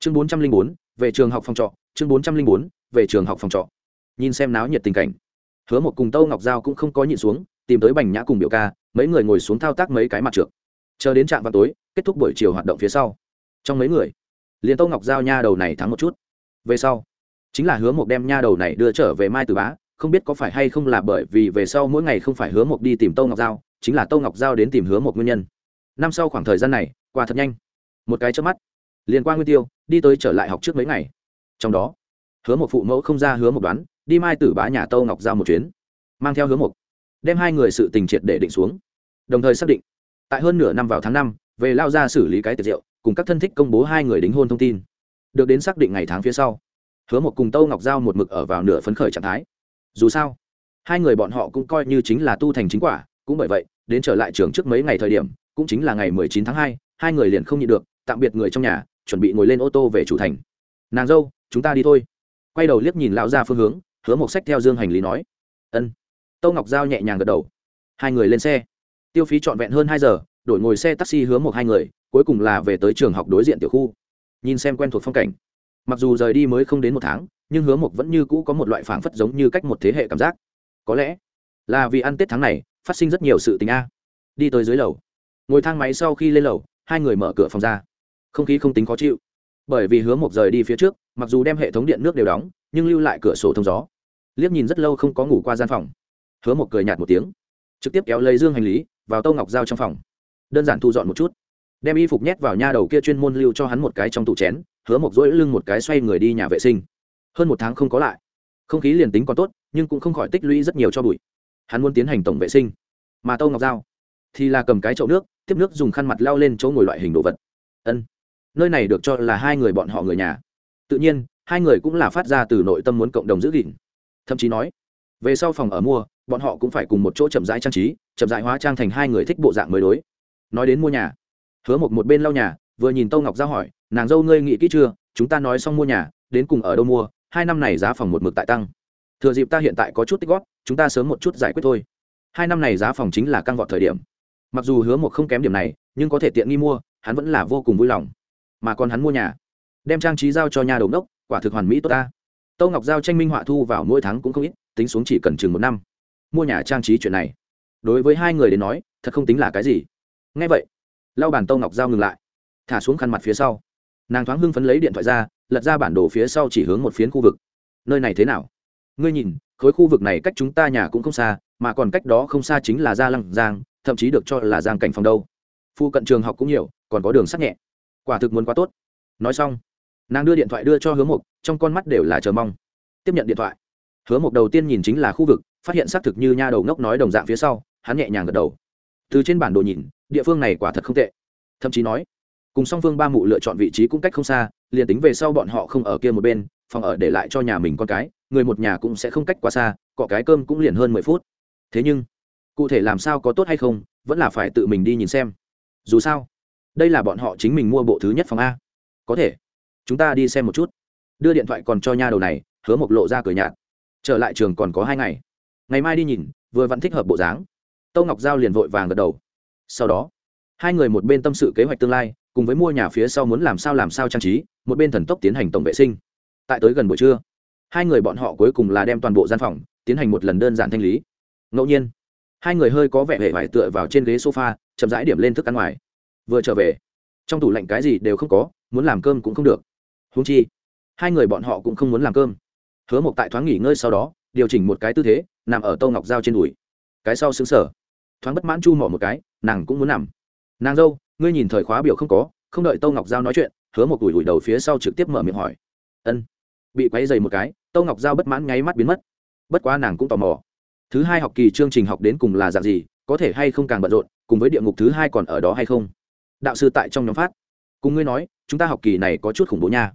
chương bốn trăm linh bốn, về trường học phòng trọ, chương bốn trăm linh bốn, về trường học phòng trọ. Nhìn xem náo nhiệt tình cảnh. Hứa một cùng tâu ngọc giao cũng không có nhịn xuống, tìm tới bành nhã cùng biểu ca, mấy người ngồi xuống thao tác mấy cái mặt trượt chờ đến trạm vào tối, kết thúc buổi chiều hoạt động phía sau. Trong mấy người, liền tâu ngọc giao nha đầu này thắng một chút. Về sau, chính là hứa một đem nha đầu này đưa trở về mai từ bá, không biết có phải hay không là bởi vì về sau mỗi ngày không phải hứa một đi tìm tâu ngọc giao, chính là tâu ngọc giao đến tìm hứa một nguyên nhân. Năm sau khoảng thời gian này, qua thật nhanh. Một cái trước mắt liền qua nguyên tiêu, đi tới trở lại học trước mấy ngày. Trong đó, hứa một phụ mẫu không ra hứa một đoán, đi mai tử bá nhà tâu ngọc giao một chuyến, mang theo hứa một đem hai người sự tình triệt để định xuống. Đồng thời xác định, tại hơn nửa năm vào tháng năm, về lao ra xử lý cái tiệc rượu, cùng các thân thích công bố hai người đính hôn thông tin. Được đến xác định ngày tháng phía sau, hứa một cùng tâu ngọc giao một mực ở vào nửa phấn khởi trạng thái. Dù sao, hai người bọn họ cũng coi như chính là tu thành chính quả, cũng bởi vậy, đến trở lại trường trước mấy ngày thời điểm, cũng chính là ngày mười chín tháng hai hai người liền không nhịn được, tạm biệt người trong nhà chuẩn bị ngồi lên ô tô về chủ thành. Nàng dâu, chúng ta đi thôi. Quay đầu liếc nhìn lão ra phương hướng, hứa một sách theo dương hành lý nói. Ân. Tâu ngọc giao nhẹ nhàng gật đầu. Hai người lên xe. Tiêu phí trọn vẹn hơn hai giờ, đổi ngồi xe taxi hứa một hai người, cuối cùng là về tới trường học đối diện tiểu khu. Nhìn xem quen thuộc phong cảnh. Mặc dù rời đi mới không đến một tháng, nhưng hứa mộc vẫn như cũ có một loại phảng phất giống như cách một thế hệ cảm giác. Có lẽ là vì ăn tết tháng này, phát sinh rất nhiều sự tình a. Đi tới dưới lầu. Ngồi thang máy sau khi lên lầu, hai người mở cửa phòng ra không khí không tính khó chịu. Bởi vì hứa mộc rời đi phía trước, mặc dù đem hệ thống điện nước đều đóng, nhưng lưu lại cửa sổ thông gió. Liếc nhìn rất lâu không có ngủ qua gian phòng. Hứa mộc cười nhạt một tiếng, trực tiếp kéo lấy dương hành lý, vào tâu ngọc giao trong phòng. Đơn giản thu dọn một chút. Đem y phục nhét vào nha đầu kia chuyên môn lưu cho hắn một cái trong tủ chén, hứa Mộc dỗi lưng một cái xoay người đi nhà vệ sinh. Hơn một tháng không có lại. Không khí liền tính còn tốt, nhưng cũng không khỏi tích lũy rất nhiều cho bụi. Hắn muốn tiến hành tổng vệ sinh. Mà tâu ngọc giao thì là cầm cái chậu nước, tiếp nước dùng khăn mặt lao lên chỗ ngồi loại hình đồ vật. Ân nơi này được cho là hai người bọn họ người nhà. Tự nhiên, hai người cũng là phát ra từ nội tâm muốn cộng đồng giữ gìn. Thậm chí nói, về sau phòng ở mua, bọn họ cũng phải cùng một chỗ chậm rãi trang trí, chậm rãi hóa trang thành hai người thích bộ dạng mới đối. Nói đến mua nhà, hứa một một bên lau nhà, vừa nhìn tâu ngọc ra hỏi, nàng dâu ngươi nghĩ kỹ chưa? Chúng ta nói xong mua nhà, đến cùng ở đâu mua? Hai năm này giá phòng một mực tại tăng. Thừa dịp ta hiện tại có chút tích góp, chúng ta sớm một chút giải quyết thôi. Hai năm này giá phòng chính là căng vọt thời điểm. Mặc dù hứa một không kém điểm này, nhưng có thể tiện nghi mua, hắn vẫn là vô cùng vui lòng mà còn hắn mua nhà. Đem trang trí giao cho nhà đầu đốc, quả thực hoàn mỹ tốt ta. Tâu ngọc giao tranh minh họa thu vào mỗi tháng cũng không ít, tính xuống chỉ cần chừng một năm. Mua nhà trang trí chuyện này. Đối với hai người đến nói, thật không tính là cái gì. Ngay vậy, lau bàn tâu ngọc giao ngừng lại. Thả xuống khăn mặt phía sau. Nàng thoáng hưng phấn lấy điện thoại ra, lật ra bản đồ phía sau chỉ hướng một phiến khu vực. Nơi này thế nào? Ngươi nhìn, khối khu vực này cách chúng ta nhà cũng không xa, mà còn cách đó không xa chính là gia lăng giang, thậm chí được cho là giang cảnh phòng đâu. Phu cận trường học cũng nhiều, còn có đường sắt nhẹ quả thực muốn quá tốt. Nói xong, nàng đưa điện thoại đưa cho Hứa mục trong con mắt đều là chờ mong. Tiếp nhận điện thoại, hứa mục đầu tiên nhìn chính là khu vực, phát hiện xác thực như nha đầu ngốc nói đồng dạng phía sau, hắn nhẹ nhàng gật đầu. Từ trên bản đồ nhìn, địa phương này quả thật không tệ. Thậm chí nói, cùng song phương ba mụ lựa chọn vị trí cũng cách không xa, liền tính về sau bọn họ không ở kia một bên, phòng ở để lại cho nhà mình con cái, người một nhà cũng sẽ không cách quá xa, cọ cái cơm cũng liền hơn mười phút. Thế nhưng, cụ thể làm sao có tốt hay không, vẫn là phải tự mình đi nhìn xem. Dù sao đây là bọn họ chính mình mua bộ thứ nhất phòng a. Có thể. Chúng ta đi xem một chút. Đưa điện thoại còn cho nha đầu này, hứa mộc lộ ra cửa nhạt. Trở lại trường còn có hai ngày. Ngày mai đi nhìn, vừa vẫn thích hợp bộ dáng. Tâu ngọc giao liền vội vàng gật đầu. Sau đó, hai người một bên tâm sự kế hoạch tương lai, cùng với mua nhà phía sau muốn làm sao làm sao trang trí, một bên thần tốc tiến hành tổng vệ sinh. Tại tới gần buổi trưa, hai người bọn họ cuối cùng là đem toàn bộ gian phòng tiến hành một lần đơn giản thanh lý. Ngẫu nhiên, hai người hơi có vẻ hệ vải tựa vào trên ghế sofa, chậm rãi điểm lên thức ăn ngoài vừa trở về. Trong tủ lạnh cái gì đều không có, muốn làm cơm cũng không được. Húng chi, hai người bọn họ cũng không muốn làm cơm. Hứa một tại thoáng nghỉ ngơi sau đó, điều chỉnh một cái tư thế, nằm ở tâu ngọc dao trên đùi. Cái sau xứng sở thoáng bất mãn chu mỏ một cái, nàng cũng muốn nằm. Nàng dâu, ngươi nhìn thời khóa biểu không có, không đợi tâu ngọc giao nói chuyện, hứa một đùi đùi đầu phía sau trực tiếp mở miệng hỏi. Ân. Bị quấy dày một cái tâu ngọc giao bất mãn nháy mắt biến mất. Bất quá nàng cũng tò mò. Thứ hai học kỳ chương trình học đến cùng là dạng gì, có thể hay không càng bận rộn, cùng với địa ngục thứ hai còn ở đó hay không? Đạo sư tại trong nhóm phát. Cùng ngươi nói, chúng ta học kỳ này có chút khủng bố nha.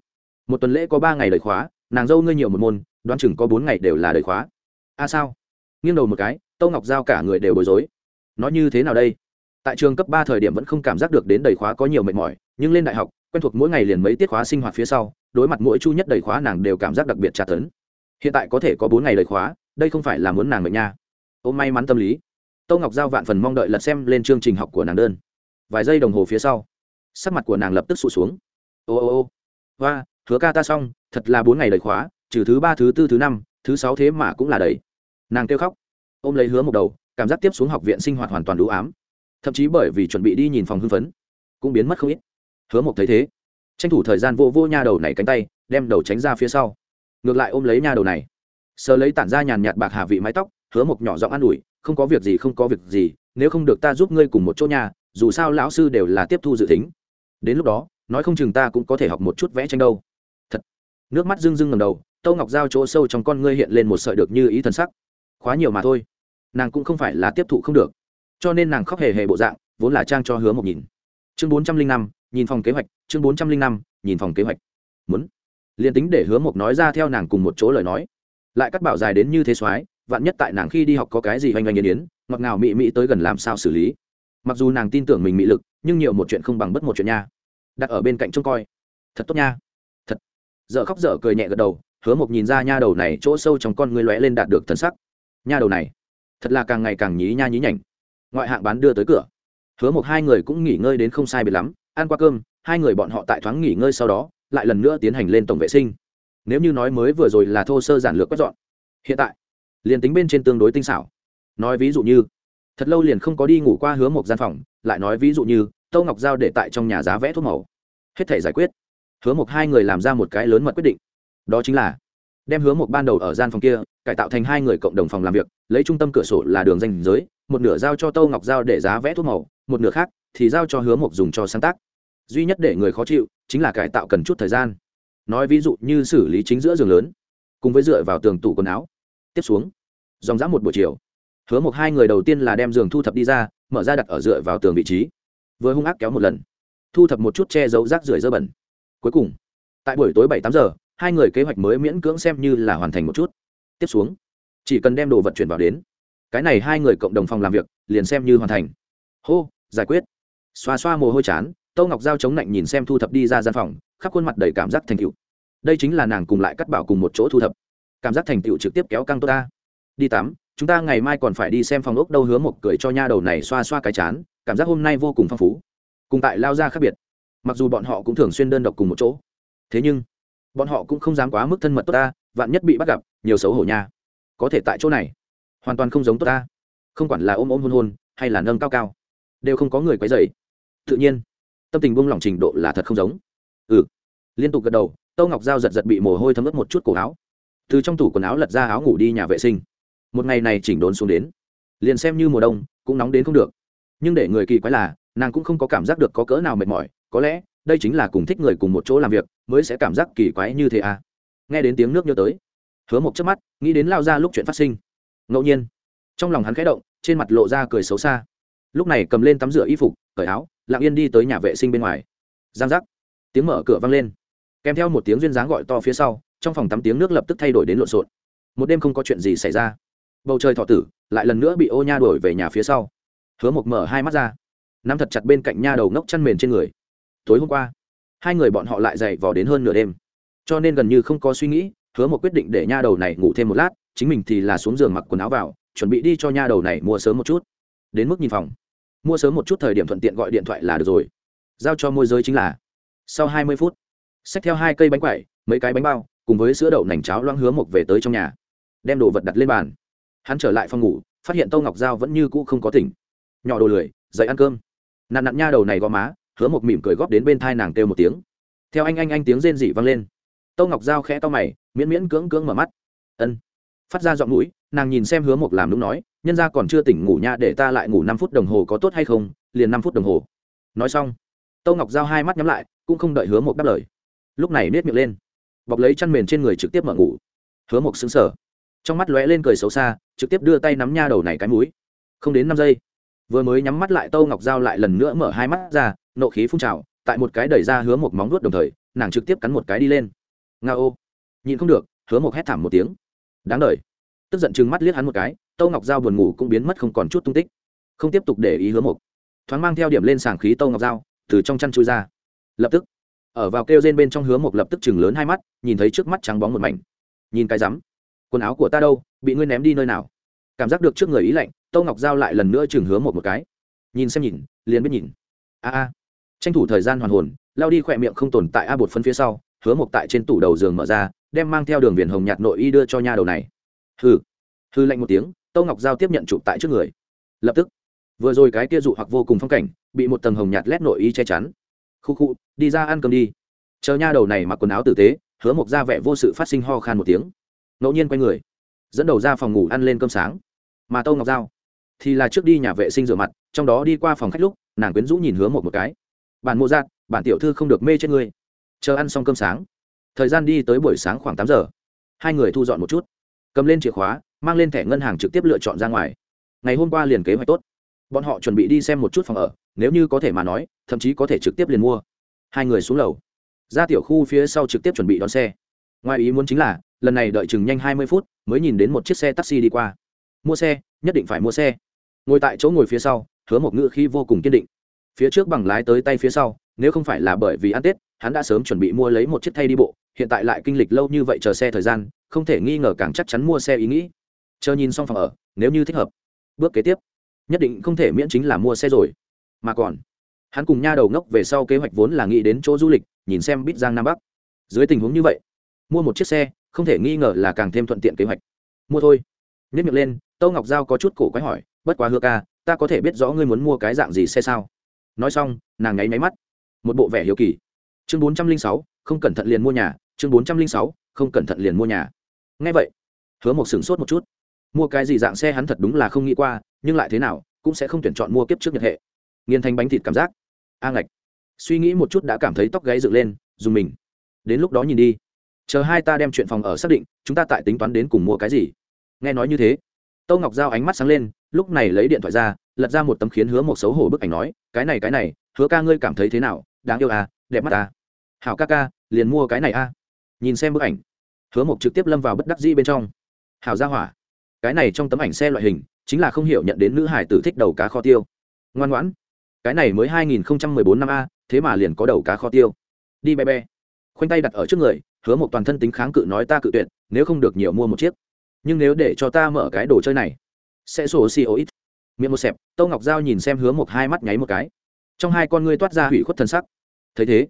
Một tuần lễ có ba ngày đời khóa, nàng dâu ngươi nhiều một môn, đoán chừng có bốn ngày đều là đời khóa. A à sao? Nghiêng đầu một cái, tâu ngọc giao cả người đều bối rối. Nó như thế nào đây? Tại trường cấp ba thời điểm vẫn không cảm giác được đến đầy khóa có nhiều mệt mỏi, nhưng lên đại học, quen thuộc mỗi ngày liền mấy tiết khóa sinh hoạt phía sau, đối mặt mỗi chu nhất đầy khóa nàng đều cảm giác đặc biệt tra tấn. Hiện tại có thể có bốn ngày đầy khóa, đây không phải là muốn nàng mệt nha. Ôm may mắn tâm lý. Tâu ngọc giao vạn phần mong đợi lật xem lên chương trình học của nàng đơn vài giây đồng hồ phía sau, sắc mặt của nàng lập tức sụt xuống. Ô ô ô. Hoa, hứa ca ta xong, thật là bốn ngày đầy khóa, trừ thứ ba, thứ tư, thứ năm, thứ sáu thế mà cũng là đầy. Nàng kêu khóc, ôm lấy hứa một đầu, cảm giác tiếp xuống học viện sinh hoạt hoàn toàn đủ ám. Thậm chí bởi vì chuẩn bị đi nhìn phòng hưng phấn, cũng biến mất không ít. Hứa một thấy thế, tranh thủ thời gian vô vô nha đầu này cánh tay, đem đầu tránh ra phía sau. Ngược lại ôm lấy nha đầu này. Sờ lấy tản ra nhàn nhạt bạc hà vị mái tóc, hứa một nhỏ giọng an ủi, không có việc gì, không có việc gì nếu không được ta giúp ngươi cùng một chỗ nhà, dù sao lão sư đều là tiếp thu dự tính. Đến lúc đó, nói không chừng ta cũng có thể học một chút vẽ tranh đâu. Thật. Nước mắt rưng rưng ngầm đầu, tâu ngọc giao chỗ sâu trong con ngươi hiện lên một sợi được như ý thần sắc. Khóa nhiều mà thôi. Nàng cũng không phải là tiếp thụ không được. Cho nên nàng khóc hề hề bộ dạng, vốn là trang cho hứa một nhìn. Chương bốn trăm linh năm, nhìn phòng kế hoạch, chương bốn trăm linh năm, nhìn phòng kế hoạch. Muốn. Liền tính để hứa một nói ra theo nàng cùng một chỗ lời nói. Lại cắt bảo dài đến như thế soái vạn nhất tại nàng khi đi học có cái gì oanh oanh yên yến ngọt ngào mị mị tới gần làm sao xử lý. Mặc dù nàng tin tưởng mình mị lực, nhưng nhiều một chuyện không bằng bất một chuyện nha. Đặt ở bên cạnh trông coi. Thật tốt nha. Thật. Dợ khóc dở cười nhẹ gật đầu, hứa một nhìn ra nha đầu này chỗ sâu trong con ngươi lóe lên đạt được thần sắc. Nha đầu này, thật là càng ngày càng nhí nha nhí nhảnh. Ngoại hạng bán đưa tới cửa. Hứa một hai người cũng nghỉ ngơi đến không sai biệt lắm. Ăn qua cơm, hai người bọn họ tại thoáng nghỉ ngơi sau đó, lại lần nữa tiến hành lên tổng vệ sinh. Nếu như nói mới vừa rồi là thô sơ giản lược quét dọn, hiện tại, liền tính bên trên tương đối tinh xảo nói ví dụ như, thật lâu liền không có đi ngủ qua hứa một gian phòng, lại nói ví dụ như, tâu ngọc giao để tại trong nhà giá vẽ thuốc màu. Hết thể giải quyết. Hứa một hai người làm ra một cái lớn mật quyết định. Đó chính là, đem hứa một ban đầu ở gian phòng kia, cải tạo thành hai người cộng đồng phòng làm việc, lấy trung tâm cửa sổ là đường danh giới, một nửa giao cho tâu ngọc giao để giá vẽ thuốc màu, một nửa khác thì giao cho hứa một dùng cho sáng tác. Duy nhất để người khó chịu chính là cải tạo cần chút thời gian. Nói ví dụ như xử lý chính giữa giường lớn, cùng với dựa vào tường tủ quần áo. Tiếp xuống, dòng dã một buổi chiều hứa một hai người đầu tiên là đem giường thu thập đi ra, mở ra đặt ở dựa vào tường vị trí. Vừa hung ác kéo một lần. Thu thập một chút che giấu rác rưởi dơ bẩn. Cuối cùng, tại buổi tối bảy tám giờ, hai người kế hoạch mới miễn cưỡng xem như là hoàn thành một chút. Tiếp xuống, chỉ cần đem đồ vật chuyển vào đến. Cái này hai người cộng đồng phòng làm việc, liền xem như hoàn thành. Hô, giải quyết. Xoa xoa mồ hôi chán, tâu ngọc giao chống lạnh nhìn xem thu thập đi ra gian phòng, khắp khuôn mặt đầy cảm giác thành tựu. Đây chính là nàng cùng lại cắt bảo cùng một chỗ thu thập. Cảm giác thành tựu trực tiếp kéo căng tốt ta. Đi tắm chúng ta ngày mai còn phải đi xem phòng ốc đâu hứa một cười cho nha đầu này xoa xoa cái chán, cảm giác hôm nay vô cùng phong phú. Cùng tại lao ra khác biệt. Mặc dù bọn họ cũng thường xuyên đơn độc cùng một chỗ. Thế nhưng, bọn họ cũng không dám quá mức thân mật tốt ta, vạn nhất bị bắt gặp, nhiều xấu hổ nha. Có thể tại chỗ này, hoàn toàn không giống tốt ta. Không quản là ôm ôm hôn hôn, hay là nâng cao cao, đều không có người quấy dày tự nhiên, tâm tình buông lỏng trình độ là thật không giống. Ừ. Liên tục gật đầu, tâu ngọc g giật giật bị mồ hôi thấm ướt một chút cổ áo. Từ trong tủ quần áo lật ra áo ngủ đi nhà vệ sinh một ngày này chỉnh đốn xuống đến. Liền xem như mùa đông, cũng nóng đến không được. Nhưng để người kỳ quái là, nàng cũng không có cảm giác được có cỡ nào mệt mỏi, có lẽ, đây chính là cùng thích người cùng một chỗ làm việc, mới sẽ cảm giác kỳ quái như thế à. Nghe đến tiếng nước nhớ tới, hứa một chớp mắt, nghĩ đến lao ra lúc chuyện phát sinh. Ngẫu nhiên, trong lòng hắn khẽ động, trên mặt lộ ra cười xấu xa. Lúc này cầm lên tắm rửa y phục, cởi áo, lặng yên đi tới nhà vệ sinh bên ngoài. Giang giác, tiếng mở cửa vang lên. Kèm theo một tiếng duyên dáng gọi to phía sau, trong phòng tắm tiếng nước lập tức thay đổi đến lộn xộn. Một đêm không có chuyện gì xảy ra bầu trời thọ tử lại lần nữa bị ô nha đổi về nhà phía sau. Hứa Mộc mở hai mắt ra, nắm thật chặt bên cạnh nha đầu ngốc chăn mền trên người. Tối hôm qua, hai người bọn họ lại dậy vò đến hơn nửa đêm. Cho nên gần như không có suy nghĩ, hứa một quyết định để nha đầu này ngủ thêm một lát, chính mình thì là xuống giường mặc quần áo vào, chuẩn bị đi cho nha đầu này mua sớm một chút. Đến mức nhìn phòng, mua sớm một chút thời điểm thuận tiện gọi điện thoại là được rồi. Giao cho môi giới chính là, sau hai mươi phút, xách theo hai cây bánh quẩy, mấy cái bánh bao, cùng với sữa đậu nành cháo loang hứa Mộc về tới trong nhà, đem đồ vật đặt lên bàn hắn trở lại phòng ngủ, phát hiện tâu ngọc giao vẫn như cũ không có tỉnh. Nhỏ đồ lười, dậy ăn cơm. Nạn nạn nha đầu này gò má, hứa một mỉm cười góp đến bên thai nàng kêu một tiếng. Theo anh anh anh tiếng rên rỉ vang lên. Tâu ngọc giao khẽ to mày, miễn miễn cưỡng cưỡng mở mắt. Ân. Phát ra giọng mũi, nàng nhìn xem hứa một làm đúng nói, nhân ra còn chưa tỉnh ngủ nha, để ta lại ngủ năm phút đồng hồ có tốt hay không, liền năm phút đồng hồ. Nói xong tâu ngọc giao hai mắt nhắm lại, cũng không đợi hứa một đáp lời. Lúc này nết miệng lên, bọc lấy chăn mền trên người trực tiếp mở ngủ. Hứa một xứng sở trong mắt lóe lên cười xấu xa, trực tiếp đưa tay nắm nha đầu này cái mũi. Không đến năm giây, vừa mới nhắm mắt lại tâu ngọc giao lại lần nữa mở hai mắt ra, nộ khí phun trào, tại một cái đẩy ra hứa một móng nuốt đồng thời, nàng trực tiếp cắn một cái đi lên. Nga ô nhìn không được, hứa một hét thảm một tiếng. Đáng đ tức giận chừng mắt liếc hắn một cái tâu ngọc giao buồn ngủ cũng biến mất không còn chút tung tích. Không tiếp tục để ý hứa một thoáng mang theo điểm lên sàng khí tâu ngọc giao, từ trong chăn chui ra. Lập tức, ở vào kêu rên bên trong hứa một lập tức chừng lớn hai mắt, nhìn thấy trước mắt trắng bóng một mảnh. Nhìn cái rắm quần áo của ta đâu, bị ngươi ném đi nơi nào? Cảm giác được trước người ý lạnh, tâu ngọc giao lại lần nữa chừng hứa một một cái. Nhìn xem nhìn, liền biết nhìn. A a. Tranh thủ thời gian hoàn hồn, lao đi khỏe miệng không tồn tại a bột phân phía sau, hứa một tại trên tủ đầu giường mở ra, đem mang theo đường viền hồng nhạt nội y đưa cho nha đầu này. Hư hư lạnh một tiếng, tâu ngọc giao tiếp nhận chụp tại trước người. Lập tức. Vừa rồi cái kia dụ hoặc vô cùng phong cảnh, bị một tầng hồng nhạt lét nội y che chắn. Khu khu, đi ra ăn cơm đi. Chờ nha đầu này mặc quần áo tử tế, hứa mộc ra vẻ vô sự phát sinh ho khan một tiếng ngẫu nhiên quay người, dẫn đầu ra phòng ngủ ăn lên cơm sáng. Mà tâu ngọc giao thì là trước đi nhà vệ sinh rửa mặt, trong đó đi qua phòng khách lúc, nàng quyến rũ nhìn hứa một một cái. Bản mô giác bản tiểu thư không được mê trên ngươi. Chờ ăn xong cơm sáng, thời gian đi tới buổi sáng khoảng tám giờ, hai người thu dọn một chút. Cầm lên chìa khóa, mang lên thẻ ngân hàng trực tiếp lựa chọn ra ngoài. Ngày hôm qua liền kế hoạch tốt. Bọn họ chuẩn bị đi xem một chút phòng ở, nếu như có thể mà nói, thậm chí có thể trực tiếp liền mua. Hai người xuống lầu. Ra tiểu khu phía sau trực tiếp chuẩn bị đón xe. Ngoài ý muốn chính là lần này đợi chừng nhanh hai mươi phút, mới nhìn đến một chiếc xe taxi đi qua. Mua xe, nhất định phải mua xe. Ngồi tại chỗ ngồi phía sau, hứa một ngữ khi vô cùng kiên định. Phía trước bằng lái tới tay phía sau, nếu không phải là bởi vì ăn tết, hắn đã sớm chuẩn bị mua lấy một chiếc thay đi bộ, hiện tại lại kinh lịch lâu như vậy chờ xe thời gian, không thể nghi ngờ càng chắc chắn mua xe ý nghĩ. Chờ nhìn xong phòng ở, nếu như thích hợp. Bước kế tiếp. Nhất định không thể miễn chính là mua xe rồi. Mà còn, hắn cùng nha đầu ngốc về sau kế hoạch vốn là nghĩ đến chỗ du lịch, nhìn xem bít giang nam bắc. Dưới tình huống như vậy, mua một chiếc xe không thể nghi ngờ là càng thêm thuận tiện kế hoạch. Mua thôi. Nhất miệng lên, tâu ngọc giao có chút cổ quái hỏi, bất quá Hứa ca, ta có thể biết rõ ngươi muốn mua cái dạng gì xe sao? Nói xong, nàng ngáy máy mắt. Một bộ vẻ hiếu kỳ. Chương bốn trăm linh sáu, không cẩn thận liền mua nhà. Chương bốn trăm linh sáu, không cẩn thận liền mua nhà. Ngay vậy, hứa một sửng sốt một chút. Mua cái gì dạng xe hắn thật đúng là không nghĩ qua, nhưng lại thế nào, cũng sẽ không tuyển chọn mua kiếp trước nhật hệ. Nghiên thành bánh thịt cảm giác. A ngạch. Suy nghĩ một chút đã cảm thấy tóc gáy dựng lên, dùng mình. Đến lúc đó nhìn đi chờ hai ta đem chuyện phòng ở xác định, chúng ta tại tính toán đến cùng mua cái gì? Nghe nói như thế, tâu ngọc giao ánh mắt sáng lên, lúc này lấy điện thoại ra, lật ra một tấm khiến hứa một xấu hổ bức ảnh nói, cái này cái này, hứa ca ngươi cảm thấy thế nào? Đáng yêu à đẹp mắt à. Hảo ca ca, liền mua cái này à. Nhìn xem bức ảnh, hứa một trực tiếp lâm vào bất đắc dĩ bên trong. Hảo ra hỏa, cái này trong tấm ảnh xe loại hình, chính là không hiểu nhận đến nữ hải tử thích đầu cá kho tiêu. Ngoan ngoãn, cái này mới hai nghìn bốn năm a, thế mà liền có đầu cá kho tiêu. Đi be be khoanh tay đặt ở trước người hứa một toàn thân tính kháng cự nói ta cự tuyệt, nếu không được nhiều mua một chiếc. Nhưng nếu để cho ta mở cái đồ chơi này, sẽ sổ xì ô ít. Miệng một xẹp, tâu ngọc giao nhìn xem hứa một hai mắt nháy một cái. Trong hai con ngươi toát ra hủy khuất thân sắc. Thấy thế,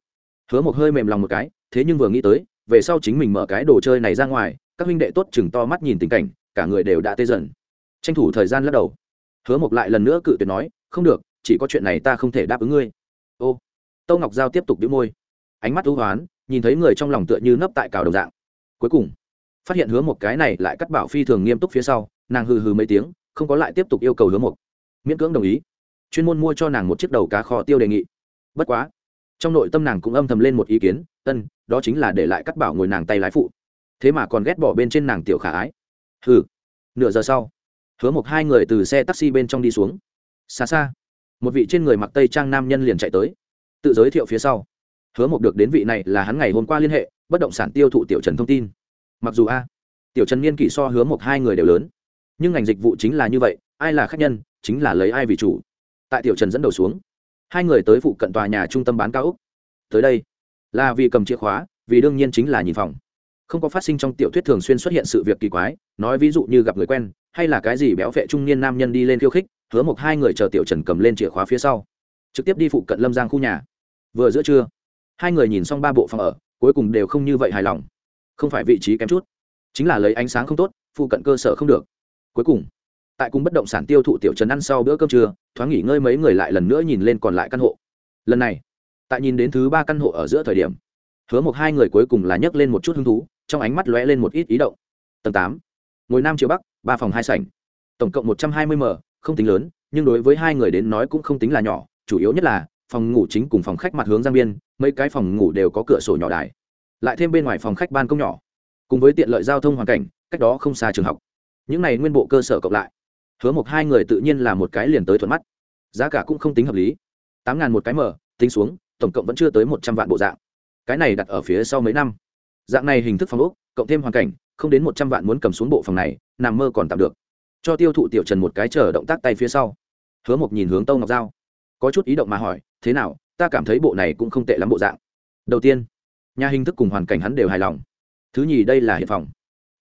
hứa một hơi mềm lòng một cái, thế nhưng vừa nghĩ tới, về sau chính mình mở cái đồ chơi này ra ngoài, các huynh đệ tốt chừng to mắt nhìn tình cảnh, cả người đều đã tê dần. Tranh thủ thời gian lắc đầu. Hứa một lại lần nữa cự tuyệt nói, không được, chỉ có chuyện này ta không thể đáp ứng ngươi. Ô, tâu ngọc giao tiếp tục đĩu môi. Ánh mắt ưu hoán nhìn thấy người trong lòng tựa như nấp tại cào đồng dạng. Cuối cùng, phát hiện hứa một cái này lại cắt bảo phi thường nghiêm túc phía sau, nàng hừ hừ mấy tiếng, không có lại tiếp tục yêu cầu hứa một miễn cưỡng đồng ý. Chuyên môn mua cho nàng một chiếc đầu cá kho tiêu đề nghị. Bất quá, trong nội tâm nàng cũng âm thầm lên một ý kiến, ân, đó chính là để lại cắt bảo ngồi nàng tay lái phụ. Thế mà còn ghét bỏ bên trên nàng tiểu khả ái. Hừ. Nửa giờ sau, hứa một hai người từ xe taxi bên trong đi xuống. Xa xa, một vị trên người mặc tây trang nam nhân liền chạy tới, tự giới thiệu phía sau hứa mộc được đến vị này là hắn ngày hôm qua liên hệ, bất động sản tiêu thụ tiểu trần thông tin. Mặc dù a, tiểu trần niên kỷ so hứa mộc hai người đều lớn, nhưng ngành dịch vụ chính là như vậy, ai là khách nhân, chính là lấy ai vì chủ. Tại tiểu trần dẫn đầu xuống, hai người tới phụ cận tòa nhà trung tâm bán cao úc. Tới đây, là vì cầm chìa khóa, vì đương nhiên chính là nhìn phòng. Không có phát sinh trong tiểu thuyết thường xuyên xuất hiện sự việc kỳ quái, nói ví dụ như gặp người quen, hay là cái gì béo vệ trung niên nam nhân đi lên khiêu khích, hứa một hai người chờ tiểu trần cầm lên chìa khóa phía sau, trực tiếp đi phụ cận lâm giang khu nhà. Vừa giữa trưa hai người nhìn xong ba bộ phòng ở, cuối cùng đều không như vậy hài lòng. Không phải vị trí kém chút, chính là lấy ánh sáng không tốt, phụ cận cơ sở không được. Cuối cùng, tại cung bất động sản tiêu thụ tiểu trần ăn sau bữa cơm trưa, thoáng nghỉ ngơi mấy người lại lần nữa nhìn lên còn lại căn hộ. Lần này, tại nhìn đến thứ ba căn hộ ở giữa thời điểm, hứa một hai người cuối cùng là nhấc lên một chút hứng thú, trong ánh mắt lóe lên một ít ý động. Tầng tám, ngồi nam chiều bắc, ba phòng hai sảnh. Tổng cộng một trăm hai mươi m, không tính lớn, nhưng đối với hai người đến nói cũng không tính là nhỏ, chủ yếu nhất là phòng ngủ chính cùng phòng khách mặt hướng giang biên, mấy cái phòng ngủ đều có cửa sổ nhỏ đài. Lại thêm bên ngoài phòng khách ban công nhỏ. Cùng với tiện lợi giao thông hoàn cảnh, cách đó không xa trường học. Những này nguyên bộ cơ sở cộng lại. Hứa một hai người tự nhiên là một cái liền tới thuận mắt. Giá cả cũng không tính hợp lý. Tám ngàn một cái mở, tính xuống, tổng cộng vẫn chưa tới một trăm vạn bộ dạng. Cái này đặt ở phía sau mấy năm. Dạng này hình thức phòng ốc, cộng thêm hoàn cảnh, không đến một trăm vạn muốn cầm xuống bộ phòng này, nằm mơ còn tạm được. Cho tiêu thụ tiểu trần một cái chờ động tác tay phía sau. Hứa một nhìn hướng tâu ngọc giao có chút ý động mà hỏi, thế nào, ta cảm thấy bộ này cũng không tệ lắm bộ dạng. Đầu tiên, nhà hình thức cùng hoàn cảnh hắn đều hài lòng. Thứ nhì, đây là hiện phòng.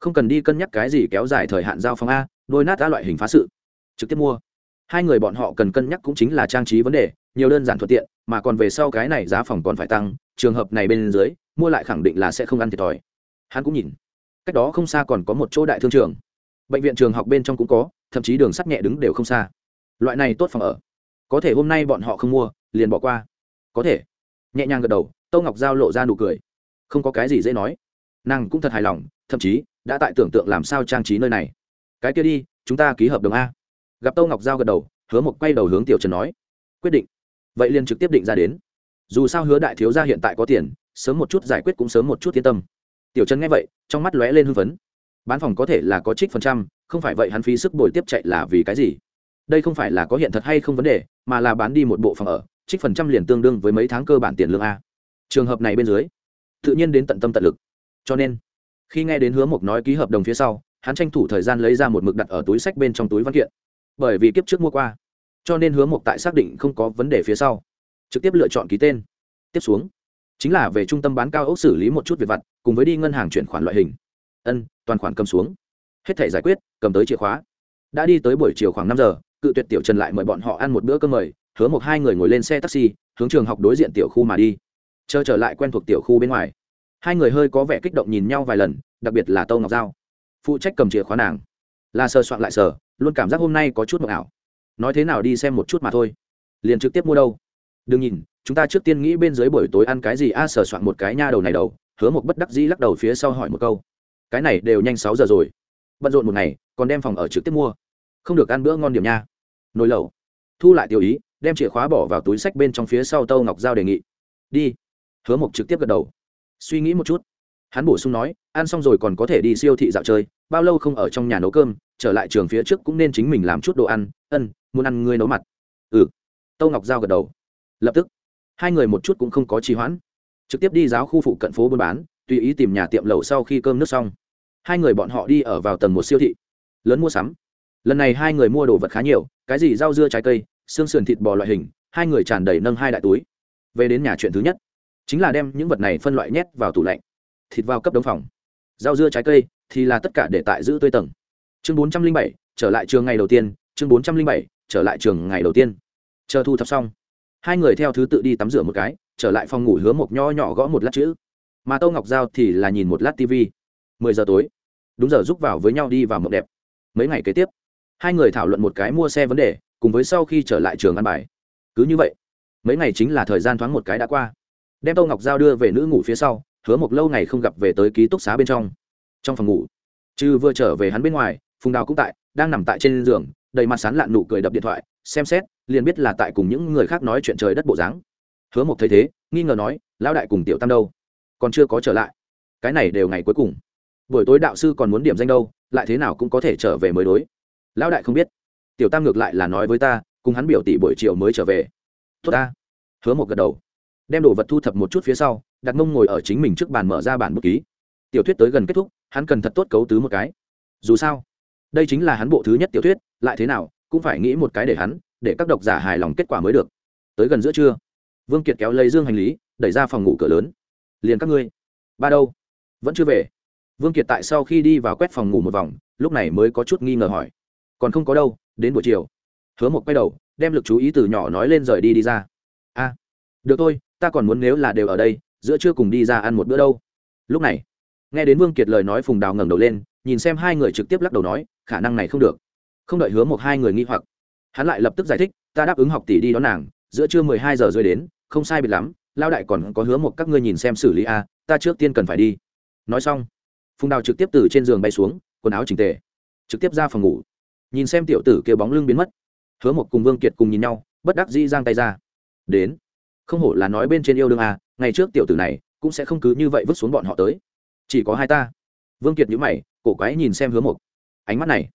Không cần đi cân nhắc cái gì kéo dài thời hạn giao phòng a, đôi nát đã loại hình phá sự. Trực tiếp mua. Hai người bọn họ cần cân nhắc cũng chính là trang trí vấn đề, nhiều đơn giản thuận tiện, mà còn về sau cái này giá phòng còn phải tăng, trường hợp này bên dưới, mua lại khẳng định là sẽ không ăn thiệt thòi. Hắn cũng nhìn. Cách đó không xa còn có một chỗ đại thương trường. Bệnh viện trường học bên trong cũng có, thậm chí đường sắt nhẹ đứng đều không xa. Loại này tốt phòng ở có thể hôm nay bọn họ không mua, liền bỏ qua. Có thể. Nhẹ nhàng gật đầu, tâu ngọc giao lộ ra nụ cười. Không có cái gì dễ nói. Nàng cũng thật hài lòng, thậm chí đã tại tưởng tượng làm sao trang trí nơi này. Cái kia đi, chúng ta ký hợp đồng a. Gặp tâu ngọc giao gật đầu, hứa một quay đầu hướng tiểu trần nói. Quyết định. Vậy liền trực tiếp định ra đến. Dù sao hứa đại thiếu gia hiện tại có tiền, sớm một chút giải quyết cũng sớm một chút yên tâm. Tiểu trần nghe vậy, trong mắt lóe lên hưng phấn. Bán phòng có thể là có trích phần trăm, không phải vậy hắn phí sức bồi tiếp chạy là vì cái gì? Đây không phải là có hiện thật hay không vấn đề, mà là bán đi một bộ phòng ở, trích phần trăm liền tương đương với mấy tháng cơ bản tiền lương a. Trường hợp này bên dưới, tự nhiên đến tận tâm tận lực. Cho nên, khi nghe đến hứa mộc nói ký hợp đồng phía sau, hắn tranh thủ thời gian lấy ra một mực đặt ở túi sách bên trong túi văn kiện. Bởi vì kiếp trước mua qua, cho nên hứa mộc tại xác định không có vấn đề phía sau, trực tiếp lựa chọn ký tên. Tiếp xuống, chính là về trung tâm bán cao ốc xử lý một chút việc vặt, cùng với đi ngân hàng chuyển khoản loại hình. Ân, toàn khoản cầm xuống. Hết thể giải quyết, cầm tới chìa khóa. Đã đi tới buổi chiều khoảng năm giờ cự tuyệt tiểu trần lại mời bọn họ ăn một bữa cơm mời, hứa một hai người ngồi lên xe taxi, hướng trường học đối diện tiểu khu mà đi. Chờ trở lại quen thuộc tiểu khu bên ngoài, hai người hơi có vẻ kích động nhìn nhau vài lần, đặc biệt là tâu ngọc giao. Phụ trách cầm chìa khóa nàng. Là sờ soạn lại sờ, luôn cảm giác hôm nay có chút mộng ảo. Nói thế nào đi xem một chút mà thôi. Liền trực tiếp mua đâu. Đừng nhìn, chúng ta trước tiên nghĩ bên dưới buổi tối ăn cái gì, a, sờ soạn một cái nha đầu này đầu, hứa một bất đắc dĩ lắc đầu phía sau hỏi một câu. Cái này đều nhanh sáu giờ rồi. Bận rộn một ngày, còn đem phòng ở trực tiếp mua. Không được ăn bữa ngon điểm nha nồi lẩu. Thu lại tiểu ý, đem chìa khóa bỏ vào túi sách bên trong phía sau tâu ngọc giao đề nghị. Đi. Hứa mộc trực tiếp gật đầu. Suy nghĩ một chút. Hắn bổ sung nói, ăn xong rồi còn có thể đi siêu thị dạo chơi, bao lâu không ở trong nhà nấu cơm, trở lại trường phía trước cũng nên chính mình làm chút đồ ăn, ân, muốn ăn ngươi nấu mặt. Ừ. Tâu ngọc giao gật đầu. Lập tức. Hai người một chút cũng không có trì hoãn. Trực tiếp đi giáo khu phụ cận phố buôn bán, tùy ý tìm nhà tiệm lẩu sau khi cơm nước xong. Hai người bọn họ đi ở vào tầng một siêu thị. Lớn mua sắm lần này hai người mua đồ vật khá nhiều, cái gì rau dưa trái cây, xương sườn thịt bò loại hình, hai người tràn đầy nâng hai đại túi. Về đến nhà chuyện thứ nhất, chính là đem những vật này phân loại nhét vào tủ lạnh. Thịt vào cấp đống phòng. Rau dưa trái cây thì là tất cả để tại giữ tươi tầng. Chương bốn trăm linh bảy, trở lại trường ngày đầu tiên, chương bốn trăm linh bảy, trở lại trường ngày đầu tiên. Chờ thu thập xong, hai người theo thứ tự đi tắm rửa một cái, trở lại phòng ngủ hứa một nho nhỏ gõ một lát chữ. Mà tô ngọc giao thì là nhìn một lát tv mười giờ tối, đúng giờ giúp vào với nhau đi vào mộng đẹp. Mấy ngày kế tiếp hai người thảo luận một cái mua xe vấn đề, cùng với sau khi trở lại trường ăn bài. Cứ như vậy, mấy ngày chính là thời gian thoáng một cái đã qua. Đem tô ngọc giao đưa về nữ ngủ phía sau, hứa một lâu ngày không gặp về tới ký túc xá bên trong. Trong phòng ngủ chư vừa trở về hắn bên ngoài, phùng đào cũng tại, đang nằm tại trên giường, đầy mặt sán lạn nụ cười đập điện thoại, xem xét, liền biết là tại cùng những người khác nói chuyện trời đất bộ dáng. Hứa một thấy thế, nghi ngờ nói, lão đại cùng tiểu tam đâu? Còn chưa có trở lại. Cái này đều ngày cuối cùng. Buổi tối đạo sư còn muốn điểm danh đâu, lại thế nào cũng có thể trở về mới đối lão đại không biết. Tiểu tam ngược lại là nói với ta, cùng hắn biểu tỷ buổi chiều mới trở về. Tốt ta. Hứa một gật đầu. Đem đồ vật thu thập một chút phía sau đặt mông ngồi ở chính mình trước bàn mở ra bản bút ký. Tiểu thuyết tới gần kết thúc, hắn cần thật tốt cấu tứ một cái. Dù sao, đây chính là hắn bộ thứ nhất tiểu thuyết, lại thế nào, cũng phải nghĩ một cái để hắn, để các độc giả hài lòng kết quả mới được. Tới gần giữa trưa, vương kiệt kéo lấy dương hành lý, đẩy ra phòng ngủ cửa lớn. Liền các ngươi. Ba đâu? Vẫn chưa về. Vương kiệt tại sau khi đi vào quét phòng ngủ một vòng, lúc này mới có chút nghi ngờ hỏi còn không có đâu, đến buổi chiều. Hứa một quay đầu, đem lực chú ý từ nhỏ nói lên rời đi đi ra. A, được thôi, ta còn muốn nếu là đều ở đây, giữa trưa cùng đi ra ăn một bữa đâu. Lúc này, nghe đến vương kiệt lời nói phùng đào ngẩng đầu lên, nhìn xem hai người trực tiếp lắc đầu nói, khả năng này không được. Không đợi hứa một hai người nghi hoặc, hắn lại lập tức giải thích, ta đáp ứng học tỷ đi đón nàng, giữa trưa mười hai giờ rơi đến, không sai biệt lắm lao đại còn có hứa một các ngươi nhìn xem xử lý a, ta trước tiên cần phải đi. Nói xong, phùng đào trực tiếp từ trên giường bay xuống, quần áo chỉnh tề, trực tiếp ra phòng ngủ nhìn xem tiểu tử kia bóng lưng biến mất. Hứa một cùng vương kiệt cùng nhìn nhau bất đắc dĩ giang tay ra. Đến. Không hổ là nói bên trên yêu đương à, ngày trước tiểu tử này cũng sẽ không cứ như vậy vứt xuống bọn họ tới. Chỉ có hai ta. Vương kiệt nhữ mày cổ quái nhìn xem hứa một ánh mắt này.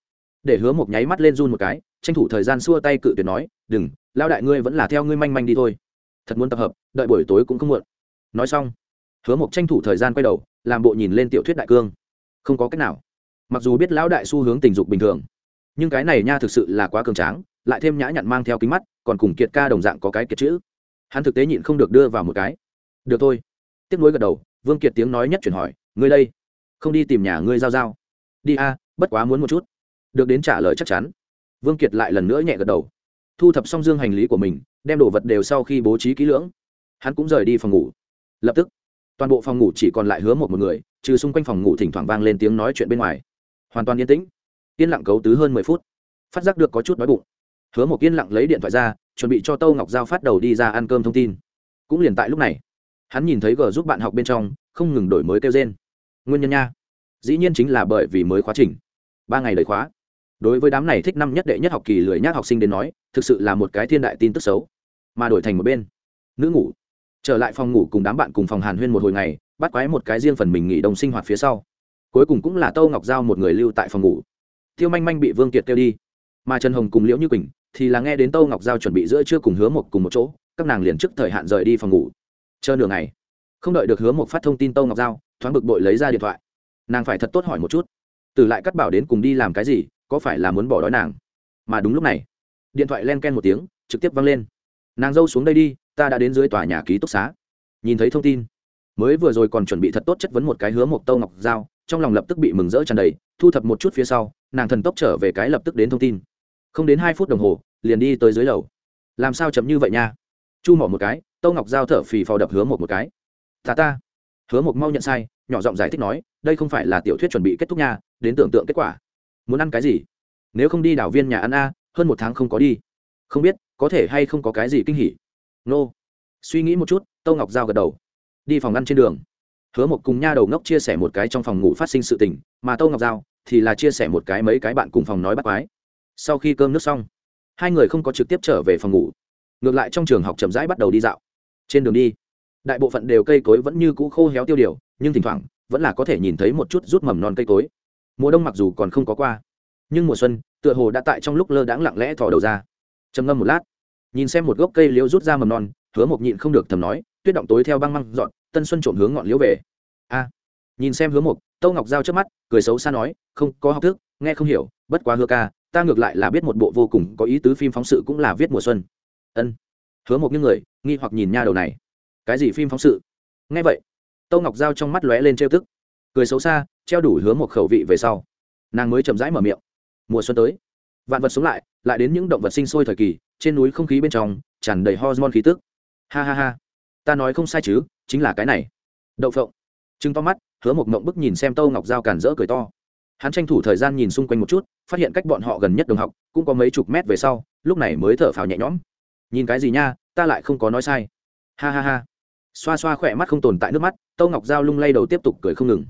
Để hứa một nháy mắt lên run một cái tranh thủ thời gian xua tay cự tuyệt nói đừng lao đại ngươi vẫn là theo ngươi manh manh đi thôi. Thật muốn tập hợp đợi buổi tối cũng không muộn. Nói xong hứa một tranh thủ thời gian quay đầu làm bộ nhìn lên tiểu thuyết đại cương. Không có cách nào. Mặc dù biết lão đại xu hướng tình dục bình thường nhưng cái này nha thực sự là quá cường tráng, lại thêm nhã nhặn mang theo kính mắt, còn cùng kiệt ca đồng dạng có cái kiệt chữ. Hắn thực tế nhịn không được đưa vào một cái. Được thôi. Tiếp nối gật đầu, vương kiệt tiếng nói nhất chuyển hỏi, ngươi đây, không đi tìm nhà ngươi giao giao? Đi a, bất quá muốn một chút. Được đến trả lời chắc chắn. Vương kiệt lại lần nữa nhẹ gật đầu. Thu thập xong dương hành lý của mình, đem đồ vật đều sau khi bố trí kỹ lưỡng. Hắn cũng rời đi phòng ngủ. Lập tức, toàn bộ phòng ngủ chỉ còn lại hứa một một người, trừ xung quanh phòng ngủ thỉnh thoảng vang lên tiếng nói chuyện bên ngoài. Hoàn toàn yên tĩnh yên lặng cấu tứ hơn mười phút. Phát giác được có chút đói bụng. Hứa một yên lặng lấy điện thoại ra, chuẩn bị cho tâu ngọc giao phát đầu đi ra ăn cơm thông tin. Cũng liền tại lúc này, hắn nhìn thấy g giúp bạn học bên trong, không ngừng đổi mới kêu trên nguyên nhân nha. Dĩ nhiên chính là bởi vì mới khóa trình. Ba ngày đầy khóa. Đối với đám này thích năm nhất đệ nhất học kỳ lười nhác học sinh đến nói, thực sự là một cái thiên đại tin tức xấu. Mà đổi thành một bên, nữ ngủ. Trở lại phòng ngủ cùng đám bạn cùng phòng hàn huyên một hồi ngày, bắt quái một cái riêng phần mình nghỉ đồng sinh hoạt phía sau. Cuối cùng cũng là tâu ngọc giao một người lưu tại phòng ngủ tiêu manh manh bị vương kiệt kêu đi. Mà trần hồng cùng liễu như quỳnh thì là nghe đến tâu ngọc giao chuẩn bị giữa trưa cùng hứa một cùng một chỗ, các nàng liền trước thời hạn rời đi phòng ngủ. Chờ nửa ngày, không đợi được hứa một phát thông tin tâu ngọc giao, thoáng bực bội lấy ra điện thoại. Nàng phải thật tốt hỏi một chút. Từ lại cắt bảo đến cùng đi làm cái gì, có phải là muốn bỏ đói nàng? Mà đúng lúc này, điện thoại len ken một tiếng, trực tiếp văng lên. Nàng dâu xuống đây đi, ta đã đến dưới tòa nhà ký túc xá. Nhìn thấy thông tin, mới vừa rồi còn chuẩn bị thật tốt chất vấn một cái hứa một tâu ngọc giao, trong lòng lập tức bị mừng rỡ tràn đầy, thu thập một chút phía sau nàng thần tốc trở về cái lập tức đến thông tin. Không đến hai phút đồng hồ, liền đi tới dưới lầu. Làm sao chậm như vậy nha? Chu mỏ một cái, tâu ngọc giao thở phì phò đập hứa một một cái. Ta ta. Hứa một mau nhận sai, nhỏ giọng giải thích nói, đây không phải là tiểu thuyết chuẩn bị kết thúc nha, đến tưởng tượng kết quả. Muốn ăn cái gì? Nếu không đi đảo viên nhà ăn a, hơn một tháng không có đi. Không biết, có thể hay không có cái gì kinh hỉ? Nô. Suy nghĩ một chút, tâu ngọc giao gật đầu. Đi phòng ăn trên đường. Hứa một cùng nha đầu ngốc chia sẻ một cái trong phòng ngủ phát sinh sự tình, mà tâu ngọc giao thì là chia sẻ một cái mấy cái bạn cùng phòng nói bắt quái. Sau khi cơm nước xong, hai người không có trực tiếp trở về phòng ngủ. Ngược lại trong trường học chậm rãi bắt đầu đi dạo. Trên đường đi, đại bộ phận đều cây cối vẫn như cũ khô héo tiêu điều, nhưng thỉnh thoảng vẫn là có thể nhìn thấy một chút rút mầm non cây cối. Mùa đông mặc dù còn không có qua, nhưng mùa xuân tựa hồ đã tại trong lúc lơ đãng lặng lẽ thò đầu ra. Trầm ngâm một lát, nhìn xem một gốc cây liễu rút ra mầm non, hứa một nhịn không được thầm nói, tuyết động tối theo băng măng dọn, tân xuân trộm hướng ngọn liễu về. A nhìn xem hứa một tâu ngọc giao trước mắt, cười xấu xa nói, không, có học thức, nghe không hiểu, bất quá hứa ca, ta ngược lại là biết một bộ vô cùng có ý tứ phim phóng sự cũng là viết mùa xuân. Ân. Hứa một những người, nghi hoặc nhìn nha đầu này. Cái gì phim phóng sự? Nghe vậy. Tâu ngọc giao trong mắt lóe lên trêu tức. Cười xấu xa, treo đủ hứa một khẩu vị về sau. Nàng mới chậm rãi mở miệng. Mùa xuân tới, vạn vật sống lại lại đến những động vật sinh sôi thời kỳ, trên núi không khí bên trong, tràn đầy hormone khí tức. Ha ha ha, ta nói không sai chứ, chính là cái này. Đậu phộng trứng to mắt hứa một mộng bức nhìn xem tâu ngọc giao cản rỡ cười to. Hắn tranh thủ thời gian nhìn xung quanh một chút, phát hiện cách bọn họ gần nhất đồng học, cũng có mấy chục mét về sau, lúc này mới thở phào nhẹ nhõm. Nhìn cái gì nha, ta lại không có nói sai. Ha ha ha. Xoa xoa khỏe mắt không tồn tại nước mắt, tâu ngọc giao lung lay đầu tiếp tục cười không ngừng.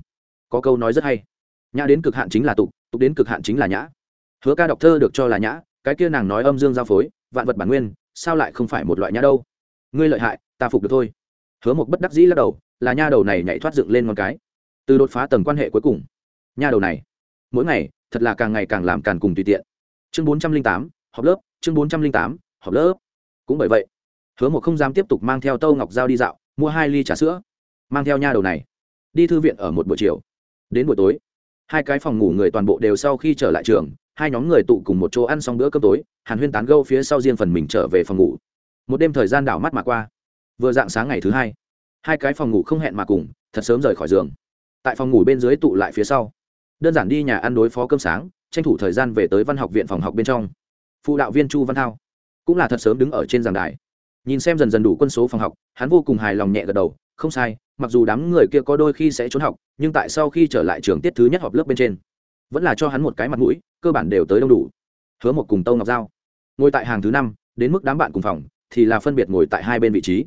Có câu nói rất hay. Nhã đến cực hạn chính là tục tục đến cực hạn chính là nhã. Hứa ca đọc thơ được cho là nhã, cái kia nàng nói âm dương giao phối, vạn vật bản nguyên, sao lại không phải một loại nhã đâu? Ngươi lợi hại, ta phục được thôi. Hứa một bất đắc dĩ lắc đầu, là nha đầu này nhảy thoát dựng lên con cái từ đột phá tầng quan hệ cuối cùng. Nha đầu này, mỗi ngày, thật là càng ngày càng làm càng cùng tùy tiện. Chương bốn trăm linh tám học lớp, chương bốn trăm linh tám học lớp. Cũng bởi vậy, hứa một không dám tiếp tục mang theo tâu ngọc giao đi dạo, mua hai ly trà sữa, mang theo nha đầu này, đi thư viện ở một buổi chiều. Đến buổi tối, hai cái phòng ngủ người toàn bộ đều sau khi trở lại trường, hai nhóm người tụ cùng một chỗ ăn xong bữa cơm tối, hàn huyên tán gâu phía sau riêng phần mình trở về phòng ngủ. Một đêm thời gian đảo mắt mà qua. Vừa dạng sáng ngày thứ hai hai cái phòng ngủ không hẹn mà cùng, thật sớm rời khỏi giường tại phòng ngủ bên dưới tụ lại phía sau. Đơn giản đi nhà ăn đối phó cơm sáng, tranh thủ thời gian về tới văn học viện phòng học bên trong. Phụ đạo viên chu văn thao cũng là thật sớm đứng ở trên giảng đài. Nhìn xem dần dần đủ quân số phòng học, hắn vô cùng hài lòng nhẹ gật đầu, không sai, mặc dù đám người kia có đôi khi sẽ trốn học, nhưng tại sau khi trở lại trường tiết thứ nhất họp lớp bên trên, vẫn là cho hắn một cái mặt mũi, cơ bản đều tới đông đủ. Hứa một cùng tâu ngọc giao ngồi tại hàng thứ năm, đến mức đám bạn cùng phòng thì là phân biệt ngồi tại hai bên vị trí.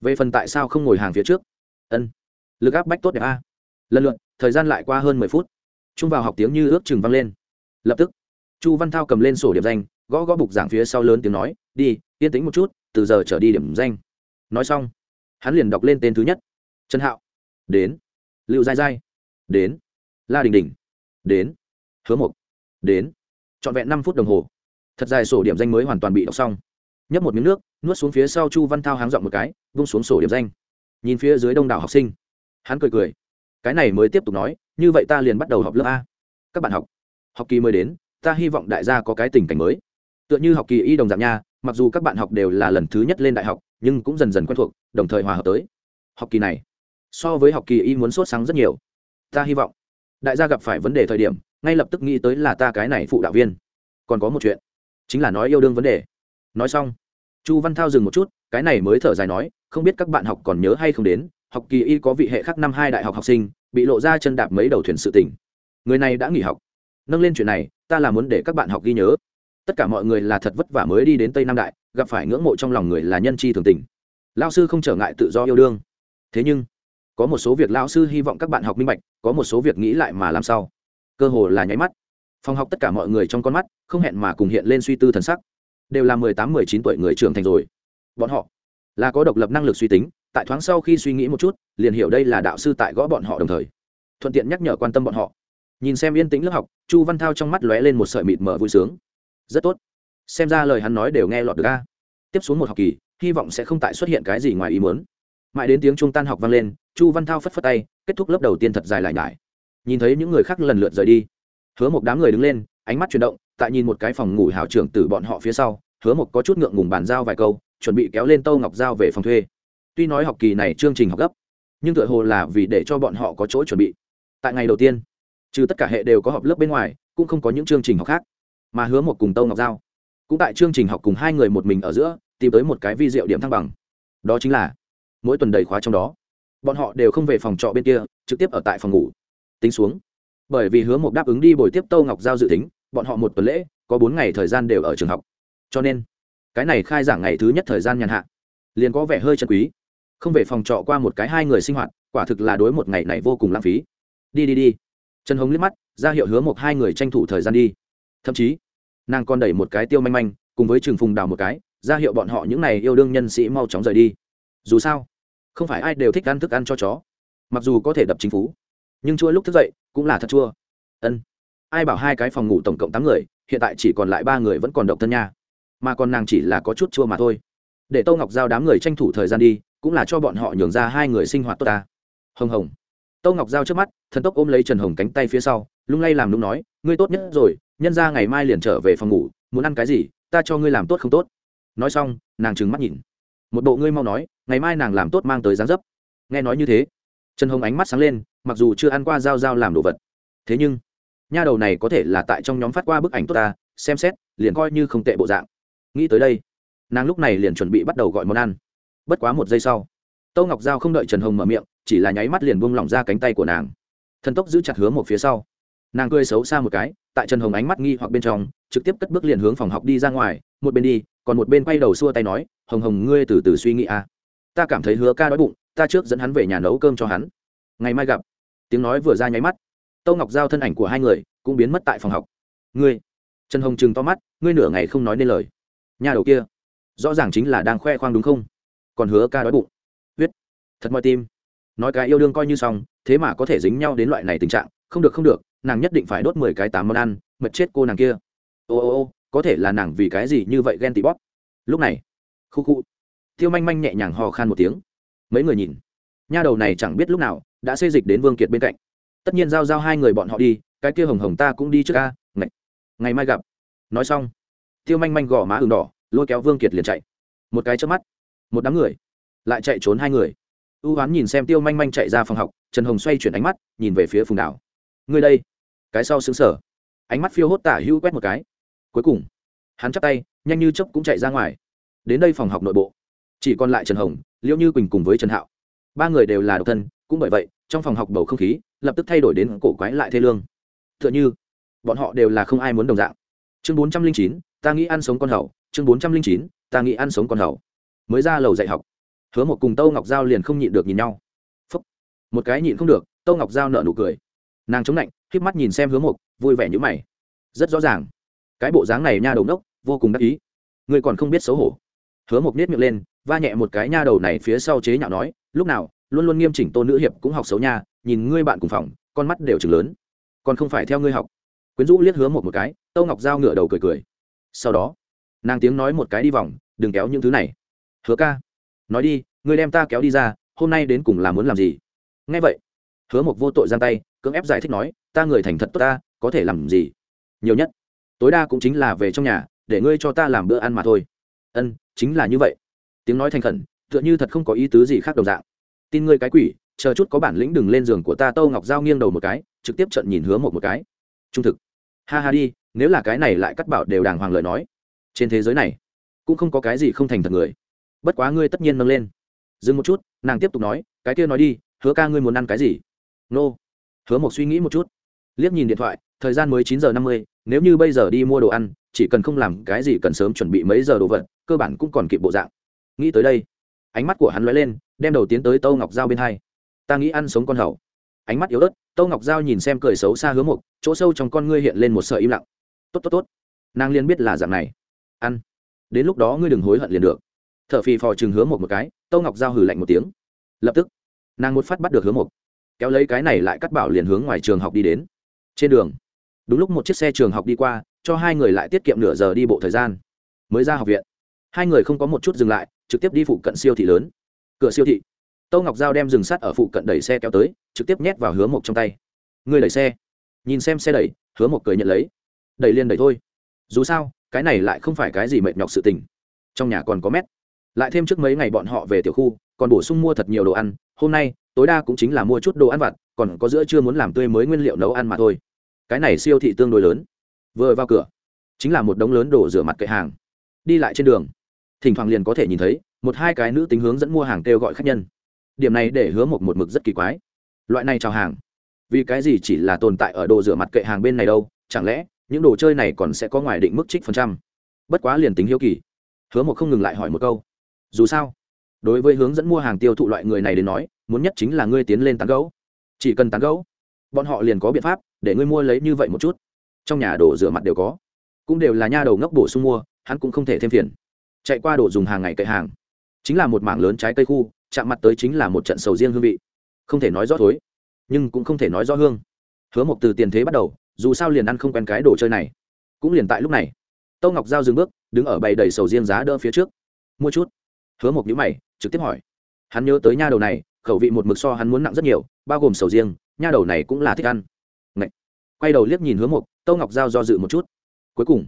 Về phần tại sao không ngồi hàng phía trước? Ân, lực áp bách tốt đẹp a lần lượt, thời gian lại qua hơn mười phút. Trung vào học tiếng như ước chừng vang lên. Lập tức, chu văn thao cầm lên sổ điểm danh, gõ gõ bục giảng phía sau lớn tiếng nói, đi, yên tĩnh một chút, từ giờ trở đi điểm danh. Nói xong, hắn liền đọc lên tên thứ nhất. Trần hạo. Đến. Lưu giai giai. Đến. La đình đình. Đến. Hứa mộc. Đến. Trọn vẹn năm phút đồng hồ. Thật dài sổ điểm danh mới hoàn toàn bị đọc xong. Nhấp một miếng nước, nuốt xuống phía sau chu văn thao háng dọn một cái, vung xuống sổ điểm danh. Nhìn phía dưới đông đảo học sinh. Hắn cười cười cái này mới tiếp tục nói, như vậy ta liền bắt đầu học lớp a. Các bạn học học kỳ mới đến, ta hy vọng đại gia có cái tình cảnh mới. Tựa như học kỳ y đồng dạng nha, mặc dù các bạn học đều là lần thứ nhất lên đại học, nhưng cũng dần dần quen thuộc, đồng thời hòa hợp tới. Học kỳ này, so với học kỳ y muốn sốt sáng rất nhiều. Ta hy vọng, đại gia gặp phải vấn đề thời điểm, ngay lập tức nghĩ tới là ta cái này phụ đạo viên. Còn có một chuyện, chính là nói yêu đương vấn đề. Nói xong, chu văn thao dừng một chút, cái này mới thở dài nói, không biết các bạn học còn nhớ hay không đến học kỳ y có vị hệ khác năm hai đại học học sinh, bị lộ ra chân đạp mấy đầu thuyền sự tỉnh người này đã nghỉ học. Nâng lên chuyện này, ta là muốn để các bạn học ghi nhớ. Tất cả mọi người là thật vất vả mới đi đến tây nam đại, gặp phải ngưỡng mộ trong lòng người là nhân chi thường tình. Lao sư không trở ngại tự do yêu đương. Thế nhưng, có một số việc lao sư hy vọng các bạn học minh bạch, có một số việc nghĩ lại mà làm sao. Cơ hồ là nháy mắt. Phòng học tất cả mọi người trong con mắt, không hẹn mà cùng hiện lên suy tư thần sắc. Đều là mười tám, mười chín tuổi người trưởng thành rồi. Bọn họ là có độc lập năng lực suy tính tại thoáng sau khi suy nghĩ một chút, liền hiểu đây là đạo sư tại gõ bọn họ đồng thời. Thuận tiện nhắc nhở quan tâm bọn họ. Nhìn xem yên tĩnh lớp học, chu văn thao trong mắt lóe lên một sợi mịt mờ vui sướng. Rất tốt. Xem ra lời hắn nói đều nghe lọt được ca tiếp xuống một học kỳ, hy vọng sẽ không tại xuất hiện cái gì ngoài ý muốn. Mãi đến tiếng trung tan học vang lên, chu văn thao phất phất tay, kết thúc lớp đầu tiên thật dài lại nhải. Nhìn thấy những người khác lần lượt rời đi. Hứa một đám người đứng lên, ánh mắt chuyển động, tại nhìn một cái phòng ngủ hảo trưởng từ bọn họ phía sau, hứa một có chút ngượng ngùng bàn giao vài câu, chuẩn bị kéo lên tâu ngọc giao về phòng thuê tuy nói học kỳ này chương trình học gấp, nhưng tựa hồ là vì để cho bọn họ có chỗ chuẩn bị. Tại ngày đầu tiên, trừ tất cả hệ đều có học lớp bên ngoài, cũng không có những chương trình học khác, mà hứa một cùng tâu ngọc giao. Cũng tại chương trình học cùng hai người một mình ở giữa, tìm tới một cái vi diệu điểm thăng bằng. Đó chính là, mỗi tuần đầy khóa trong đó, bọn họ đều không về phòng trọ bên kia, trực tiếp ở tại phòng ngủ. Tính xuống, bởi vì hứa một đáp ứng đi buổi tiếp tâu ngọc giao dự tính, bọn họ một tuần lễ, có bốn ngày thời gian đều ở trường học. Cho nên, cái này khai giảng ngày thứ nhất thời gian nhàn hạ, liền có vẻ hơi chân quý không về phòng trọ qua một cái hai người sinh hoạt, quả thực là đối một ngày này vô cùng lãng phí. Đi đi đi. Trần hồng liếc mắt, ra hiệu hứa một hai người tranh thủ thời gian đi. Thậm chí, nàng còn đẩy một cái tiêu manh manh, cùng với trường phùng đào một cái, ra hiệu bọn họ những này yêu đương nhân sĩ mau chóng rời đi. Dù sao, không phải ai đều thích ăn thức ăn cho chó. Mặc dù có thể đập chính phủ nhưng chua lúc thức dậy cũng là thật chua. Ân. Ai bảo hai cái phòng ngủ tổng cộng tám người, hiện tại chỉ còn lại ba người vẫn còn độc thân nha. Mà còn nàng chỉ là có chút chua mà thôi để tô ngọc giao đám người tranh thủ thời gian đi, cũng là cho bọn họ nhường ra hai người sinh hoạt tốt ta. Hồng hồng. Tô ngọc giao trước mắt, thần tốc ôm lấy trần hồng cánh tay phía sau, lung lay làm lung nói, ngươi tốt nhất rồi, nhân ra ngày mai liền trở về phòng ngủ, muốn ăn cái gì, ta cho ngươi làm tốt không tốt. Nói xong, nàng trừng mắt nhìn. Một bộ ngươi mau nói, ngày mai nàng làm tốt mang tới dáng dấp. Nghe nói như thế, trần hồng ánh mắt sáng lên, mặc dù chưa ăn qua dao dao làm đồ vật. Thế nhưng, nha đầu này có thể là tại trong nhóm phát qua bức ảnh tốt ta, xem xét, liền coi như không tệ bộ dạng. Nghĩ tới đây nàng lúc này liền chuẩn bị bắt đầu gọi món ăn. Bất quá một giây sau, tâu ngọc giao không đợi trần hồng mở miệng, chỉ là nháy mắt liền buông lỏng ra cánh tay của nàng. Thần tốc giữ chặt hướng một phía sau. Nàng cười xấu xa một cái, tại trần hồng ánh mắt nghi hoặc bên trong, trực tiếp cất bước liền hướng phòng học đi ra ngoài, một bên đi, còn một bên quay đầu xua tay nói, hồng hồng, ngươi từ từ suy nghĩ à ta cảm thấy hứa ca đói bụng, ta trước dẫn hắn về nhà nấu cơm cho hắn. Ngày mai gặp. Tiếng nói vừa ra nháy mắt, tâu ngọc giao thân ảnh của hai người cũng biến mất tại phòng học. Ngươi? Trần hồng chừng to mắt, ngươi nửa ngày không nói nên lời. Nhà đầu kia rõ ràng chính là đang khoe khoang đúng không? Còn hứa ca đói bụng. Huyết. Thật moi tim. Nói cái yêu đương coi như xong thế mà có thể dính nhau đến loại này tình trạng không được không được nàng nhất định phải đốt mười cái tám món ăn mật chết cô nàng kia. Ô ô ô có thể là nàng vì cái gì như vậy ghen tị bóp. Lúc này khu khu tiêu manh manh nhẹ nhàng hò khan một tiếng. Mấy người nhìn. Nha đầu này chẳng biết lúc nào đã xê dịch đến vương kiệt bên cạnh. Tất nhiên giao giao hai người bọn họ đi cái kia hồng hồng ta cũng đi trước ca ngày, ngày mai gặp. Nói xong tiêu manh manh gõ má ừng đỏ lôi kéo vương kiệt liền chạy. Một cái trước mắt, một đám người lại chạy trốn hai người. Ưu hoán nhìn xem tiêu manh manh chạy ra phòng học, trần hồng xoay chuyển ánh mắt, nhìn về phía phùng đảo người đây. Cái sau xứng sở ánh mắt phiêu hốt tả hữu quét một cái. Cuối cùng, hắn chắp tay, nhanh như chốc cũng chạy ra ngoài. Đến đây phòng học nội bộ. Chỉ còn lại trần hồng, liễu như quỳnh cùng với trần hạo. Ba người đều là độc thân, cũng bởi vậy, trong phòng học bầu không khí lập tức thay đổi đến cổ quái lại thê lương. T h ư ợ n h ư bọn họ đều là không ai muốn đồng dạng. Chương bốn trăm linh chín ta nghĩ ăn sống con hầu, chương bốn trăm linh chín, ta nghĩ ăn sống con hầu. Mới ra lầu dạy học. Hứa một cùng tâu ngọc giao liền không nhịn được nhìn nhau. Phúc. một cái nhịn không được, tâu ngọc giao nợ nụ cười. Nàng chống lạnh k mắt nhìn xem hứa một vui vẻ như mày. Rất rõ ràng. Cái bộ dáng này nha đầu nốc vô cùng đắc ý. Người còn không biết xấu hổ. Hứa một nết miệng lên, va nhẹ một cái nha đầu này phía sau chế nhạo nói, lúc nào, luôn luôn nghiêm chỉnh tôn nữ hiệp cũng học xấu nha, nhìn ngươi bạn cùng phòng, con mắt đều chừng lớn. Còn không phải theo ngươi học. Quyến rũ liếc hứa một một cái, tâu ngọc giao ngửa đầu cười cười sau đó, nàng tiếng nói một cái đi vòng, đừng kéo những thứ này. Hứa ca, nói đi, ngươi đem ta kéo đi ra, hôm nay đến cùng là muốn làm gì? Nghe vậy, hứa một vô tội giang tay, cưỡng ép giải thích nói, ta người thành thật tốt ta, có thể làm gì? Nhiều nhất, tối đa cũng chính là về trong nhà, để ngươi cho ta làm bữa ăn mà thôi. Ân, chính là như vậy. Tiếng nói thành khẩn, tựa như thật không có ý tứ gì khác đồng dạng. Tin ngươi cái quỷ, chờ chút có bản lĩnh đừng lên giường của ta, tâu ngọc giao nghiêng đầu một cái, trực tiếp trận nhìn hứa một một cái. Trung thực. Ha ha đi nếu là cái này lại cắt bảo đều đàng hoàng lời nói, trên thế giới này cũng không có cái gì không thành thật người. Bất quá ngươi tất nhiên nâng lên. Dừng một chút, nàng tiếp tục nói, cái kia nói đi, hứa ca ngươi muốn ăn cái gì? Nô. Hứa một suy nghĩ một chút. Liếc nhìn điện thoại, thời gian mới chín giờ năm mươi, nếu như bây giờ đi mua đồ ăn, chỉ cần không làm cái gì cần sớm chuẩn bị mấy giờ đồ vật, cơ bản cũng còn kịp bộ dạng. Nghĩ tới đây, ánh mắt của hắn lóe lên, đem đầu tiến tới tâu ngọc dao bên hai. Ta nghĩ ăn sống con hầu. Ánh mắt yếu ớt, tâu ngọc dao nhìn xem cười xấu xa hứa mục chỗ sâu trong con ngươi hiện lên một sợi im lặng tốt tốt tốt. Nàng liền biết là dạng này. Ăn. Đến lúc đó ngươi đừng hối hận liền được. T h ở phì phò chừng hứa một một cái, tâu ngọc giao hử lạnh một tiếng. Lập tức, nàng một phát bắt được hứa một kéo lấy cái này lại cắt bảo liền hướng ngoài trường học đi đến. Trên đường, đúng lúc một chiếc xe trường học đi qua, cho hai người lại tiết kiệm nửa giờ đi bộ thời gian. Mới ra học viện, hai người không có một chút dừng lại, trực tiếp đi phụ cận siêu thị lớn. Cửa siêu thị, tâu ngọc giao đem dừng sắt ở phụ cận đẩy xe kéo tới, trực tiếp nhét vào hứa một trong tay. Người đẩy xe. Nhìn xem xe đẩy, hứa một cười nhận lấy đẩy liền đẩy thôi. Dù sao, cái này lại không phải cái gì mệt nhọc sự tình. Trong nhà còn có mét. Lại thêm trước mấy ngày bọn họ về tiểu khu, còn bổ sung mua thật nhiều đồ ăn. Hôm nay, tối đa cũng chính là mua chút đồ ăn vặt, còn có giữa chưa muốn làm tươi mới nguyên liệu nấu ăn mà thôi. Cái này siêu thị tương đối lớn. Vừa vào cửa, chính là một đống lớn đồ rửa mặt kệ hàng. Đi lại trên đường, thỉnh thoảng liền có thể nhìn thấy một hai cái nữ tính hướng dẫn mua hàng kêu gọi khách nhân. Điểm này để hứa một một mực rất kỳ quái. Loại này chào hàng, vì cái gì chỉ là tồn tại ở đồ rửa mặt kệ hàng bên này đâu? Chẳng lẽ những đồ chơi này còn sẽ có ngoài định mức trích phần trăm. Bất quá liền tính hiếu kỳ. Hứa một không ngừng lại hỏi một câu. Dù sao, đối với hướng dẫn mua hàng tiêu thụ loại người này đến nói, muốn nhất chính là ngươi tiến lên tán gấu chỉ cần tán gấu bọn họ liền có biện pháp để ngươi mua lấy như vậy một chút. Trong nhà đồ rửa mặt đều có. Cũng đều là nha đầu ngốc bổ sung mua, hắn cũng không thể thêm phiền. Chạy qua đồ dùng hàng ngày cậy hàng. Chính là một mảng lớn trái cây khu, chạm mặt tới chính là một trận sầu riêng hương vị. Không thể nói rõ thối, nhưng cũng không thể nói rõ hương. Hứa một từ tiền thế bắt đầu dù sao liền ăn không quen cái đồ chơi này. Cũng liền tại lúc này tâu ngọc giao dừng bước, đứng ở bầy đầy sầu riêng giá đỡ phía trước. Mua chút. Hứa một nhữ mày, trực tiếp hỏi. Hắn nhớ tới nha đầu này, khẩu vị một mực so hắn muốn nặng rất nhiều, bao gồm sầu riêng, nha đầu này cũng là thích ăn. Ngậy. quay đầu liếc nhìn hứa một tâu ngọc giao do dự một chút. Cuối cùng,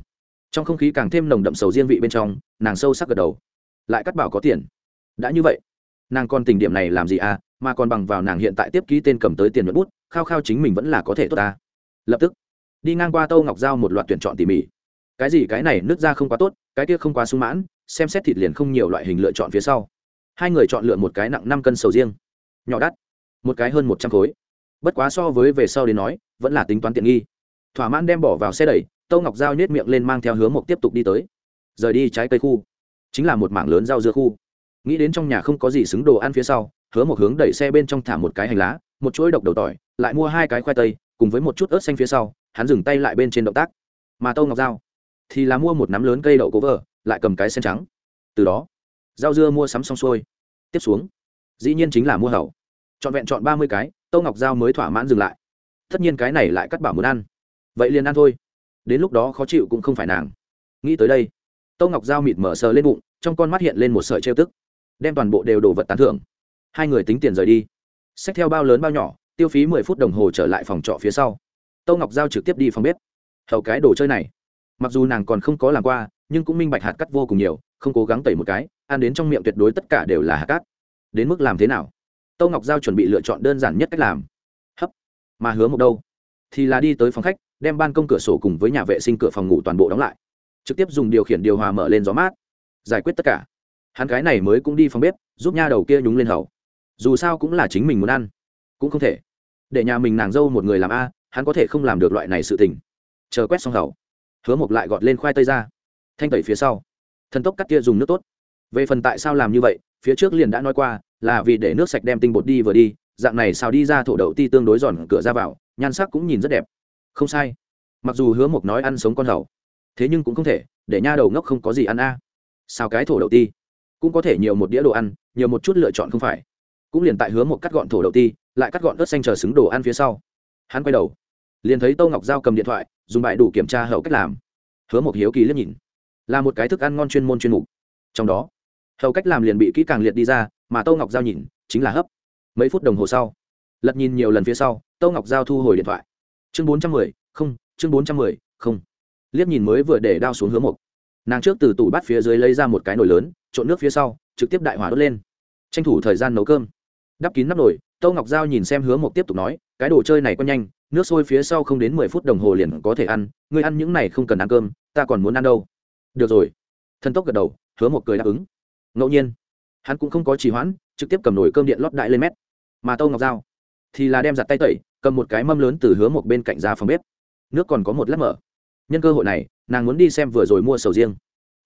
trong không khí càng thêm nồng đậm sầu riêng vị bên trong, nàng sâu sắc gật đầu. Lại cắt bảo có tiền. Đã như vậy, nàng còn tình điểm này làm gì à mà còn bằng vào nàng hiện tại tiếp ký tên cầm tới tiền nhuận bút, khao khao chính mình vẫn là có thể tốt ta lập tức, đi ngang qua tâu ngọc giao một loạt tuyển chọn tỉ mỉ. Cái gì cái này nước ra không quá tốt, cái kia không quá sung mãn, xem xét thịt liền không nhiều loại hình lựa chọn phía sau. Hai người chọn lựa một cái nặng năm cân sầu riêng, nhỏ đắt, một cái hơn một trăm khối. Bất quá so với về sau đến nói, vẫn là tính toán tiện nghi. Thỏa mãn đem bỏ vào xe đẩy, tâu ngọc giao nhét miệng lên mang theo hướng một tiếp tục đi tới. Rời đi trái cây khu, chính là một mảng lớn rau dưa khu. Nghĩ đến trong nhà không có gì xứng đồ ăn phía sau, hứa một hướng đẩy xe bên trong thả một cái hành lá, một chuỗi độc đầu tỏi, lại mua hai cái khoai tây cùng với một chút ớt xanh phía sau, hắn dừng tay lại bên trên động tác. Mà tâu ngọc dao thì là mua một nắm lớn cây đậu cố vờ, lại cầm cái sen trắng. Từ đó, rau dưa mua sắm xong xuôi. Tiếp xuống, dĩ nhiên chính là mua hầu trọn vẹn chọn ba mươi cái tâu ngọc dao mới thỏa mãn dừng lại. Tất nhiên cái này lại cắt bảo muốn ăn. Vậy liền ăn thôi. Đến lúc đó khó chịu cũng không phải nàng. Nghĩ tới đây tâu ngọc dao mịt mở sờ lên bụng, trong con mắt hiện lên một sợi trêu tức. Đem toàn bộ đều đồ vật tán thưởng. Hai người tính tiền rời đi. Xách theo bao lớn bao nhỏ tiêu phí mười phút đồng hồ trở lại phòng trọ phía sau. Tâu ngọc giao trực tiếp đi phòng bếp. Hầu cái đồ chơi này, mặc dù nàng còn không có làm qua, nhưng cũng minh bạch hạt cắt vô cùng nhiều, không cố gắng tẩy một cái, ăn đến trong miệng tuyệt đối tất cả đều là hạt cát đến mức làm thế nào? Tâu ngọc giao chuẩn bị lựa chọn đơn giản nhất cách làm. Hấp. Mà hứa một đâu? Thì là đi tới phòng khách, đem ban công cửa sổ cùng với nhà vệ sinh cửa phòng ngủ toàn bộ đóng lại. Trực tiếp dùng điều khiển điều hòa mở lên gió mát. Giải quyết tất cả. Hắn cái này mới cũng đi phòng bếp, giúp nha đầu kia nhúng lên hầu. Dù sao cũng là chính mình muốn ăn. Cũng không thể để nhà mình nàng dâu một người làm a, hắn có thể không làm được loại này sự tình. Chờ quét xong hầu hứa mộc lại gọt lên khoai tây ra. Thanh tẩy phía sau, thần tốc cắt kia dùng nước tốt. Về phần tại sao làm như vậy, phía trước liền đã nói qua, là vì để nước sạch đem tinh bột đi vừa đi, dạng này xào đi ra thổ đậu ti tương đối giòn cửa ra vào, nhan sắc cũng nhìn rất đẹp. Không sai. Mặc dù hứa mộc nói ăn sống con hầu thế nhưng cũng không thể, để nha đầu ngốc không có gì ăn a. Xào cái thổ đậu ti, cũng có thể nhiều một đĩa đồ ăn, nhiều một chút lựa chọn không phải. Cũng liền tại hứa một cắt gọn thổ đậu ti lại cắt gọn ớt xanh chờ xứng đồ ăn phía sau. Hắn quay đầu, liền thấy tô ngọc giao cầm điện thoại, dùng bãi đủ kiểm tra hậu cách làm. Hứa một hiếu kỳ liếc nhìn. Là một cái thức ăn ngon chuyên môn chuyên mục. Trong đó, hậu cách làm liền bị kỹ càng liệt đi ra, mà tô ngọc giao nhìn, chính là hấp. Mấy phút đồng hồ sau, lật nhìn nhiều lần phía sau tô ngọc giao thu hồi điện thoại. Chương bốn trăm mười, không, chương bốn trăm mười, không. Liếc nhìn mới vừa để đao xuống hứa một nàng trước từ tủ bát phía dưới lấy ra một cái nồi lớn, trộn nước phía sau, trực tiếp đại hỏa đốt lên. Tranh thủ thời gian nấu cơm. Đắp kín nắp nồi tâu ngọc giao nhìn xem hứa mộc tiếp tục nói, cái đồ chơi này có nhanh, nước sôi phía sau không đến mười phút đồng hồ liền có thể ăn người ăn những này không cần ăn cơm, ta còn muốn ăn đâu. Được rồi. Thần tốc gật đầu, hứa mộc cười đáp ứng. Ngẫu nhiên. Hắn cũng không có trì hoãn, trực tiếp cầm nồi cơm điện lót đại lên mét. Mà tâu ngọc Giao thì là đem giặt tay tẩy, cầm một cái mâm lớn từ hứa một bên cạnh ra phòng bếp. Nước còn có một lát mở. Nhân cơ hội này, nàng muốn đi xem vừa rồi mua sầu riêng.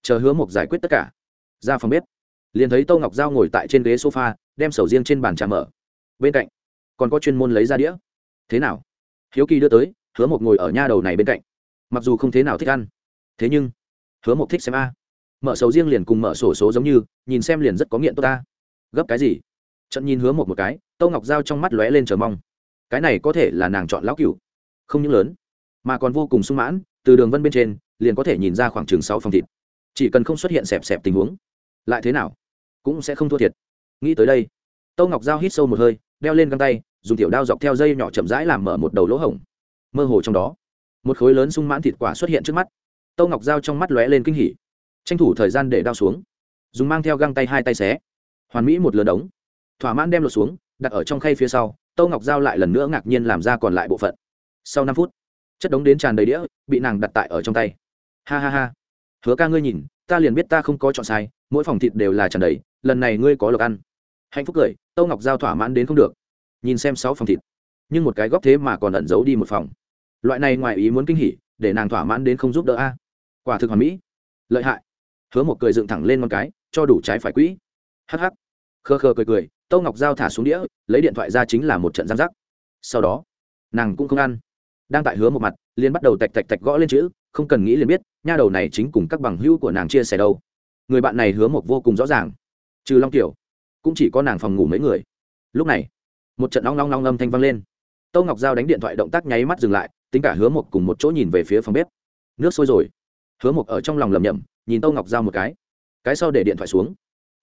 Chờ hứa một giải quyết tất cả. Ra phòng bếp. Liền thấy tâu ngọc giao ngồi tại trên ghế sofa, đem sầu riêng trên bàn trà mở bên cạnh. Còn có chuyên môn lấy ra đĩa. Thế nào? Hiếu kỳ đưa tới, hứa một ngồi ở nha đầu này bên cạnh. Mặc dù không thế nào thích ăn, thế nhưng, hứa một thích xem a. Mở sầu riêng liền cùng mở sổ số giống như, nhìn xem liền rất có nghiện tốt ta. Gấp cái gì? Trận nhìn hứa một một cái, tâu ngọc giao trong mắt lóe lên chờ mong. Cái này có thể là nàng chọn lão cửu. Không những lớn, mà còn vô cùng sung mãn, từ đường vân bên trên, liền có thể nhìn ra khoảng chừng sáu phòng thịt. Chỉ cần không xuất hiện xẹp xẹp tình huống, lại thế nào? Cũng sẽ không thua thiệt. Nghĩ tới đây, tâu ngọc giao hít sâu một hơi đeo lên găng tay, dùng tiểu đao dọc theo dây nhỏ chậm rãi làm mở một đầu lỗ hổng. Mơ hồ trong đó, một khối lớn sung mãn thịt quả xuất hiện trước mắt. Tâu ngọc giao trong mắt lóe lên kinh hỉ. Tranh thủ thời gian để đao xuống. Dùng mang theo găng tay hai tay xé. Hoàn mỹ một lửa đống. Thỏa mãn đem lột xuống, đặt ở trong khay phía sau, tâu ngọc giao lại lần nữa ngạc nhiên làm ra còn lại bộ phận. Sau năm phút, chất đống đến tràn đầy đĩa, bị nàng đặt tại ở trong tay. Ha ha ha. Hứa ca ngươi nhìn, ta liền biết ta không có chọn sai, mỗi phòng thịt đều là tràn đầy, lần này ngươi có lộc ăn hạnh phúc cười, tâu ngọc giao thỏa mãn đến không được. Nhìn xem sáu phòng thịt, nhưng một cái góc thế mà còn ẩn giấu đi một phòng. Loại này ngoài ý muốn kinh hỉ, để nàng thỏa mãn đến không giúp đỡ a. Quả thực hoàn mỹ. Lợi hại. Hứa một cười dựng thẳng lên con cái, cho đủ trái phải quỹ. Hh khơ khơ cười cười, tâu ngọc giao thả xuống đĩa, lấy điện thoại ra chính là một trận giam giác sau đó, nàng cũng không ăn. Đang tại hứa một mặt, liền bắt đầu tạch tạch tạch gõ lên chữ, không cần nghĩ liền biết, nha đầu này chính cùng các bằng hữu của nàng chia sẻ đâu. Người bạn này hứa một vô cùng rõ ràng. Trừ long tiểu cũng chỉ có nàng phòng ngủ mấy người. Lúc này, một trận long long long âm thanh vang lên. Tâu ngọc giao đánh điện thoại động tác nháy mắt dừng lại, tính cả hứa mộc cùng một chỗ nhìn về phía phòng bếp. Nước sôi rồi. Hứa mộc ở trong lòng lầm nhầm nhìn tâu ngọc giao một cái. Cái sau để điện thoại xuống.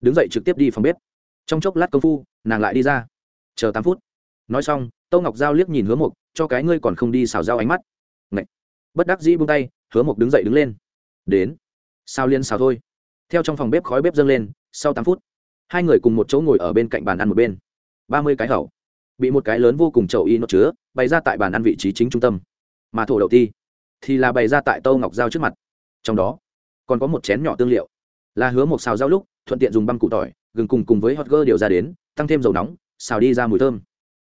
Đứng dậy trực tiếp đi phòng bếp. Trong chốc lát công phu, nàng lại đi ra. Chờ tám phút. Nói xong, tâu ngọc giao liếc nhìn hứa mộc, cho cái ngươi còn không đi xào dao ánh mắt. Ngậy. bất đắc dĩ buông tay, hứa mộc đứng dậy đứng lên. Đến. Sao liên xào thôi. Theo trong phòng bếp khói bếp dâng lên, sau tám phút hai người cùng một chỗ ngồi ở bên cạnh bàn ăn một bên. Ba mươi cái hậu. Bị một cái lớn vô cùng chậu y nó chứa, bày ra tại bàn ăn vị trí chính trung tâm. Mà thổ đậu ti thì là bày ra tại tâu ngọc dao trước mặt. Trong đó, còn có một chén nhỏ tương liệu. Là hứa một xào rau lúc, thuận tiện dùng băm cụ tỏi, gừng cùng cùng với hot girl điều ra đến, tăng thêm dầu nóng, xào đi ra mùi thơm.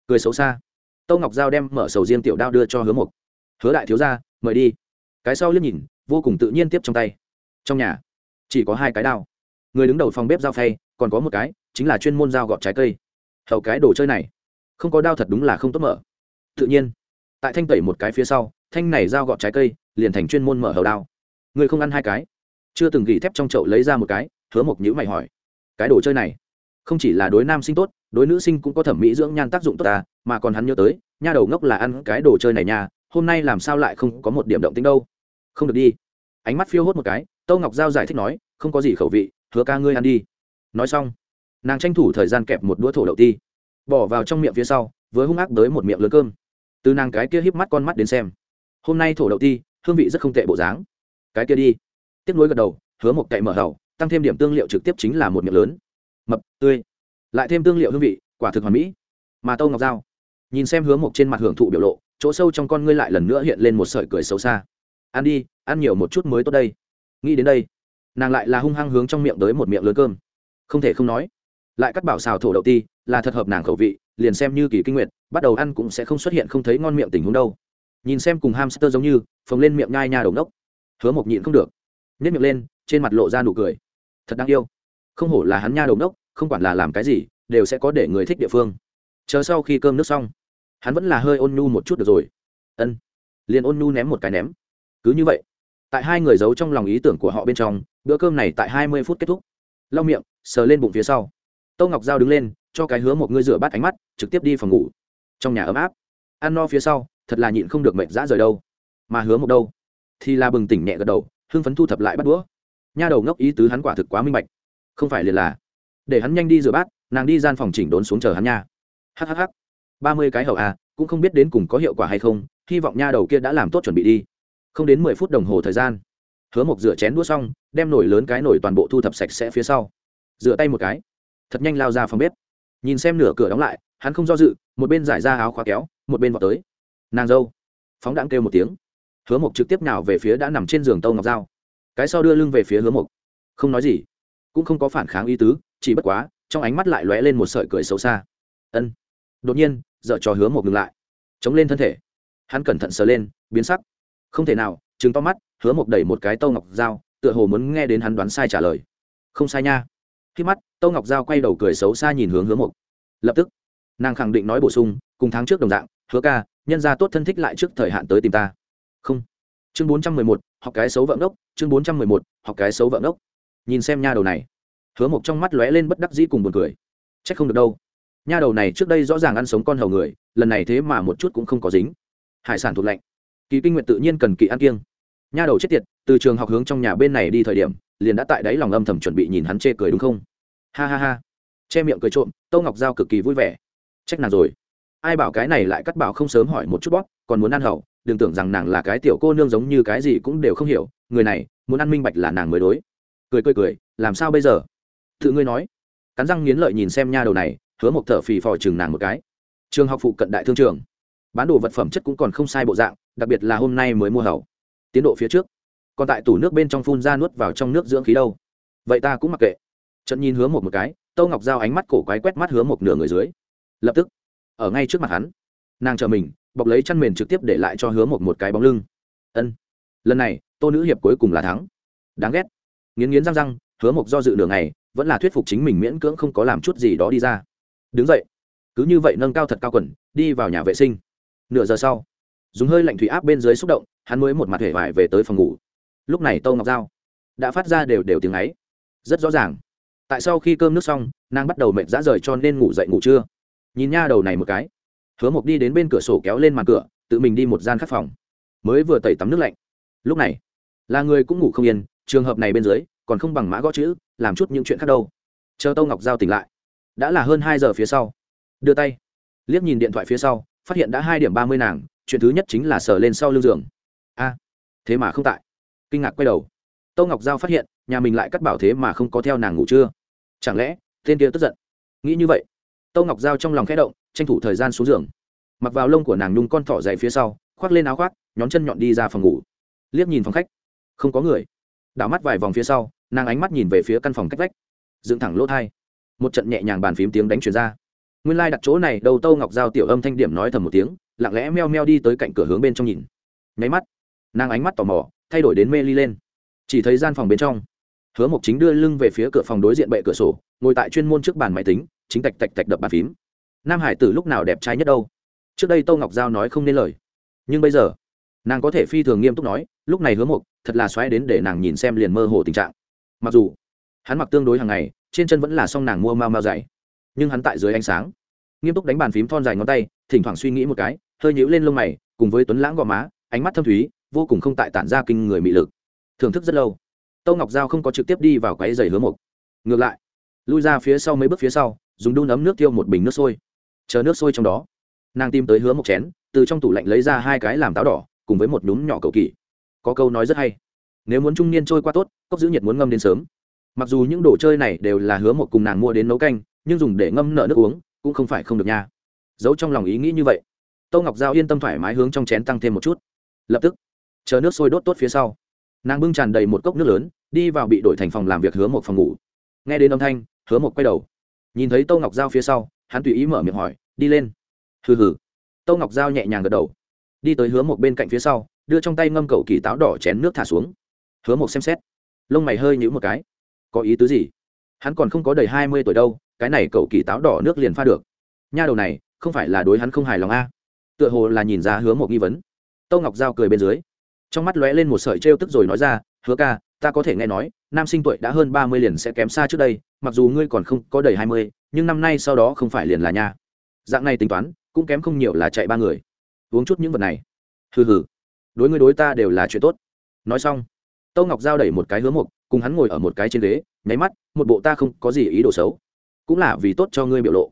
Cười xấu xa. Tâu ngọc giao đem mở sầu riêng tiểu đao đưa cho hứa một. Hứa đại thiếu ra mời đi. Cái sau liếc nhìn, vô cùng tự nhiên tiếp trong tay. Trong nhà, chỉ có hai cái đao người đứng đầu phòng bếp dao phay, còn có một cái, chính là chuyên môn dao gọt trái cây. Hậu cái đồ chơi này, không có đao thật đúng là không tốt mở. Tự nhiên, tại thanh tẩy một cái phía sau, thanh này dao gọt trái cây, liền thành chuyên môn mở hầu đao. Người không ăn hai cái. Chưa từng gỉ thép trong chậu lấy ra một cái, hứa mộc nhữ mày hỏi, cái đồ chơi này, không chỉ là đối nam sinh tốt, đối nữ sinh cũng có thẩm mỹ dưỡng nhan tác dụng tốt à mà còn hắn nhớ tới, nha đầu ngốc là ăn cái đồ chơi này nha, hôm nay làm sao lại không có một điểm động tính đâu. Không được đi. Ánh mắt phiêu hốt một cái, tâu ngọc giao giải thích nói, không có gì khẩu vị hứa ca ngươi ăn đi. Nói xong, nàng tranh thủ thời gian kẹp một đũa thổ đậu ti, bỏ vào trong miệng phía sau với hung ác tới một miệng lớn cơm. Từ nàng cái kia híp mắt con mắt đến xem, hôm nay thổ đậu ti, hương vị rất không tệ bộ dáng. Cái kia đi. Tiếp nối gật đầu, hứa một cậy mở hầu tăng thêm điểm tương liệu trực tiếp chính là một miệng lớn. Mập, tươi. Lại thêm tương liệu hương vị, quả thực hoàn mỹ. Mà tâu ngọc dao. Nhìn xem hứa một trên mặt hưởng thụ biểu lộ, chỗ sâu trong con ngươi lại lần nữa hiện lên một sợi cười xấu xa. Ăn đi, ăn nhiều một chút mới tốt đây. Nghĩ đến đây nàng lại là hung hăng hướng trong miệng tới một miệng lớn cơm. Không thể không nói, lại cắt bảo xào thổ đậu ti, là thật hợp nàng khẩu vị, liền xem như kỳ kinh nguyệt, bắt đầu ăn cũng sẽ không xuất hiện không thấy ngon miệng tình huống đâu. Nhìn xem cùng hamster giống như, phồng lên miệng nhai nhà đầu nốc hứa mộc nhịn không được nhét miệng lên, trên mặt lộ ra nụ cười. Thật đáng yêu. Không hổ là hắn nha đầu nốc không quản là làm cái gì, đều sẽ có để người thích địa phương. Chờ sau khi cơm nước xong, hắn vẫn là hơi ôn nhu một chút được rồi. Ân. Liền ôn nhu ném một cái ném. Cứ như vậy, tại hai người giấu trong lòng ý tưởng của họ bên trong bữa cơm này tại hai mươi phút kết thúc. Lau miệng, sờ lên bụng phía sau. Tâu ngọc giao đứng lên, cho cái hứa một ngươi rửa bát ánh mắt, trực tiếp đi phòng ngủ. Trong nhà ấm áp. Ăn no phía sau, thật là nhịn không được mệt dã rời đâu. Mà hứa một đâu? Thì là bừng tỉnh nhẹ gật đầu, hưng phấn thu thập lại bắt đũa. Nha đầu ngốc ý tứ hắn quả thực quá minh bạch. Không phải liền là, để hắn nhanh đi rửa bát, nàng đi gian phòng chỉnh đốn xuống chờ hắn nha. Hhh ba mươi cái hậu à cũng không biết đến cùng có hiệu quả hay không, hy vọng nha đầu kia đã làm tốt chuẩn bị đi. Không đến mười phút đồng hồ thời gian, hứa mộc rửa chén đũa xong đem nổi lớn cái nổi toàn bộ thu thập sạch sẽ phía sau. Rửa tay một cái. Thật nhanh lao ra phòng bếp. Nhìn xem nửa cửa đóng lại, hắn không do dự, một bên giải ra áo khóa kéo, một bên vào tới. Nàng dâu. Phóng đãng kêu một tiếng. Hứa mộc trực tiếp nào về phía đã nằm trên giường tâu ngọc dao cái sau đưa lưng về phía hứa mộc. Không nói gì. Cũng không có phản kháng ý tứ, chỉ bất quá, trong ánh mắt lại lóe lên một sợi cười xấu xa. Ân. Đột nhiên dợ trò hứa một ngừng lại. Chống lên thân thể. Hắn cẩn thận sờ lên, biến sắc. Không thể nào chứng to mắt, hứa một đẩy một cái tâu ngọc dao tựa hồ muốn nghe đến hắn đoán sai trả lời. Không sai nha. Khi mắt tâu ngọc Giao quay đầu cười xấu xa nhìn hướng hứa Mục. lập tức, nàng khẳng định nói bổ sung, cùng tháng trước đồng dạng, hứa ca, nhân gia tốt thân thích lại trước thời hạn tới tìm ta. Không. Chương bốn trăm mười một, học cái xấu vợ ngốc, chương bốn trăm mười một, học cái xấu vợ ngốc. Nhìn xem nha đầu này. Hứa Mục trong mắt lóe lên bất đắc dĩ cùng buồn cười. C h ắ c không được đâu. Nha đầu này trước đây rõ ràng ăn sống con hầu người, lần này thế mà một chút cũng không có dính. Hải sản thuộc lạnh. Kỳ kinh nguyện tự nhiên cần kỳ ăn kiêng nha đầu chết tiệt, từ trường học hướng trong nhà bên này đi thời điểm, liền đã tại đáy lòng âm thầm chuẩn bị nhìn hắn chê cười đúng không? Ha ha ha. Che miệng cười trộm tâu ngọc giao cực kỳ vui vẻ. Trách nàng rồi. Ai bảo cái này lại cắt bảo không sớm hỏi một chút bóp, còn muốn ăn hậu, đừng tưởng rằng nàng là cái tiểu cô nương giống như cái gì cũng đều không hiểu, người này, muốn ăn minh bạch là nàng mới đối. Cười cười cười, làm sao bây giờ? Tự ngươi nói. Cắn răng nghiến lợi nhìn xem nha đầu này, hứa một thở phì phò chừng nàng một cái. Trường học phụ cận đại thương trường. Bán đồ vật phẩm chất cũng còn không sai bộ dạng, đặc biệt là hôm nay mới mua hầu tiến độ phía trước. Còn tại tủ nước bên trong phun ra nuốt vào trong nước dưỡng khí đâu. Vậy ta cũng mặc kệ. Trận nhìn hứa một một cái, tâu ngọc giao ánh mắt cổ quái quét mắt hứa một nửa người dưới. Lập tức, ở ngay trước mặt hắn, nàng chờ mình, bọc lấy chăn mền trực tiếp để lại cho hứa một một cái bóng lưng. Ân. Lần này, tô nữ hiệp cuối cùng là thắng. Đáng ghét. Nghiến nghiến răng răng, hứa một do dự đường này vẫn là thuyết phục chính mình miễn cưỡng không có làm chút gì đó đi ra. Đứng dậy. Cứ như vậy nâng cao thật cao quần, đi vào nhà vệ sinh. Nửa giờ sau, dùng hơi lạnh thủy áp bên dưới xúc động hắn mới một mặt hề vải về tới phòng ngủ. Lúc này tâu ngọc dao đã phát ra đều đều tiếng ấy. Rất rõ ràng. Tại sau khi cơm nước xong, nàng bắt đầu mệt dã rời cho nên ngủ dậy ngủ trưa. Nhìn nha đầu này một cái, hứa mộc đi đến bên cửa sổ kéo lên màn cửa, tự mình đi một gian khắc phòng. Mới vừa tẩy tắm nước lạnh. Lúc này, là người cũng ngủ không yên, trường hợp này bên dưới, còn không bằng mã gõ chữ, làm chút những chuyện khác đâu. Chờ tâu ngọc giao tỉnh lại, đã là hơn hai giờ phía sau. Đưa tay, liếc nhìn điện thoại phía sau, phát hiện đã hai điểm ba mươi nàng, chuyện thứ nhất chính là sờ lên sau lưng giường a, thế mà không tại. Kinh ngạc quay đầu. Tâu ngọc giao phát hiện, nhà mình lại cắt bảo thế mà không có theo nàng ngủ chưa chẳng lẽ, tên kia tức giận? Nghĩ như vậy, tâu ngọc giao trong lòng khẽ động, tranh thủ thời gian xuống giường. Mặc vào lông của nàng nhung con thỏ dậy phía sau, khoác lên áo khoác, nhón chân nhọn đi ra phòng ngủ. Liếc nhìn phòng khách, không có người. Đảo mắt vài vòng phía sau, nàng ánh mắt nhìn về phía căn phòng cách vách. Dựng thẳng lỗ thai. Một trận nhẹ nhàng bàn phím tiếng đánh chuyển ra. Nguyên lai、like、đặt chỗ này, đầu tâu ngọc giao tiểu âm thanh điểm nói thầm một tiếng, lặng lẽ meo meo đi tới cạnh cửa hướng bên trong nhìn. Nháy mắt nàng ánh mắt tò mò, thay đổi đến mê ly lên. Chỉ thấy gian phòng bên trong, hứa mộc chính đưa lưng về phía cửa phòng đối diện bệ cửa sổ, ngồi tại chuyên môn trước bàn máy tính, chính tạch tạch tạch đập bàn phím. Nam hải tử lúc nào đẹp trai nhất đâu? Trước đây tô ngọc giao nói không nên lời. Nhưng bây giờ, nàng có thể phi thường nghiêm túc nói, lúc này hứa mộc thật là xoáy đến để nàng nhìn xem liền mơ hồ tình trạng. Mặc dù, hắn mặc tương đối hàng ngày, trên chân vẫn là song nàng mua mau mau dày. Nhưng hắn tại dưới ánh sáng, nghiêm túc đánh bàn phím thon dài ngón tay, thỉnh thoảng suy nghĩ một cái, hơi nhũ lên lông mày, cùng với tuấn lãng gò má, ánh mắt thâm thúy vô cùng không tại tản ra kinh người mị lực. Thưởng thức rất lâu. Tâu ngọc giao không có trực tiếp đi vào quáy giày hứa mộc. Ngược lại, lui ra phía sau mấy bước phía sau, dùng đun ấm nước tiêu một bình nước sôi. Chờ nước sôi trong đó, nàng tìm tới hứa một chén, từ trong tủ lạnh lấy ra hai cái làm táo đỏ, cùng với một nhúm nhỏ cầu kỳ. Có câu nói rất hay. Nếu muốn trung niên trôi qua tốt, cốc giữ nhiệt muốn ngâm đến sớm. Mặc dù những đồ chơi này đều là hứa một cùng nàng mua đến nấu canh, nhưng dùng để ngâm nợ nước uống cũng không phải không được nha. Giấu trong lòng ý nghĩ như vậy tô ngọc giao yên tâm thoải mái hướng trong chén tăng thêm một chút. Lập tức chờ nước sôi đốt tốt phía sau. Nàng bưng tràn đầy một cốc nước lớn, đi vào bị đổi thành phòng làm việc hứa một phòng ngủ. Nghe đến âm thanh, hứa một quay đầu. Nhìn thấy tô ngọc giao phía sau, hắn tùy ý mở miệng hỏi, đi lên. Hừ hừ. Tô ngọc giao nhẹ nhàng gật đầu. Đi tới hứa một bên cạnh phía sau, đưa trong tay ngâm cầu kỳ táo đỏ chén nước thả xuống. Hứa một xem xét, lông mày hơi nhữ một cái. Có ý tứ gì? Hắn còn không có đầy hai mươi tuổi đâu, cái này cậu kỳ táo đỏ nước liền pha được. Nha đầu này, không phải là đối hắn không hài lòng a? Tựa hồ là nhìn ra hứa một nghi vấn. Tâu ngọc giao cười bên dưới trong mắt lóe lên một sợi trêu tức rồi nói ra, hứa ca, ta có thể nghe nói, nam sinh tuổi đã hơn ba mươi liền sẽ kém xa trước đây, mặc dù ngươi còn không có đầy hai mươi, nhưng năm nay sau đó không phải liền là nha. Dạng này tính toán, cũng kém không nhiều là chạy ba người. Uống chút những vật này. Hừ hừ, đối ngươi đối ta đều là chuyện tốt. Nói xong, tâu ngọc giao đẩy một cái hứa mục, cùng hắn ngồi ở một cái trên ghế, nháy mắt, một bộ ta không có gì ý đồ xấu. Cũng là vì tốt cho ngươi biểu lộ.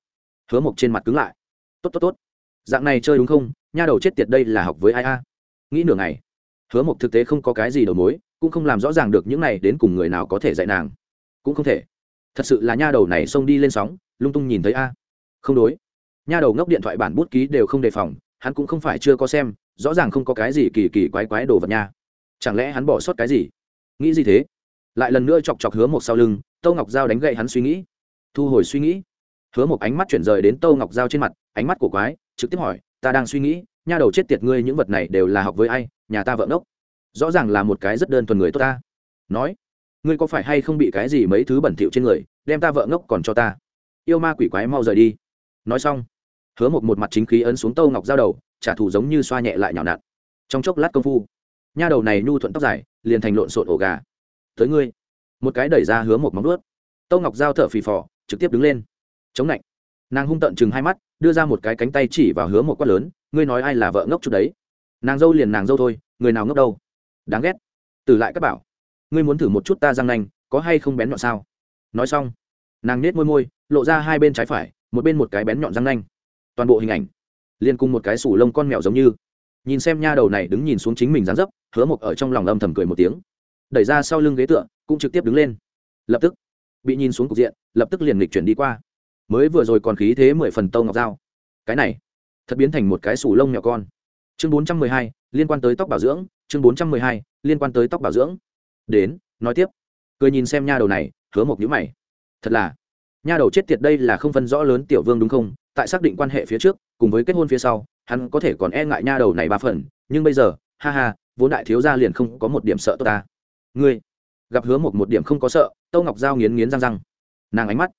Hứa mục trên mặt cứng lại. Tốt tốt tốt. Dạng này chơi đúng không? Nha đầu chết tiệt đây là học với ai a? Nghĩ nửa ngày hứa mộc thực tế không có cái gì đầu mối, cũng không làm rõ ràng được những này đến cùng người nào có thể dạy nàng. Cũng không thể. Thật sự là nha đầu này xông đi lên sóng, lung tung nhìn thấy a. Không đối. Nha đầu ngốc điện thoại bản bút ký đều không đề phòng, hắn cũng không phải chưa có xem, rõ ràng không có cái gì kỳ kỳ quái quái đồ vật nha. Chẳng lẽ hắn bỏ sót cái gì? Nghĩ gì thế? Lại lần nữa chọc chọc hứa một sau lưng, tâu ngọc giao đánh gậy hắn suy nghĩ. Thu hồi suy nghĩ. Hứa một ánh mắt chuyển rời đến tô ngọc giao trên mặt, ánh mắt của quái, trực tiếp hỏi ta đang suy nghĩ, nha đầu chết tiệt ngươi những vật này đều là học với ai, nhà ta vợ ngốc. Rõ ràng là một cái rất đơn thuần người tốt ta. Nói, ngươi có phải hay không bị cái gì mấy thứ bẩn thỉu trên người, đem ta vợ ngốc còn cho ta? Yêu ma quỷ quái mau rời đi. Nói xong, hứa một một mặt chính khí ấn xuống tô ngọc giao đầu, trả thù giống như xoa nhẹ lại nhào nặn. Trong chốc lát công phu, nha đầu này nhu thuận tóc dài, liền thành lộn xộn ổ gà. Tới ngươi. Một cái đẩy ra hứa một móng ướt tô ngọc giao thở phì phò, trực tiếp đứng lên. Chống lạnh nàng hung tận chừng hai mắt đưa ra một cái cánh tay chỉ vào hứa một quát lớn, ngươi nói ai là vợ ngốc chút đấy? Nàng dâu liền nàng dâu thôi, người nào ngốc đâu? Đáng ghét. Từ lại các bảo, ngươi muốn thử một chút ta răng nanh, có hay không bén nhọn sao? Nói xong, nàng nết môi môi, lộ ra hai bên trái phải, một bên một cái bén nhọn răng nanh. Toàn bộ hình ảnh liên cùng một cái sủ lông con mèo giống như. Nhìn xem nha đầu này đứng nhìn xuống chính mình dán dấp, hứa một ở trong lòng âm thầm cười một tiếng. Đẩy ra sau lưng ghế tựa, cũng trực tiếp đứng lên. Lập tức, bị nhìn xuống cục diện, lập tức liền lịch chuyển đi qua mới vừa rồi còn khí thế mười phần tâu ngọc dao. Cái này, thật biến thành một cái sủ lông nhỏ con. Chương bốn trăm mười hai, liên quan tới tóc bảo dưỡng. Chương bốn trăm mười hai, liên quan tới tóc bảo dưỡng. Đến, nói tiếp. Cười nhìn xem nha đầu này, hứa một nhữ mày. Thật là, nha đầu chết tiệt đây là không phân rõ lớn tiểu vương đúng không? Tại xác định quan hệ phía trước, cùng với kết hôn phía sau, hắn có thể còn e ngại nha đầu này ba phần. Nhưng bây giờ, ha ha, vốn đại thiếu gia liền không có một điểm sợ tốt ta. Ngươi, gặp hứa một một điểm không có sợ, tâu ngọc giao nghiến nghiến răng răng. Nàng ánh mắt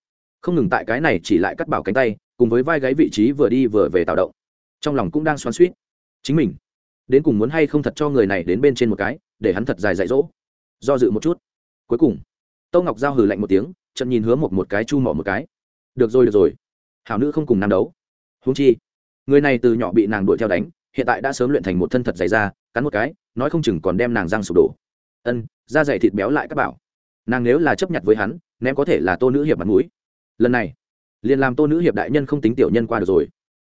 không ngừng tại cái này chỉ lại cắt bảo cánh tay, cùng với vai gáy vị trí vừa đi vừa về tạo động. Trong lòng cũng đang xoắn suýt chính mình, đến cùng muốn hay không thật cho người này đến bên trên một cái, để hắn thật dài dạy dỗ. Do dự một chút. Cuối cùng, tâu ngọc giao hừ lạnh một tiếng chậm nhìn hứa một một cái chu mỏ một cái. Được rồi được rồi. Hảo nữ không cùng nam đấu. Húng chi, người này từ nhỏ bị nàng đuổi theo đánh, hiện tại đã sớm luyện thành một thân thật dày da, cắn một cái, nói không chừng còn đem nàng răng sụp đổ. Ân, da dày thịt béo lại các bảo. Nàng nếu là chấp nhận với hắn, ném có thể là tô nữ hiệp mặt mũi lần này liền làm tô nữ hiệp đại nhân không tính tiểu nhân qua được rồi.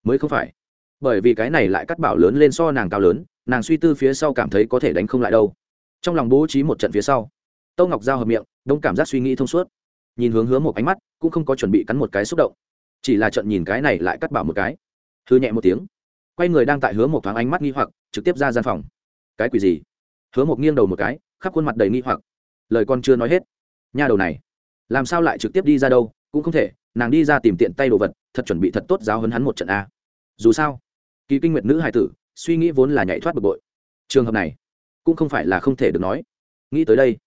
Mới không phải. Bởi vì cái này lại cắt bảo lớn lên so nàng cao lớn, nàng suy tư phía sau cảm thấy có thể đánh không lại đâu. Trong lòng bố trí một trận phía sau tâu ngọc giao hợp miệng, đông cảm giác suy nghĩ thông suốt. Nhìn hướng hướng một ánh mắt, cũng không có chuẩn bị cắn một cái xúc động. Chỉ là trận nhìn cái này lại cắt bảo một cái. Hư nhẹ một tiếng, quay người đang tại hướng một thoáng ánh mắt nghi hoặc, trực tiếp ra gian phòng. Cái quỷ gì? Hứa một nghiêng đầu một cái, khắp khuôn mặt đầy nghi hoặc. Lời con chưa nói hết. Nha đầu này, làm sao lại trực tiếp đi ra đâu? Cũng không thể, nàng đi ra tìm tiện tay đồ vật, thật chuẩn bị thật tốt giáo hấn hắn một trận a. Dù sao, kỳ kinh nguyệt nữ hải tử, suy nghĩ vốn là nhảy thoát bực bội. Trường hợp này, cũng không phải là không thể được nói. Nghĩ tới đây,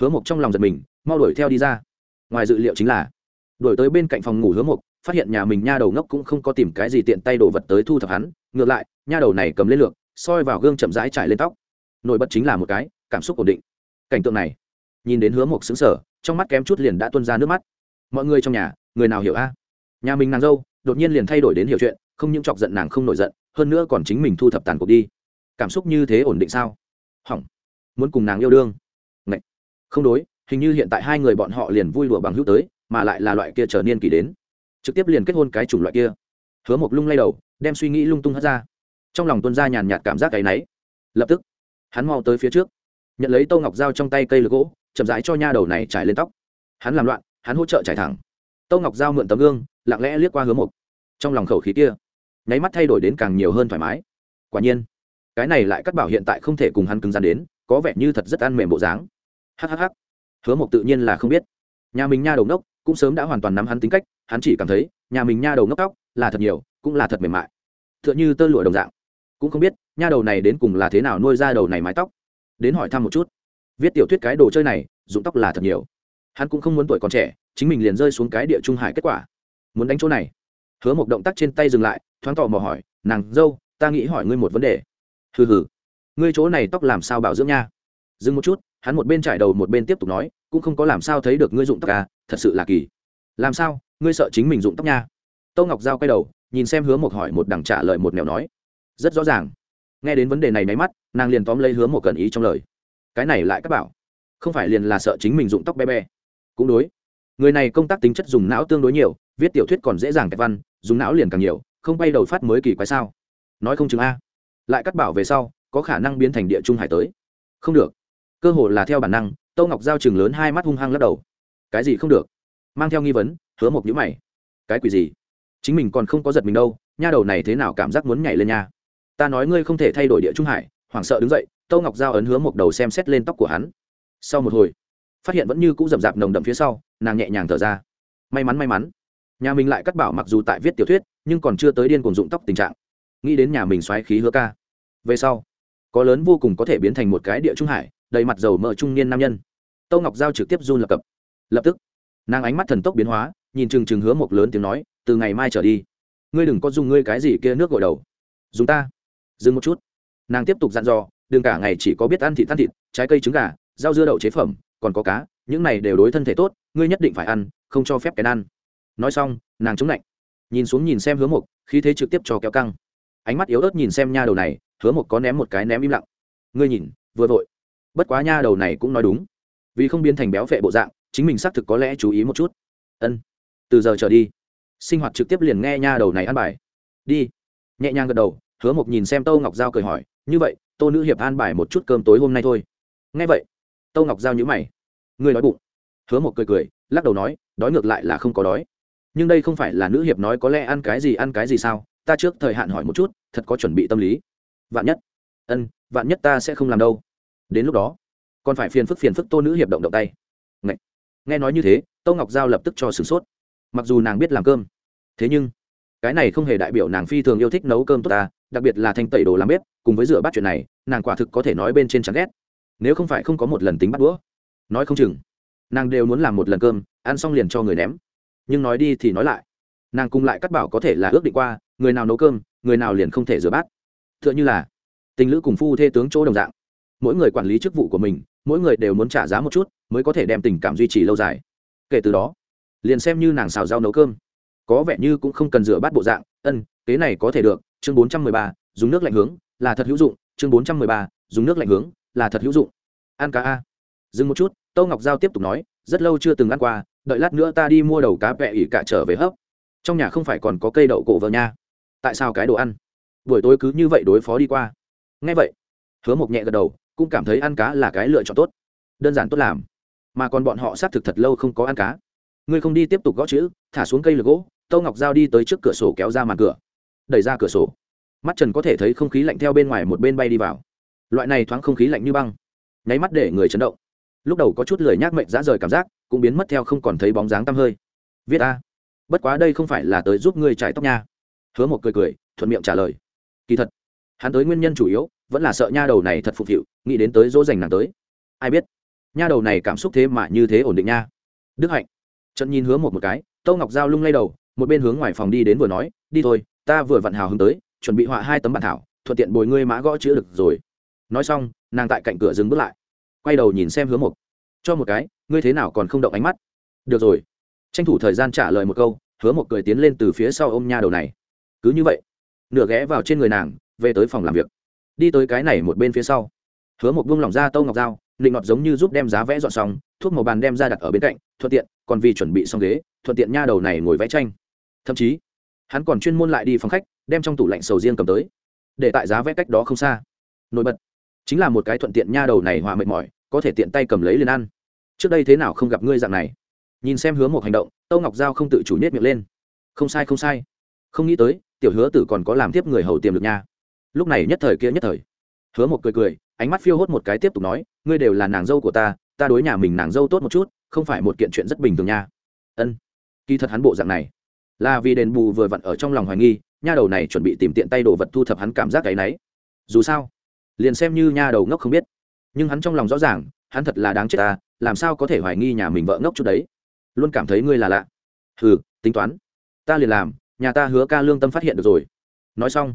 hứa mộc trong lòng giật mình, mau đuổi theo đi ra. Ngoài dự liệu chính là, đuổi tới bên cạnh phòng ngủ hứa mộc, phát hiện nhà mình nha đầu ngốc cũng không có tìm cái gì tiện tay đồ vật tới thu thập hắn, ngược lại, nha đầu này cầm lên lược, soi vào gương chậm rãi trải lên tóc. Nổi bật chính là một cái, cảm xúc ổn định. Cảnh tượng này, nhìn đến hứa mộc xứng sở trong mắt kém chút liền đã tuân ra nước mắt mọi người trong nhà, người nào hiểu a? Nhà mình nàng dâu, đột nhiên liền thay đổi đến hiểu chuyện, không những chọc giận nàng không nổi giận, hơn nữa còn chính mình thu thập tàn cuộc đi. Cảm xúc như thế ổn định sao? Hỏng. Muốn cùng nàng yêu đương. Ngậy. không đối, hình như hiện tại hai người bọn họ liền vui đùa bằng hữu tới, mà lại là loại kia trở niên kỳ đến. Trực tiếp liền kết hôn cái chủng loại kia. Hứa một lung lay đầu, đem suy nghĩ lung tung hất ra. Trong lòng tuân ra nhàn nhạt cảm giác cái náy lập tức, hắn mau tới phía trước. Nhận lấy tô ngọc dao trong tay cây lược gỗ, chậm rãi cho nha đầu này trải lên tóc. Hắn làm loạn hắn hỗ trợ trải thẳng. Tô ngọc giao mượn tấm gương, lặng lẽ liếc qua hứa một trong lòng khẩu khí kia, nháy mắt thay đổi đến càng nhiều hơn thoải mái. Quả nhiên, cái này lại cắt bảo hiện tại không thể cùng hắn cứng rắn đến, có vẻ như thật rất ăn mềm bộ dáng. Hhh hứa mộc tự nhiên là không biết. Nhà mình nha đầu ngốc, cũng sớm đã hoàn toàn nắm hắn tính cách, hắn chỉ cảm thấy, nhà mình nha đầu ngốc tóc là thật nhiều, cũng là thật mềm mại. T h ư ợ n h ư tơ lụa đồng dạng. Cũng không biết, nha đầu này đến cùng là thế nào nuôi ra đầu này mái tóc. Đến hỏi thăm một chút. Viết tiểu thuyết cái đồ chơi này, dụng tóc là thật nhiều hắn cũng không muốn tuổi còn trẻ, chính mình liền rơi xuống cái địa trung hải kết quả. Muốn đánh chỗ này. Hứa một động tác trên tay dừng lại, thoáng tỏ mò hỏi, nàng dâu, ta nghĩ hỏi ngươi một vấn đề. Hừ hừ. Ngươi chỗ này tóc làm sao bảo dưỡng nha? Dừng một chút, hắn một bên trải đầu một bên tiếp tục nói, cũng không có làm sao thấy được ngươi dụng tóc à thật sự là kỳ. Làm sao? Ngươi sợ chính mình dụng tóc nha? Tâu ngọc giao quay đầu, nhìn xem hứa một hỏi một đằng trả lời một mèo nói. Rất rõ ràng. Nghe đến vấn đề này máy mắt, nàng liền tóm lấy hứa một cần ý trong lời. Cái này lại các bảo. Không phải liền là sợ chính mình dụng tóc be be cũng đối. Người này công tác tính chất dùng não tương đối nhiều, viết tiểu thuyết còn dễ dàng kẹt văn, dùng não liền càng nhiều, không bay đầu phát mới kỳ quái sao? Nói không chừng a. Lại cắt bảo về sau, có khả năng biến thành địa trung hải tới. Không được. Cơ hội là theo bản năng, tâu ngọc giao chừng lớn hai mắt hung hăng lắc đầu. Cái gì không được? Mang theo nghi vấn, hứa một nhữ mày. Cái quỷ gì? Chính mình còn không có giật mình đâu, nha đầu này thế nào cảm giác muốn nhảy lên nha? Ta nói ngươi không thể thay đổi địa trung hải, hoảng sợ đứng dậy, tâu ngọc giao ấn hứa một đầu xem xét lên tóc của hắn. Sau một hồi phát hiện vẫn như c ũ rậm rạp nồng đậm phía sau, nàng nhẹ nhàng thở ra. May mắn may mắn. Nhà mình lại cắt bảo mặc dù tại viết tiểu thuyết, nhưng còn chưa tới điên cuồng dụng tóc tình trạng. Nghĩ đến nhà mình xoáy khí hứa ca. Về sau, có lớn vô cùng có thể biến thành một cái địa trung hải, đầy mặt dầu mỡ trung niên nam nhân. Tâu ngọc giao trực tiếp run lập cập. Lập tức, nàng ánh mắt thần tốc biến hóa, nhìn chừng chừng hứa một lớn tiếng nói, từ ngày mai trở đi, ngươi đừng có dùng ngươi cái gì kia nước gội đầu. Dùng ta. Dừng một chút. Nàng tiếp tục dặn dò, đừng cả ngày chỉ có biết ăn thịt ăn thịt, trái cây trứng gà, rau dưa đậu chế phẩm còn có cá, những này đều đối thân thể tốt, ngươi nhất định phải ăn, không cho phép cái ăn. Nói xong, nàng chống lạnh nhìn xuống nhìn xem hứa mục khí thế trực tiếp cho kéo căng. Ánh mắt yếu ớt nhìn xem nha đầu này, hứa mục có ném một cái ném im lặng. Ngươi nhìn, vừa vội. Bất quá nha đầu này cũng nói đúng. Vì không biến thành béo phệ bộ dạng, chính mình xác thực có lẽ chú ý một chút. Ân. Từ giờ trở đi, sinh hoạt trực tiếp liền nghe nha đầu này ăn bài. Đi. Nhẹ nhàng gật đầu, hứa mộc nhìn xem tô ngọc giao cười hỏi, như vậy, tô nữ hiệp an bài một chút cơm tối hôm nay thôi. Nghe vậy. Tâu ngọc giao nhữ mày. Ngươi đói bụng. Hứa một cười cười, lắc đầu nói, đói ngược lại là không có đói. Nhưng đây không phải là nữ hiệp nói có lẽ ăn cái gì ăn cái gì sao? Ta trước thời hạn hỏi một chút, thật có chuẩn bị tâm lý. Vạn nhất. Ân, vạn nhất ta sẽ không làm đâu. Đến lúc đó, còn phải phiền phức phiền phức tô nữ hiệp động động tay. Ngậy. nghe nói như thế tô ngọc giao lập tức cho sửng sốt. Mặc dù nàng biết làm cơm, thế nhưng cái này không hề đại biểu nàng phi thường yêu thích nấu cơm tốt ta, đặc biệt là thanh tẩy đồ làm bếp, cùng với rửa bát chuyện này, nàng quả thực có thể nói bên trên chẳng ghét nếu không phải không có một lần tính bắt đũa, nói không chừng, nàng đều muốn làm một lần cơm, ăn xong liền cho người ném. Nhưng nói đi thì nói lại, nàng cùng lại cắt bảo có thể là ước định qua, người nào nấu cơm, người nào liền không thể rửa bát. T h ư ợ n h ư là, tình lữ cùng phu thê tướng chỗ đồng dạng. Mỗi người quản lý chức vụ của mình, mỗi người đều muốn trả giá một chút, mới có thể đem tình cảm duy trì lâu dài. Kể từ đó, liền xem như nàng xào rau nấu cơm. Có vẻ như cũng không cần rửa bát bộ dạng, ân, kế này có thể được, chương bốn trăm mười ba, dùng nước lạnh hướng, là thật hữu dụng, chương bốn trăm mười ba, dùng nước lạnh hướng là thật hữu dụng. Ăn cá a. Dừng một chút tâu ngọc giao tiếp tục nói, rất lâu chưa từng ăn qua, đợi lát nữa ta đi mua đầu cá vẹ ỉ cả trở về hấp. Trong nhà không phải còn có cây đậu cổ vợ nha. Tại sao cái đồ ăn? Buổi tối cứ như vậy đối phó đi qua. Ngay vậy, hứa mộc nhẹ gật đầu, cũng cảm thấy ăn cá là cái lựa chọn tốt. Đơn giản tốt làm. Mà còn bọn họ xác thực thật lâu không có ăn cá. Ngươi không đi tiếp tục gõ chữ, thả xuống cây lược gỗ tâu ngọc giao đi tới trước cửa sổ kéo ra màn cửa. Đẩy ra cửa sổ. Mắt trần có thể thấy không khí lạnh theo bên ngoài một bên bay đi vào loại này thoáng không khí lạnh như băng, nháy mắt để người chấn động. Lúc đầu có chút lười nhác mệnh dã rời cảm giác, cũng biến mất theo không còn thấy bóng dáng tăm hơi. Viết a, bất quá đây không phải là tới giúp ngươi trải tóc nha. Hứa một cười cười, thuận miệng trả lời. Kỳ thật, hắn tới nguyên nhân chủ yếu, vẫn là sợ nha đầu này thật phục vụ nghĩ đến tới dỗ dành nàng tới. Ai biết, nha đầu này cảm xúc thế mà như thế ổn định nha. Đức hạnh trận nhìn hứa một một cái, tâu ngọc giao lung lay đầu, một bên hướng ngoài phòng đi đến vừa nói, đi thôi, ta vừa vặn hào hứng tới, chuẩn bị họa hai tấm bản thảo, thuận tiện bồi ngươi mã gõ chữ được rồi nói xong, nàng tại cạnh cửa dừng bước lại. Quay đầu nhìn xem hứa mục cho một cái, ngươi thế nào còn không động ánh mắt? Được rồi. Tranh thủ thời gian trả lời một câu, hứa một cười tiến lên từ phía sau ôm nha đầu này. Cứ như vậy, nửa ghé vào trên người nàng, về tới phòng làm việc. Đi tới cái này một bên phía sau. Hứa một buông lỏng ra tâu ngọc dao định ngọt giống như giúp đem giá vẽ dọn xong, thuốc màu bàn đem ra đặt ở bên cạnh, thuận tiện, còn vì chuẩn bị xong ghế, thuận tiện nha đầu này ngồi vẽ tranh. Thậm chí, hắn còn chuyên môn lại đi phòng khách, đem trong tủ lạnh sầu riêng cầm tới, để tại giá vẽ cách đó không xa. Nổi bật chính là một cái thuận tiện nha đầu này hòa mệt mỏi, có thể tiện tay cầm lấy liền ăn. Trước đây thế nào không gặp ngươi dạng này? Nhìn xem hứa một hành động, tâu ngọc giao không tự chủ nết miệng lên. Không sai không sai. Không nghĩ tới, tiểu hứa tử còn có làm tiếp người hầu tiềm được nha. Lúc này nhất thời kia nhất thời. Hứa một cười cười, ánh mắt phiêu hốt một cái tiếp tục nói, ngươi đều là nàng dâu của ta ta đối nhà mình nàng dâu tốt một chút, không phải một kiện chuyện rất bình thường nha. Ân. Kỳ thật hắn bộ dạng này. Là vì đền bù vừa vặn ở trong lòng hoài nghi, nha đầu này chuẩn bị tìm tiện tay đồ vật thu thập hắn cảm giác cái náy dù sao liền xem như nha đầu ngốc không biết. Nhưng hắn trong lòng rõ ràng, hắn thật là đáng chết ta, làm sao có thể hoài nghi nhà mình vợ ngốc chút đấy? Luôn cảm thấy ngươi là lạ. Hừ, tính toán. Ta liền làm, nhà ta hứa ca lương tâm phát hiện được rồi. Nói xong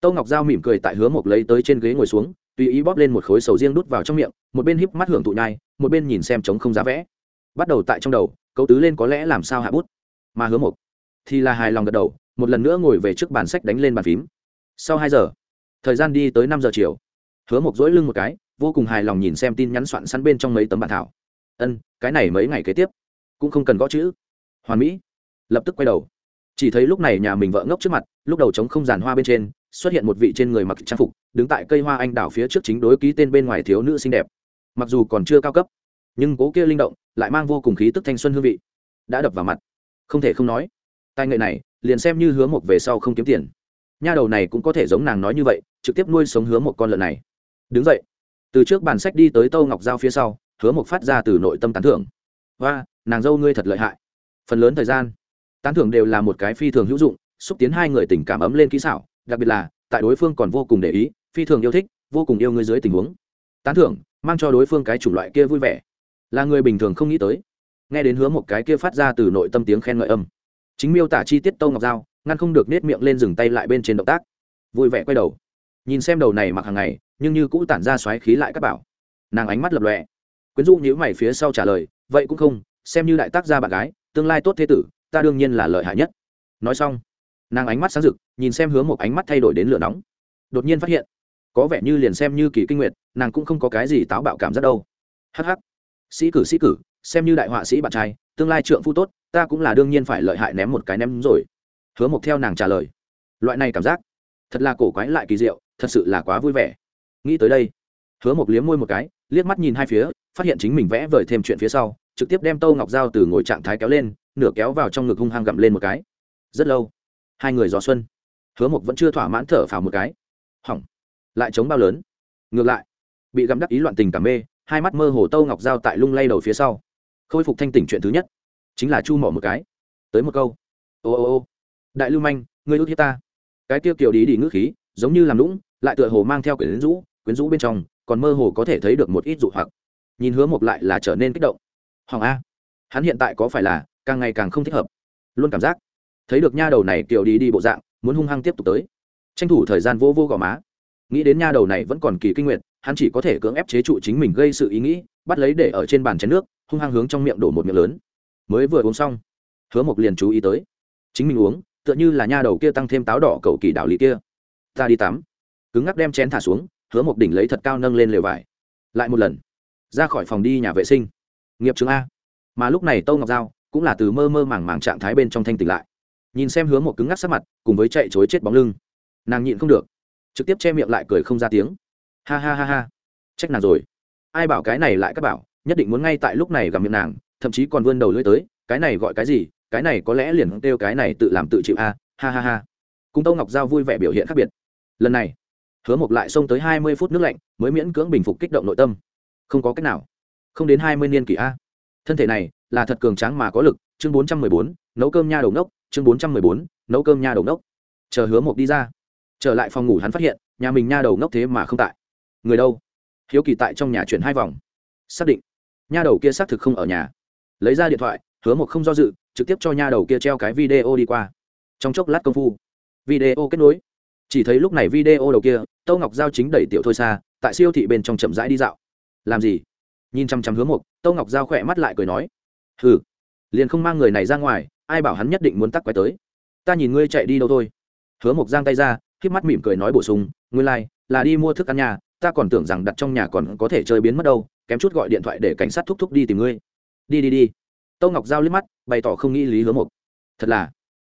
tâu ngọc giao mỉm cười tại hứa mộc lấy tới trên ghế ngồi xuống, tùy ý bóp lên một khối sầu riêng đút vào trong miệng, một bên híp mắt hưởng thụ nhai, một bên nhìn xem trống không giá vẽ. Bắt đầu tại trong đầu, cấu tứ lên có lẽ làm sao hạ bút. Mà hứa mộc thì là hài lòng gật đầu, một lần nữa ngồi về trước bàn sách đánh lên bàn phím. Sau hai giờ, thời gian đi tới năm giờ chiều hứa mộc dỗi lưng một cái, vô cùng hài lòng nhìn xem tin nhắn soạn sẵn bên trong mấy tấm bản thảo. Ân, cái này mấy ngày kế tiếp, cũng không cần gõ chữ. Hoàn mỹ, lập tức quay đầu. Chỉ thấy lúc này nhà mình vợ ngốc trước mặt, lúc đầu trống không giàn hoa bên trên, xuất hiện một vị trên người mặc trang phục, đứng tại cây hoa anh đào phía trước chính đối ký tên bên ngoài thiếu nữ xinh đẹp. Mặc dù còn chưa cao cấp, nhưng cố kia linh động, lại mang vô cùng khí tức thanh xuân hương vị. Đã đập vào mặt. Không thể không nói, tài nghệ này, liền xem như hứa một về sau không kiếm tiền. Nha đầu này cũng có thể giống nàng nói như vậy, trực tiếp nuôi sống hứa một con lợn này đứng dậy. Từ trước bàn sách đi tới tâu ngọc giao phía sau, hứa một phát ra từ nội tâm tán thưởng. Và nàng dâu ngươi thật lợi hại. Phần lớn thời gian, tán thưởng đều là một cái phi thường hữu dụng, xúc tiến hai người tình cảm ấm lên kỹ xảo, đặc biệt là, tại đối phương còn vô cùng để ý, phi thường yêu thích, vô cùng yêu ngươi dưới tình huống. Tán thưởng, mang cho đối phương cái chủng loại kia vui vẻ. Là người bình thường không nghĩ tới. Nghe đến hứa một cái kia phát ra từ nội tâm tiếng khen ngợi âm, chính miêu tả chi tiết tâu ngọc dao ngăn không được nết miệng lên dừng tay lại bên trên động tác. Vui vẻ quay đầu nhìn xem đầu này mặc hàng ngày, nhưng như cũ tản ra xoáy khí lại các bảo. Nàng ánh mắt lập lọe quyến rũ nhữ mày phía sau trả lời, vậy cũng không, xem như đại tác gia bạn gái, tương lai tốt thế tử, ta đương nhiên là lợi hại nhất. Nói xong, nàng ánh mắt sáng rực, nhìn xem hướng một ánh mắt thay đổi đến lửa nóng. Đột nhiên phát hiện, có vẻ như liền xem như kỳ kinh nguyệt, nàng cũng không có cái gì táo bạo cảm giác đâu. Hh sĩ cử sĩ cử, xem như đại họa sĩ bạn trai, tương lai trượng phu tốt, ta cũng là đương nhiên phải lợi hại ném một cái ném rồi. Hứa mộc theo nàng trả lời. Loại này cảm giác, thật là cổ quái lại kỳ diệu thật sự là quá vui vẻ. Nghĩ tới đây, hứa một liếm môi một cái, liếc mắt nhìn hai phía, phát hiện chính mình vẽ vời thêm chuyện phía sau, trực tiếp đem tâu ngọc dao từ ngồi trạng thái kéo lên, nửa kéo vào trong ngực hung hăng gặm lên một cái. Rất lâu, hai người gió xuân. Hứa mộc vẫn chưa thỏa mãn thở phào một cái. Hỏng. Lại chống bao lớn. Ngược lại, bị gặm đắc ý loạn tình cảm mê, hai mắt mơ hồ tâu ngọc dao tại lung lay đầu phía sau. Khôi phục thanh tỉnh chuyện thứ nhất. Chính là chu mỏ một cái. Tới một câu. Ô ô ô. Đại lưu manh, ngươi ước hiếp ta. Cái tiêu kiểu đi đi ngữ khí, giống như làm lũng lại tựa hồ mang theo quyển rũ, quyến rũ bên trong, còn mơ hồ có thể thấy được một ít dụ hoặc. Nhìn hứa mộc lại là trở nên kích động. Hoàng a, hắn hiện tại có phải là càng ngày càng không thích hợp? Luôn cảm giác thấy được nha đầu này kiểu đi đi bộ dạng, muốn hung hăng tiếp tục tới. Tranh thủ thời gian vô vô gò má. Nghĩ đến nha đầu này vẫn còn kỳ kinh nguyện hắn chỉ có thể cưỡng ép chế trụ chính mình gây sự ý nghĩ, bắt lấy để ở trên bàn chén nước, hung hăng hướng trong miệng đổ một miệng lớn. Mới vừa uống xong, hứa mộc liền chú ý tới. Chính mình uống, tựa như là nha đầu kia tăng thêm táo đỏ cầu kỳ đạo lý kia. Ta đi tắm cứng ngắc đem chén thả xuống, hứa một đỉnh lấy thật cao nâng lên lều vải. Lại một lần. Ra khỏi phòng đi nhà vệ sinh. Nghiệp trường a. Mà lúc này tâu ngọc giao cũng là từ mơ mơ màng màng trạng thái bên trong thanh tỉnh lại. Nhìn xem hứa một cứng ngắc sắc mặt, cùng với chạy chối chết bóng lưng. Nàng nhịn không được. Trực tiếp che miệng lại cười không ra tiếng. Ha ha ha ha. Trách nàng rồi. Ai bảo cái này lại các bảo, nhất định muốn ngay tại lúc này gặp miệng nàng, thậm chí còn vươn đầu lưỡi tới, cái này gọi cái gì, cái này có lẽ liền kêu cái này tự làm tự chịu a, ha ha ha. Cùng tâu ngọc giao vui vẻ biểu hiện khác biệt. Lần này hứa mộc lại xông tới hai mươi phút nước lạnh, mới miễn cưỡng bình phục kích động nội tâm. Không có cách nào. Không đến hai mươi niên kỷ a. Thân thể này là thật cường tráng mà có lực, chương bốn trăm mười bốn, nấu cơm nha đầu nốc chương bốn trăm mười bốn, nấu cơm nha đầu nốc chờ hứa mộc đi ra. Trở lại phòng ngủ hắn phát hiện, nhà mình nha đầu nốc thế mà không tại. Người đâu? Hiếu kỳ tại trong nhà chuyển hai vòng. Xác định. Nha đầu kia xác thực không ở nhà. Lấy ra điện thoại, hứa một không do dự, trực tiếp cho nha đầu kia treo cái video đi qua. Trong chốc lát công phu, video kết nối chỉ thấy lúc này video đầu kia tâu ngọc giao chính đẩy tiểu thôi xa tại siêu thị bên trong chậm rãi đi dạo. Làm gì? Nhìn chăm chăm hứa một tâu ngọc giao khỏe mắt lại cười nói. Hừ liền không mang người này ra ngoài ai bảo hắn nhất định muốn tắc quay tới. Ta nhìn ngươi chạy đi đâu thôi. Hứa mộc giang tay ra k mắt mỉm cười nói bổ sung ngươi lai、like, là đi mua thức ăn nhà ta còn tưởng rằng đặt trong nhà còn có thể chơi biến mất đâu kém chút gọi điện thoại để cảnh sát thúc thúc đi tìm ngươi. Đi đi đi. Tâu ngọc giao liếc mắt bày tỏ không nghĩ lý hứa mộc thật là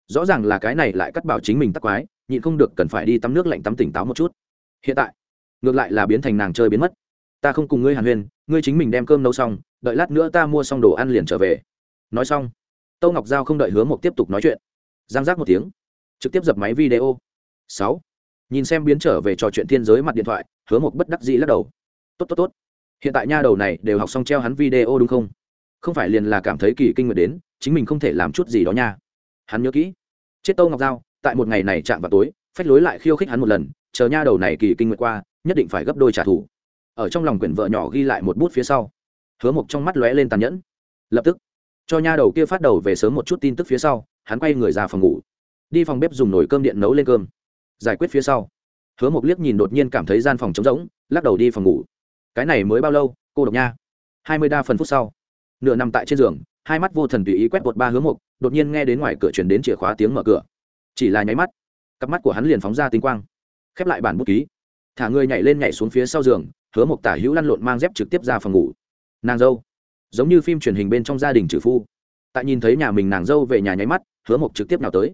rõ ràng là cái này lại cắt bảo chính mình tắc quái nhịn không được cần phải đi tắm nước lạnh tắm tỉnh táo một chút. Hiện tại, ngược lại là biến thành nàng chơi biến mất. Ta không cùng ngươi hàn huyên, ngươi chính mình đem cơm nấu xong, đợi lát nữa ta mua xong đồ ăn liền trở về. Nói xong, tâu ngọc giao không đợi hứa mộc tiếp tục nói chuyện. Giang giác một tiếng, trực tiếp dập máy video. Sáu, nhìn xem biến trở về trò chuyện thiên giới mặt điện thoại, hứa mộc bất đắc dĩ lắc đầu. Tốt tốt tốt. Hiện tại nha đầu này đều học xong treo hắn video đúng không? Không phải liền là cảm thấy kỳ kinh nguyện đến, chính mình không thể làm chút gì đó nha. Hắn nhớ kỹ. Chết tâu ngọc giao tại một ngày này chạm vào tối, phách lối lại khiêu khích hắn một lần, chờ nha đầu này kỳ kinh nguyệt qua, nhất định phải gấp đôi trả thù. Ở trong lòng quyển vợ nhỏ ghi lại một bút phía sau, hứa mộc trong mắt lóe lên tàn nhẫn. Lập tức, cho nha đầu kia phát đầu về sớm một chút tin tức phía sau, hắn quay người ra phòng ngủ. Đi phòng bếp dùng nồi cơm điện nấu lên cơm. Giải quyết phía sau, hứa mộc liếc nhìn đột nhiên cảm thấy gian phòng trống rỗng, lắc đầu đi phòng ngủ. Cái này mới bao lâu, cô độc nha? Hai mươi đa phần phút sau. Nửa nằm tại trên giường, hai mắt vô thần tùy ý quét bột ba Hứa mục đột nhiên nghe đến ngoài cửa chuyển đến chìa khóa tiếng mở cửa chỉ là nháy mắt, cặp mắt của hắn liền phóng ra tinh quang, khép lại bản bút ký. Thả người nhảy lên nhảy xuống phía sau giường, hứa mộc tả hữu lăn lộn mang dép trực tiếp ra phòng ngủ. Nàng dâu, giống như phim truyền hình bên trong gia đình trừ phu. Tại nhìn thấy nhà mình nàng dâu về nhà nháy mắt, hứa mộc trực tiếp nào tới.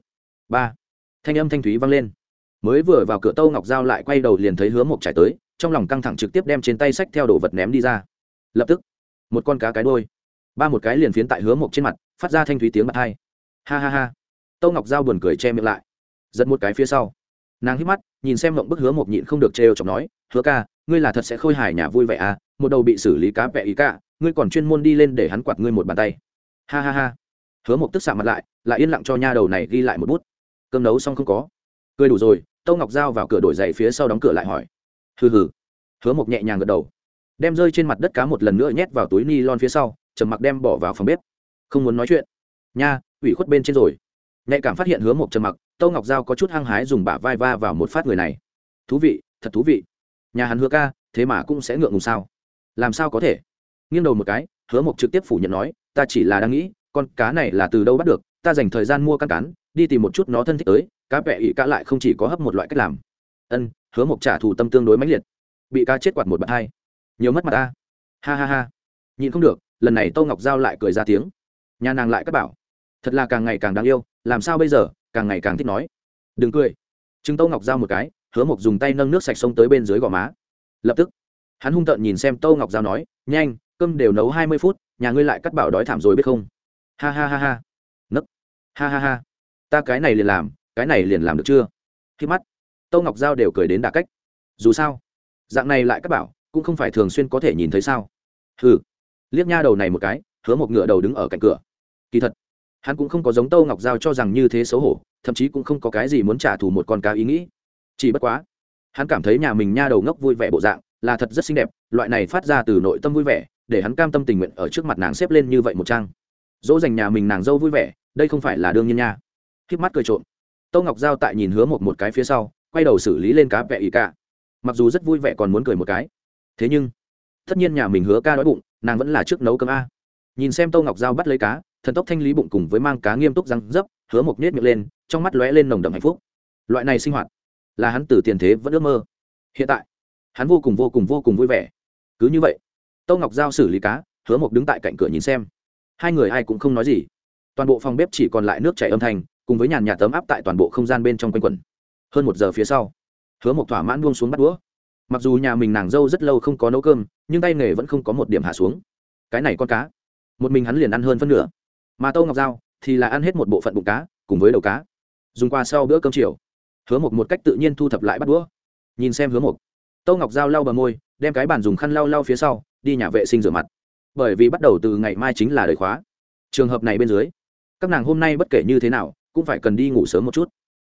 Ba, thanh âm thanh thúy vang lên. Mới vừa vào cửa tâu ngọc giao lại quay đầu liền thấy hứa mộc trải tới, trong lòng căng thẳng trực tiếp đem trên tay sách theo đồ vật ném đi ra. Lập tức, một con cá cái đôi ba một cái liền phiến tại hứa mộc trên mặt, phát ra thanh thúy tiếng mặt hai. Ha ha ha tâu ngọc giao buồn cười che miệng lại. Giật một cái phía sau. Nàng hít mắt, nhìn xem mộng bức hứa một nhịn không được trêu chọc nói, hứa ca, ngươi là thật sẽ khôi hài nhà vui vậy à? Một đầu bị xử lý cá vẹ ý cả, ngươi còn chuyên môn đi lên để hắn quạt ngươi một bàn tay. Ha ha ha. Hứa một tức xạ mặt lại lại yên lặng cho nha đầu này ghi lại một bút. Cơm nấu xong không có. Cười đủ rồi. Tâu ngọc giao vào cửa đổi giày phía sau đóng cửa lại hỏi. Hừ hừ. Hứa một nhẹ nhàng gật đầu. Đem rơi trên mặt đất cá một lần nữa nhét vào túi ni lon phía sau, trầm mặc đem bỏ vào phòng bếp. Không muốn nói chuyện. Nha, ủy khuất bên trên rồi nhạy cảm phát hiện hứa mộc trầm mặc, tâu ngọc giao có chút hăng hái dùng bả vai va vào một phát người này. Thú vị, thật thú vị. Nhà hắn hứa ca, thế mà cũng sẽ ngượng ngùng sao? Làm sao có thể? Nghiêng đầu một cái, hứa mộc trực tiếp phủ nhận nói, ta chỉ là đang nghĩ, con cá này là từ đâu bắt được, ta dành thời gian mua căn cán, đi tìm một chút nó thân thích tới, cá vẹ ị cá lại không chỉ có hấp một loại cách làm. Ân, hứa mộc trả thù tâm tương đối mãnh liệt. Bị cá chết quạt một bậc hai. Nhiều mất mặt ta. Ha ha ha. Nhìn không được, lần này tô ngọc giao lại cười ra tiếng. Nhà nàng lại các bảo. Thật là càng ngày càng đáng yêu làm sao bây giờ, càng ngày càng thích nói. Đừng cười. Chứng tô ngọc giao một cái, hứa mộc dùng tay nâng nước sạch sông tới bên dưới gò má. Lập tức, hắn hung tợn nhìn xem tô ngọc giao nói, nhanh, cơm đều nấu hai mươi phút, nhà ngươi lại cắt bảo đói thảm rồi biết không? Ha ha ha ha. Nấc. Ha ha ha. Ta cái này liền làm, cái này liền làm được chưa? Khi mắt tô ngọc giao đều cười đến đà cách. Dù sao, dạng này lại cắt bảo, cũng không phải thường xuyên có thể nhìn thấy sao? Hừ. Liếc nha đầu này một cái, hứa một ngựa đầu đứng ở cạnh cửa. Kỳ thật hắn cũng không có giống tâu ngọc giao cho rằng như thế xấu hổ, thậm chí cũng không có cái gì muốn trả thù một con cá ý nghĩ. Chỉ bất quá, hắn cảm thấy nhà mình nha đầu ngốc vui vẻ bộ dạng, là thật rất xinh đẹp, loại này phát ra từ nội tâm vui vẻ, để hắn cam tâm tình nguyện ở trước mặt nàng xếp lên như vậy một trang. Dỗ dành nhà mình nàng dâu vui vẻ, đây không phải là đương nhiên nha. Khiếp mắt cười trộm. Tâu ngọc giao tại nhìn hứa một một cái phía sau, quay đầu xử lý lên cá vẹ ý cả. Mặc dù rất vui vẻ còn muốn cười một cái. Thế nhưng, tất nhiên nhà mình hứa ca đói bụng, nàng vẫn là trước nấu cơm a. Nhìn xem tâu ngọc giao bắt lấy cá thần tốc thanh lý bụng cùng với mang cá nghiêm túc răng dấp, hứa mộc nết miệng lên, trong mắt lóe lên nồng đậm hạnh phúc. Loại này sinh hoạt, là hắn từ tiền thế vẫn ước mơ. Hiện tại, hắn vô cùng vô cùng vô cùng vui vẻ. Cứ như vậy, tâu ngọc giao xử lý cá, hứa mộc đứng tại cạnh cửa nhìn xem. Hai người ai cũng không nói gì. Toàn bộ phòng bếp chỉ còn lại nước chảy âm thanh, cùng với nhàn nhạt tấm áp tại toàn bộ không gian bên trong quanh quẩn. Hơn một giờ phía sau, hứa mộc thỏa mãn buông xuống bắt đũa. Mặc dù nhà mình nàng dâu rất lâu không có nấu cơm, nhưng tay nghề vẫn không có một điểm hạ xuống. Cái này con cá, một mình hắn liền ăn hơn phân nửa mà tâu ngọc giao thì là ăn hết một bộ phận bụng cá cùng với đầu cá. Dùng qua sau bữa cơm chiều, hứa mộc một cách tự nhiên thu thập lại bắt đũa. Nhìn xem hứa mộc tâu ngọc giao lau bờ môi, đem cái bàn dùng khăn lau lau phía sau, đi nhà vệ sinh rửa mặt. Bởi vì bắt đầu từ ngày mai chính là đời khóa. Trường hợp này bên dưới, các nàng hôm nay bất kể như thế nào, cũng phải cần đi ngủ sớm một chút.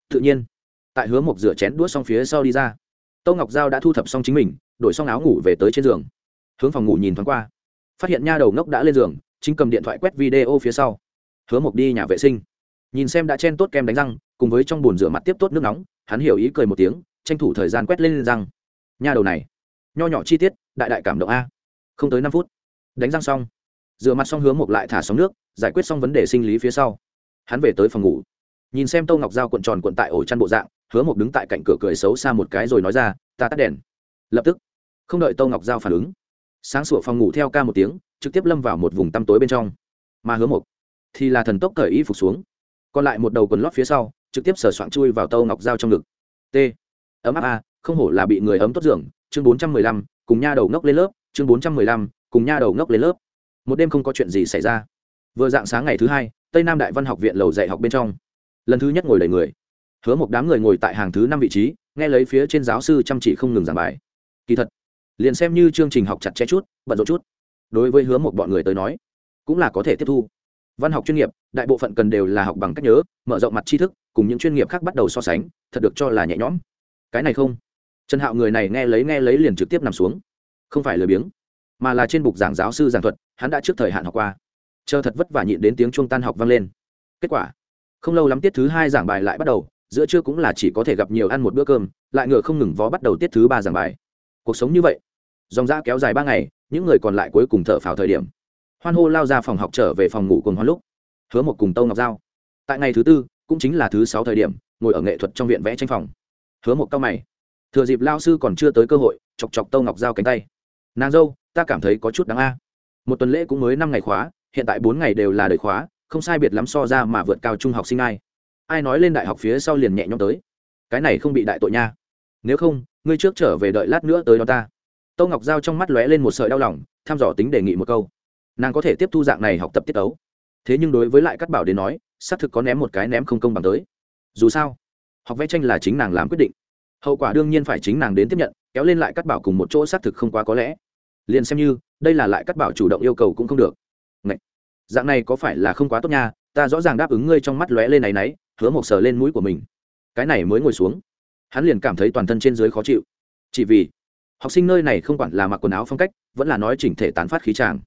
Tự nhiên, tại hứa mộc rửa chén đũa xong phía sau đi ra, tâu ngọc giao đã thu thập xong chính mình, đổi xong áo ngủ về tới trên giường. Hướng phòng ngủ nhìn thoáng qua, phát hiện nha đầu ngốc đã lên giường chính cầm điện thoại quét video phía sau. Hứa mộc đi nhà vệ sinh. Nhìn xem đã chen tốt kem đánh răng, cùng với trong bồn rửa mặt tiếp tốt nước nóng, hắn hiểu ý cười một tiếng, tranh thủ thời gian quét lên răng. Nha đầu này, nho nhỏ chi tiết, đại đại cảm động a. Không tới năm phút, đánh răng xong. Rửa mặt xong hướng mộc lại thả sóng nước, giải quyết xong vấn đề sinh lý phía sau. Hắn về tới phòng ngủ. Nhìn xem tô ngọc dao cuộn tròn cuộn tại ổ chăn bộ dạng, hứa mộc đứng tại cạnh cửa cười xấu xa một cái rồi nói ra, ta tắt đèn. Lập tức, không đợi tô ngọc dao phản ứng, sáng sủa phòng ngủ theo ca một tiếng trực tiếp lâm vào một vùng tăm tối bên trong. Mà hứa mộc thì là thần tốc cởi y phục xuống, còn lại một đầu quần lót phía sau trực tiếp sờ soạn chui vào tâu ngọc dao trong ngực. T. Ấm áp a, không hổ là bị người ấm tốt dưỡng. Chương bốn trăm mười lăm, cùng nha đầu ngốc lên lớp. Chương bốn trăm mười lăm, cùng nha đầu ngốc lên lớp. Một đêm không có chuyện gì xảy ra. Vừa dạng sáng ngày thứ hai, tây nam đại văn học viện lầu dạy học bên trong. Lần thứ nhất ngồi đầy người. Hứa một đám người ngồi tại hàng thứ năm vị trí, nghe lấy phía trên giáo sư chăm chỉ không ngừng giảng bài. Kỳ thật, liền xem như chương trình học chặt chẽ chút, bận rộn chút đối với hứa một bọn người tới nói, cũng là có thể tiếp thu. Văn học chuyên nghiệp, đại bộ phận cần đều là học bằng cách nhớ, mở rộng mặt tri thức, cùng những chuyên nghiệp khác bắt đầu so sánh, thật được cho là nhẹ nhõm. Cái này không. Trần hạo người này nghe lấy nghe lấy liền trực tiếp nằm xuống. Không phải lười biếng, mà là trên bục giảng giáo sư giảng thuật, hắn đã trước thời hạn học qua. Chờ thật vất vả nhịn đến tiếng chuông tan học vang lên. Kết quả, không lâu lắm tiết thứ hai giảng bài lại bắt đầu, giữa trưa cũng là chỉ có thể gặp nhiều ăn một bữa cơm, lại ngựa không ngừng vó bắt đầu tiết thứ ba giảng bài. Cuộc sống như vậy dòng ra kéo dài ba ngày, những người còn lại cuối cùng thở phào thời điểm. Hoan hô lao ra phòng học trở về phòng ngủ cùng hoan lúc. Hứa một cùng tâu ngọc giao. Tại ngày thứ tư, cũng chính là thứ sáu thời điểm, ngồi ở nghệ thuật trong viện vẽ tranh phòng. Hứa một cao mày. Thừa dịp lao sư còn chưa tới cơ hội, chọc chọc tâu ngọc giao cánh tay. Nàng dâu, ta cảm thấy có chút đáng a. Một tuần lễ cũng mới năm ngày khóa, hiện tại bốn ngày đều là đời khóa, không sai biệt lắm so ra mà vượt cao trung học sinh ai. Ai nói lên đại học phía sau liền nhẹ nhõm tới. Cái này không bị đại tội nha. Nếu không, ngươi trước trở về đợi lát nữa tới đó ta tâu ngọc giao trong mắt lóe lên một sợi đau lòng tham dò tính đề nghị một câu. Nàng có thể tiếp thu dạng này học tập tiết ấu thế nhưng đối với lại cắt bảo đến nói, xác thực có ném một cái ném không công bằng tới. Dù sao, học vẽ tranh là chính nàng làm quyết định. Hậu quả đương nhiên phải chính nàng đến tiếp nhận, kéo lên lại cắt bảo cùng một chỗ xác thực không quá có lẽ. Liền xem như, đây là lại cắt bảo chủ động yêu cầu cũng không được. Ngậy! dạng này có phải là không quá tốt nha? Ta rõ ràng đáp ứng ngươi trong mắt lóe lên này náy hứa một sờ lên mũi của mình. Cái này mới ngồi xuống. Hắn liền cảm thấy toàn thân trên dưới khó chịu. Chỉ vì học sinh nơi này không quản là mặc quần áo phong cách, vẫn là nói chỉnh thể tán phát khí tràng.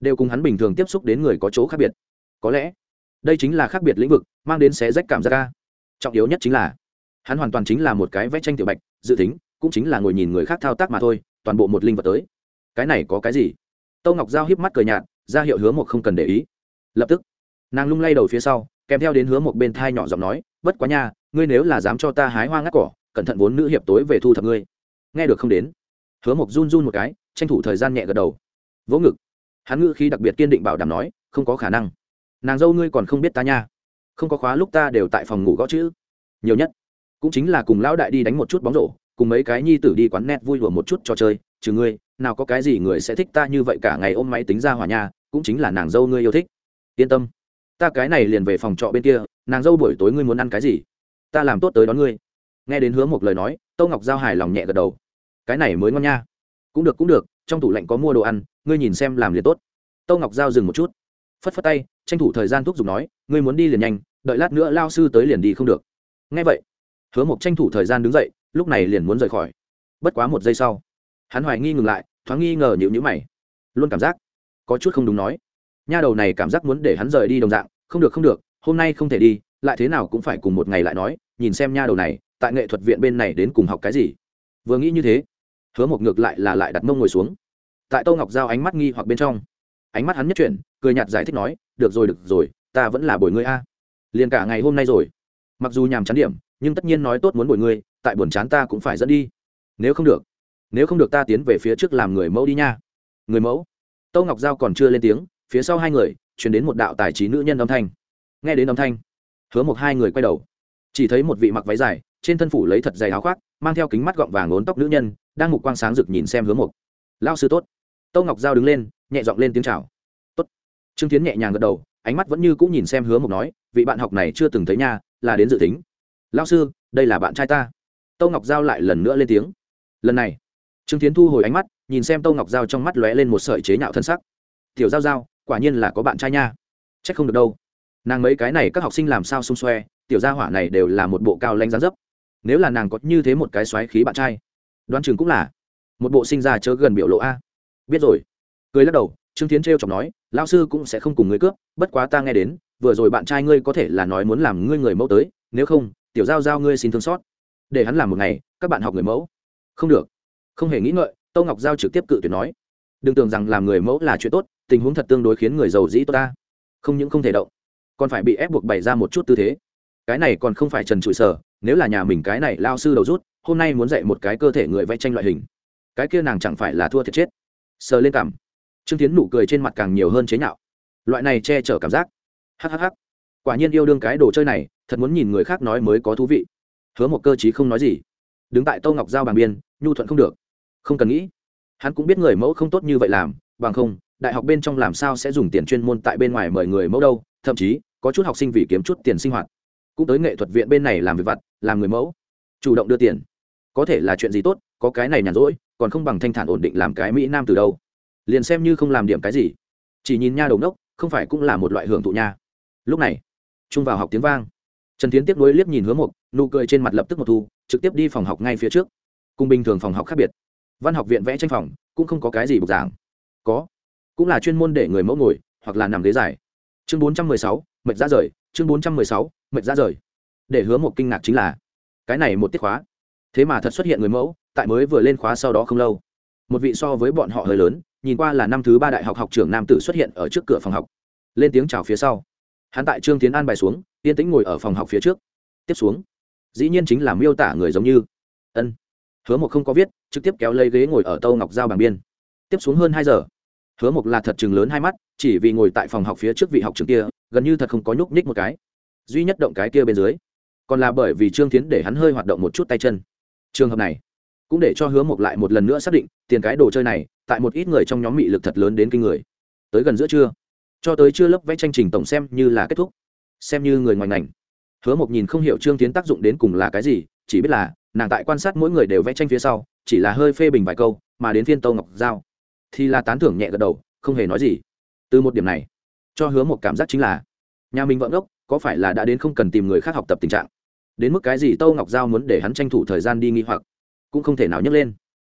Đều cùng hắn bình thường tiếp xúc đến người có chỗ khác biệt. Có lẽ, đây chính là khác biệt lĩnh vực, mang đến xé rách cảm giác ca trọng yếu nhất chính là, hắn hoàn toàn chính là một cái vẽ tranh tiểu bạch, dự tính, cũng chính là ngồi nhìn người khác thao tác mà thôi, toàn bộ một linh vật tới. Cái này có cái gì? Tâu ngọc giao hiếp mắt cười nhạt, ra hiệu hứa một không cần để ý. Lập tức, nàng lung lay đầu phía sau, kèm theo đến hứa một bên thai nhỏ giọng nói, bất quá nha, ngươi nếu là dám cho ta hái hoa ngắt cỏ, cẩn thận vốn nữ hiệp tối về thu thập ngươi. Nghe được không đến hứa một run run một cái, tranh thủ thời gian nhẹ gật đầu. Vỗ ngực. Hắn ngữ khi đặc biệt kiên định bảo đảm nói, không có khả năng. Nàng dâu ngươi còn không biết ta nha. Không có khóa lúc ta đều tại phòng ngủ gõ chữ. Nhiều nhất, cũng chính là cùng lão đại đi đánh một chút bóng rổ, cùng mấy cái nhi tử đi quán net vui đùa một chút trò chơi. Trừ ngươi, nào có cái gì người sẽ thích ta như vậy cả ngày ôm máy tính ra hòa nhà, cũng chính là nàng dâu ngươi yêu thích. Yên tâm. Ta cái này liền về phòng trọ bên kia, nàng dâu buổi tối ngươi muốn ăn cái gì? Ta làm tốt tới đón ngươi. Nghe đến hứa một lời nói tâu ngọc giao hài lòng nhẹ gật đầu cái này mới ngon nha. Cũng được cũng được, trong tủ lạnh có mua đồ ăn, ngươi nhìn xem làm liền tốt. Tâu ngọc giao dừng một chút. Phất phất tay, tranh thủ thời gian thúc giục nói, ngươi muốn đi liền nhanh, đợi lát nữa lao sư tới liền đi không được. Ngay vậy, hứa mộc tranh thủ thời gian đứng dậy, lúc này liền muốn rời khỏi. Bất quá một giây sau, hắn hoài nghi ngừng lại, thoáng nghi ngờ nhịu nhữ mày. Luôn cảm giác, có chút không đúng nói. Nha đầu này cảm giác muốn để hắn rời đi đồng dạng, không được không được, hôm nay không thể đi, lại thế nào cũng phải cùng một ngày lại nói, nhìn xem nha đầu này, tại nghệ thuật viện bên này đến cùng học cái gì. Vừa nghĩ như thế hứa một ngược lại là lại đặt mông ngồi xuống. Tại tô ngọc giao ánh mắt nghi hoặc bên trong, ánh mắt hắn nhất chuyển, cười nhạt giải thích nói, được rồi được rồi, ta vẫn là bồi ngươi a. Liền cả ngày hôm nay rồi. Mặc dù nhàm chán điểm, nhưng tất nhiên nói tốt muốn bồi ngươi, tại buồn chán ta cũng phải dẫn đi. Nếu không được, nếu không được ta tiến về phía trước làm người mẫu đi nha. Người mẫu? Tâu ngọc giao còn chưa lên tiếng, phía sau hai người chuyển đến một đạo tài trí nữ nhân âm thanh. Nghe đến âm thanh, hứa một hai người quay đầu. Chỉ thấy một vị mặc váy dài trên thân phủ lấy thật dày áo khoác, mang theo kính mắt gọng vàng ngốn tóc nữ nhân, đang mục quang sáng rực nhìn xem hướng một lao sư tốt. Tâu ngọc giao đứng lên, nhẹ giọng lên tiếng chào. Tốt. Trương tiến nhẹ nhàng gật đầu, ánh mắt vẫn như cũng nhìn xem hướng một nói, vị bạn học này chưa từng thấy nha, là đến dự tính. Lao sư, đây là bạn trai ta. Tâu ngọc giao lại lần nữa lên tiếng. Lần này. Trương tiến thu hồi ánh mắt, nhìn xem tâu ngọc giao trong mắt lóe lên một sợi chế nhạo thân sắc. Tiểu giao giao, quả nhiên là có bạn trai nha. C h ắ c không được đâu. Nàng mấy cái này các học sinh làm sao xung xoe, tiểu gia hỏa này đều là một bộ cao lanh gián dấp nếu là nàng có như thế một cái xoáy khí bạn trai đoan chừng cũng là một bộ sinh ra chớ gần biểu lộ a. Biết rồi. Cười lắc đầu, trương tiến trêu chọc nói lao sư cũng sẽ không cùng người cướp, bất quá ta nghe đến, vừa rồi bạn trai ngươi có thể là nói muốn làm ngươi người mẫu tới, nếu không, tiểu giao giao ngươi xin thương xót. Để hắn làm một ngày, các bạn học người mẫu. Không được. Không hề nghĩ ngợi tâu ngọc giao trực tiếp cự tuyệt nói, đừng tưởng rằng làm người mẫu là chuyện tốt, tình huống thật tương đối khiến người giàu dĩ tốt ta. Không những không thể động, còn phải bị ép buộc bày ra một chút tư thế. Cái này còn không phải trần trụi sở nếu là nhà mình cái này lao sư đầu rút, hôm nay muốn dạy một cái cơ thể người vẽ tranh loại hình, cái kia nàng chẳng phải là thua thiệt chết. Sờ lên cảm. Trương tiến nụ cười trên mặt càng nhiều hơn chế nhạo. Loại này che chở cảm giác. Hhh quả nhiên yêu đương cái đồ chơi này, thật muốn nhìn người khác nói mới có thú vị. Hứa một cơ chí không nói gì. Đứng tại tô ngọc giao bằng biên, nhu thuận không được. Không cần nghĩ. Hắn cũng biết người mẫu không tốt như vậy làm, bằng không, đại học bên trong làm sao sẽ dùng tiền chuyên môn tại bên ngoài mời người mẫu đâu, thậm chí, có chút học sinh vì kiếm chút tiền sinh hoạt cũng tới nghệ thuật viện bên này làm việc vặt, làm người mẫu. Chủ động đưa tiền. Có thể là chuyện gì tốt, có cái này nhàn rỗi, còn không bằng thanh thản ổn định làm cái mỹ nam từ đâu. Liền xem như không làm điểm cái gì. Chỉ nhìn nha đầu đốc không phải cũng là một loại hưởng thụ nha. Lúc này, trung vào học tiếng vang. Trần tiến tiếp nối liếc nhìn hứa mục nụ cười trên mặt lập tức một thu, trực tiếp đi phòng học ngay phía trước. Cùng bình thường phòng học khác biệt. Văn học viện vẽ tranh phòng, cũng không có cái gì bục giảng có. Cũng là chuyên môn để người mẫu ngồi, hoặc là nằm ghế dài. Chương bốn trăm mười sáu, mệt ra rời chương bốn trăm mười sáu mệt ra rời. Để hứa một kinh ngạc chính là, cái này một tiết khóa. Thế mà thật xuất hiện người mẫu, tại mới vừa lên khóa sau đó không lâu. Một vị so với bọn họ hơi lớn, nhìn qua là năm thứ ba đại học học trưởng nam tử xuất hiện ở trước cửa phòng học. Lên tiếng chào phía sau. Hắn tại trương tiến an bài xuống, yên tĩnh ngồi ở phòng học phía trước. Tiếp xuống, dĩ nhiên chính là miêu tả người giống như. Ân. Hứa một không có viết, trực tiếp kéo lấy ghế ngồi ở tâu ngọc giao bàn biên. Tiếp xuống hơn hai giờ. Hứa mộc là thật chừng lớn hai mắt, chỉ vì ngồi tại phòng học phía trước vị học trường kia gần như thật không có nhúc nhích một cái. Duy nhất động cái kia bên dưới, còn là bởi vì trương tiến để hắn hơi hoạt động một chút tay chân. Trường hợp này, cũng để cho hứa mộc lại một lần nữa xác định, tiền cái đồ chơi này, tại một ít người trong nhóm mị lực thật lớn đến kinh người. Tới gần giữa trưa, cho tới chưa lớp vẽ tranh trình tổng xem như là kết thúc. Xem như người ngoài ngành. Hứa mộc nhìn không hiểu trương tiến tác dụng đến cùng là cái gì, chỉ biết là, nàng tại quan sát mỗi người đều vẽ tranh phía sau, chỉ là hơi phê bình vài câu, mà đến phiên tâu ngọc giao, thì là tán thưởng nhẹ gật đầu, không hề nói gì. Từ một điểm này cho hứa một cảm giác chính là, nhà mình vợ ngốc, có phải là đã đến không cần tìm người khác học tập tình trạng? Đến mức cái gì tâu ngọc giao muốn để hắn tranh thủ thời gian đi nghi hoặc, cũng không thể nào nhấc lên.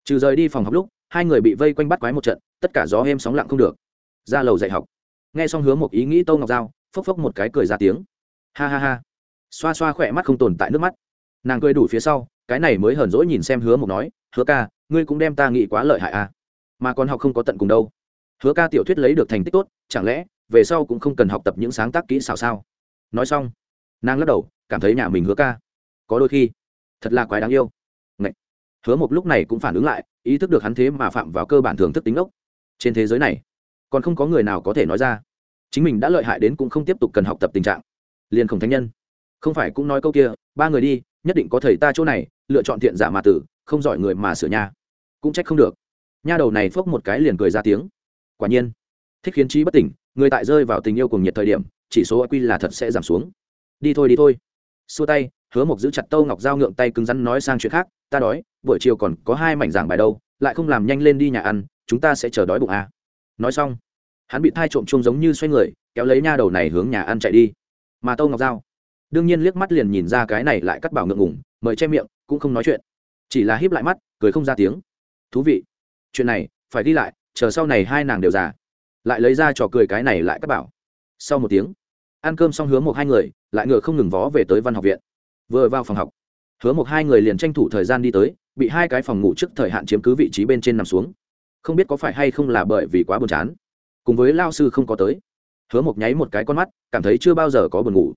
Trừ rời đi phòng học lúc, hai người bị vây quanh bắt quái một trận, tất cả gió êm sóng lặng không được. Ra lầu dạy học. Nghe xong Hứa một ý nghĩ tâu ngọc giao, phốc phốc một cái cười ra tiếng. Ha ha ha. Xoa xoa khỏe mắt không tồn tại nước mắt. Nàng cười đủ phía sau, cái này mới hờn dỗi nhìn xem hứa một nói, hứa ca, ngươi cũng đem ta nghĩ quá lợi hại à? Mà còn học không có tận cùng đâu. Hứa ca tiểu thuyết lấy được thành tích tốt, chẳng lẽ về sau cũng không cần học tập những sáng tác kỹ xảo sao. Nói xong, nàng lắc đầu, cảm thấy nhà mình hứa ca. Có đôi khi, thật là quái đáng yêu. Ngậy. hứa một lúc này cũng phản ứng lại, ý thức được hắn thế mà phạm vào cơ bản thưởng thức tính ốc. Trên thế giới này, còn không có người nào có thể nói ra. Chính mình đã lợi hại đến cũng không tiếp tục cần học tập tình trạng. Liền khổng thánh nhân. Không phải cũng nói câu kia, ba người đi, nhất định có thầy ta chỗ này, lựa chọn thiện giả mà tử, không giỏi người mà sửa nhà. Cũng trách không được. Nha đầu này phốc một cái liền cười ra tiếng. Quả nhiên, thích khiến trí bất tỉnh người tại rơi vào tình yêu cùng nhiệt thời điểm, chỉ số quy là thật sẽ giảm xuống. Đi thôi đi thôi. Xua tay, hứa mộc giữ chặt tâu ngọc dao ngượng tay cứng rắn nói sang chuyện khác, ta đói, buổi chiều còn có hai mảnh giảng bài đâu, lại không làm nhanh lên đi nhà ăn, chúng ta sẽ chờ đói bụng à. nói xong, hắn bị thai trộm chung giống như xoay người, kéo lấy nha đầu này hướng nhà ăn chạy đi. Mà tâu ngọc dao đương nhiên liếc mắt liền nhìn ra cái này lại cắt bảo ngượng ngủng mời che miệng, cũng không nói chuyện. Chỉ là híp lại mắt, cười không ra tiếng. Thú vị, chuyện này, phải đi lại, chờ sau này hai nàng đều già lại lấy ra trò cười cái này lại cắt bảo. Sau một tiếng, ăn cơm xong hướng một hai người, lại ngựa không ngừng vó về tới văn học viện. Vừa vào phòng học, hứa một hai người liền tranh thủ thời gian đi tới, bị hai cái phòng ngủ trước thời hạn chiếm cứ vị trí bên trên nằm xuống. Không biết có phải hay không là bởi vì quá buồn chán. Cùng với lao sư không có tới, hứa một nháy một cái con mắt, cảm thấy chưa bao giờ có buồn ngủ.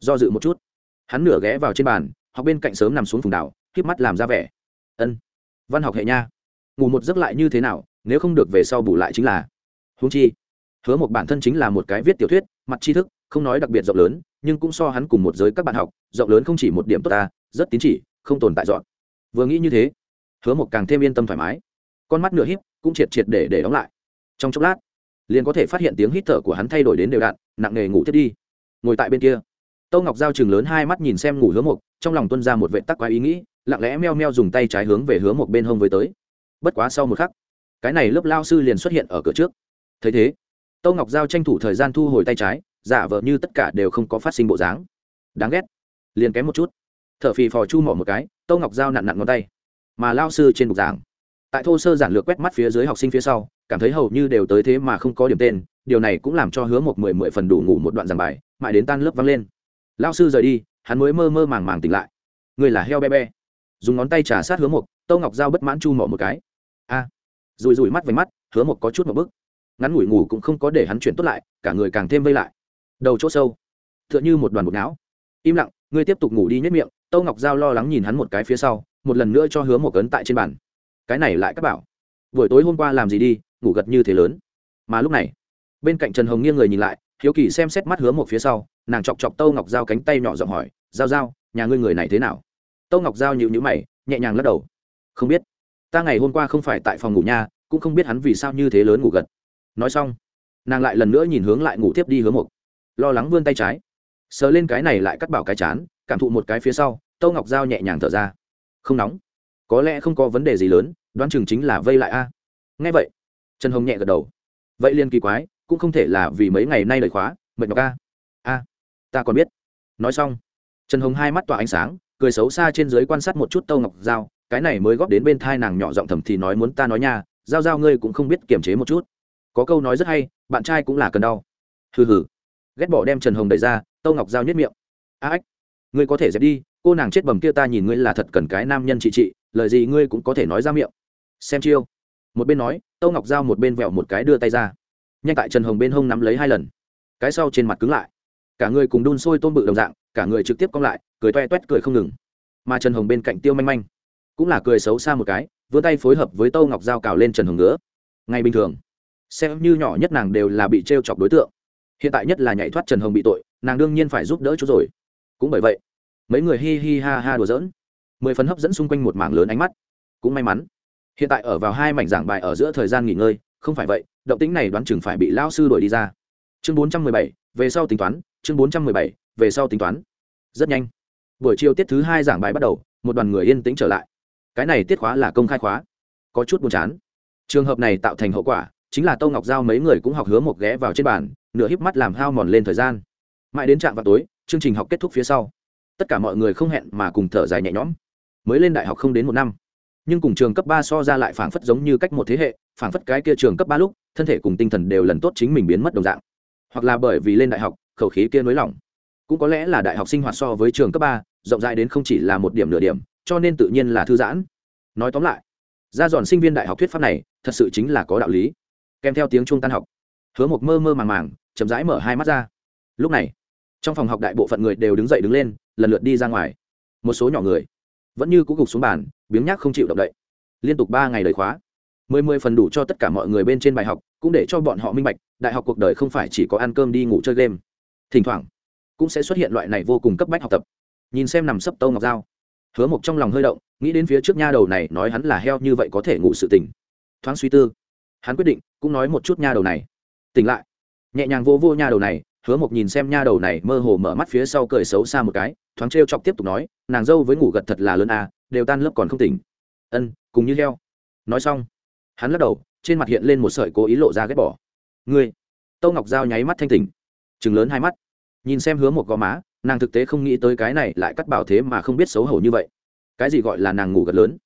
Do dự một chút, hắn nửa ghé vào trên bàn, học bên cạnh sớm nằm xuống phùng đảo, híp mắt làm ra vẻ. Ân, văn học hệ nha. Ngủ một giấc lại như thế nào, nếu không được về sau bù lại chính là húng chi, hứa một bản thân chính là một cái viết tiểu thuyết, mặt tri thức, không nói đặc biệt rộng lớn, nhưng cũng so hắn cùng một giới các bạn học, rộng lớn không chỉ một điểm tốt ta, rất tín chỉ, không tồn tại dọn. Vừa nghĩ như thế, hứa một càng thêm yên tâm thoải mái. Con mắt nửa híp, cũng triệt triệt để để đóng lại. Trong chốc lát, liền có thể phát hiện tiếng hít thở của hắn thay đổi đến đều đặn, nặng nề ngủ thiết đi. Ngồi tại bên kia tâu ngọc giao chừng lớn hai mắt nhìn xem ngủ hứa mộc, trong lòng tuân ra một vệ tắc quá ý nghĩ, lặng lẽ meo meo dùng tay trái hướng về hứa mộc bên hông với tới. Bất quá sau một khắc, cái này lớp lao sư liền xuất hiện ở cửa trước thấy thế tâu ngọc giao tranh thủ thời gian thu hồi tay trái giả vờ như tất cả đều không có phát sinh bộ dáng. Đáng ghét. Liền kém một chút. T h ở phì phò chu mỏ một cái tâu ngọc giao nặn nặn ngón tay. Mà lao sư trên bục giảng. Tại thô sơ giản lược quét mắt phía dưới học sinh phía sau cảm thấy hầu như đều tới thế mà không có điểm tên điều này cũng làm cho hứa một mười mười phần đủ ngủ một đoạn giảng bài mãi đến tan lớp văng lên. Lao sư rời đi hắn mới mơ mơ màng màng tỉnh lại. Người là heo be be dùng ngón tay trà sát hứa một tâu ngọc Giao bất mãn chu mỏ một cái. A. À, rùi rùi mắt vánh mắt hứa một có chút một bức ngắn ngủi ngủ cũng không có để hắn chuyển tốt lại, cả người càng thêm vây lại. Đầu chỗ sâu t h ư ợ n h ư một đoàn bột não. Im lặng, ngươi tiếp tục ngủ đi nhất miệng, tâu ngọc giao lo lắng nhìn hắn một cái phía sau, một lần nữa cho hứa một cấn tại trên bàn. Cái này lại các bảo. Buổi tối hôm qua làm gì đi, ngủ gật như thế lớn. Mà lúc này, bên cạnh trần hồng nghiêng người nhìn lại, hiếu kỳ xem xét mắt hứa một phía sau, nàng chọc chọc tâu ngọc giao cánh tay nhỏ giọng hỏi, giao giao, nhà ngươi người này thế nào? Tâu ngọc giao nhịu nhữ mày, nhẹ nhàng lắc đầu. Không biết. Ta ngày hôm qua không phải tại phòng ngủ nha, cũng không biết hắn vì sao như thế lớn ngủ gật nói xong, nàng lại lần nữa nhìn hướng lại ngủ tiếp đi hướng một lo lắng vươn tay trái. Sờ lên cái này lại cắt bảo cái chán, cảm thụ một cái phía sau, tâu ngọc giao nhẹ nhàng thở ra. Không nóng. Có lẽ không có vấn đề gì lớn, đoán chừng chính là vây lại a. Nghe vậy, trần hồng nhẹ gật đầu. Vậy liên kỳ quái, cũng không thể là vì mấy ngày nay lời khóa, mệt nhọc a. A, ta còn biết. Nói xong, trần hồng hai mắt tỏa ánh sáng, cười xấu xa trên dưới quan sát một chút tâu ngọc dao cái này mới góp đến bên thai nàng nhỏ giọng thầm thì nói muốn ta nói nha, giao giao ngươi cũng không biết kiềm chế một chút có câu nói rất hay, bạn trai cũng là cần đau. Hừ hừ. Ghét bỏ đem trần hồng đẩy ra, tâu ngọc giao nhất miệng. A ếch ngươi có thể dẹp đi, cô nàng chết bầm kia ta nhìn ngươi là thật cần cái nam nhân chị chị lời gì ngươi cũng có thể nói ra miệng. Xem chiêu. Một bên nói, tâu ngọc giao một bên vẹo một cái đưa tay ra. Nhanh tại trần hồng bên hông nắm lấy hai lần. Cái sau trên mặt cứng lại. Cả người cùng đun sôi tôm bự đồng dạng, cả người trực tiếp cong lại, cười toe toét cười không ngừng. Mà trần hồng bên cạnh tiêu manh manh, cũng là cười xấu xa một cái, vươn tay phối hợp với tâu ngọc Giao cào lên trần hồng nữa ngay bình thường xem như nhỏ nhất nàng đều là bị t r e o chọc đối tượng. Hiện tại nhất là nhảy thoát trần hồng bị tội, nàng đương nhiên phải giúp đỡ chú rồi. Cũng bởi vậy, mấy người hi hi ha ha đùa giỡn. Mười phần hấp dẫn xung quanh một mảng lớn ánh mắt. Cũng may mắn, hiện tại ở vào hai mảnh giảng bài ở giữa thời gian nghỉ ngơi, không phải vậy, động tính này đoán chừng phải bị lao sư đuổi đi ra. Chương bốn trăm mười bảy, về sau tính toán, chương bốn trăm mười bảy, về sau tính toán. Rất nhanh, buổi chiều tiết thứ hai giảng bài bắt đầu, một đoàn người yên tĩnh trở lại. Cái này tiết khóa là công khai khóa. Có chút buồn chán. Trường hợp này tạo thành hậu quả chính là tô ngọc giao mấy người cũng học hứa một ghé vào trên bàn, nửa híp mắt làm hao mòn lên thời gian. Mãi đến trạm vào tối, chương trình học kết thúc phía sau. Tất cả mọi người không hẹn mà cùng thở dài nhẹ nhõm. Mới lên đại học không đến một năm, nhưng cùng trường cấp ba so ra lại phảng phất giống như cách một thế hệ, phảng phất cái kia trường cấp ba lúc, thân thể cùng tinh thần đều lần tốt chính mình biến mất đồng dạng. Hoặc là bởi vì lên đại học, khẩu khí kia nới lỏng. Cũng có lẽ là đại học sinh hoạt so với trường cấp ba, rộng rãi đến không chỉ là một điểm nửa điểm, cho nên tự nhiên là thư giãn. Nói tóm lại, ra dọn sinh viên đại học thuyết pháp này, thật sự chính là có đạo lý kèm theo tiếng chuông tan học. Hứa một mơ mơ màng màng chậm rãi mở hai mắt ra. Lúc này trong phòng học đại bộ phận người đều đứng dậy đứng lên lần lượt đi ra ngoài. Một số nhỏ người vẫn như cũ gục xuống bàn biếng nhác không chịu động đậy. Liên tục ba ngày đời khóa. Mười mười phần đủ cho tất cả mọi người bên trên bài học cũng để cho bọn họ minh bạch đại học cuộc đời không phải chỉ có ăn cơm đi ngủ chơi game. Thỉnh thoảng cũng sẽ xuất hiện loại này vô cùng cấp bách học tập. Nhìn xem nằm sấp tâu ngọc dao. Hứa mộc trong lòng hơi động nghĩ đến phía trước nha đầu này nói hắn là heo như vậy có thể ngủ sự tình, thoáng suy tư hắn quyết định, cũng nói một chút nha đầu này. Tỉnh lại. Nhẹ nhàng vô vô nha đầu này, hứa mộc nhìn xem nha đầu này, mơ hồ mở mắt phía sau cười xấu xa một cái, thoáng t r e o chọc tiếp tục nói, nàng dâu với ngủ gật thật là lớn à đều tan lớp còn không tỉnh. Ân, cùng như leo nói xong, hắn lắc đầu, trên mặt hiện lên một sợi cố ý lộ ra ghét bỏ. Ngươi. Tâu ngọc g nháy mắt thanh tỉnh. Chừng lớn hai mắt. Nhìn xem hứa một gò má, nàng thực tế không nghĩ tới cái này lại cắt bảo thế mà không biết xấu hổ như vậy. Cái gì gọi là nàng ngủ gật lớn?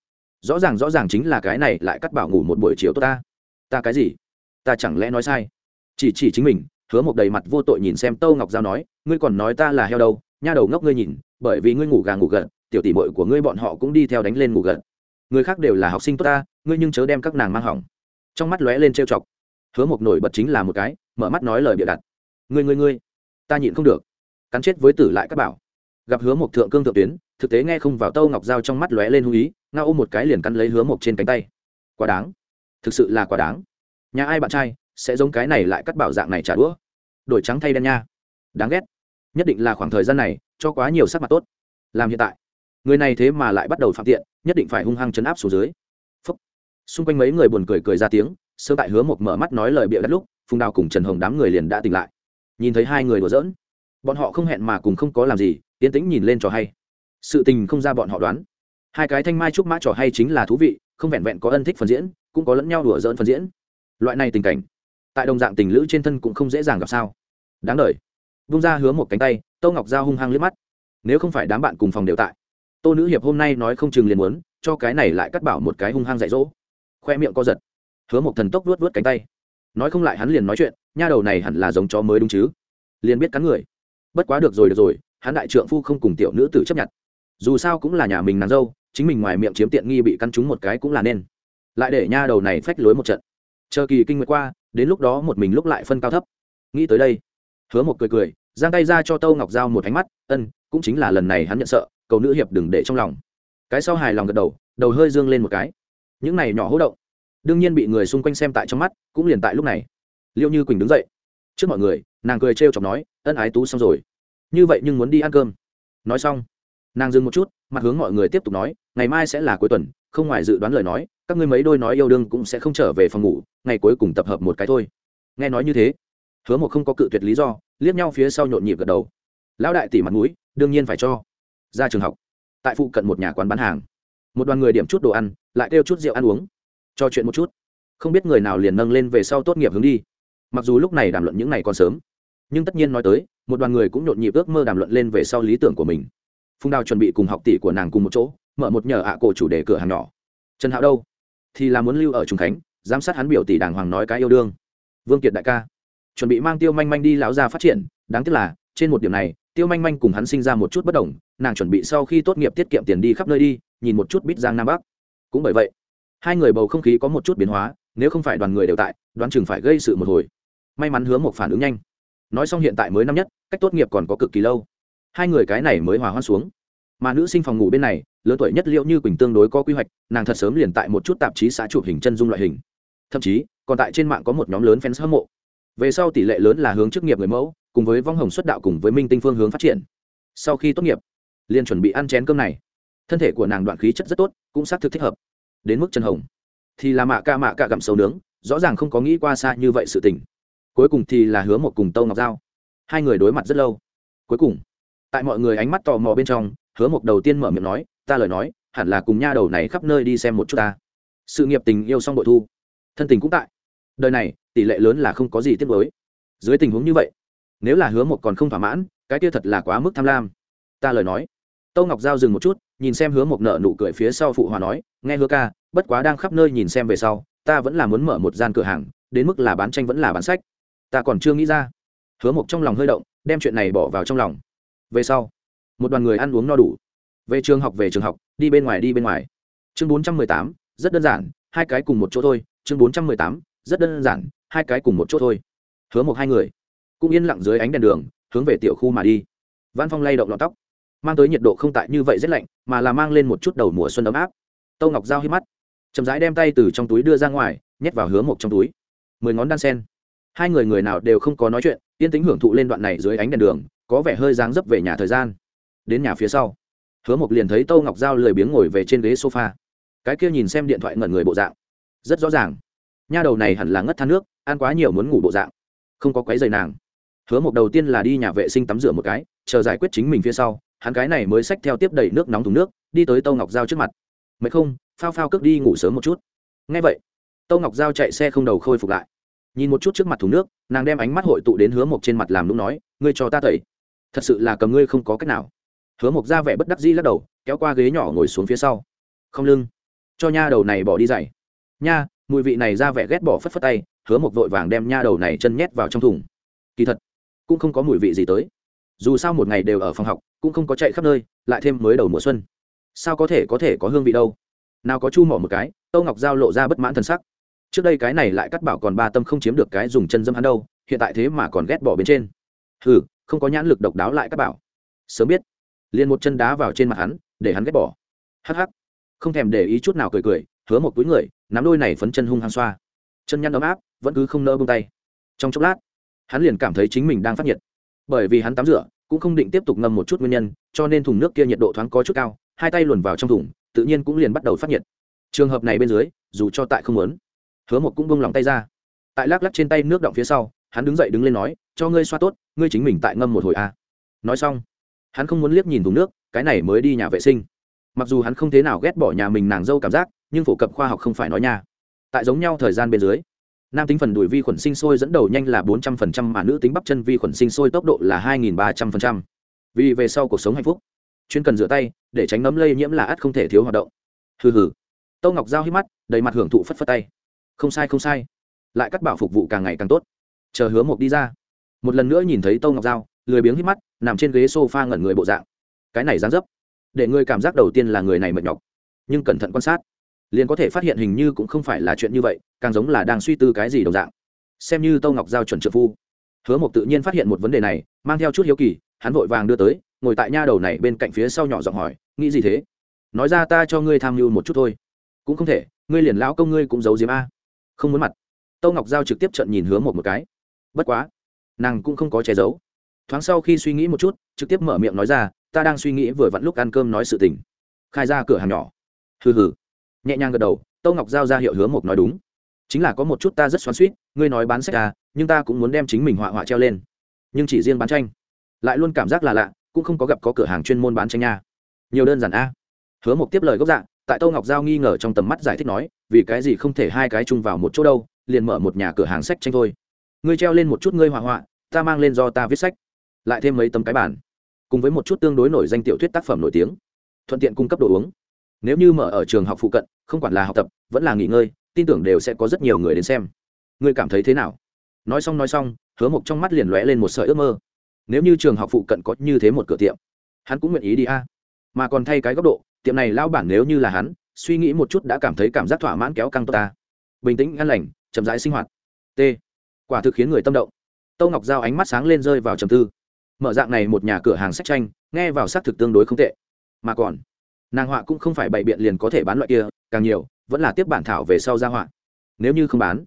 Rõ ràng rõ ràng chính là cái này lại cắt bảo ngủ một buổi chiều tốt ta ta cái gì? Ta chẳng lẽ nói sai? Chỉ chỉ chính mình, hứa một đầy mặt vô tội nhìn xem tâu ngọc giao nói, ngươi còn nói ta là heo đâu, nha đầu ngốc ngươi nhìn, bởi vì ngươi ngủ gà ngủ gật, tiểu tỷ mội của ngươi bọn họ cũng đi theo đánh lên ngủ gật. Người khác đều là học sinh tốt ta, ngươi nhưng chớ đem các nàng mang hỏng. Trong mắt lóe lên trêu chọc. Hứa một nổi bật chính là một cái, mở mắt nói lời bịa đặt. Ngươi ngươi ngươi, ta nhịn không được, cắn chết với tử lại các bảo. Gặp hứa một thượng cương thượng tuyến, thực tế nghe không vào tâu ngọc dao trong mắt lóe lên hung ý nga ôm một cái liền cắn lấy hứa một trên cánh tay. Quá đáng thực sự là quá đáng. Nhà ai bạn trai sẽ giống cái này lại cắt bảo dạng này trả đũa? Đổi trắng thay đen nha. Đáng ghét. Nhất định là khoảng thời gian này cho quá nhiều sắc mặt tốt. Làm hiện tại. Người này thế mà lại bắt đầu phạm tiện, nhất định phải hung hăng chấn áp xuống dưới. Phúc. xung quanh mấy người buồn cười cười ra tiếng, sơ tại hứa một mở mắt nói lời bịa đặt lúc, phùng đào cùng trần hồng đám người liền đã tỉnh lại. Nhìn thấy hai người đùa giỡn, bọn họ không hẹn mà cùng không có làm gì tiến tĩnh nhìn lên trò hay. Sự tình không ra bọn họ đoán. Hai cái thanh mai trúc mã trò hay chính là thú vị, không vẹn vẹn có ân thích phần diễn cũng có lẫn nhau đùa dỡn phần diễn. Loại này tình cảnh, tại đồng dạng tình lữ trên thân cũng không dễ dàng gặp sao. Đáng đ vung ra hứa một cánh tay, tô ngọc giao hung hăng liếc mắt. Nếu không phải đám bạn cùng phòng đều tại, tô nữ hiệp hôm nay nói không chừng liền muốn cho cái này lại cắt bảo một cái hung hăng dạy dỗ. Khoe miệng co giật. Hứa một thần tốc luốt vớt cánh tay. Nói không lại hắn liền nói chuyện, nha đầu này hẳn là giống chó mới đúng chứ. Liền biết cắn người. Bất quá được rồi được rồi, hắn đại trượng phu không cùng tiểu nữ tử chấp nhận. Dù sao cũng là nhà mình nàng dâu, chính mình ngoài miệng chiếm tiện nghi bị căn trúng một cái cũng là nên lại để nha đầu này phách lối một trận. Chờ kỳ kinh nguyệt qua, đến lúc đó một mình lúc lại phân cao thấp. Nghĩ tới đây, hứa một cười cười, giang tay ra cho tâu ngọc giao một ánh mắt, ân, cũng chính là lần này hắn nhận sợ, cầu nữ hiệp đừng để trong lòng. Cái sau hài lòng gật đầu đầu hơi dương lên một cái. Những này nhỏ hỗ động, đương nhiên bị người xung quanh xem tại trong mắt, cũng liền tại lúc này. Liêu như quỳnh đứng dậy. Trước mọi người, nàng cười trêu chọc nói, ân ái tú xong rồi. Như vậy nhưng muốn đi ăn cơm. Nói xong, nàng dừng một chút, mặt hướng mọi người tiếp tục nói, ngày mai sẽ là cuối tuần, không ngoài dự đoán lời nói các ngươi mấy đôi nói yêu đương cũng sẽ không trở về phòng ngủ, ngày cuối cùng tập hợp một cái thôi. Nghe nói như thế, hứa một không có cự tuyệt lý do, liếc nhau phía sau nhộn nhịp gật đầu. Lão đại tỷ mặt mũi, đương nhiên phải cho. Ra trường học, tại phụ cận một nhà quán bán hàng. Một đoàn người điểm chút đồ ăn, lại kêu chút rượu ăn uống. Cho chuyện một chút. Không biết người nào liền nâng lên về sau tốt nghiệp hướng đi. Mặc dù lúc này đàm luận những ngày còn sớm, nhưng tất nhiên nói tới, một đoàn người cũng nhộn nhịp ước mơ đàm luận lên về sau lý tưởng của mình. Phùng đào chuẩn bị cùng học tỷ của nàng cùng một chỗ, mở một nhờ ạ cổ chủ đề cửa hàng nhỏ. Trần hạo đâu? Thì là muốn lưu ở trùng khánh, giám sát hắn biểu tỷ đàng hoàng nói cái yêu đương. Vương kiệt đại ca, chuẩn bị mang tiêu manh manh đi lão gia phát triển, đáng tiếc là, trên một điểm này, tiêu manh manh cùng hắn sinh ra một chút bất đồng, nàng chuẩn bị sau khi tốt nghiệp tiết kiệm tiền đi khắp nơi đi, nhìn một chút bít giang nam bắc. Cũng bởi vậy, hai người bầu không khí có một chút biến hóa, nếu không phải đoàn người đều tại, đoán chừng phải gây sự một hồi. May mắn hứa một phản ứng nhanh. Nói xong hiện tại mới năm nhất, cách tốt nghiệp còn có cực kỳ lâu. Hai người cái này mới hòa hoan xuống. Mà nữ sinh phòng ngủ bên này lớn tuổi nhất liệu như quỳnh tương đối có quy hoạch, nàng thật sớm liền tại một chút tạp chí xã chụp hình chân dung loại hình. Thậm chí, còn tại trên mạng có một nhóm lớn fans hâm mộ. Về sau tỷ lệ lớn là hướng chức nghiệp người mẫu, cùng với vong hồng xuất đạo cùng với minh tinh phương hướng phát triển. Sau khi tốt nghiệp, liền chuẩn bị ăn chén cơm này. Thân thể của nàng đoạn khí chất rất tốt, cũng xác thực thích hợp. Đến mức chân hồng, thì là mạ ca mạ ca gặm sầu nướng, rõ ràng không có nghĩ qua xa như vậy sự tình. Cuối cùng thì là hứa một cùng tâu ngọc giao. Hai người đối mặt rất lâu. Cuối cùng, tại mọi người ánh mắt tò mò bên trong, hứa một đầu tiên mở miệng nói ta lời nói, hẳn là cùng nha đầu này khắp nơi đi xem một chút ta. Sự nghiệp tình yêu xong bội thu. Thân tình cũng tại. Đời này, tỷ lệ lớn là không có gì tiếc với dưới tình huống như vậy, nếu là hứa một còn không thỏa mãn, cái kia thật là quá mức tham lam. Ta lời nói. Tâu ngọc giao dừng một chút, nhìn xem hứa một nợ nụ cười phía sau phụ hòa nói, nghe hứa ca, bất quá đang khắp nơi nhìn xem về sau, ta vẫn là muốn mở một gian cửa hàng, đến mức là bán tranh vẫn là bán sách. Ta còn chưa nghĩ ra. Hứa một trong lòng hơi động, đem chuyện này bỏ vào trong lòng. Về sau, một đoàn người ăn uống no đủ về trường học, về trường học, đi bên ngoài, đi bên ngoài. Chương bốn trăm mười tám, rất đơn giản, hai cái cùng một chỗ thôi. Chương bốn trăm mười tám, rất đơn giản, hai cái cùng một chỗ thôi. Hứa một hai người, cũng yên lặng dưới ánh đèn đường, hướng về tiểu khu mà đi. Văn phong lay động lọt tóc, mang tới nhiệt độ không tại như vậy rất lạnh, mà là mang lên một chút đầu mùa xuân ấm áp. Tâu ngọc dao hít mắt, chậm rãi đem tay từ trong túi đưa ra ngoài, nhét vào hứa một trong túi. Mười ngón đan sen. Hai người người nào đều không có nói chuyện, yên tính hưởng thụ lên đoạn này dưới ánh đèn đường, có vẻ hơi dáng dấp về nhà thời gian. Đến nhà phía sau hứa mộc liền thấy tâu ngọc g lười biếng ngồi về trên ghế sofa. Cái kia nhìn xem điện thoại ngẩn người bộ dạng. Rất rõ ràng. Nha đầu này hẳn là ngất than nước, ăn quá nhiều muốn ngủ bộ dạng. Không có quấy giày nàng. Hứa mộc đầu tiên là đi nhà vệ sinh tắm rửa một cái, chờ giải quyết chính mình phía sau, hắn cái này mới xách theo tiếp đầy nước nóng thùng nước, đi tới tâu ngọc g trước mặt. Mấy không? Phao phao cước đi ngủ sớm một chút. Ngay vậy, tâu ngọc g chạy xe không đầu khôi phục lại. Nhìn một chút trước mặt thùng nước, nàng đem ánh mắt hội tụ đến hứa mộc trên mặt làm lúc nói, ngươi cho ta tẩy. Thật sự là cầm ngươi không có cách nào hứa mộc ra vẻ bất đắc dĩ lắc đầu, kéo qua ghế nhỏ ngồi xuống phía sau. Không lưng. Cho nha đầu này bỏ đi dày nha, mùi vị này ra vẻ ghét bỏ phất phất tay, hứa mộc vội vàng đem nha đầu này chân nhét vào trong thùng. Kỳ thật, cũng không có mùi vị gì tới. Dù sao một ngày đều ở phòng học, cũng không có chạy khắp nơi, lại thêm mới đầu mùa xuân. Sao có thể có thể có hương vị đâu? Nào có chu mỏ một cái, tâu ngọc giao lộ ra bất mãn t sắc. Trước đây cái này lại cắt bảo còn ba tâm không chiếm được cái dùng chân dâm hắn đâu, hiện tại thế mà còn ghét bỏ bên trên. Hừ, không có nhãn lực độc đáo lại cắt bảo. Sớm biết liền một chân đá vào trên mặt hắn, để hắn ghét bỏ. Hắc hắc. Không thèm để ý chút nào cười cười, hứa một túi người, nắm đôi này phấn chân hung hăng xoa. Chân nhăn ấm áp, vẫn cứ không nỡ bông tay. Trong chốc lát, hắn liền cảm thấy chính mình đang phát nhiệt. Bởi vì hắn tắm rửa, cũng không định tiếp tục ngâm một chút nguyên nhân, cho nên thùng nước kia nhiệt độ thoáng có chút cao, hai tay luồn vào trong thùng, tự nhiên cũng liền bắt đầu phát nhiệt. Trường hợp này bên dưới, dù cho tại không muốn, hứa một cũng bông lòng tay ra. Tại lắc lắc trên tay nước động phía sau, hắn đứng dậy đứng lên nói, cho ngươi xoa tốt, ngươi chính mình tại ngâm một hồi a à. nói xong hắn không muốn liếc nhìn thùng nước, cái này mới đi nhà vệ sinh. Mặc dù hắn không thế nào ghét bỏ nhà mình nàng dâu cảm giác, nhưng phổ cập khoa học không phải nói nha. Tại giống nhau thời gian bên dưới, nam tính phần đùi vi khuẩn sinh sôi dẫn đầu nhanh là bốn trăm phần trăm mà nữ tính bắp chân vi khuẩn sinh sôi tốc độ là hai nghìn ba trăm phần trăm. Vì về sau cuộc sống hạnh phúc, chuyên cần rửa tay, để tránh nấm lây nhiễm là ắt không thể thiếu hoạt động. Hừ hừ. Tâu ngọc giao hít mắt, đầy mặt hưởng thụ phất phất tay. Không sai không sai. Lại cắt bảo phục vụ càng ngày càng tốt. Chờ hứa mộc đi ra. Một lần nữa nhìn thấy tâu ngọc giao lười biếng hít mắt, nằm trên ghế s o f a ngẩn người bộ dạng. Cái này dán dấp, để ngươi cảm giác đầu tiên là người này mệt nhọc. Nhưng cẩn thận quan sát, liền có thể phát hiện hình như cũng không phải là chuyện như vậy, càng giống là đang suy tư cái gì đồng dạng. Xem như tâu ngọc giao chuẩn trợ phu. Hứa mộc tự nhiên phát hiện một vấn đề này, mang theo chút hiếu kỳ, hắn vội vàng đưa tới, ngồi tại nha đầu này bên cạnh phía sau nhỏ giọng hỏi, nghĩ gì thế? Nói ra ta cho ngươi tham mưu một chút thôi. Cũng không thể, ngươi liền lão công ngươi cũng giấu diếm a. Không muốn mặt. Tâu ngọc giao trực tiếp trận nhìn hứa một một cái. Bất quá, nàng cũng không có che giấu thoáng sau khi suy nghĩ một chút, trực tiếp mở miệng nói ra, ta đang suy nghĩ vừa vặn lúc ăn cơm nói sự tình. Khai ra cửa hàng nhỏ. Hừ hừ. Nhẹ nhàng gật đầu, tâu ngọc giao ra hiệu hứa mộc nói đúng. Chính là có một chút ta rất xoắn suýt ngươi nói bán sách à nhưng ta cũng muốn đem chính mình họa họa treo lên. Nhưng chỉ riêng bán tranh. Lại luôn cảm giác là lạ, cũng không có gặp có cửa hàng chuyên môn bán tranh nha. Nhiều đơn giản a. Hứa mộc tiếp lời gốc dạng tại tâu ngọc giao nghi ngờ trong tầm mắt giải thích nói, vì cái gì không thể hai cái chung vào một chỗ đâu, liền mở một nhà cửa hàng sách tranh thôi. Ngươi treo lên một chút ngươi họa họa, ta mang lên do ta viết sách lại thêm mấy tấm cái bản cùng với một chút tương đối nổi danh tiểu thuyết tác phẩm nổi tiếng, thuận tiện cung cấp đồ uống. Nếu như mở ở trường học phụ cận, không quản là học tập, vẫn là nghỉ ngơi, tin tưởng đều sẽ có rất nhiều người đến xem. Ngươi cảm thấy thế nào? Nói xong nói xong, hứa mộc trong mắt liền lóe lên một sợi ước mơ. Nếu như trường học phụ cận có như thế một cửa tiệm, hắn cũng nguyện ý đi a. Mà còn thay cái góc độ, tiệm này lao bản nếu như là hắn, suy nghĩ một chút đã cảm thấy cảm giác thỏa mãn kéo căng tốt ta bình tĩnh ngăn lành, chậm rãi sinh hoạt. T. Quả thực khiến người tâm động. Tâu ngọc giao ánh mắt sáng lên rơi vào trầm tư mở dạng này một nhà cửa hàng sách tranh, nghe vào xác thực tương đối không tệ. Mà còn, nàng họa cũng không phải bày biện liền có thể bán loại kia, càng nhiều, vẫn là tiếp bản thảo về sau ra họa. Nếu như không bán,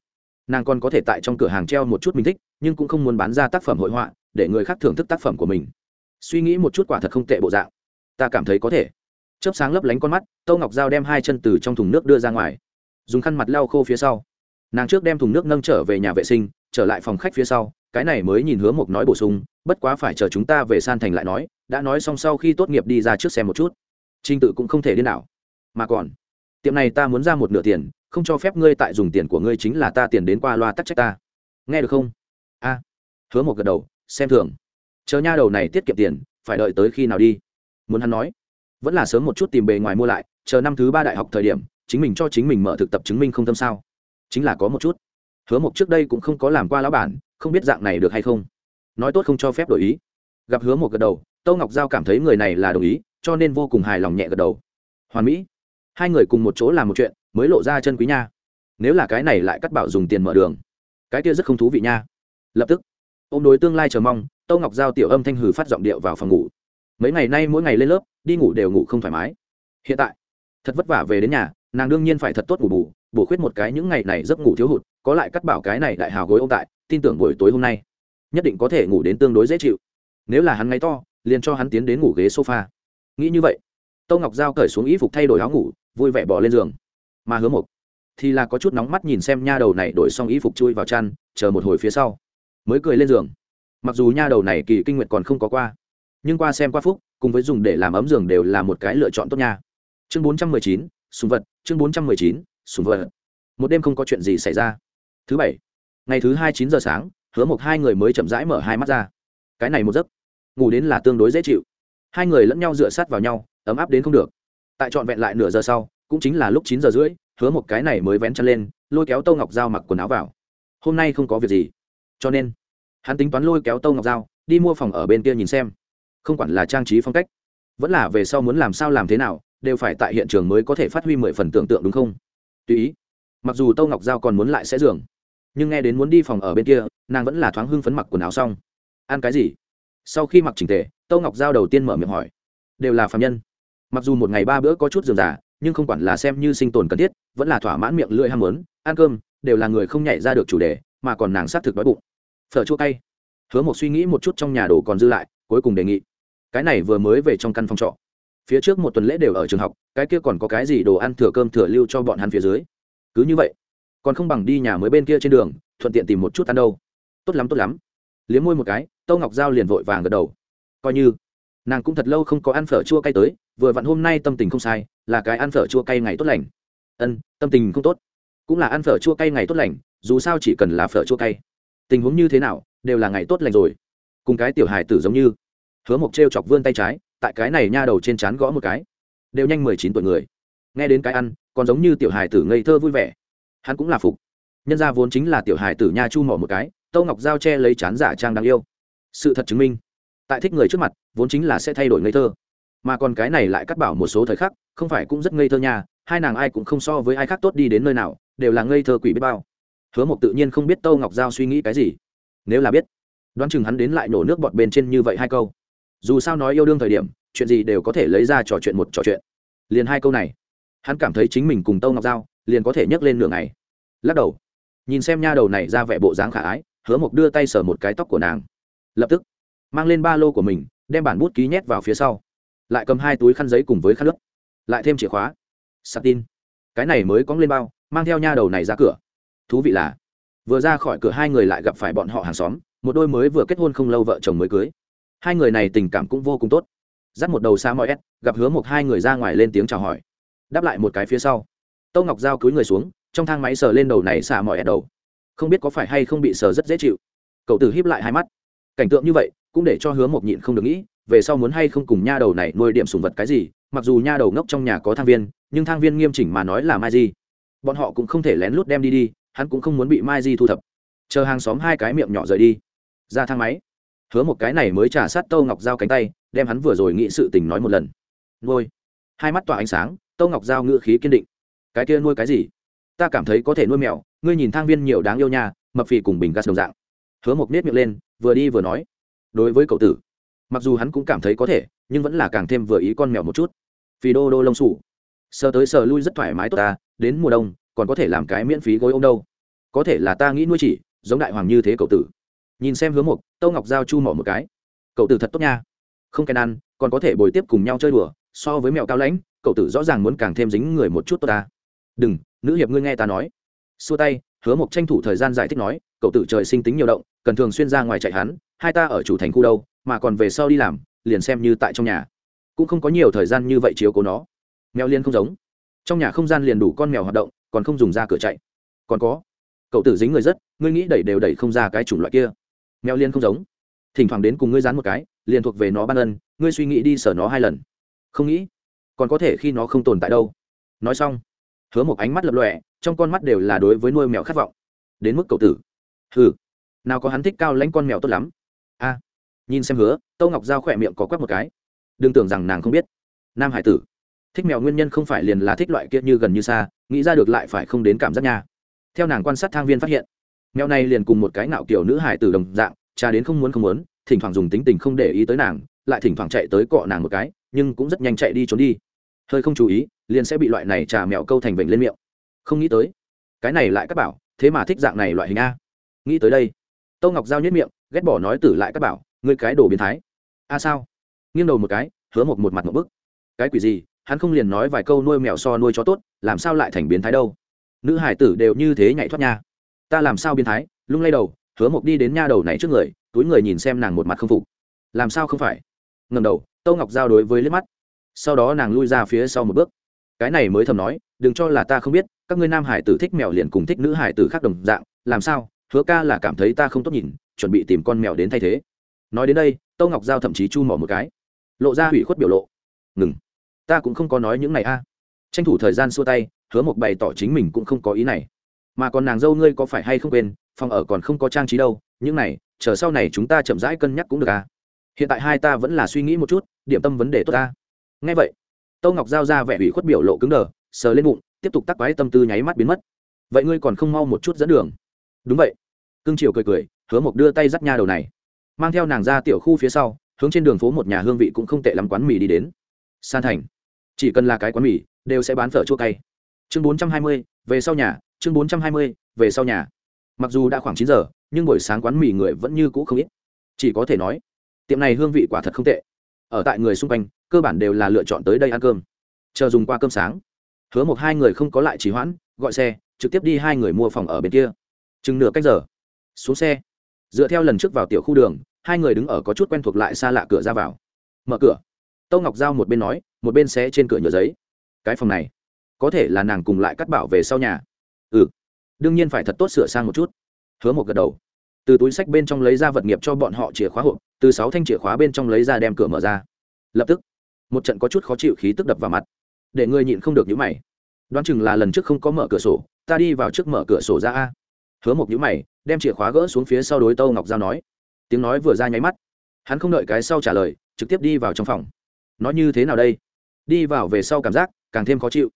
nàng còn có thể tại trong cửa hàng treo một chút mình thích, nhưng cũng không muốn bán ra tác phẩm hội họa, để người khác thưởng thức tác phẩm của mình. Suy nghĩ một chút quả thật không tệ bộ dạng. Ta cảm thấy có thể. Chớp sáng lấp lánh con mắt tâu ngọc dao đem hai chân từ trong thùng nước đưa ra ngoài. Dùng khăn mặt lau khô phía sau. Nàng trước đem thùng nước nâng trở về nhà vệ sinh, trở lại phòng khách phía sau, cái này mới nhìn hứa mộc nói bổ sung bất quá phải chờ chúng ta về san thành lại nói, đã nói xong sau khi tốt nghiệp đi ra trước xem một chút. Trinh tự cũng không thể đi nào mà còn, tiệm này ta muốn ra một nửa tiền, không cho phép ngươi tại dùng tiền của ngươi chính là ta tiền đến qua loa tắc trách ta. Nghe được không? A. Hứa một gật đầu, xem thường. Chờ nha đầu này tiết kiệm tiền, phải đợi tới khi nào đi? Muốn hắn nói. Vẫn là sớm một chút tìm bề ngoài mua lại, chờ năm thứ ba đại học thời điểm, chính mình cho chính mình mở thực tập chứng minh không tâm sao? Chính là có một chút. Hứa mộc trước đây cũng không có làm qua lão bản, không biết dạng này được hay không? Nói tốt không cho phép đổi ý. Gặp hứa một gật đầu, tâu ngọc giao cảm thấy người này là đồng ý, cho nên vô cùng hài lòng nhẹ gật đầu. Hoàn mỹ, hai người cùng một chỗ làm một chuyện, mới lộ ra chân quý nha. Nếu là cái này lại cắt bảo dùng tiền mở đường, cái kia rất không thú vị nha. Lập tức ô m đối tương lai chờ mong, tâu ngọc giao tiểu âm thanh hừ phát giọng điệu vào phòng ngủ. Mấy ngày nay mỗi ngày lên lớp, đi ngủ đều ngủ không thoải mái. Hiện tại, thật vất vả về đến nhà, nàng đương nhiên phải thật tốt ngủ bù, bổ khuyết một cái những ngày này giấc ngủ thiếu hụt, có lại cắt bảo cái này đại hào gối ô tại, tin tưởng buổi tối hôm nay nhất định có thể ngủ đến tương đối dễ chịu. Nếu là hắn ngay to, liền cho hắn tiến đến ngủ ghế sofa. Nghĩ như vậy tâu ngọc giao cởi xuống y phục thay đổi áo ngủ, vui vẻ bỏ lên giường. Mà hứa một thì là có chút nóng mắt nhìn xem nha đầu này đổi xong y phục chui vào chăn, chờ một hồi phía sau, mới cười lên giường. Mặc dù nha đầu này kỳ kinh nguyệt còn không có qua, nhưng qua xem qua phúc, cùng với dùng để làm ấm giường đều là một cái lựa chọn tốt nha. Chương bốn trăm mười chín, sùng vật, chương bốn trăm mười chín, sùng vật. Một đêm không có chuyện gì xảy ra. Thứ bảy, ngày thứ hai chín giờ sáng hứa một hai người mới chậm rãi mở hai mắt ra. Cái này một giấc, ngủ đến là tương đối dễ chịu. Hai người lẫn nhau dựa sát vào nhau, ấm áp đến không được. Tại trọn vẹn lại nửa giờ sau, cũng chính là lúc chín giờ rưỡi, hứa một cái này mới vén chân lên, lôi kéo tâu ngọc dao mặc quần áo vào. Hôm nay không có việc gì. Cho nên, hắn tính toán lôi kéo tâu ngọc dao đi mua phòng ở bên kia nhìn xem. Không quản là trang trí phong cách, vẫn là về sau muốn làm sao làm thế nào, đều phải tại hiện trường mới có thể phát huy mười phần tưởng tượng đúng không? Tùy ý, mặc dù tâu ngọc giao còn muốn lại sẽ giường nhưng nghe đến muốn đi phòng ở bên kia, nàng vẫn là thoáng hưng phấn mặc quần áo xong. Ăn cái gì? Sau khi mặc chỉnh tề, tâu ngọc giao đầu tiên mở miệng hỏi. Đều là phạm nhân. Mặc dù một ngày ba bữa có chút dườm giả nhưng không quản là xem như sinh tồn cần thiết, vẫn là thỏa mãn miệng lưỡi ham muốn, ăn cơm, đều là người không nhảy ra được chủ đề, mà còn nàng xác thực đói bụng. Phở chua cay. Hứa một suy nghĩ một chút trong nhà đồ còn dư lại, cuối cùng đề nghị. Cái này vừa mới về trong căn phòng trọ. Phía trước một tuần lễ đều ở trường học, cái kia còn có cái gì đồ ăn thừa cơm thừa lưu cho bọn hắn phía dưới. Cứ như vậy còn không bằng đi nhà mới bên kia trên đường, thuận tiện tìm một chút ăn đâu. Tốt lắm tốt lắm. Liếm môi một cái, tâu ngọc giao liền vội vàng gật đầu. Coi như. Nàng cũng thật lâu không có ăn phở chua cay tới, vừa vặn hôm nay tâm tình không sai, là cái ăn phở chua cay ngày tốt lành. Ân, tâm tình không tốt. Cũng là ăn phở chua cay ngày tốt lành, dù sao chỉ cần là phở chua cay. Tình huống như thế nào, đều là ngày tốt lành rồi. Cùng cái tiểu hài tử giống như. Hứa mộc t r e o chọc vươn tay trái, tại cái này nha đầu trên trán gõ một cái. Đều nhanh mười chín tuổi người. Nghe đến cái ăn, còn giống như tiểu hài tử ngây thơ vui vẻ hắn cũng là phục. Nhân ra vốn chính là tiểu hài tử nha chu mỏ một cái, tâu ngọc giao che lấy chán giả trang đáng yêu. Sự thật chứng minh, tại thích người trước mặt, vốn chính là sẽ thay đổi ngây thơ. Mà còn cái này lại cắt bảo một số thời khắc, không phải cũng rất ngây thơ nha, hai nàng ai cũng không so với ai khác tốt đi đến nơi nào, đều là ngây thơ quỷ biết bao. Hứa mộc tự nhiên không biết tâu ngọc giao suy nghĩ cái gì. Nếu là biết, đoán chừng hắn đến lại nổ nước bọt bên trên như vậy hai câu. Dù sao nói yêu đương thời điểm, chuyện gì đều có thể lấy ra trò chuyện một trò chuyện. Liền hai câu này, hắn cảm thấy chính mình cùng tâu ngọc giao liền có thể nhấc lên nửa ngày. Lắc đầu. Nhìn xem nha đầu này ra vẻ bộ dáng khả ái, hứa mộc đưa tay sờ một cái tóc của nàng. Lập tức, mang lên ba lô của mình, đem bản bút ký nhét vào phía sau. Lại cầm hai túi khăn giấy cùng với khăn nước lại thêm chìa khóa. Sạc tin cái này mới cóng lên bao, mang theo nha đầu này ra cửa. Thú vị là, vừa ra khỏi cửa hai người lại gặp phải bọn họ hàng xóm, một đôi mới vừa kết hôn không lâu vợ chồng mới cưới. Hai người này tình cảm cũng vô cùng tốt. Dắt một đầu xa mọi s gặp hứa một hai người ra ngoài lên tiếng chào hỏi. Đáp lại một cái phía sau tâu ngọc giao cúi người xuống, trong thang máy sờ lên đầu này xả mọi s đầu. Không biết có phải hay không bị sờ rất dễ chịu. Cậu tử híp lại hai mắt. Cảnh tượng như vậy, cũng để cho hứa một nhịn không được nghĩ, về sau muốn hay không cùng nha đầu này nuôi điểm sùng vật cái gì, mặc dù nha đầu ngốc trong nhà có thang viên, nhưng thang viên nghiêm chỉnh mà nói là mai di. Bọn họ cũng không thể lén lút đem đi đi, hắn cũng không muốn bị mai di thu thập. Chờ hàng xóm hai cái miệng nhỏ rời đi, ra thang máy. Hứa một cái này mới trả sát tâu ngọc giao cánh tay, đem hắn vừa rồi nghĩ sự tình nói một lần. Ngôi hai mắt tỏa ánh sáng, tâu ngọc giao ngựa khí kiên định cái kia nuôi cái gì? Ta cảm thấy có thể nuôi mèo ngươi nhìn thang viên nhiều đáng yêu nha mập phì cùng bình gas đồng dạng. Hứa Mộc nết miệng lên vừa đi vừa nói. Đối với cậu tử mặc dù hắn cũng cảm thấy có thể nhưng vẫn là càng thêm vừa ý con mèo một chút. Vì đô đô lông sủ. Sờ tới sờ lui rất thoải mái tốt ta đến mùa đông còn có thể làm cái miễn phí gối ô m đâu. Có thể là ta nghĩ nuôi chỉ giống đại hoàng như thế cậu tử. Nhìn xem Hứa Mộc, tâu ngọc giao chu mỏ một cái. Cậu tử thật tốt nha. Không kèn ăn còn có thể bồi tiếp cùng nhau chơi đùa so với mèo cao lãnh cậu tử rõ ràng muốn càng thêm dính người một chút tốt ta đừng, nữ hiệp ngươi nghe ta nói. Xua tay, hứa mộc tranh thủ thời gian giải thích nói, cậu tử trời sinh tính nhiều động, cần thường xuyên ra ngoài chạy hắn, hai ta ở chủ thành khu đâu, mà còn về sau đi làm, liền xem như tại trong nhà. Cũng không có nhiều thời gian như vậy chiếu cố nó. Mèo liên không giống. Trong nhà không gian liền đủ con mèo hoạt động, còn không dùng ra cửa chạy. Còn có, cậu tử dính người rất, ngươi nghĩ đẩy đều đẩy không ra cái chủng loại kia. Mèo liên không giống. Thỉnh thoảng đến cùng ngươi dán một cái, liền thuộc về nó ban ân, ngươi suy nghĩ đi sở nó hai lần. Không nghĩ, còn có thể khi nó không tồn tại đâu. Nói xong hứa một ánh mắt lập lòe, trong con mắt đều là đối với nuôi mèo khát vọng. Đến mức cậu tử. Hừ, nào có hắn thích cao lãnh con mèo tốt lắm. A, nhìn xem hứa, tâu ngọc giao khỏe miệng có quắc một cái. Đừng tưởng rằng nàng không biết. Nam hải tử, thích mèo nguyên nhân không phải liền là thích loại kia như gần như xa, nghĩ ra được lại phải không đến cảm giác nha. Theo nàng quan sát thang viên phát hiện, mèo này liền cùng một cái nạo kiểu nữ hải tử đồng dạng, cha đến không muốn không muốn, thỉnh thoảng dùng tính tình không để ý tới nàng, lại thỉnh thoảng chạy tới cọ nàng một cái, nhưng cũng rất nhanh chạy đi trốn đi. Hơi không chú ý liền sẽ bị loại này trà mèo câu thành vểnh lên miệng. Không nghĩ tới, cái này lại các bảo, thế mà thích dạng này loại hình a. Nghĩ tới đây, Tô ngọc giao nhất miệng, ghét bỏ nói tử lại các bảo, ngươi cái đồ biến thái. A sao? Nghiêng đầu một cái, hứa một một mặt một bức. Cái quỷ gì, hắn không liền nói vài câu nuôi mèo so nuôi chó tốt, làm sao lại thành biến thái đâu? Nữ hải tử đều như thế nhảy thoát nha. Ta làm sao biến thái? Lung lay đầu, hứa mộc đi đến nha đầu này trước người, túi người nhìn xem nàng một mặt không phục. Làm sao không phải? Ngầm đầu tâu ngọc giao đối với liếc mắt. Sau đó nàng lui ra phía sau một bước cái này mới thầm nói, đừng cho là ta không biết, các ngươi nam hải tử thích mèo liền cùng thích nữ hải tử khác đồng dạng, làm sao? Hứa ca là cảm thấy ta không tốt nhìn, chuẩn bị tìm con mèo đến thay thế. Nói đến đây tâu ngọc giao thậm chí chu mỏ một cái. Lộ ra hủy khuất biểu lộ. Ngừng, ta cũng không có nói những này a. Tranh thủ thời gian xua tay, hứa một bày tỏ chính mình cũng không có ý này. Mà còn nàng dâu ngươi có phải hay không quên, phòng ở còn không có trang trí đâu, những này, chờ sau này chúng ta chậm rãi cân nhắc cũng được à hiện tại hai ta vẫn là suy nghĩ một chút, điểm tâm vấn đề tốt ta. Ngay vậy tâu ngọc giao ra vẻ ủy khuất biểu lộ cứng đờ, sờ lên bụng, tiếp tục tắc quái tâm tư nháy mắt biến mất. Vậy ngươi còn không mau một chút dẫn đường? Đúng vậy. Cưng chiều cười cười, hứa mộc đưa tay dắt nha đầu này. Mang theo nàng ra tiểu khu phía sau, hướng trên đường phố một nhà hương vị cũng không tệ lắm quán mì đi đến. San thành. Chỉ cần là cái quán mì, đều sẽ bán phở chua cay. Chương bốn trăm hai mươi, về sau nhà, chương bốn trăm hai mươi, về sau nhà. Mặc dù đã khoảng chín giờ, nhưng buổi sáng quán mì người vẫn như cũ không ít. Chỉ có thể nói, tiệm này hương vị quả thật không tệ ở tại người xung quanh, cơ bản đều là lựa chọn tới đây ăn cơm. Chờ dùng qua cơm sáng, hứa một hai người không có lại trì hoãn, gọi xe, trực tiếp đi hai người mua phòng ở bên kia. Chừng nửa cách giờ, xuống xe. Dựa theo lần trước vào tiểu khu đường, hai người đứng ở có chút quen thuộc lại xa lạ cửa ra vào. Mở cửa. Tâu ngọc giao một bên nói, một bên xé trên cửa nhựa giấy. Cái phòng này, có thể là nàng cùng lại cắt bảo về sau nhà. Ừ đương nhiên phải thật tốt sửa sang một chút. Hứa một gật đầu từ túi sách bên trong lấy ra vật nghiệp cho bọn họ chìa khóa hộp, từ sáu thanh chìa khóa bên trong lấy ra đem cửa mở ra. Lập tức, một trận có chút khó chịu khí tức đập vào mặt, để ngươi nhịn không được nhữ mày. Đoán chừng là lần trước không có mở cửa sổ, ta đi vào trước mở cửa sổ ra a. Hứa một nhữ mày, đem chìa khóa gỡ xuống phía sau đối tâu ngọc giao nói. Tiếng nói vừa ra nháy mắt, hắn không đợi cái sau trả lời, trực tiếp đi vào trong phòng. Nói như thế nào đây? Đi vào về sau cảm giác càng thêm khó chịu.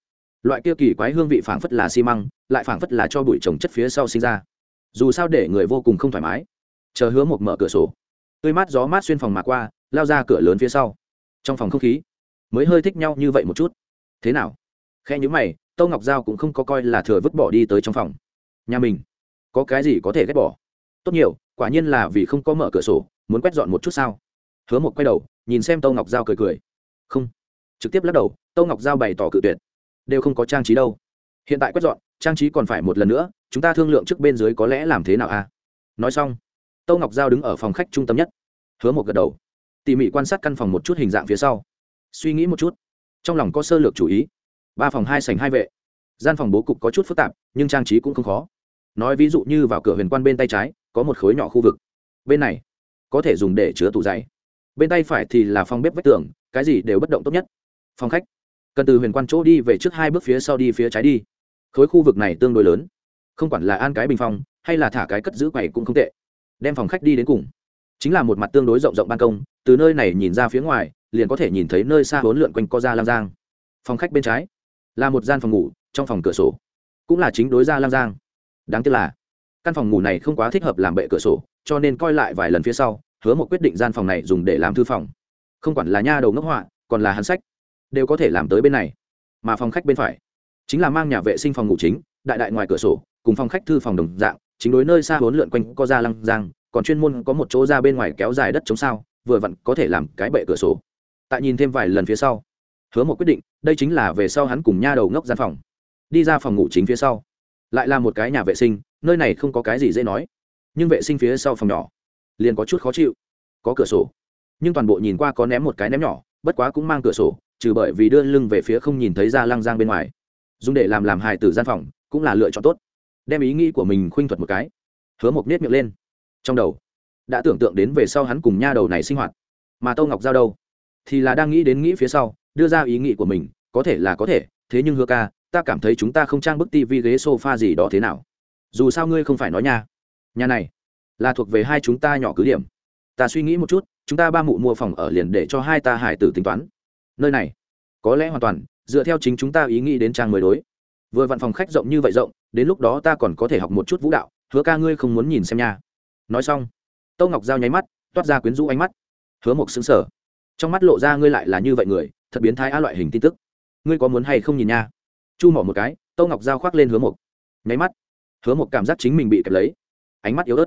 Loại kia kỳ quái hương vị phảng phất là xi măng, lại phảng phất là cho bụi trồng chất phía sau sinh ra dù sao để người vô cùng không thoải mái. Chờ hứa một mở cửa sổ. Tươi mát gió mát xuyên phòng mà qua, lao ra cửa lớn phía sau. Trong phòng không khí, mới hơi thích nhau như vậy một chút. Thế nào? Khe nhữ mày, tâu ngọc giao cũng không có coi là thừa vứt bỏ đi tới trong phòng. Nhà mình, có cái gì có thể ghét bỏ? Tốt nhiều, quả nhiên là vì không có mở cửa sổ, muốn quét dọn một chút sao? Hứa một quay đầu, nhìn xem tâu ngọc giao cười cười. Không. Trực tiếp lắc đầu, tâu ngọc giao bày tỏ cự tuyệt. Đều không có trang trí đâu. Hiện tại quét dọn trang trí còn phải một lần nữa, chúng ta thương lượng trước bên dưới có lẽ làm thế nào a à? nói xong, tâu ngọc giao đứng ở phòng khách trung tâm nhất, hứa một gật đầu. Tỉ mỉ quan sát căn phòng một chút hình dạng phía sau. Suy nghĩ một chút, trong lòng có sơ lược chủ ý. Ba phòng hai sành hai vệ. Gian phòng bố cục có chút phức tạp, nhưng trang trí cũng không khó. Nói ví dụ như vào cửa huyền quan bên tay trái, có một khối nhỏ khu vực. Bên này, có thể dùng để chứa tủ giày bên tay phải thì là phòng bếp vách tường, cái gì đều bất động tốt nhất. Phòng khách, cần từ huyền quan chỗ đi về trước hai bước phía sau đi phía trái đi khối khu vực này tương đối lớn. Không quản là an cái bình phong, hay là thả cái cất giữ quầy cũng không tệ. Đem phòng khách đi đến cùng. Chính là một mặt tương đối rộng rộng ban công, từ nơi này nhìn ra phía ngoài, liền có thể nhìn thấy nơi xa hốn lượn quanh co ra lam giang. Phòng khách bên trái là một gian phòng ngủ, trong phòng cửa sổ cũng là chính đối ra lam giang. Đáng tiếc là, căn phòng ngủ này không quá thích hợp làm bệ cửa sổ, cho nên coi lại vài lần phía sau, hứa một quyết định gian phòng này dùng để làm thư phòng. Không quản là nha đầu ngốc họa, còn là hắn sách, đều có thể làm tới bên này. Mà phòng khách bên phải chính là mang nhà vệ sinh phòng ngủ chính, đại đại ngoài cửa sổ, cùng phòng khách thư phòng đồng dạng, chính đối nơi xa hốn lượn quanh có ra lăng giang, còn chuyên môn có một chỗ ra bên ngoài kéo dài đất chống sao, vừa vặn có thể làm cái bệ cửa sổ. Tại nhìn thêm vài lần phía sau, hứa một quyết định, đây chính là về sau hắn cùng nha đầu ngốc gian phòng. Đi ra phòng ngủ chính phía sau, lại là một cái nhà vệ sinh, nơi này không có cái gì dễ nói. Nhưng vệ sinh phía sau phòng nhỏ, liền có chút khó chịu, có cửa sổ. Nhưng toàn bộ nhìn qua có ném một cái ném nhỏ, bất quá cũng mang cửa sổ, trừ bởi vì đưa lưng về phía không nhìn thấy ra lăng giang bên ngoài dùng để làm làm hài tử gian phòng cũng là lựa chọn tốt. Đem ý nghĩ của mình khuynh thuật một cái. Hứa một nết miệng lên. Trong đầu, đã tưởng tượng đến về sau hắn cùng nha đầu này sinh hoạt. Mà tâu ngọc giao đâu? Thì là đang nghĩ đến nghĩ phía sau, đưa ra ý nghĩ của mình, có thể là có thể, thế nhưng hứa ca, ta cảm thấy chúng ta không trang bức tivi ghế sofa gì đó thế nào. Dù sao ngươi không phải nói nha. Nhà này, là thuộc về hai chúng ta nhỏ cứ điểm. Ta suy nghĩ một chút, chúng ta ba mụ mua phòng ở liền để cho hai ta hải tử tính toán. Nơi này, có lẽ hoàn toàn dựa theo chính chúng ta ý nghĩ đến trang mới đối. Vừa văn phòng khách rộng như vậy rộng, đến lúc đó ta còn có thể học một chút vũ đạo, hứa ca ngươi không muốn nhìn xem nha. Nói xong, tâu ngọc giao nháy mắt, toát ra quyến rũ ánh mắt. Hứa mộc xứng sở trong mắt lộ ra ngươi lại là như vậy người, thật biến thái a loại hình tin tức. Ngươi có muốn hay không nhìn nha? Chu mỏ một cái, tâu ngọc giao khoác lên hứa mộc. Nháy mắt, hứa mộc cảm giác chính mình bị kẹp lấy. Ánh mắt yếu ớt.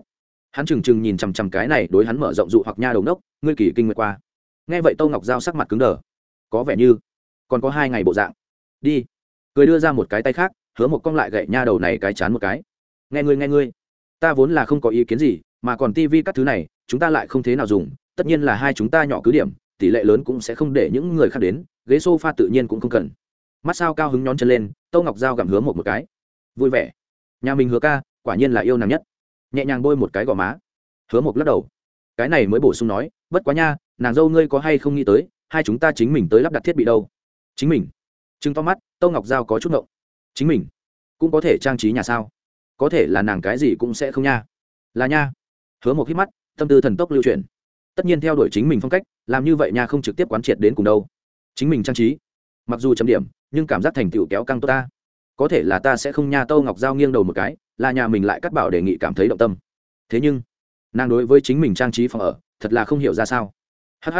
Hắn trừng trừng nhìn chằm chằm cái này đối hắn mở rộng dụ hoặc nha đầu nốc ngươi kỳ kinh nguyệt qua. Nghe vậy tâu ngọc giao sắc mặt cứng đờ. Có vẻ như còn có hai ngày bộ dạng. Đi. Cười đưa ra một cái tay khác, hứa một cong lại gậy nha đầu này cái chán một cái. Nghe ngươi nghe ngươi. Ta vốn là không có ý kiến gì, mà còn tivi các thứ này, chúng ta lại không thế nào dùng, tất nhiên là hai chúng ta nhỏ cứ điểm, tỷ lệ lớn cũng sẽ không để những người khác đến, ghế sofa tự nhiên cũng không cần. Mắt sao cao hứng nhón chân lên, tâu ngọc giao gặm hứa một một cái. Vui vẻ. Nhà mình hứa ca, quả nhiên là yêu nàng nhất. Nhẹ nhàng bôi một cái gò má. Hứa một lắc đầu. Cái này mới bổ sung nói, bất quá nha, nàng dâu ngươi có hay không nghĩ tới, hai chúng ta chính mình tới lắp đặt thiết bị đâu chính mình. Chứng to mắt, tâu ngọc giao có chút ngộng. Chính mình cũng có thể trang trí nhà sao? Có thể là nàng cái gì cũng sẽ không nha. Là nha. Hứa một hít mắt, tâm tư thần tốc lưu truyền tất nhiên theo đuổi chính mình phong cách, làm như vậy nha không trực tiếp quán triệt đến cùng đâu. Chính mình trang trí, mặc dù chấm điểm, nhưng cảm giác thành tựu kéo căng tốt ta. Có thể là ta sẽ không nha tâu ngọc giao nghiêng đầu một cái, là nhà mình lại cắt bảo đề nghị cảm thấy động tâm. Thế nhưng, nàng đối với chính mình trang trí phòng ở, thật là không hiểu ra sao. Hh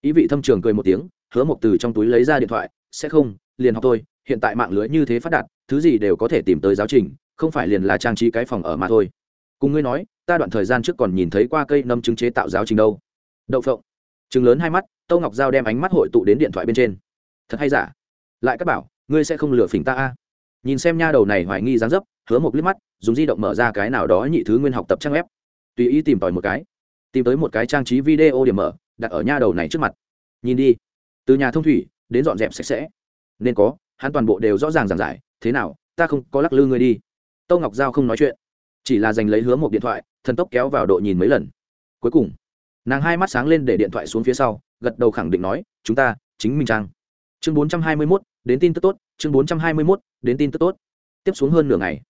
ý vị thâm trường cười một tiếng hứa một từ trong túi lấy ra điện thoại, sẽ không, liền học tôi hiện tại mạng lưới như thế phát đạt, thứ gì đều có thể tìm tới giáo trình, không phải liền là trang trí cái phòng ở mà thôi. Cùng ngươi nói, ta đoạn thời gian trước còn nhìn thấy qua cây nâm chứng chế tạo giáo trình đâu. Đậu phộng. Chứng lớn hai mắt, tâu ngọc giao đem ánh mắt hội tụ đến điện thoại bên trên. Thật hay giả? Lại các bảo, ngươi sẽ không lừa phỉnh ta a? Nhìn xem nha đầu này hoài nghi dáng dấp, hứa một liếc mắt, dùng di động mở ra cái nào đó nhị thứ nguyên học tập trang web. Tùy ý tìm tòi một cái. Tìm tới một cái trang trí video điểm mở, đặt ở nha đầu này trước mặt. Nhìn đi từ nhà thông thủy đến dọn dẹp sạch sẽ. Nên có, hắn toàn bộ đều rõ ràng giảng giải, thế nào, ta không có lắc lư ngươi đi. Tâu ngọc giao không nói chuyện, chỉ là giành lấy hứa một điện thoại, thần tốc kéo vào độ nhìn mấy lần. Cuối cùng, nàng hai mắt sáng lên để điện thoại xuống phía sau, gật đầu khẳng định nói, chúng ta, chính minh trang. Chương bốn trăm hai mươi mốt, đến tin tức tốt, chương bốn trăm hai mươi mốt, đến tin tức tốt. Tiếp xuống hơn nửa ngày,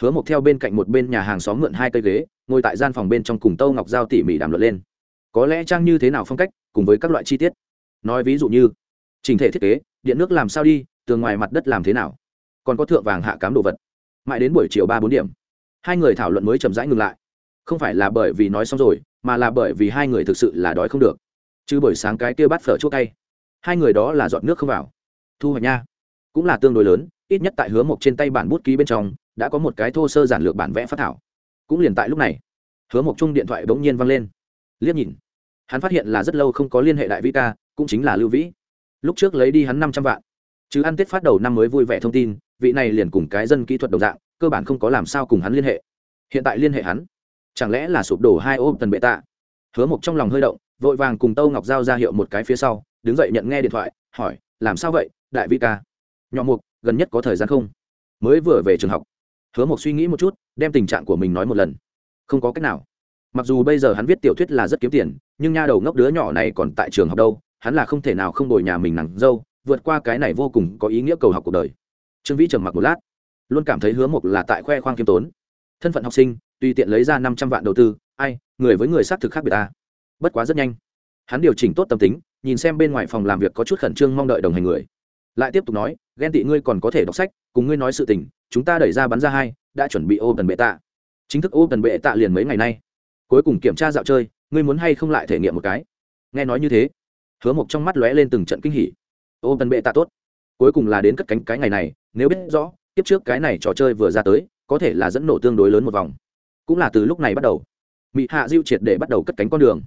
hứa mộc theo bên cạnh một bên nhà hàng xóm mượn hai cây ghế, ngồi tại gian phòng bên trong cùng tâu ngọc giao tỉ mỉ đàm luận lên. Có lẽ trang như thế nào phong cách, cùng với các loại chi tiết nói ví dụ như trình thể thiết kế, điện nước làm sao đi, tường ngoài mặt đất làm thế nào, còn có thượng vàng hạ cám đồ vật. Mãi đến buổi chiều ba bốn điểm, hai người thảo luận mới chậm rãi ngừng lại. Không phải là bởi vì nói xong rồi, mà là bởi vì hai người thực sự là đói không được. Chứ buổi sáng cái kia bắt phở chua cay, hai người đó là dọn nước không vào. Thu hoạch nha, cũng là tương đối lớn, ít nhất tại hứa mộc trên tay bản bút ký bên trong, đã có một cái thô sơ giản lược bản vẽ phát thảo. Cũng liền tại lúc này, hứa mộc chung điện thoại bỗng nhiên văng lên. Liếc nhìn, hắn phát hiện là rất lâu không có liên hệ đại vĩ ca cũng chính là lưu vĩ. Lúc trước lấy đi hắn năm trăm vạn. Chứ ăn tết phát đầu năm mới vui vẻ thông tin, vị này liền cùng cái dân kỹ thuật đồng dạng, cơ bản không có làm sao cùng hắn liên hệ. Hiện tại liên hệ hắn, chẳng lẽ là sụp đổ hai ôm tần bệ tạ? Hứa mộc trong lòng hơi động, vội vàng cùng tâu ngọc giao ra hiệu một cái phía sau, đứng dậy nhận nghe điện thoại, hỏi, làm sao vậy, đại vĩ ca? Nhỏ mục, gần nhất có thời gian không? Mới vừa về trường học. Hứa mộc suy nghĩ một chút, đem tình trạng của mình nói một lần. Không có cách nào. Mặc dù bây giờ hắn viết tiểu thuyết là rất kiếm tiền, nhưng nha đầu ngốc đứa nhỏ này còn tại trường học đâu hắn là không thể nào không đổi nhà mình nặng dâu, vượt qua cái này vô cùng có ý nghĩa cầu học cuộc đời. Trương vĩ trầm mặc một lát, luôn cảm thấy hứa mộc là tại khoe khoang kiêm tốn. Thân phận học sinh, tùy tiện lấy ra năm trăm vạn đầu tư, ai, người với người xác thực khác biệt ta. Bất quá rất nhanh, hắn điều chỉnh tốt tâm tính, nhìn xem bên ngoài phòng làm việc có chút khẩn trương mong đợi đồng hành người. Lại tiếp tục nói, ghen tị ngươi còn có thể đọc sách, cùng ngươi nói sự tình, chúng ta đẩy ra bắn ra hai, đã chuẩn bị ô tần bệ tạ. Chính thức ô tần bệ tạ liền mấy ngày nay. Cuối cùng kiểm tra dạo chơi, ngươi muốn hay không lại thể nghiệm một cái? Nghe nói như thế hứa mộc trong mắt lóe lên từng trận kinh hỉ. Ô tần bệ tạ tốt. Cuối cùng là đến cất cánh cái ngày này, nếu biết rõ tiếp trước cái này trò chơi vừa ra tới, có thể là dẫn nổ tương đối lớn một vòng. Cũng là từ lúc này bắt đầu mỹ hạ diêu triệt để bắt đầu cất cánh con đường.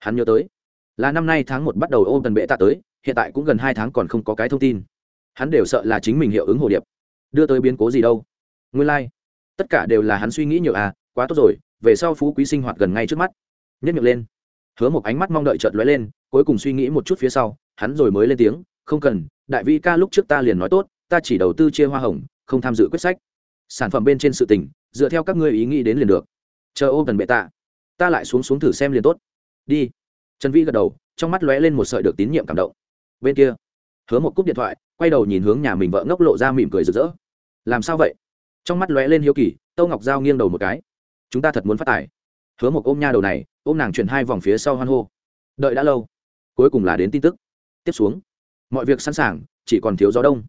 Hắn nhớ tới, là năm nay tháng một bắt đầu ôm tần bệ tạ tới, hiện tại cũng gần hai tháng còn không có cái thông tin. Hắn đều sợ là chính mình hiệu ứng hồ điệp. Đưa tới biến cố gì đâu? Nguyên lai、like. tất cả đều là hắn suy nghĩ nhiều à quá tốt rồi, về sau phú quý sinh hoạt gần ngay trước mắt. Nhất miệng lên hứa một ánh mắt mong đợi chợt lóe lên, cuối cùng suy nghĩ một chút phía sau, hắn rồi mới lên tiếng, không cần, đại vi ca lúc trước ta liền nói tốt, ta chỉ đầu tư chia hoa hồng, không tham dự quyết sách. Sản phẩm bên trên sự tình, dựa theo các ngươi ý nghĩ đến liền được. Chờ ô cần bệ tạ. Ta lại xuống xuống thử xem liền tốt. Đi. Trần vĩ gật đầu, trong mắt lóe lên một sợi được tín nhiệm cảm động. Bên kia, hứa một cúp điện thoại, quay đầu nhìn hướng nhà mình vợ ngốc lộ ra mỉm cười rực rỡ. Làm sao vậy? Trong mắt lóe lên hiếu kỳ, tâu ngọc giao nghiêng đầu một cái. Chúng ta thật muốn phát tài hứa một ôm nha đầu này, ôm nàng chuyển hai vòng phía sau hoan hô. Đợi đã lâu, cuối cùng là đến tin tức. Tiếp xuống, mọi việc sẵn sàng, chỉ còn thiếu gió đông.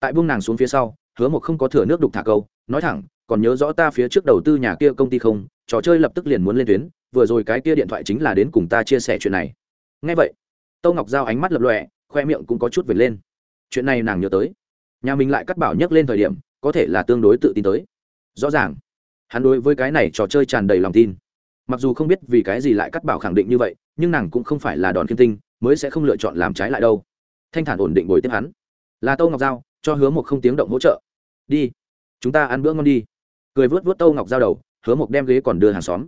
Tại buông nàng xuống phía sau, hứa một không có thừa nước đục thả câu, nói thẳng, còn nhớ rõ ta phía trước đầu tư nhà kia công ty không, trò chơi lập tức liền muốn lên tuyến, vừa rồi cái kia điện thoại chính là đến cùng ta chia sẻ chuyện này. Ngay vậy, tâu ngọc giao ánh mắt lập lọe khoe miệng cũng có chút vệt lên. Chuyện này nàng nhớ tới. Nhà mình lại cắt bảo nhắc lên thời điểm, có thể là tương đối tự tin tới. Rõ ràng, hắn đối với cái này trò chơi tràn đầy lòng tin mặc dù không biết vì cái gì lại cắt bảo khẳng định như vậy, nhưng nàng cũng không phải là đòn kim tinh, mới sẽ không lựa chọn làm trái lại đâu. Thanh thản ổn định bồi tiếp hắn. Là tâu ngọc giao, cho hứa một không tiếng động hỗ trợ. Đi, chúng ta ăn bữa ngon đi. Cười vớt vớt tâu ngọc giao đầu, hứa một đem ghế còn đưa hàng xóm.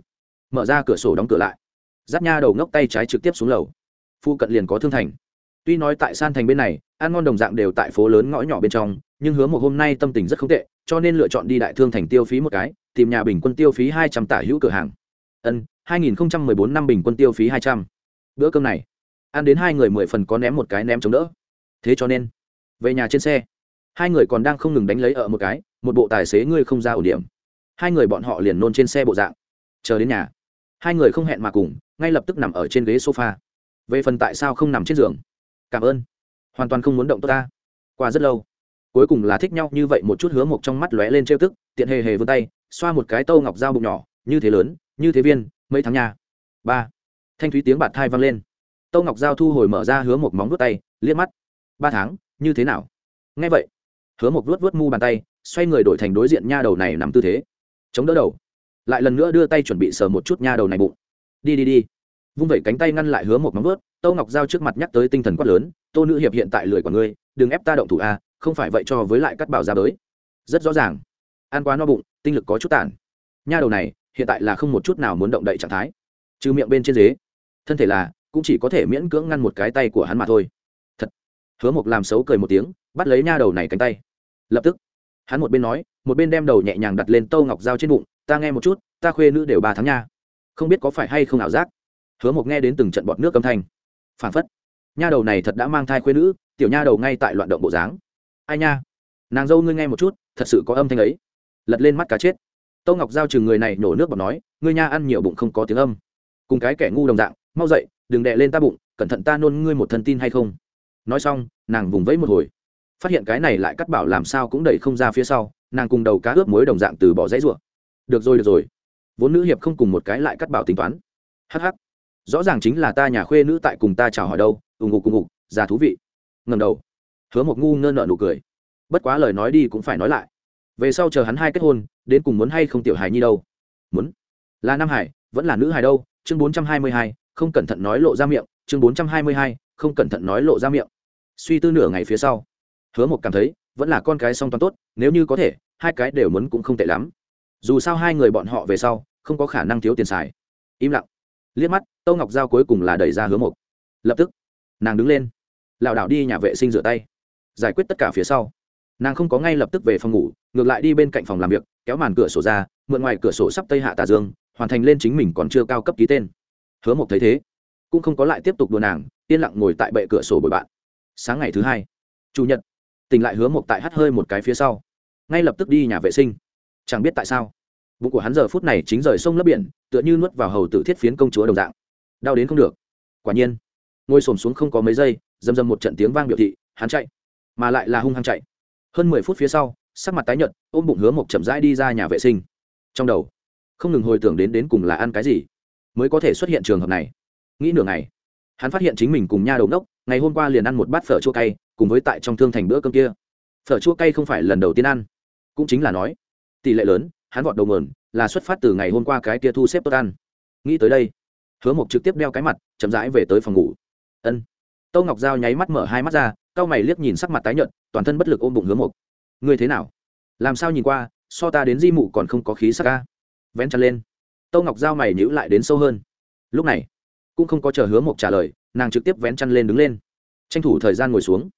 Mở ra cửa sổ đóng cửa lại. Giáp nha đầu ngốc tay trái trực tiếp xuống lầu. Phu cận liền có thương thành. Tuy nói tại san thành bên này, ăn ngon đồng dạng đều tại phố lớn ngõ nhỏ bên trong, nhưng hứa một hôm nay tâm tình rất không tệ, cho nên lựa chọn đi đại thương thành tiêu phí một cái, tìm nhà bình quân tiêu phí hai trăm tả hữu cửa hàng ân, hai nghìn bốn năm bình quân tiêu phí hai trăm. Bữa cơm này, ăn đến hai người mười phần có ném một cái ném chống đỡ. Thế cho nên, về nhà trên xe, hai người còn đang không ngừng đánh lấy ở một cái, một bộ tài xế ngươi không ra ổn điểm. Hai người bọn họ liền nôn trên xe bộ dạng. Chờ đến nhà, hai người không hẹn mà cùng, ngay lập tức nằm ở trên ghế sofa. Về phần tại sao không nằm trên giường? Cảm ơn. Hoàn toàn không muốn động tốt ta. Qua rất lâu, cuối cùng là thích nhau như vậy một chút hứa một trong mắt lóe lên trêu tức, tiện hề hề vươn tay, xoa một cái tâu ngọc dao bụng nhỏ, như thế lớn như thế viên, mấy tháng nhà ba. Thanh thúy tiếng bạt thai vang lên. Tâu ngọc giao thu hồi mở ra hứa một móng vuốt tay, liếc mắt. Ba tháng, như thế nào? Nghe vậy, hứa một vuốt vuốt mu bàn tay, xoay người đổi thành đối diện nha đầu này nằm tư thế. Chống đỡ đầu. Lại lần nữa đưa tay chuẩn bị sờ một chút nha đầu này bụng. Đi đi đi. Vung vẩy cánh tay ngăn lại hứa một móng vuốt, tâu ngọc giao trước mặt nhắc tới tinh thần quát lớn, tô nữ hiệp hiện tại lười của ngươi, đừng ép ta động thủ a, không phải vậy cho với lại cắt bảo ra tới. Rất rõ ràng. Ăn quá no bụng, tinh lực có chút tản nha đầu này hiện tại là không một chút nào muốn động đậy trạng thái. Trừ miệng bên trên dế, thân thể là cũng chỉ có thể miễn cưỡng ngăn một cái tay của hắn mà thôi. Thật. Hứa mộc làm xấu cười một tiếng, bắt lấy nha đầu này cánh tay. Lập tức, hắn một bên nói, một bên đem đầu nhẹ nhàng đặt lên tâu ngọc dao trên bụng, ta nghe một chút, ta khuê nữ đều ba tháng nha. Không biết có phải hay không ảo giác? Hứa mộc nghe đến từng trận bọt nước âm thanh. Phản phất, nha đầu này thật đã mang thai khuê nữ, tiểu nha đầu ngay tại loạn động bộ dáng. Ai nha, nàng dâu ngươi nghe một chút, thật sự có âm thanh ấy. Lật lên mắt cá chết. Tô ngọc giao chừng người này nổ nước bọt nói, ngươi nha ăn nhiều bụng không có tiếng âm. Cùng cái kẻ ngu đồng dạng, mau dậy, đừng đè lên ta bụng, cẩn thận ta nôn ngươi một thân tin hay không? Nói xong, nàng vùng vẫy một hồi. Phát hiện cái này lại cắt bảo làm sao cũng đẩy không ra phía sau, nàng cùng đầu cá ướp muối đồng dạng từ bỏ dãy ruộng. Được rồi được rồi. Vốn nữ hiệp không cùng một cái lại cắt bảo tính toán. Hh rõ ràng chính là ta nhà khuê nữ tại cùng ta chào hỏi đâu, ù ngục cùng ngục, già thú vị. Ngầm đầu, hứa một ngu ngơ nợ nụ cười. Bất quá lời nói đi cũng phải nói lại về sau chờ hắn hai kết hôn, đến cùng muốn hay không tiểu hài nhi đâu. Muốn. Là nam hải, vẫn là nữ hài đâu, chương bốn trăm hai mươi hai, không cẩn thận nói lộ ra miệng, chương bốn trăm hai mươi hai, không cẩn thận nói lộ ra miệng. Suy tư nửa ngày phía sau, hứa một cảm thấy, vẫn là con cái song toàn tốt, nếu như có thể, hai cái đều muốn cũng không tệ lắm. Dù sao hai người bọn họ về sau, không có khả năng thiếu tiền xài. Im lặng. Liếc mắt, tâu ngọc giao cuối cùng là đẩy ra hứa một lập tức, nàng đứng lên, lảo đảo đi nhà vệ sinh rửa tay. Giải quyết tất cả phía sau nàng không có ngay lập tức về phòng ngủ, ngược lại đi bên cạnh phòng làm việc, kéo màn cửa sổ ra, mượn ngoài cửa sổ sắp tây hạ tà dương, hoàn thành lên chính mình còn chưa cao cấp ký tên. Hứa mộc thấy thế, cũng không có lại tiếp tục đùa nàng, yên lặng ngồi tại bệ cửa sổ bồi bạn. Sáng ngày thứ hai, chủ nhật, tỉnh lại hứa mộc tại hắt hơi một cái phía sau. Ngay lập tức đi nhà vệ sinh. Chẳng biết tại sao, bụng của hắn giờ phút này chính rời sông lấp biển, tựa như nuốt vào hầu tự thiết phiến công chúa đồng dạng. Đau đến không được. Quả nhiên, ngồi xổm xuống không có mấy giây dầm dầm một trận tiếng vang biểu thị, hắn chạy, mà lại là hung hăng chạy hơn mười phút phía sau, sắc mặt tái nhợt, ôm bụng hứa mộc chậm rãi đi ra nhà vệ sinh. Trong đầu, không ngừng hồi tưởng đến đến cùng là ăn cái gì mới có thể xuất hiện trường hợp này. Nghĩ nửa ngày, hắn phát hiện chính mình cùng nha đầu đốc ngày hôm qua liền ăn một bát phở chua cay, cùng với tại trong thương thành bữa cơm kia. Phở chua cay không phải lần đầu tiên ăn, cũng chính là nói, tỷ lệ lớn, hắn vọt đầu mờn là xuất phát từ ngày hôm qua cái kia thu xếp tốt ăn. Nghĩ tới đây, hứa mộc trực tiếp đeo cái mặt, chậm rãi về tới phòng ngủ. Ân. Tâu ngọc giao nháy mắt mở hai mắt ra cao mày liếc nhìn sắc mặt tái nhợt, toàn thân bất lực ôm bụng hứa mục. ngươi thế nào? Làm sao nhìn qua, so ta đến di mụ còn không có khí sắc ca vén chăn lên. Tâu ngọc giao mày nhữ lại đến sâu hơn. Lúc này, cũng không có chờ hứa mộc trả lời, nàng trực tiếp vén chăn lên đứng lên. Tranh thủ thời gian ngồi xuống.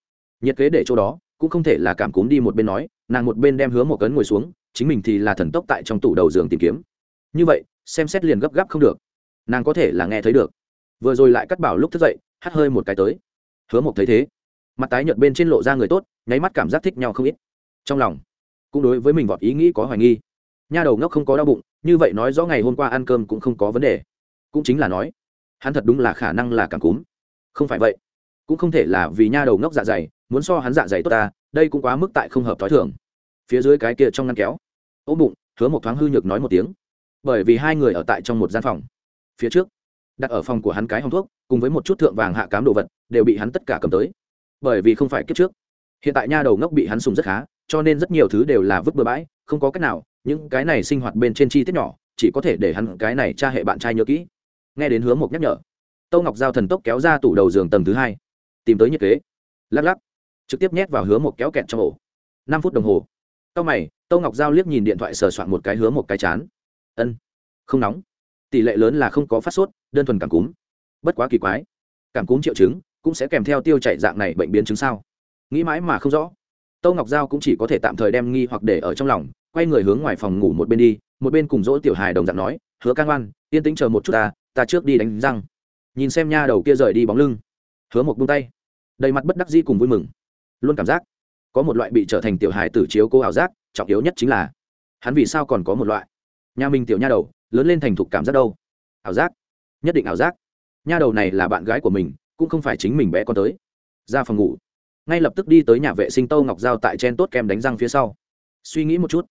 Nhiệt kế để chỗ đó, cũng không thể là cảm cúm đi một bên nói, nàng một bên đem hứa một cấn ngồi xuống, chính mình thì là thần tốc tại trong tủ đầu giường tìm kiếm. Như vậy, xem xét liền gấp gáp không được. Nàng có thể là nghe thấy được. Vừa rồi lại cắt bảo lúc thức dậy, hắt hơi một cái tới. Hứa mộc thấy thế mặt tái nhợt bên trên lộ ra người tốt, nháy mắt cảm giác thích nhau không ít. Trong lòng, cũng đối với mình vọt ý nghĩ có hoài nghi. Nha đầu ngốc không có đau bụng, như vậy nói rõ ngày hôm qua ăn cơm cũng không có vấn đề. Cũng chính là nói, hắn thật đúng là khả năng là cảm cúm. Không phải vậy, cũng không thể là vì nha đầu ngốc dạ dày, muốn so hắn dạ dày tốt ta, đây cũng quá mức tại không hợp t h ó i thường. Phía dưới cái kia trong ngăn kéo, ôm bụng, hứa một thoáng hư nhược nói một tiếng. Bởi vì hai người ở tại trong một gian phòng. Phía trước, đặt ở phòng của hắn cái hòng thuốc, cùng với một chút thượng vàng hạ cám đồ vật, đều bị hắn tất cả cầm tới bởi vì không phải kiếp trước. Hiện tại nha đầu ngốc bị hắn sùng rất khá, cho nên rất nhiều thứ đều là vứt bừa bãi, không có cách nào, những cái này sinh hoạt bên trên chi tiết nhỏ, chỉ có thể để hắn cái này cha hệ bạn trai nhớ kỹ. Nghe đến hứa mộc nhắc nhở, tâu ngọc giao thần tốc kéo ra tủ đầu giường tầng thứ hai, tìm tới nhiệt kế. Lắc lắc, trực tiếp nhét vào hứa một kéo kẹt trong ổ. Năm phút đồng hồ. Tâu mày, tâu ngọc giao liếc nhìn điện thoại sờ soạn một cái hứa một cái chán. Ân, không nóng. Tỷ lệ lớn là không có phát sốt, đơn thuần cảm cúm. Bất quá kỳ quái. Cảm cúm triệu chứng cũng sẽ kèm theo tiêu chảy dạng này bệnh biến chứng sao? Nghĩ mãi mà không rõ. Tâu ngọc giao cũng chỉ có thể tạm thời đem nghi hoặc để ở trong lòng, quay người hướng ngoài phòng ngủ một bên đi, một bên cùng dỗ tiểu hài đồng dạng nói, hứa can ngoan yên tĩnh chờ một chút ta ta trước đi đánh răng. Nhìn xem nha đầu kia rời đi bóng lưng, hứa một bông tay. Đầy mặt bất đắc di cùng vui mừng. Luôn cảm giác, có một loại bị trở thành tiểu hài tử chiếu cô ảo giác, trọng yếu nhất chính là, hắn vì sao còn có một loại? Nhà mình tiểu nha đầu, lớn lên thành thục cảm giác đâu? Ảo giác, nhất định ảo giác. Nha đầu này là bạn gái của mình cũng không phải chính mình bé con tới. Ra phòng ngủ. Ngay lập tức đi tới nhà vệ sinh tâu ngọc giao tại chen tốt kem đánh răng phía sau. Suy nghĩ một chút,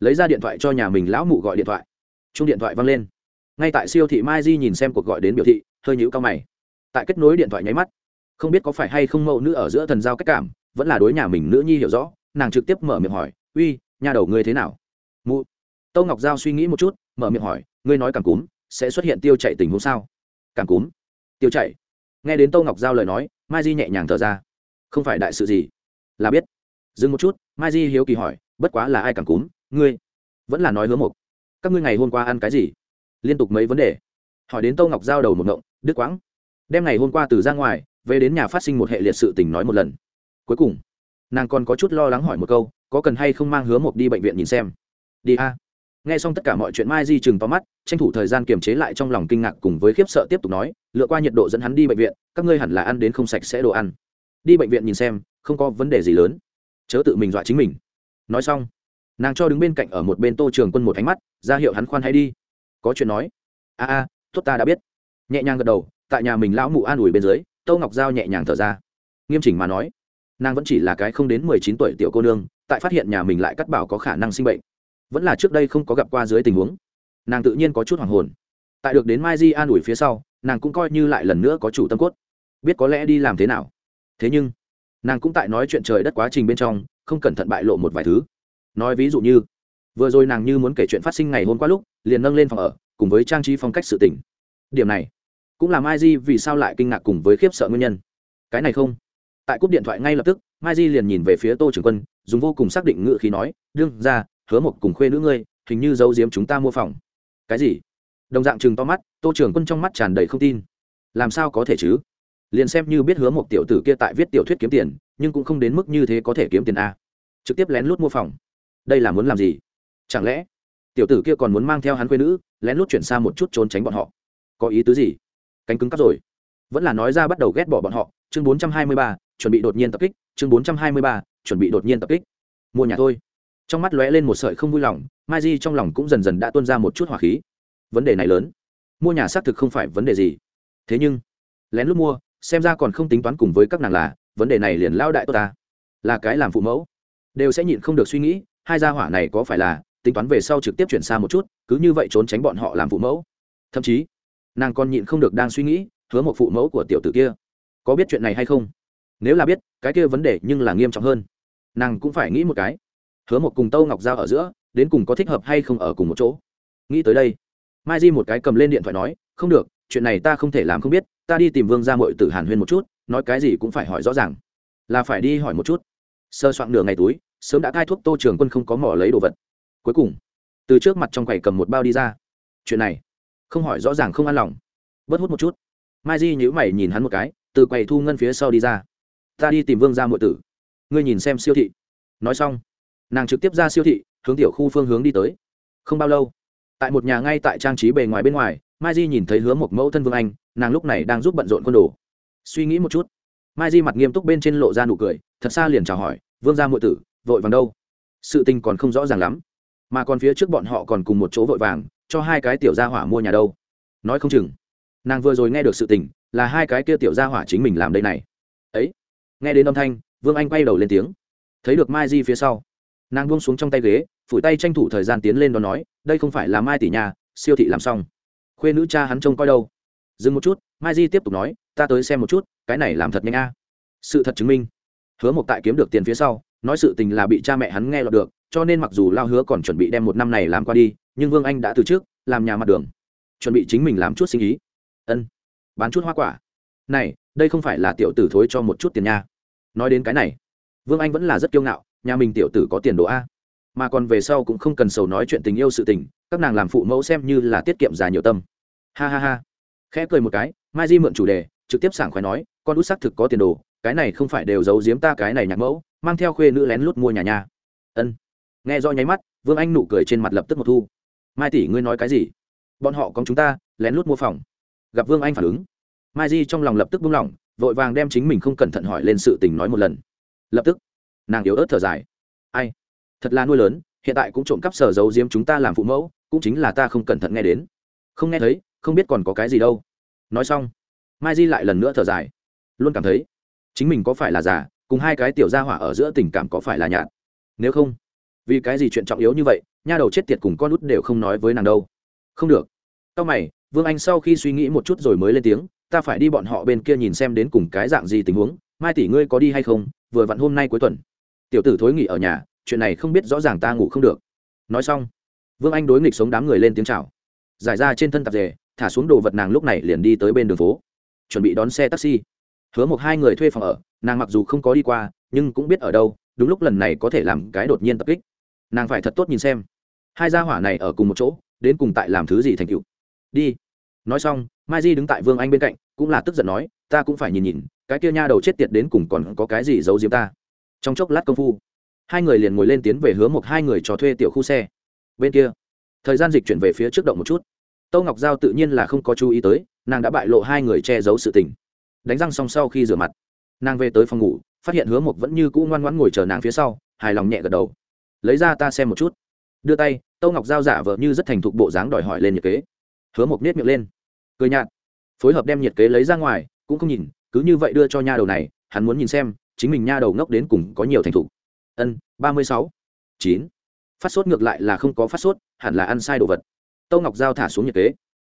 lấy ra điện thoại cho nhà mình lão mụ gọi điện thoại. Chung điện thoại văng lên. Ngay tại siêu thị mai di nhìn xem cuộc gọi đến biểu thị, hơi nhũ cao mày. Tại kết nối điện thoại nháy mắt, không biết có phải hay không mẫu nữ ở giữa thần giao cách cảm, vẫn là đối nhà mình nữ nhi hiểu rõ, nàng trực tiếp mở miệng hỏi, uy, nhà đầu ngươi thế nào? Mụ. Tâu ngọc giao suy nghĩ một chút, mở miệng hỏi, ngươi nói cảm cúm, sẽ xuất hiện tiêu chảy tình huống sao? Cảm cúm. Tiêu chảy nghe đến Tô ngọc giao lời nói, mai di nhẹ nhàng thở ra. Không phải đại sự gì. Là biết. Dừng một chút, mai di hiếu kỳ hỏi, bất quá là ai càng cúm? Ngươi. Vẫn là nói hứa mộc. các ngươi ngày hôm qua ăn cái gì? Liên tục mấy vấn đề. Hỏi đến Tô ngọc giao đầu một ngộng, đứt quãng. Đem ngày hôm qua từ ra ngoài, về đến nhà phát sinh một hệ liệt sự tình nói một lần. Cuối cùng, nàng còn có chút lo lắng hỏi một câu, có cần hay không mang hứa mộc đi bệnh viện nhìn xem? Đi a nghe xong tất cả mọi chuyện mai di chừng to mắt, tranh thủ thời gian kiềm chế lại trong lòng kinh ngạc cùng với khiếp sợ tiếp tục nói, lựa qua nhiệt độ dẫn hắn đi bệnh viện, các ngươi hẳn là ăn đến không sạch sẽ đồ ăn. Đi bệnh viện nhìn xem, không có vấn đề gì lớn. Chớ tự mình dọa chính mình. Nói xong, nàng cho đứng bên cạnh ở một bên tô trường quân một ánh mắt, ra hiệu hắn khoan hay đi. Có chuyện nói. A a, tốt ta đã biết. Nhẹ nhàng gật đầu, tại nhà mình lão mụ an ủi bên dưới tâu ngọc giao nhẹ nhàng thở ra. Nghiêm chỉnh mà nói, nàng vẫn chỉ là cái không đến mười chín tuổi tiểu cô nương, tại phát hiện nhà mình lại cắt bảo có khả năng sinh bệnh vẫn là trước đây không có gặp qua dưới tình huống. Nàng tự nhiên có chút hoàng hồn. Tại được đến mai di an ủi phía sau, nàng cũng coi như lại lần nữa có chủ tâm cốt. Biết có lẽ đi làm thế nào. Thế nhưng, nàng cũng tại nói chuyện trời đất quá trình bên trong, không cẩn thận bại lộ một vài thứ. Nói ví dụ như, vừa rồi nàng như muốn kể chuyện phát sinh ngày hôm qua lúc, liền nâng lên phòng ở, cùng với trang trí phong cách sự tỉnh điểm này, cũng làm mai di vì sao lại kinh ngạc cùng với khiếp sợ nguyên nhân. Cái này không. Tại cúp điện thoại ngay lập tức, mai di liền nhìn về phía tô trường quân, dùng vô cùng xác định ngự khí nói, đương ra hứa một cùng khuê nữ ngươi, hình như giấu giếm chúng ta mua phòng. Cái gì? Đồng dạng chừng to mắt, tô trường quân trong mắt tràn đầy không tin. Làm sao có thể chứ? Liền xem như biết hứa một tiểu tử kia tại viết tiểu thuyết kiếm tiền, nhưng cũng không đến mức như thế có thể kiếm tiền a. Trực tiếp lén lút mua phòng. Đây là muốn làm gì? Chẳng lẽ tiểu tử kia còn muốn mang theo hắn quê nữ, lén lút chuyển xa một chút trốn tránh bọn họ? Có ý tứ gì? Cánh cứng cắp rồi. Vẫn là nói ra bắt đầu ghét bỏ bọn họ. Chương bốn trăm hai mươi ba, chuẩn bị đột nhiên tập kích. Chương bốn trăm hai mươi ba, chuẩn bị đột nhiên tập kích. Mua nhà thôi trong mắt lóe lên một sợi không vui lòng, mai di trong lòng cũng dần dần đã tuôn ra một chút hỏa khí. Vấn đề này lớn. Mua nhà xác thực không phải vấn đề gì. Thế nhưng, lén lút mua, xem ra còn không tính toán cùng với các nàng là, vấn đề này liền lao đại tốt ta. Là cái làm phụ mẫu. Đều sẽ nhịn không được suy nghĩ, hai gia hỏa này có phải là, tính toán về sau trực tiếp chuyển xa một chút, cứ như vậy trốn tránh bọn họ làm phụ mẫu. Thậm chí, nàng còn nhịn không được đang suy nghĩ, hứa một phụ mẫu của tiểu tử kia. Có biết chuyện này hay không? Nếu là biết, cái kia vấn đề nhưng là nghiêm trọng hơn. Nàng cũng phải nghĩ một cái hứa một cùng tâu ngọc giao ở giữa, đến cùng có thích hợp hay không ở cùng một chỗ. Nghĩ tới đây, mai di một cái cầm lên điện thoại nói, không được, chuyện này ta không thể làm không biết, ta đi tìm vương ra mội tử hàn huyên một chút, nói cái gì cũng phải hỏi rõ ràng. Là phải đi hỏi một chút. Sơ soạn nửa ngày túi, sớm đã cai thuốc tô trường quân không có mỏ lấy đồ vật. Cuối cùng, từ trước mặt trong quầy cầm một bao đi ra. Chuyện này, không hỏi rõ ràng không an lòng. Bớt hút một chút. Mai di nhữ mày nhìn hắn một cái, từ quầy thu ngân phía sau đi ra. Ta đi tìm vương ra mượn tử. Ngươi nhìn xem siêu thị. Nói xong nàng trực tiếp ra siêu thị, hướng tiểu khu phương hướng đi tới. Không bao lâu, tại một nhà ngay tại trang trí bề ngoài bên ngoài, mai di nhìn thấy hứa một mẫu thân vương anh, nàng lúc này đang giúp bận rộn con đồ. Suy nghĩ một chút, mai di mặt nghiêm túc bên trên lộ ra nụ cười, thật xa liền chào hỏi, vương gia muội tử, vội vàng đâu? Sự tình còn không rõ ràng lắm, mà còn phía trước bọn họ còn cùng một chỗ vội vàng, cho hai cái tiểu gia hỏa mua nhà đâu? Nói không chừng, nàng vừa rồi nghe được sự tình, là hai cái kia tiểu gia hỏa chính mình làm đây này. Ấy. Nghe đến âm thanh, vương anh quay đầu lên tiếng. Thấy được mai di phía sau nàng buông xuống trong tay ghế, phủi tay tranh thủ thời gian tiến lên đó nói, đây không phải là mai tỷ nhà siêu thị làm xong. Khuê nữ cha hắn trông coi đâu? Dừng một chút, mai di tiếp tục nói, ta tới xem một chút, cái này làm thật nhanh a. Sự thật chứng minh, hứa một tại kiếm được tiền phía sau, nói sự tình là bị cha mẹ hắn nghe lọt được, cho nên mặc dù lao hứa còn chuẩn bị đem một năm này làm qua đi, nhưng vương anh đã từ trước, làm nhà mặt đường, chuẩn bị chính mình làm chút sinh ý. Ân, bán chút hoa quả. Này, đây không phải là tiểu tử thối cho một chút tiền nha. Nói đến cái này, vương anh vẫn là rất kiêu ngạo nhà mình tiểu tử có tiền đồ a. Mà còn về sau cũng không cần sầu nói chuyện tình yêu sự tình, các nàng làm phụ mẫu xem như là tiết kiệm già nhiều tâm. Ha ha ha. Khẽ cười một cái, mai di mượn chủ đề, trực tiếp sảng khoái nói, con út xác thực có tiền đồ, cái này không phải đều giấu giếm ta cái này nhạc mẫu, mang theo khuê nữ lén lút mua nhà nhà ân. Nghe do nháy mắt, vương anh nụ cười trên mặt lập tức một thu. Mai tỷ, ngươi nói cái gì? Bọn họ có chúng ta, lén lút mua phòng. Gặp vương anh phản ứng, mai di trong lòng lập tức buông lỏng, vội vàng đem chính mình không cẩn thận hỏi lên sự tình nói một lần. Lập tức nàng yếu ớt thở dài. Ai? Thật là nuôi lớn, hiện tại cũng trộm cắp sở giấu giếm chúng ta làm phụ mẫu, cũng chính là ta không cẩn thận nghe đến. Không nghe thấy, không biết còn có cái gì đâu. Nói xong, mai di lại lần nữa thở dài. Luôn cảm thấy, chính mình có phải là già, cùng hai cái tiểu gia hỏa ở giữa tình cảm có phải là nhạt? Nếu không, vì cái gì chuyện trọng yếu như vậy, nha đầu chết tiệt cùng con út đều không nói với nàng đâu. Không được. Sau mày, vương anh sau khi suy nghĩ một chút rồi mới lên tiếng, ta phải đi bọn họ bên kia nhìn xem đến cùng cái dạng gì tình huống. Mai tỷ ngươi có đi hay không? Vừa vặn hôm nay cuối tuần tiểu tử thối nghỉ ở nhà, chuyện này không biết rõ ràng ta ngủ không được. Nói xong, vương anh đối nghịch sống đám người lên tiếng chào. Giải ra trên thân tạp dề, thả xuống đồ vật nàng lúc này liền đi tới bên đường phố. Chuẩn bị đón xe taxi. Hứa một hai người thuê phòng ở, nàng mặc dù không có đi qua, nhưng cũng biết ở đâu, đúng lúc lần này có thể làm cái đột nhiên tập kích. Nàng phải thật tốt nhìn xem. Hai gia hỏa này ở cùng một chỗ, đến cùng tại làm thứ gì thành cựu đi. Nói xong, mai di đứng tại vương anh bên cạnh, cũng là tức giận nói, ta cũng phải nhìn nhìn, cái kia nha đầu chết tiệt đến cùng còn có cái gì giấu diếm ta? Trong chốc lát công phu, hai người liền ngồi lên tiến về hướng một hai người cho thuê tiểu khu xe. Bên kia, thời gian dịch chuyển về phía trước động một chút. Tâu ngọc giao tự nhiên là không có chú ý tới, nàng đã bại lộ hai người che giấu sự tình. Đánh răng xong sau khi rửa mặt, nàng về tới phòng ngủ, phát hiện hứa mộc vẫn như cũ ngoan ngoãn ngồi chờ nàng phía sau, hài lòng nhẹ gật đầu. Lấy ra ta xem một chút. Đưa tay, tâu ngọc giao giả vờ như rất thành thục bộ dáng đòi hỏi lên nhiệt kế. Hứa mộc nết miệng lên. Cười nhạt. Phối hợp đem nhiệt kế lấy ra ngoài, cũng không nhìn, cứ như vậy đưa cho nha đầu này, hắn muốn nhìn xem chính mình nha đầu ngốc đến cùng có nhiều thành thục. Ân, ba mươi sáu. Chín. Phát sốt ngược lại là không có phát sốt, hẳn là ăn sai đồ vật. Tâu ngọc giao thả xuống nhiệt kế.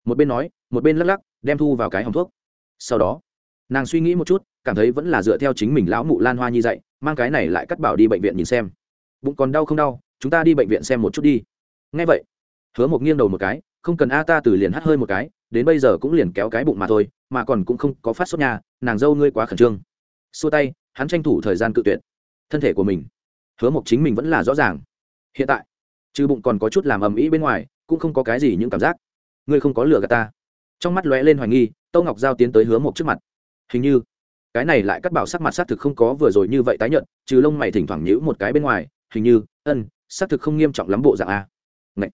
Một bên nói, một bên lắc lắc, đem thu vào cái hòng thuốc. Sau đó, nàng suy nghĩ một chút, cảm thấy vẫn là dựa theo chính mình lão mụ lan hoa nhi dạy, mang cái này lại cắt bảo đi bệnh viện nhìn xem. Bụng còn đau không đau, chúng ta đi bệnh viện xem một chút đi. Ngay vậy, hứa một nghiêng đầu một cái, không cần a ta từ liền hắt hơi một cái, đến bây giờ cũng liền kéo cái bụng mà thôi, mà còn cũng không có phát sốt nhà nàng dâu ngươi quá khẩn trương xua tay, hắn tranh thủ thời gian cự tuyệt. Thân thể của mình, hứa mộc chính mình vẫn là rõ ràng. Hiện tại, trừ bụng còn có chút làm ầm ĩ bên ngoài, cũng không có cái gì những cảm giác. Ngươi không có lừa gạt ta. Trong mắt lóe lên hoài nghi, tâu ngọc giao tiến tới hứa mộc trước mặt. Hình như, cái này lại cắt bảo sắc mặt xác thực không có vừa rồi như vậy tái nhận trừ lông mày thỉnh thoảng nhữ một cái bên ngoài, hình như, ân, xác thực không nghiêm trọng lắm bộ dạng a. Ngậy.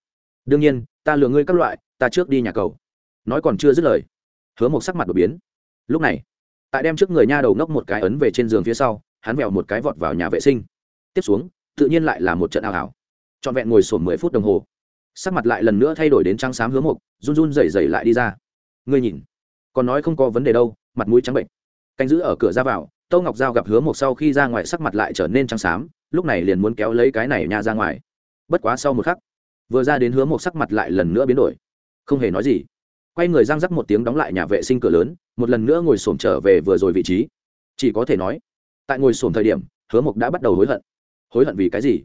đương nhiên, ta lừa ngươi các loại, ta trước đi nhà cầu. Nói còn chưa dứt lời, hứa một sắc mặt đột biến. Lúc này tại đem trước người nha đầu ngốc một cái ấn về trên giường phía sau, hắn vèo một cái vọt vào nhà vệ sinh. Tiếp xuống, tự nhiên lại là một trận ảo ảo trọn vẹn ngồi sổm mười phút đồng hồ. Sắc mặt lại lần nữa thay đổi đến trắng xám hứa mộc, run run rẩy rẩy lại đi ra. Ngươi nhìn, còn nói không có vấn đề đâu, mặt mũi trắng bệnh. Canh giữ ở cửa ra vào, tâu ngọc giao gặp hứa mộc sau khi ra ngoài sắc mặt lại trở nên trắng xám, lúc này liền muốn kéo lấy cái này nha ra ngoài. Bất quá sau một khắc, vừa ra đến hứa mộc sắc mặt lại lần nữa biến đổi. Không hề nói gì quay người răng rắc một tiếng đóng lại nhà vệ sinh cửa lớn một lần nữa ngồi xổm trở về vừa rồi vị trí. Chỉ có thể nói tại ngồi xổm thời điểm hứa mộc đã bắt đầu hối hận. Hối hận vì cái gì?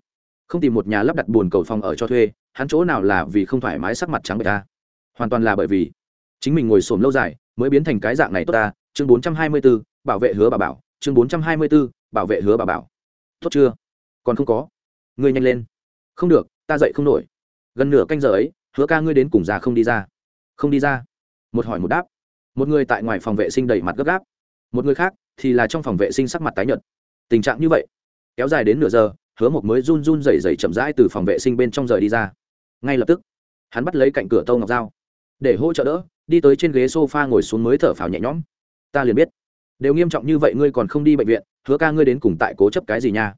Không tìm một nhà lắp đặt buồn cầu phòng ở cho thuê hắn chỗ nào là vì không thoải mái sắc mặt trắng bệ ta? Hoàn toàn là bởi vì chính mình ngồi xổm lâu dài mới biến thành cái dạng này tốt ta. Chương bốn trăm hai mươi 424, bảo vệ hứa bà bảo. Chương bốn trăm hai mươi 424, bảo vệ hứa bà bảo. Tốt chưa? Còn không có. Ngươi nhanh lên. Không được ta dậy không nổi. Gần nửa canh giờ ấy hứa ca ngươi đến cùng già không đi ra không đi ra. Một hỏi một đáp. Một người tại ngoài phòng vệ sinh đầy mặt gấp gáp. Một người khác thì là trong phòng vệ sinh sắc mặt tái nhợt. Tình trạng như vậy, kéo dài đến nửa giờ, hứa một mới run run rẩy rẩy chậm rãi từ phòng vệ sinh bên trong rời đi ra. Ngay lập tức, hắn bắt lấy cạnh cửa tâu ngọc dao để hỗ trợ đỡ, đi tới trên ghế s o f a ngồi xuống mới thở phào nhẹ nhõm. Ta liền biết. Đều nghiêm trọng như vậy ngươi còn không đi bệnh viện, hứa ca ngươi đến cùng tại cố chấp cái gì nha?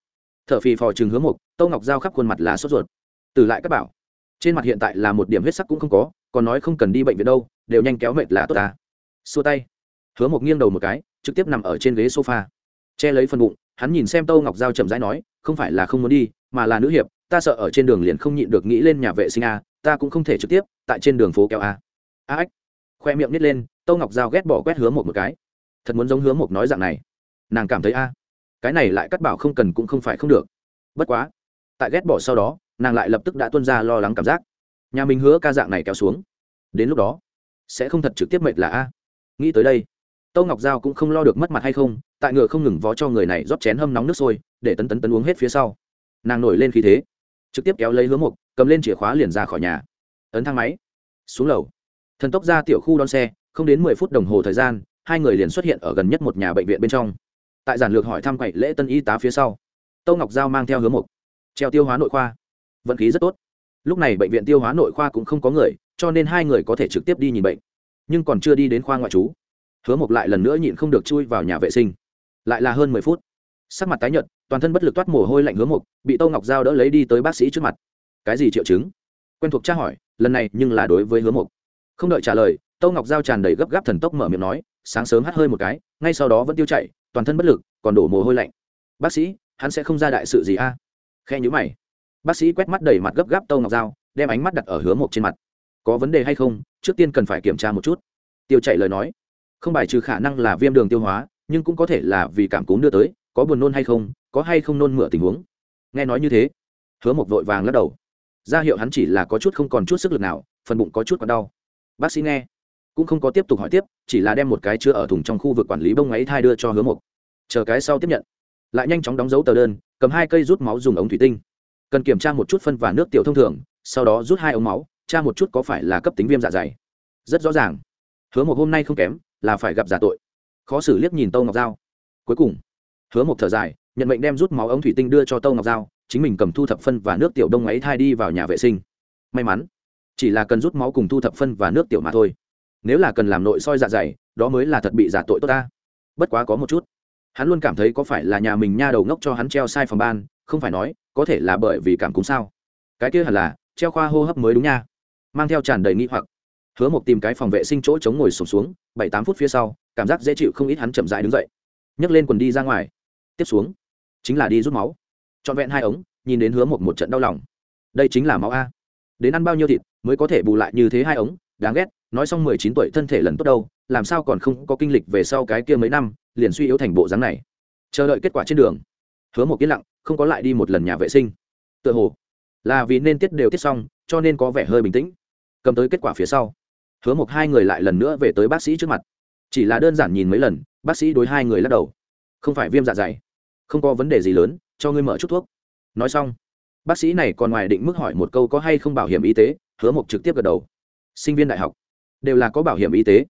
Thở phì phò chừng hứa mục tâu ngọc giao khắp khuôn mặt là sốt ruột. Từ lại các bảo, trên mặt hiện tại là một điểm huyết sắc cũng không có còn nói không cần đi bệnh viện đâu, đều nhanh kéo mệt là tốt ta. Xua tay. Hứa một nghiêng đầu một cái, trực tiếp nằm ở trên ghế sofa. Che lấy phần bụng, hắn nhìn xem tâu ngọc giao chậm rãi nói, không phải là không muốn đi, mà là nữ hiệp, ta sợ ở trên đường liền không nhịn được nghĩ lên nhà vệ sinh a, ta cũng không thể trực tiếp tại trên đường phố kéo a. A ếch khoe miệng nít lên, tâu ngọc giao ghét bỏ quét hứa một một cái. Thật muốn giống hứa một nói dạng này. Nàng cảm thấy a, cái này lại cắt bảo không cần cũng không phải không được. Bất quá, tại ghét bỏ sau đó, nàng lại lập tức đã tuân ra lo lắng cảm giác nhà mình hứa ca dạng này kéo xuống. Đến lúc đó, sẽ không thật trực tiếp mệt là a. Nghĩ tới đây, tâu ngọc giao cũng không lo được mất mặt hay không, tại ngựa không ngừng vó cho người này rót chén hâm nóng nước sôi, để tấn tấn tấn uống hết phía sau. Nàng nổi lên khí thế, trực tiếp kéo lấy hứa mục cầm lên chìa khóa liền ra khỏi nhà. Ấn thang máy, xuống lầu. Thần tốc ra tiểu khu đón xe, không đến mười phút đồng hồ thời gian, hai người liền xuất hiện ở gần nhất một nhà bệnh viện bên trong. Tại giản lược hỏi thăm quậy lễ tân y tá phía sau, tâu ngọc giao mang theo hứa mục treo tiêu hóa nội khoa. Vận khí rất tốt lúc này bệnh viện tiêu hóa nội khoa cũng không có người, cho nên hai người có thể trực tiếp đi nhìn bệnh. Nhưng còn chưa đi đến khoa ngoại trú. Hứa mộc lại lần nữa nhịn không được chui vào nhà vệ sinh. Lại là hơn mười phút. Sắc mặt tái nhợt, toàn thân bất lực toát mồ hôi lạnh hứa mộc, bị Tâu ngọc giao đỡ lấy đi tới bác sĩ trước mặt. Cái gì triệu chứng? Quen thuộc tra hỏi, lần này nhưng là đối với hứa mộc. Không đợi trả lời Tâu ngọc giao tràn đầy gấp gáp thần tốc mở miệng nói, sáng sớm hắt hơi một cái, ngay sau đó vẫn tiêu chảy, toàn thân bất lực, còn đổ mồ hôi lạnh. Bác sĩ, hắn sẽ không ra đại sự gì a? À? khe nhữ mày bác sĩ quét mắt đầy mặt gấp gáp tô ngọc dao, đem ánh mắt đặt ở hứa mộc trên mặt. Có vấn đề hay không trước tiên cần phải kiểm tra một chút. Tiêu chạy lời nói. Không bài trừ khả năng là viêm đường tiêu hóa nhưng cũng có thể là vì cảm cúm đưa tới có buồn nôn hay không có hay không nôn mửa tình huống. Nghe nói như thế hứa một vội vàng lắc đầu. Ra hiệu hắn chỉ là có chút không còn chút sức lực nào phần bụng có chút còn đau. Bác sĩ nghe cũng không có tiếp tục hỏi tiếp chỉ là đem một cái chứa ở thùng trong khu vực quản lý bông ấy thai đưa cho hứa mộc. Chờ cái sau tiếp nhận. Lại nhanh chóng đóng dấu tờ đơn cầm hai cây rút máu dùng ống thủy tinh cần kiểm tra một chút phân và nước tiểu thông thường, sau đó rút hai ống máu, tra một chút có phải là cấp tính viêm dạ dày. Rất rõ ràng. Hứa một hôm nay không kém, là phải gặp giả tội. Khó xử liếc nhìn tâu ngọc giao. Cuối cùng, hứa một thở dài, nhận mệnh đem rút máu ống thủy tinh đưa cho tâu ngọc giao, chính mình cầm thu thập phân và nước tiểu đông ấy thai đi vào nhà vệ sinh. May mắn, chỉ là cần rút máu cùng thu thập phân và nước tiểu mà thôi. Nếu là cần làm nội soi dạ dày, đó mới là thật bị giả tội tốt ta. Bất quá có một chút. Hắn luôn cảm thấy có phải là nhà mình nha đầu ngốc cho hắn treo sai phòng ban không phải nói, có thể là bởi vì cảm cúm sao? Cái kia hẳn là, treo khoa hô hấp mới đúng nha. Mang theo tràn đầy nghi hoặc. Hứa một tìm cái phòng vệ sinh chỗ chống ngồi sụp xuống, bảy tám phút phía sau, cảm giác dễ chịu không ít hắn chậm dại đứng dậy. Nhấc lên quần đi ra ngoài. Tiếp xuống, chính là đi rút máu. Trọn vẹn hai ống, nhìn đến hứa một một trận đau lòng. Đây chính là máu a. Đến ăn bao nhiêu thịt mới có thể bù lại như thế hai ống, đáng ghét, nói xong mười chín tuổi thân thể lần tốt đâu, làm sao còn không có kinh lịch về sau cái kia mấy năm, liền suy yếu thành bộ dáng này. Chờ đợi kết quả trên đường. Hứa một yên lặng không có lại đi một lần nhà vệ sinh. Tựa hồ là vì nên tiết đều tiết xong, cho nên có vẻ hơi bình tĩnh. Cầm tới kết quả phía sau, hứa một hai người lại lần nữa về tới bác sĩ trước mặt. Chỉ là đơn giản nhìn mấy lần, bác sĩ đối hai người lắc đầu. Không phải viêm dạ dày, không có vấn đề gì lớn, cho ngươi mở chút thuốc. Nói xong, bác sĩ này còn ngoài định mức hỏi một câu có hay không bảo hiểm y tế, hứa mộc trực tiếp gật đầu. Sinh viên đại học, đều là có bảo hiểm y tế.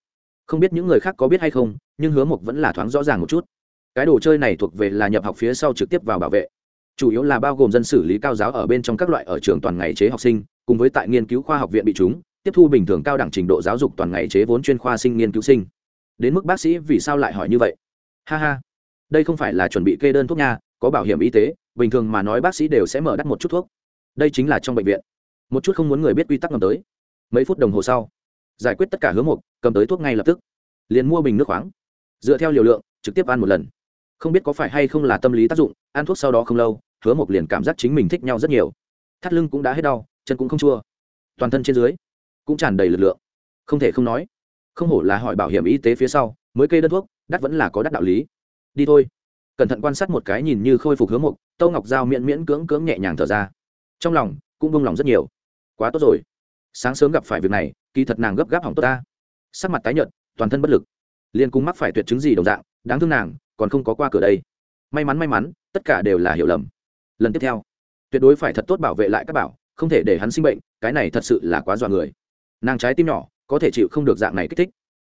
Không biết những người khác có biết hay không, nhưng hứa mộc vẫn là thoáng rõ ràng một chút. Cái đồ chơi này thuộc về là nhập học phía sau trực tiếp vào bảo vệ chủ yếu là bao gồm dân xử lý cao giáo ở bên trong các loại ở trường toàn ngày chế học sinh, cùng với tại nghiên cứu khoa học viện bị chúng, tiếp thu bình thường cao đẳng trình độ giáo dục toàn ngày chế vốn chuyên khoa sinh nghiên cứu sinh. Đến mức bác sĩ vì sao lại hỏi như vậy? Ha ha. Đây không phải là chuẩn bị kê đơn thuốc nha, có bảo hiểm y tế, bình thường mà nói bác sĩ đều sẽ mở đắt một chút thuốc. Đây chính là trong bệnh viện. Một chút không muốn người biết quy tắc ngầm tới. Mấy phút đồng hồ sau, giải quyết tất cả hướng mục, cầm tới thuốc ngay lập tức. Liền mua bình nước khoáng. Dựa theo liều lượng, trực tiếp ăn một lần không biết có phải hay không là tâm lý tác dụng, ăn thuốc sau đó không lâu, hứa mộc liền cảm giác chính mình thích nhau rất nhiều. Thắt lưng cũng đã hết đau, chân cũng không chua. Toàn thân trên dưới cũng tràn đầy lực lượng. Không thể không nói, không hổ là hỏi bảo hiểm y tế phía sau, mới kê đơn thuốc, đắt vẫn là có đắt đạo lý. Đi thôi. Cẩn thận quan sát một cái nhìn như khôi phục hứa mục tâu ngọc giao miễn miễn cưỡng cưỡng nhẹ nhàng thở ra. Trong lòng cũng bông lòng rất nhiều. Quá tốt rồi. Sáng sớm gặp phải việc này, kỳ thật nàng gấp gáp hỏng tốt ta. Sắc mặt tái nhợt, toàn thân bất lực. Liền cùng mắc phải tuyệt chứng gì đồng dạng, đáng thương nàng còn không có qua cửa đây. May mắn may mắn, tất cả đều là hiểu lầm. Lần tiếp theo, tuyệt đối phải thật tốt bảo vệ lại các bảo, không thể để hắn sinh bệnh, cái này thật sự là quá dọa người. Nàng trái tim nhỏ, có thể chịu không được dạng này kích thích.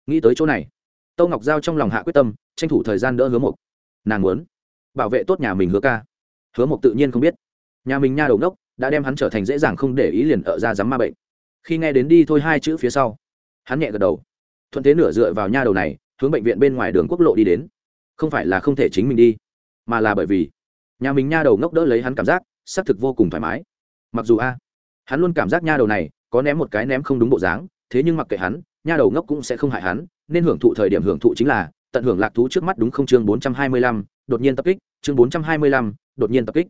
Nghĩ tới chỗ này, tâu ngọc giao trong lòng hạ quyết tâm, tranh thủ thời gian đỡ hứa mộc. Nàng muốn bảo vệ tốt nhà mình hứa ca. Hứa mộc tự nhiên không biết. Nhà mình nha đầu đốc đã đem hắn trở thành dễ dàng không để ý liền ở ra dám ma bệnh. Khi nghe đến đi thôi hai chữ phía sau, hắn nhẹ gật đầu. Thuận thế nửa dựa vào nha đầu này, hướng bệnh viện bên ngoài đường quốc lộ đi đến không phải là không thể chính mình đi, mà là bởi vì nhà mình nha đầu ngốc đỡ lấy hắn cảm giác, xác thực vô cùng thoải mái. Mặc dù a, hắn luôn cảm giác nha đầu này có ném một cái ném không đúng bộ dáng, thế nhưng mặc kệ hắn, nha đầu ngốc cũng sẽ không hại hắn, nên hưởng thụ thời điểm hưởng thụ chính là tận hưởng lạc thú trước mắt đúng không? Chương bốn trăm hai mươi lăm, đột nhiên tập kích, chương bốn trăm hai mươi lăm, đột nhiên tập kích.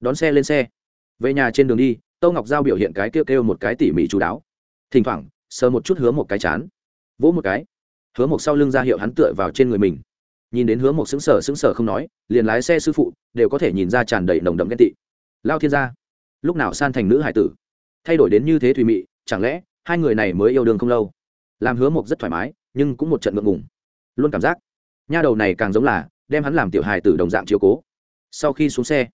Đón xe lên xe, về nhà trên đường đi tâu ngọc giao biểu hiện cái kêu kêu một cái tỉ mỉ chú đáo. Thỉnh thoảng, sờ một chút hứa một cái chán, vỗ một cái, hứa một sau lưng ra hiệu hắn tựa vào trên người mình nhìn đến hứa một xứng sở xứng sở không nói, liền lái xe sư phụ, đều có thể nhìn ra tràn đầy nồng đậm ghen tị. Lao thiên gia, lúc nào san thành nữ hải tử? Thay đổi đến như thế thùy mị, chẳng lẽ hai người này mới yêu đương không lâu? Làm hứa một rất thoải mái, nhưng cũng một trận ngượng ngùng. Luôn cảm giác, nha đầu này càng giống là đem hắn làm tiểu hài tử đồng dạng chiếu cố. Sau khi xuống xe,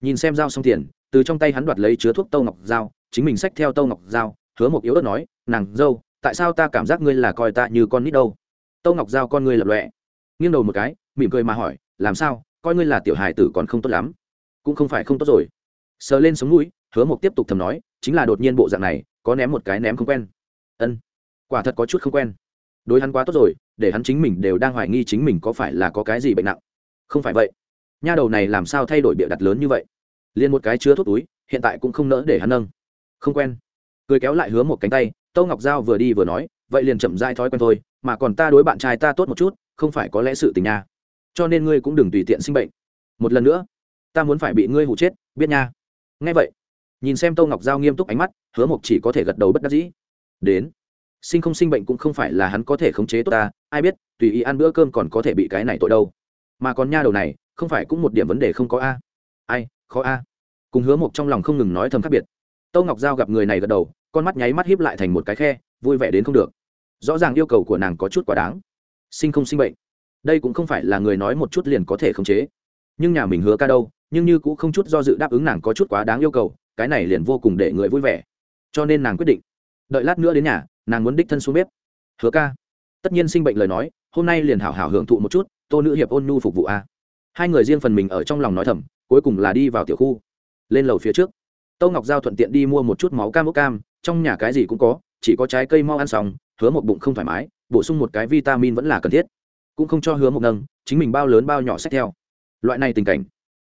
nhìn xem dao xong tiền, từ trong tay hắn đoạt lấy chứa thuốc tâu ngọc dao chính mình xách theo tâu ngọc dao hứa một yếu ớt nói, nàng dâu, tại sao ta cảm giác ngươi là coi ta như con nít đâu? Tâu ngọc dao con ngươi lập lọe nghiêng đầu một cái, mỉm cười mà hỏi, làm sao? Coi ngươi là tiểu hài tử còn không tốt lắm. Cũng không phải không tốt rồi. Sờ lên sống mũi, hứa mộc tiếp tục thầm nói, chính là đột nhiên bộ dạng này, có ném một cái ném không quen. Ân, quả thật có chút không quen. Đối hắn quá tốt rồi, để hắn chính mình đều đang hoài nghi chính mình có phải là có cái gì bệnh nặng. Không phải vậy. Nha đầu này làm sao thay đổi bịa đặt lớn như vậy? Liền một cái chứa thuốc túi, hiện tại cũng không nỡ để hắn nâng. Không quen. Cười kéo lại hứa một cánh tay, tâu ngọc giao vừa đi vừa nói, vậy liền chậm dai thói quen thôi mà còn ta đối bạn trai ta tốt một chút, không phải có lẽ sự tình nha. Cho nên ngươi cũng đừng tùy tiện sinh bệnh. Một lần nữa, ta muốn phải bị ngươi hụ chết, biết nha. Ngay vậy, nhìn xem tô ngọc giao nghiêm túc ánh mắt, hứa mộc chỉ có thể gật đầu bất đắc dĩ. Đến, sinh không sinh bệnh cũng không phải là hắn có thể khống chế tốt ta, ai biết, tùy ý ăn bữa cơm còn có thể bị cái này tội đâu. Mà còn nha đầu này, không phải cũng một điểm vấn đề không có a. Ai, khó a. Cùng hứa mộc trong lòng không ngừng nói thầm khác biệt. Tô ngọc giao gặp người này gật đầu, con mắt nháy mắt hiếp lại thành một cái khe, vui vẻ đến không được rõ ràng yêu cầu của nàng có chút quá đáng. Sinh không sinh bệnh. Đây cũng không phải là người nói một chút liền có thể khống chế. Nhưng nhà mình hứa ca đâu, nhưng như cũng không chút do dự đáp ứng nàng có chút quá đáng yêu cầu, cái này liền vô cùng để người vui vẻ. Cho nên nàng quyết định, đợi lát nữa đến nhà, nàng muốn đích thân xuống bếp. Hứa ca, tất nhiên sinh bệnh lời nói, hôm nay liền hảo hảo hưởng thụ một chút, tô nữ hiệp ôn nhu phục vụ a. Hai người riêng phần mình ở trong lòng nói thầm, cuối cùng là đi vào tiểu khu. Lên lầu phía trước, tâu ngọc giao thuận tiện đi mua một chút máu cam ốc cam, trong nhà cái gì cũng có chỉ có trái cây mau ăn xong, hứa một bụng không thoải mái, bổ sung một cái vitamin vẫn là cần thiết. Cũng không cho hứa một nâng, chính mình bao lớn bao nhỏ xét theo. Loại này tình cảnh,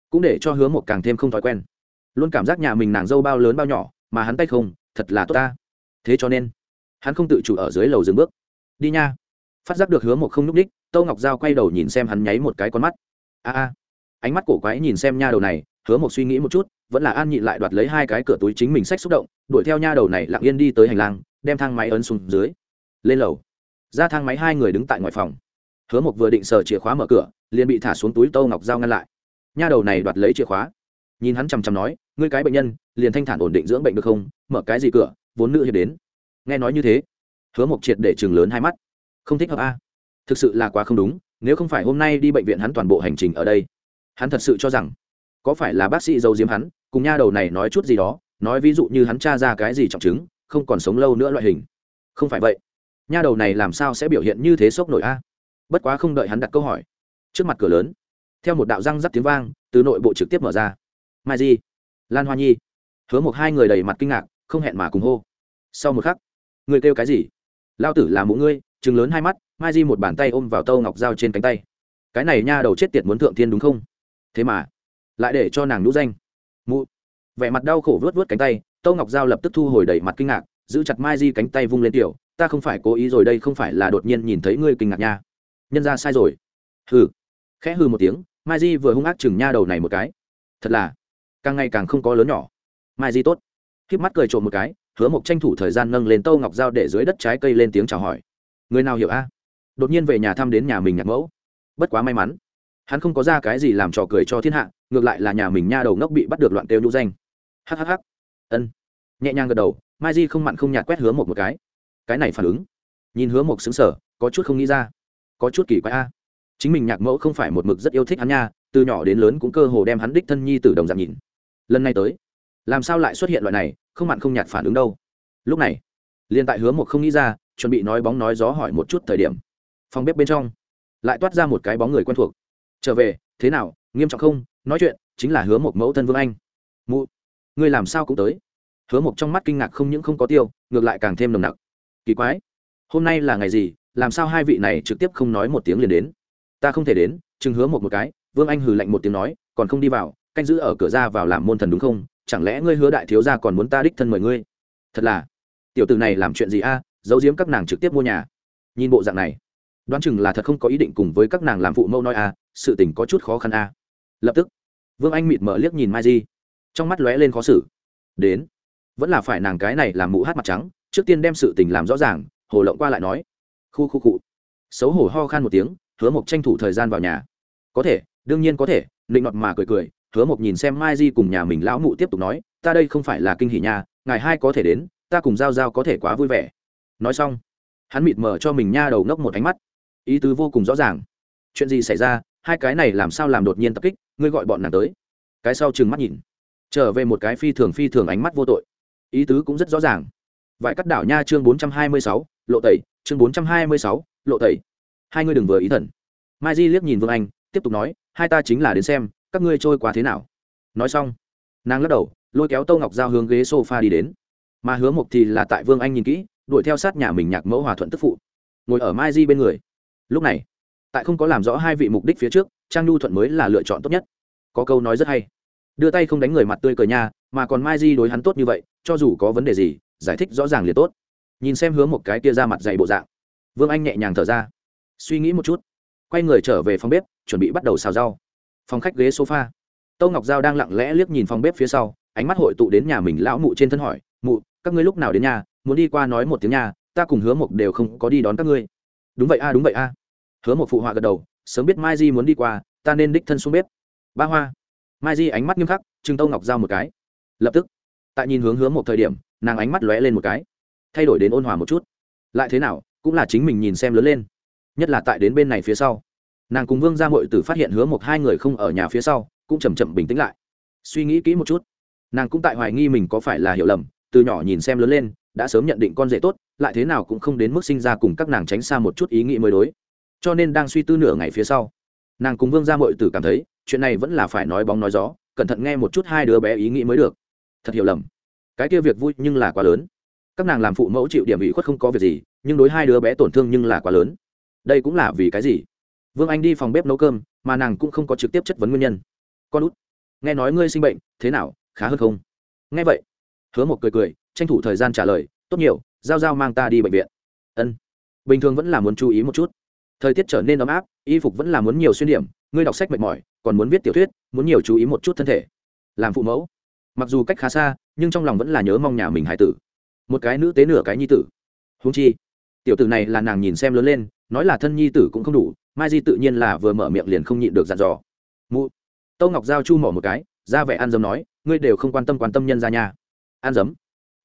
cũng để cho hứa một càng thêm không thói quen. Luôn cảm giác nhà mình nàng dâu bao lớn bao nhỏ, mà hắn tay không, thật là tốt ta. Thế cho nên, hắn không tự chủ ở dưới lầu dừng bước. Đi nha. Phát giác được hứa một không n ú c đích tâu ngọc giao quay đầu nhìn xem hắn nháy một cái con mắt. A a. Ánh mắt cổ quái nhìn xem nha đầu này, hứa một suy nghĩ một chút, vẫn là an nhịn lại đoạt lấy hai cái cửa túi chính mình sách xúc động, đuổi theo nha đầu này lặng yên đi tới hành lang đem thang máy ấn xuống dưới. Lên lầu. Ra thang máy hai người đứng tại ngoài phòng. Hứa mộc vừa định sờ chìa khóa mở cửa, liền bị thả xuống túi tâu ngọc giao ngăn lại. Nha đầu này đoạt lấy chìa khóa. Nhìn hắn chằm chằm nói, ngươi cái bệnh nhân, liền thanh thản ổn định dưỡng bệnh được không? Mở cái gì cửa, vốn nữ hiệp đến. Nghe nói như thế, hứa mộc triệt để chừng lớn hai mắt. Không thích hợp a. Thực sự là quá không đúng, nếu không phải hôm nay đi bệnh viện hắn toàn bộ hành trình ở đây. Hắn thật sự cho rằng, có phải là bác sĩ giấu diếm hắn, cùng nha đầu này nói chút gì đó, nói ví dụ như hắn tra ra cái gì trọng chứng không còn sống lâu nữa loại hình. Không phải vậy, nha đầu này làm sao sẽ biểu hiện như thế sốc nổi a? Bất quá không đợi hắn đặt câu hỏi, trước mặt cửa lớn, theo một đạo răng rắc tiếng vang, từ nội bộ trực tiếp mở ra. Mai di, lan hoa nhi, hứa một hai người đầy mặt kinh ngạc, không hẹn mà cùng hô. Sau một khắc, người kêu cái gì? Lao tử là mũ ngươi chừng lớn hai mắt, mai di một bàn tay ôm vào tâu ngọc dao trên cánh tay. Cái này nha đầu chết tiệt muốn thượng thiên đúng không? Thế mà, lại để cho nàng nhũ danh. Mụ, vẻ mặt đau khổ vớt vớt cánh tay tâu ngọc Giao lập tức thu hồi đầy mặt kinh ngạc, giữ chặt mai di cánh tay vung lên tiểu, ta không phải cố ý rồi đây, không phải là đột nhiên nhìn thấy ngươi kinh ngạc nha. Nhân ra sai rồi. Hừ. Khẽ hừ một tiếng, mai di vừa hung ác chừng nha đầu này một cái. Thật là, càng ngày càng không có lớn nhỏ. Mai di tốt. K mắt cười trộm một cái, hứa mộc tranh thủ thời gian nâng lên tâu ngọc dao để dưới đất trái cây lên tiếng chào hỏi. Người nào hiểu a? Đột nhiên về nhà thăm đến nhà mình nhạc mẫu. Bất quá may mắn, hắn không có ra cái gì làm trò cười cho thiên hạ, ngược lại là nhà mình nha đầu ngốc bị bắt được loạn kêu nhũ danh. Hhh ân. Nhẹ nhàng gật đầu, mai di không mặn không nhạt quét hứa một một cái. Cái này phản ứng. Nhìn hứa một xứng sở có chút không nghĩ ra. Có chút kỳ quái a. Chính mình nhạc mẫu không phải một mực rất yêu thích hắn nha, từ nhỏ đến lớn cũng cơ hồ đem hắn đích thân nhi từ đồng dạng nhìn. Lần này tới, làm sao lại xuất hiện loại này, không mặn không nhạt phản ứng đâu. Lúc này, liền tại hứa một không nghĩ ra, chuẩn bị nói bóng nói gió hỏi một chút thời điểm. Phòng bếp bên trong, lại toát ra một cái bóng người quen thuộc. Trở về, thế nào, nghiêm trọng không? Nói chuyện, chính là hứa một mẫu thân vương anh. Mụ ngươi làm sao cũng tới. Hứa một trong mắt kinh ngạc không những không có tiêu, ngược lại càng thêm nồng nặc. Kỳ quái, hôm nay là ngày gì, làm sao hai vị này trực tiếp không nói một tiếng liền đến? Ta không thể đến, chừng hứa một một cái, vương anh hừ lạnh một tiếng nói, còn không đi vào, canh giữ ở cửa ra vào làm môn thần đúng không? Chẳng lẽ ngươi hứa đại thiếu gia còn muốn ta đích thân mời ngươi? Thật là, tiểu tử này làm chuyện gì a, giấu giếm các nàng trực tiếp mua nhà. Nhìn bộ dạng này, đoán chừng là thật không có ý định cùng với các nàng làm phụ mẫu nói a, sự tình có chút khó khăn a. Lập tức, vương anh mịt mở liếc nhìn mai di trong mắt lóe lên khó xử. Đến. Vẫn là phải nàng cái này làm mụ hát mặt trắng, trước tiên đem sự tình làm rõ ràng, hồ lộng qua lại nói. Khu khu cụ xấu hổ ho khan một tiếng, hứa mộc tranh thủ thời gian vào nhà. Có thể, đương nhiên có thể định nọt mà cười cười, hứa mộc nhìn xem mai di cùng nhà mình lão mụ tiếp tục nói, ta đây không phải là kinh hỉ nhà ngài hai có thể đến, ta cùng giao giao có thể quá vui vẻ. Nói xong, hắn mịt mờ cho mình nha đầu ngốc một ánh mắt. Ý tứ vô cùng rõ ràng. Chuyện gì xảy ra, hai cái này làm sao làm đột nhiên tập kích, ngươi gọi bọn nàng tới. Cái sau chừng mắt nhìn trở về một cái phi thường phi thường ánh mắt vô tội. Ý tứ cũng rất rõ ràng. Vải cắt đảo nha chương bốn trăm hai mươi sáu, lộ tẩy, chương bốn trăm hai mươi sáu, lộ tẩy. Hai ngươi đừng vừa ý thần. Mai di liếc nhìn vương anh, tiếp tục nói, hai ta chính là đến xem, các ngươi trôi qua thế nào? Nói xong, nàng lắc đầu, lôi kéo tâu ngọc giao hướng ghế s o f a đi đến. Mà hứa mộc thì là tại vương anh nhìn kỹ, đuổi theo sát nhà mình nhạc mẫu hòa thuận tức phụ, ngồi ở mai di bên người. Lúc này, tại không có làm rõ hai vị mục đích phía trước, trang nhu thuận mới là lựa chọn tốt nhất. Có câu nói rất hay đưa tay không đánh người mặt tươi cười nha, mà còn mai di đối hắn tốt như vậy, cho dù có vấn đề gì, giải thích rõ ràng liền tốt. Nhìn xem hướng một cái kia ra mặt dày bộ dạng. Vương anh nhẹ nhàng thở ra. Suy nghĩ một chút. Quay người trở về phòng bếp, chuẩn bị bắt đầu xào rau. Phòng khách ghế sofa. Tâu ngọc giao đang lặng lẽ liếc nhìn phòng bếp phía sau, ánh mắt hội tụ đến nhà mình lão mụ trên thân hỏi, mụ, các ngươi lúc nào đến nhà? Muốn đi qua nói một tiếng nhà, ta cùng hứa mộc đều không có đi đón các ngươi. Đúng vậy a, đúng vậy a. Hứa một phụ họa gật đầu, sớm biết mai di muốn đi qua, ta nên đích thân xuống bếp. Ba hoa mai di ánh mắt nghiêm khắc chừng tâu ngọc giao một cái. Lập tức, tại nhìn hướng hướng một thời điểm, nàng ánh mắt lóe lên một cái. Thay đổi đến ôn hòa một chút. Lại thế nào, cũng là chính mình nhìn xem lớn lên. Nhất là tại đến bên này phía sau. Nàng cùng vương gia mội tử phát hiện hứa một hai người không ở nhà phía sau, cũng chầm chậm bình tĩnh lại. Suy nghĩ kỹ một chút. Nàng cũng tại hoài nghi mình có phải là hiểu lầm, từ nhỏ nhìn xem lớn lên, đã sớm nhận định con rể tốt, lại thế nào cũng không đến mức sinh ra cùng các nàng tránh xa một chút ý nghĩ mới đối. Cho nên đang suy tư nửa ngày phía sau, nàng cùng vương gia mội tử cảm thấy chuyện này vẫn là phải nói bóng nói gió, cẩn thận nghe một chút hai đứa bé ý nghĩ mới được. Thật hiểu lầm. Cái kia việc vui nhưng là quá lớn. Các nàng làm phụ mẫu chịu điểm ủy khuất không có việc gì, nhưng đối hai đứa bé tổn thương nhưng là quá lớn. Đây cũng là vì cái gì? Vương anh đi phòng bếp nấu cơm, mà nàng cũng không có trực tiếp chất vấn nguyên nhân. Con út, nghe nói ngươi sinh bệnh, thế nào, khá hơn không? Nghe vậy, hứa một cười cười, tranh thủ thời gian trả lời, tốt nhiều, giao giao mang ta đi bệnh viện. Ân. Bình thường vẫn là muốn chú ý một chút. Thời tiết trở nên ấm áp, y phục vẫn là muốn nhiều xuyên điểm, ngươi đọc sách mệt mỏi còn muốn viết tiểu thuyết, muốn nhiều chú ý một chút thân thể. Làm phụ mẫu. Mặc dù cách khá xa, nhưng trong lòng vẫn là nhớ mong nhà mình hải tử. Một cái nữ tế nửa cái nhi tử. Húng chi, tiểu tử này là nàng nhìn xem lớn lên, nói là thân nhi tử cũng không đủ, mai di tự nhiên là vừa mở miệng liền không nhịn được dặn dò. Mụ, tâu ngọc giao chu mỏ một cái, ra vẻ ăn dấm nói, ngươi đều không quan tâm quan tâm nhân ra nhà ăn dấm.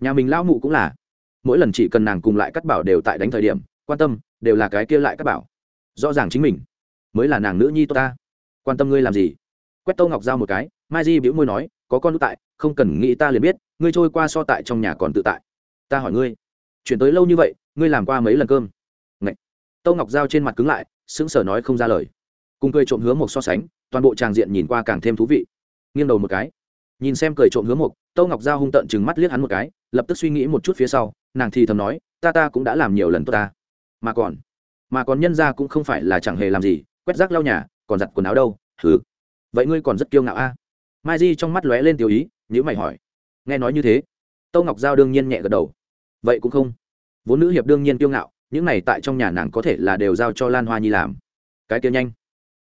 Nhà mình lão mụ cũng là. Mỗi lần chỉ cần nàng cùng lại cắt bảo đều tại đánh thời điểm, quan tâm, đều là cái kia lại cắt bảo. Rõ ràng chính mình mới là nàng nữ nhi tốt ta quan tâm ngươi làm gì? Quét tâu ngọc giao một cái, mai di biểu môi nói, có con đ tại, không cần nghĩ ta liền biết, ngươi trôi qua so tại trong nhà còn tự tại. Ta hỏi ngươi, chuyển tới lâu như vậy, ngươi làm qua mấy lần cơm? Ngậy. tâu ngọc giao trên mặt cứng lại, sững sờ nói không ra lời. Cùng cười trộm hứa một so sánh, toàn bộ tràng diện nhìn qua càng thêm thú vị. Nghiêng đầu một cái, nhìn xem cười trộm hứa một tâu ngọc giao hung tợn chừng mắt liếc hắn một cái, lập tức suy nghĩ một chút phía sau, nàng thì thầm nói, ta ta cũng đã làm nhiều lần tốt ta. Mà còn mà còn nhân ra cũng không phải là chẳng hề làm gì, quét rác lau nhà còn giặt quần áo đâu? Hừ vậy ngươi còn rất kiêu ngạo a. Mai di trong mắt lóe lên tiêu ý nhữ mày hỏi. Nghe nói như thế, tâu ngọc giao đương nhiên nhẹ gật đầu. Vậy cũng không. Vốn nữ hiệp đương nhiên kiêu ngạo, những này tại trong nhà nàng có thể là đều giao cho lan hoa nhi làm. Cái kia nhanh.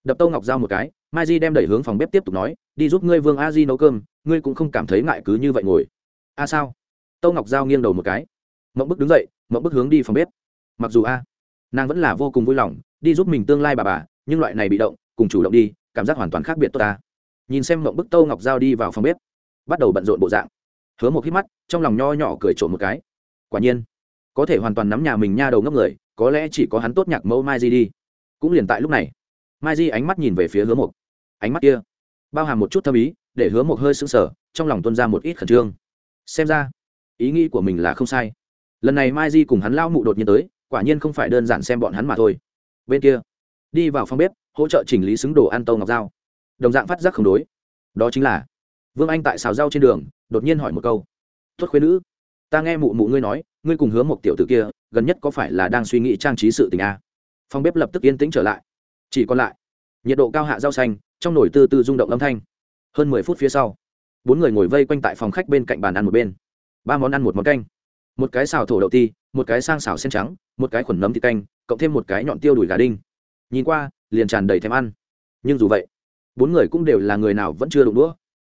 Đập tâu ngọc giao một cái, mai di đem đẩy hướng phòng bếp tiếp tục nói, đi giúp ngươi vương a di nấu cơm, ngươi cũng không cảm thấy ngại cứ như vậy ngồi. A sao? Tâu ngọc giao nghiêng đầu một cái. Mộng bức đứng dậy, mộng bức hướng đi phòng bếp. Mặc dù a, nàng vẫn là vô cùng vui lòng, đi giúp mình tương lai bà bà, nhưng loại này bị động cùng chủ động đi, cảm giác hoàn toàn khác biệt tốt ta. Nhìn xem mộng bức tâu ngọc giao đi vào phòng bếp, bắt đầu bận rộn bộ dạng. Hứa một hít mắt, trong lòng nho nhỏ cười trộm một cái. Quả nhiên, có thể hoàn toàn nắm nhà mình nha đầu ngốc người, có lẽ chỉ có hắn tốt nhạc mẫu mai di đi. Cũng liền tại lúc này, mai di ánh mắt nhìn về phía hứa một ánh mắt kia, bao hàm một chút thâm ý, để hứa một hơi sững sờ, trong lòng tuân ra một ít khẩn trương. Xem ra, ý nghĩ của mình là không sai. Lần này mai di cùng hắn lao mụ đột nhiên tới, quả nhiên không phải đơn giản xem bọn hắn mà thôi. Bên kia, đi vào phòng bếp hỗ trợ chỉnh lý xứng đồ ăn tâu ngọc dao. Đồng dạng phát giác không đối. Đó chính là, vương anh tại xào rau trên đường, đột nhiên hỏi một câu. Tuất khuyên nữ, ta nghe mụ mụ ngươi nói, ngươi cùng hứa một tiểu tử kia, gần nhất có phải là đang suy nghĩ trang trí sự tình a? Phòng bếp lập tức yên tĩnh trở lại. Chỉ còn lại, nhiệt độ cao hạ rau xanh, trong nồi tư tư rung động âm thanh. Hơn mười phút phía sau, bốn người ngồi vây quanh tại phòng khách bên cạnh bàn ăn một bên. Ba món ăn một món canh. Một cái xào thổ đậu ti, một cái sang xào sen trắng, một cái khuẩn nấm thịt canh, cộng thêm một cái nhọn tiêu đùi gà đinh. Nhìn qua liền tràn đầy thèm ăn. Nhưng dù vậy, bốn người cũng đều là người nào vẫn chưa đụng đũa.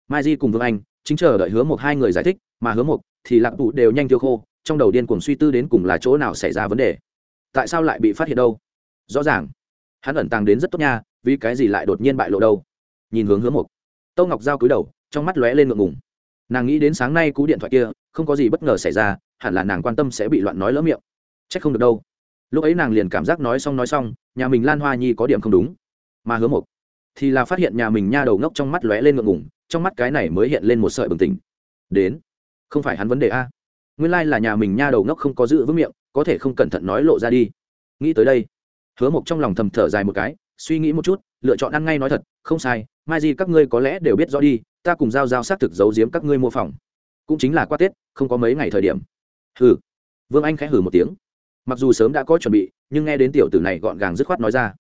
Mai di cùng vương anh chính chờ đợi hứa một hai người giải thích, mà hứa một thì lạc tụ đều nhanh tiêu khô, trong đầu điên cuồng suy tư đến cùng là chỗ nào xảy ra vấn đề. Tại sao lại bị phát hiện đâu? Rõ ràng, hắn ẩn tàng đến rất tốt nha, vì cái gì lại đột nhiên bại lộ đâu? Nhìn hướng hứa một tâu ngọc giao cúi đầu, trong mắt lóe lên ngượng ngùng. Nàng nghĩ đến sáng nay cú điện thoại kia, không có gì bất ngờ xảy ra, hẳn là nàng quan tâm sẽ bị loạn nói lỡ miệng. C h ắ c không được đâu lúc ấy nàng liền cảm giác nói xong nói xong, nhà mình lan hoa nhi có điểm không đúng. Mà hứa một thì là phát hiện nhà mình nha đầu ngốc trong mắt lóe lên ngượng ngùng, trong mắt cái này mới hiện lên một sợi bừng tỉnh. Đến, không phải hắn vấn đề a. Nguyên lai、like、là nhà mình nha đầu ngốc không có giữ vững miệng, có thể không cẩn thận nói lộ ra đi. Nghĩ tới đây, hứa một trong lòng thầm thở dài một cái, suy nghĩ một chút, lựa chọn ăn ngay nói thật, không sai, mai gì các ngươi có lẽ đều biết rõ đi, ta cùng giao giao xác thực giấu giếm các ngươi mua phòng. Cũng chính là qua tết, không có mấy ngày thời điểm. Hừ. Vương anh khẽ hừ một tiếng mặc dù sớm đã có chuẩn bị, nhưng nghe đến tiểu tử này gọn gàng dứt khoát nói ra,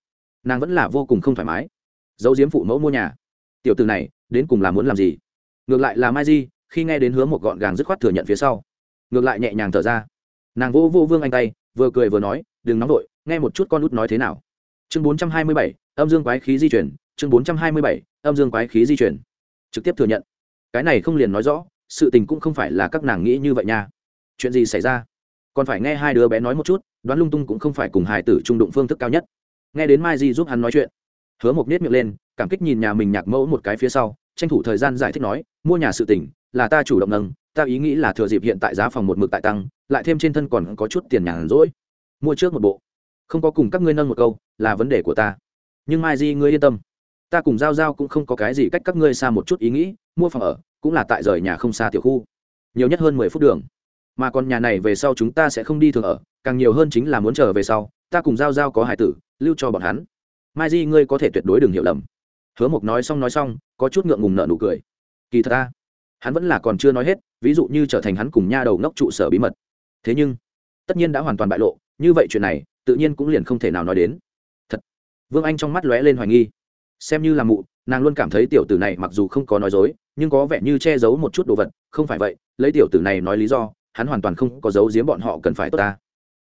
nàng vẫn là vô cùng không thoải mái. Giấu diếm phụ mẫu mua nhà. Tiểu tử này, đến cùng là muốn làm gì? Ngược lại là mai di, khi nghe đến hứa một gọn gàng dứt khoát thừa nhận phía sau, ngược lại nhẹ nhàng thở ra. Nàng vô vô vương anh tay, vừa cười vừa nói, đừng nóng vội, nghe một chút con út nói thế nào. Chương bốn trăm hai mươi bảy, âm dương quái khí di chuyển. Chương bốn trăm hai mươi bảy, âm dương quái khí di chuyển. Trực tiếp thừa nhận. Cái này không liền nói rõ, sự tình cũng không phải là các nàng nghĩ như vậy nha. Chuyện gì xảy ra? Còn phải nghe hai đứa bé nói một chút, đoán lung tung cũng không phải cùng hài tử trung đụng phương thức cao nhất. Nghe đến mai di giúp hắn nói chuyện, hứa một nết miệng lên, cảm kích nhìn nhà mình nhạc mẫu một cái phía sau, tranh thủ thời gian giải thích nói, mua nhà sự tỉnh là ta chủ động nâng, ta ý nghĩ là thừa dịp hiện tại giá phòng một mực tại tăng, lại thêm trên thân còn có chút tiền nhàn rỗi. Mua trước một bộ. Không có cùng các ngươi nâng một câu, là vấn đề của ta. Nhưng mai di ngươi yên tâm. Ta cùng giao giao cũng không có cái gì cách các ngươi xa một chút ý nghĩ, mua phòng ở, cũng là tại rời nhà không xa tiểu khu. Nhiều nhất hơn mười phút đường mà còn nhà này về sau chúng ta sẽ không đi thường ở, càng nhiều hơn chính là muốn trở về sau, ta cùng giao giao có hải tử, lưu cho bọn hắn. Mai di, ngươi có thể tuyệt đối đừng hiểu lầm. Hứa mộc nói xong nói xong, có chút ngượng ngùng nợ nụ cười. Kỳ thật ta, hắn vẫn là còn chưa nói hết, ví dụ như trở thành hắn cùng nha đầu ngốc trụ sở bí mật. Thế nhưng, tất nhiên đã hoàn toàn bại lộ, như vậy chuyện này, tự nhiên cũng liền không thể nào nói đến. Thật. Vương anh trong mắt lóe lên hoài nghi. Xem như là mụ, nàng luôn cảm thấy tiểu tử này mặc dù không có nói dối, nhưng có vẻ như che giấu một chút đồ vật, không phải vậy, lấy tiểu tử này nói lý do hắn hoàn toàn không có giấu giếm bọn họ cần phải tốt ta.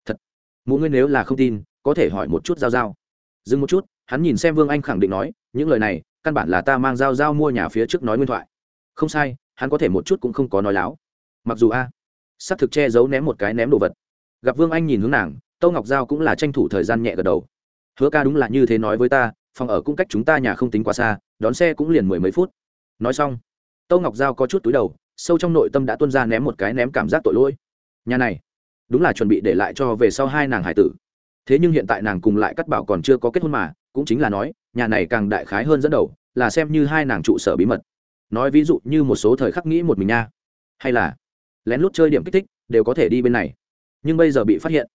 Thật. Mụ ngươi nếu là không tin có thể hỏi một chút giao giao. Dừng một chút hắn nhìn xem vương anh khẳng định nói những lời này căn bản là ta mang giao giao mua nhà phía trước nói nguyên thoại. Không sai hắn có thể một chút cũng không có nói láo. Mặc dù a à, s ắ c thực che giấu ném một cái ném đồ vật. Gặp vương anh nhìn hướng nàng tâu ngọc giao cũng là tranh thủ thời gian nhẹ gật đầu. Hứa ca đúng là như thế nói với ta phòng ở cũng cách chúng ta nhà không tính quá xa đón xe cũng liền mười mấy phút. Nói xong tâu ngọc giao có chút túi đầu sâu trong nội tâm đã tuân ra ném một cái ném cảm giác tội lỗi. Nhà này, đúng là chuẩn bị để lại cho về sau hai nàng hải tử. Thế nhưng hiện tại nàng cùng lại cắt bảo còn chưa có kết hôn mà, cũng chính là nói, nhà này càng đại khái hơn dẫn đầu, là xem như hai nàng trụ sở bí mật. Nói ví dụ như một số thời khắc nghĩ một mình nha. Hay là, lén lút chơi điểm kích thích, đều có thể đi bên này. Nhưng bây giờ bị phát hiện,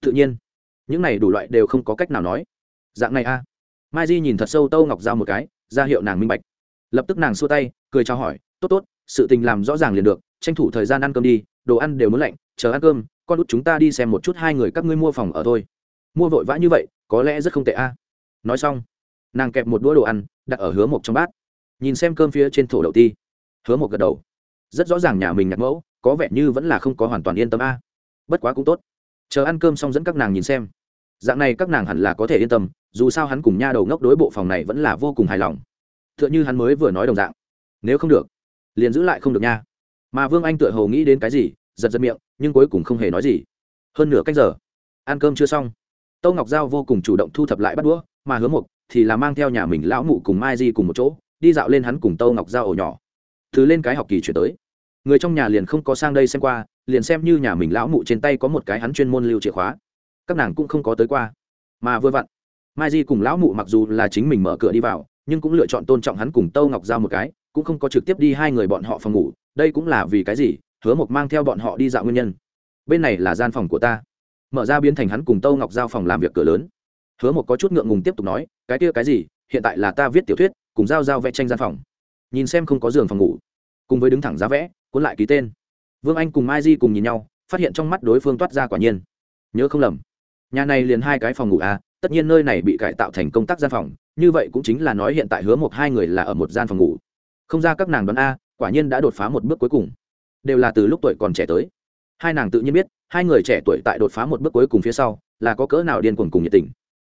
tự nhiên, những này đủ loại đều không có cách nào nói. Dạng này a. Mai di nhìn thật sâu tâu ngọc giao một cái, ra hiệu nàng minh bạch. Lập tức nàng xua tay, cười trao hỏi tốt tốt, sự tình làm rõ ràng liền được, tranh thủ thời gian ăn cơm đi, đồ ăn đều muốn lạnh, chờ ăn cơm, con út chúng ta đi xem một chút hai người các ngươi mua phòng ở thôi. Mua vội vã như vậy, có lẽ rất không tệ a. Nói xong, nàng kẹp một đũa đồ ăn, đặt ở hứa một trong bát. Nhìn xem cơm phía trên thổ đậu ti, hứa một gật đầu. Rất rõ ràng nhà mình nhặt mẫu, có vẻ như vẫn là không có hoàn toàn yên tâm a. Bất quá cũng tốt. Chờ ăn cơm xong dẫn các nàng nhìn xem. Dạng này các nàng hẳn là có thể yên tâm, dù sao hắn cùng nha đầu ngốc đối bộ phòng này vẫn là vô cùng hài lòng. T h ư ợ n h ư hắn mới vừa nói đồng dạng. Nếu không được liền giữ lại không được nha. Mà vương anh tựa hồ nghĩ đến cái gì, giật giật miệng, nhưng cuối cùng không hề nói gì. Hơn nửa cách giờ, ăn cơm chưa xong, tâu ngọc giao vô cùng chủ động thu thập lại bắt đũa, mà hứa mục thì là mang theo nhà mình lão mụ cùng mai di cùng một chỗ, đi dạo lên hắn cùng tâu ngọc giao ổ nhỏ. Thứ lên cái học kỳ chuyển tới. Người trong nhà liền không có sang đây xem qua, liền xem như nhà mình lão mụ trên tay có một cái hắn chuyên môn lưu chìa khóa. Các nàng cũng không có tới qua. Mà vừa vặn, mai di cùng lão mụ mặc dù là chính mình mở cửa đi vào, nhưng cũng lựa chọn tôn trọng hắn cùng tâu ngọc giao một cái cũng không có trực tiếp đi hai người bọn họ phòng ngủ, đây cũng là vì cái gì? Hứa mộc mang theo bọn họ đi dạo nguyên nhân. Bên này là gian phòng của ta. Mở ra biến thành hắn cùng tâu ngọc giao phòng làm việc cửa lớn. Hứa mộc có chút ngượng ngùng tiếp tục nói, cái kia cái gì? Hiện tại là ta viết tiểu thuyết, cùng giao giao vẽ tranh gian phòng. Nhìn xem không có giường phòng ngủ. Cùng với đứng thẳng giá vẽ, cuốn lại ký tên. Vương anh cùng mai di cùng nhìn nhau, phát hiện trong mắt đối phương toát ra quả nhiên. Nhớ không lầm. Nhà này liền hai cái phòng ngủ à tất nhiên nơi này bị cải tạo thành công tác gian phòng, như vậy cũng chính là nói hiện tại hứa một hai người là ở một gian phòng ngủ không ra các nàng đoán a, quả nhiên đã đột phá một bước cuối cùng. Đều là từ lúc tuổi còn trẻ tới. Hai nàng tự nhiên biết, hai người trẻ tuổi tại đột phá một bước cuối cùng phía sau, là có cỡ nào điên cuồng cùng nhiệt tình.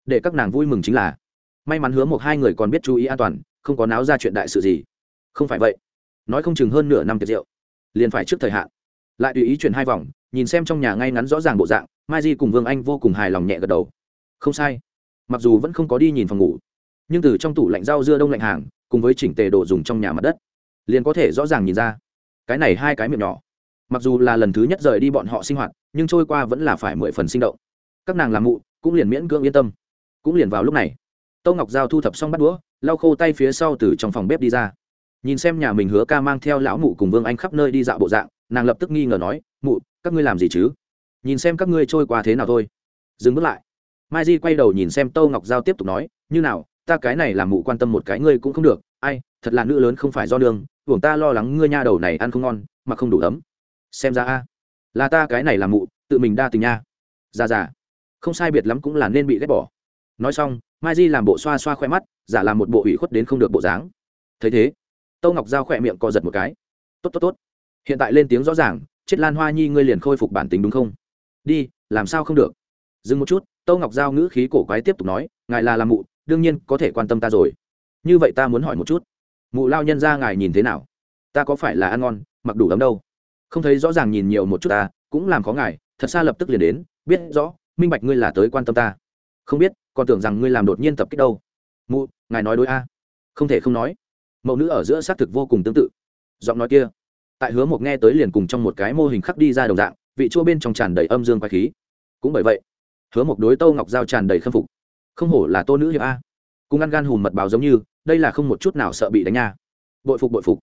Để các nàng vui mừng chính là, may mắn hứa một hai người còn biết chú ý an toàn, không có náo ra chuyện đại sự gì. Không phải vậy. Nói không chừng hơn nửa năm tiệc rượu liền phải trước thời hạn. Lại tùy ý chuyển hai vòng, nhìn xem trong nhà ngay ngắn rõ ràng bộ dạng, mai di cùng vương anh vô cùng hài lòng nhẹ gật đầu. Không sai. Mặc dù vẫn không có đi nhìn phòng ngủ nhưng từ trong tủ lạnh rau dưa đông lạnh hàng, cùng với chỉnh tề đồ dùng trong nhà mặt đất, liền có thể rõ ràng nhìn ra. Cái này hai cái miệng nhỏ. Mặc dù là lần thứ nhất rời đi bọn họ sinh hoạt, nhưng trôi qua vẫn là phải mười phần sinh động. Các nàng làm mụ, cũng liền miễn cưỡng yên tâm. Cũng liền vào lúc này, tâu ngọc giao thu thập xong bắt đũa, lau khô tay phía sau từ trong phòng bếp đi ra. Nhìn xem nhà mình hứa ca mang theo lão mụ cùng vương anh khắp nơi đi dạo bộ dạng, nàng lập tức nghi ngờ nói, mụ, các ngươi làm gì chứ? Nhìn xem các ngươi trôi qua thế nào thôi. Dừng bước lại. Mai di quay đầu nhìn xem tâu ngọc giao tiếp tục nói, như nào ta cái này làm mụ quan tâm một cái ngươi cũng không được, ai, thật là nữ lớn không phải do nương buồng ta lo lắng ngươi nha đầu này ăn không ngon, mà không đủ ấm. Xem ra a, là ta cái này làm mụ, tự mình đa tình nha. Già già không sai biệt lắm cũng là nên bị ghét bỏ. Nói xong, mai di làm bộ xoa xoa khoe mắt, giả làm một bộ ủy khuất đến không được bộ dáng. Thấy thế, tâu ngọc giao khỏe miệng co giật một cái. Tốt tốt tốt. Hiện tại lên tiếng rõ ràng, chết lan hoa nhi ngươi liền khôi phục bản tính đúng không? Đi, làm sao không được? Dừng một chút, tâu ngọc giao ngữ khí cổ quái tiếp tục nói, ngài là làm mụ đương nhiên có thể quan tâm ta rồi. Như vậy ta muốn hỏi một chút. Mụ lao nhân ra ngài nhìn thế nào? Ta có phải là ăn ngon, mặc đủ lắm đâu? Không thấy rõ ràng nhìn nhiều một chút ta, cũng làm khó ngài, thật xa lập tức liền đến, biết rõ, minh bạch ngươi là tới quan tâm ta. Không biết, còn tưởng rằng ngươi làm đột nhiên tập kích đâu. Mụ, ngài nói đối a. Không thể không nói. Mẫu nữ ở giữa xác thực vô cùng tương tự. Giọng nói kia. Tại hứa một nghe tới liền cùng trong một cái mô hình khắc đi ra đồng dạng, vị chua bên trong tràn đầy âm dương quái khí. Cũng bởi vậy, hứa một đối tâu ngọc giao tràn đầy khâm phục không hổ là tô nữ hiệp a. Cùng ăn gan hùm mật báo giống như, đây là không một chút nào sợ bị đánh nha. Bội phục bội phục.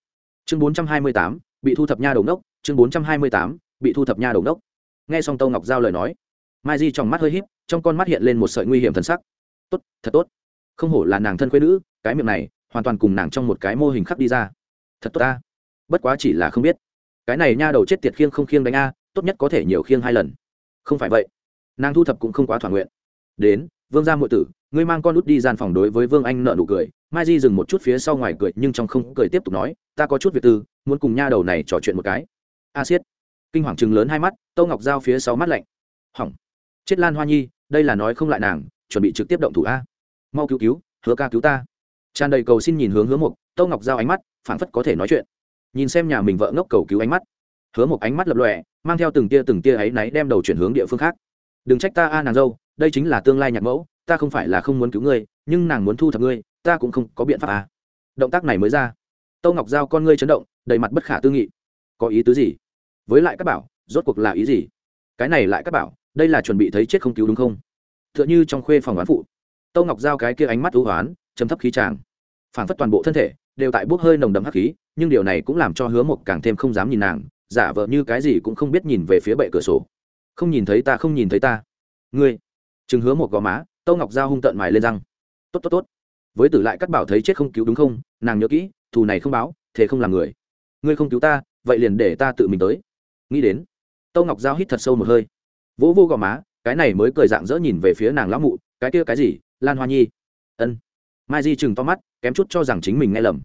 Chương bốn trăm hai mươi tám, bị thu thập nha đầu đốc chương bốn trăm hai mươi tám, bị thu thập nha đầu đốc nghe xong tâu ngọc giao lời nói, mai di trong mắt hơi h í p trong con mắt hiện lên một sợi nguy hiểm thân sắc. Tốt, thật tốt. Không hổ là nàng thân quê nữ, cái miệng này hoàn toàn cùng nàng trong một cái mô hình khắc đi ra. Thật tốt ta. Bất quá chỉ là không biết. Cái này nha đầu chết tiệt khiêng không khiêng đánh a, tốt nhất có thể nhiều khiêng hai lần. Không phải vậy. Nàng thu thập cũng không quá thỏa nguyện. Đến vương gia muội tử, ngươi mang con út đi gian phòng đối với vương anh nợ nụ cười. Mai di dừng một chút phía sau ngoài cười, nhưng trong không cười tiếp tục nói, ta có chút việc tư, muốn cùng nha đầu này trò chuyện một cái. A siết. Kinh hoàng chừng lớn hai mắt tâu ngọc giao phía sau mắt lạnh. Hỏng. Chết lan hoa nhi, đây là nói không lại nàng, chuẩn bị trực tiếp động thủ a. Mau cứu cứu, hứa ca cứu ta. Tràn đầy cầu xin nhìn hướng hứa mục tâu ngọc giao ánh mắt, phảng phất có thể nói chuyện. Nhìn xem nhà mình vợ ngốc cầu cứu ánh mắt. Hứa một ánh mắt lập lòe, mang theo từng tia từng tia ấy náy đem đầu chuyển hướng địa phương khác. Đừng trách ta a nàng dâu đây chính là tương lai nhạc mẫu, ta không phải là không muốn cứu ngươi, nhưng nàng muốn thu thập ngươi, ta cũng không có biện pháp à. động tác này mới ra. Tâu ngọc giao con ngươi chấn động, đầy mặt bất khả tư nghị. Có ý tứ gì? Với lại các bảo, rốt cuộc là ý gì? Cái này lại các bảo, đây là chuẩn bị thấy chết không cứu đúng không? T h ư ợ n h ư trong khuê phòng oán phụ. Tâu ngọc giao cái kia ánh mắt ưu hoán chấm thấp khí tràng. Phản phất toàn bộ thân thể đều tại bốc hơi nồng đậm hắc khí, nhưng điều này cũng làm cho hứa một càng thêm không dám nhìn nàng, giả vờ như cái gì cũng không biết nhìn về phía bệ cửa sổ. Không nhìn thấy ta, không nhìn thấy ta. Ngươi chừng hứa một gò má tâu ngọc giao hung tợn mài lên răng. Tốt tốt tốt. Với tử lại cắt bảo thấy chết không cứu đúng không? Nàng nhớ kỹ, thù này không báo thế không làm người. Ngươi không cứu ta, vậy liền để ta tự mình tới. Nghĩ đến tâu ngọc giao hít thật sâu một hơi. Vỗ vô gò má, cái này mới cười dạng dỡ nhìn về phía nàng lão mụ, cái kia cái gì? Lan hoa nhi. Ân. Mai di chừng to mắt, kém chút cho rằng chính mình nghe lầm.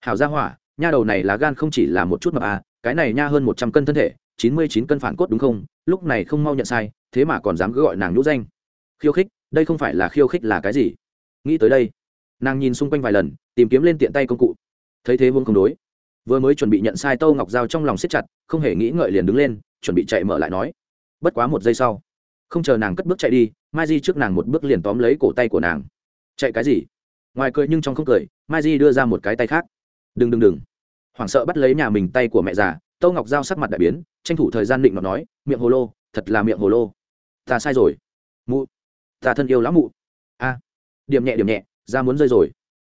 Hảo gia hỏa, nha đầu này là gan không chỉ là một chút mà à cái này nha hơn một trăm cân thân thể, chín mươi chín cân phản cốt đúng không? Lúc này không mau nhận sai, thế mà còn dám cứ gọi nàng nhũ danh khiêu khích, đây không phải là khiêu khích là cái gì? Nghĩ tới đây, nàng nhìn xung quanh vài lần, tìm kiếm lên tiện tay công cụ. Thấy thế vương không đối. Vừa mới chuẩn bị nhận sai tâu ngọc dao trong lòng siết chặt, không hề nghĩ ngợi liền đứng lên, chuẩn bị chạy mở lại nói. Bất quá một giây sau, không chờ nàng cất bước chạy đi, mai di trước nàng một bước liền tóm lấy cổ tay của nàng. Chạy cái gì? Ngoài cười nhưng trong không cười, mai di đưa ra một cái tay khác. Đừng đừng đừng. Hoảng sợ bắt lấy nhà mình tay của mẹ già tâu ngọc dao sắc mặt đại biến, tranh thủ thời gian định nó nói, miệng hồ lô, thật là miệng hồ lô. Ta sai rồi. Mụ ta thân yêu lão mụ. A, điểm nhẹ điểm nhẹ, ra muốn rơi rồi.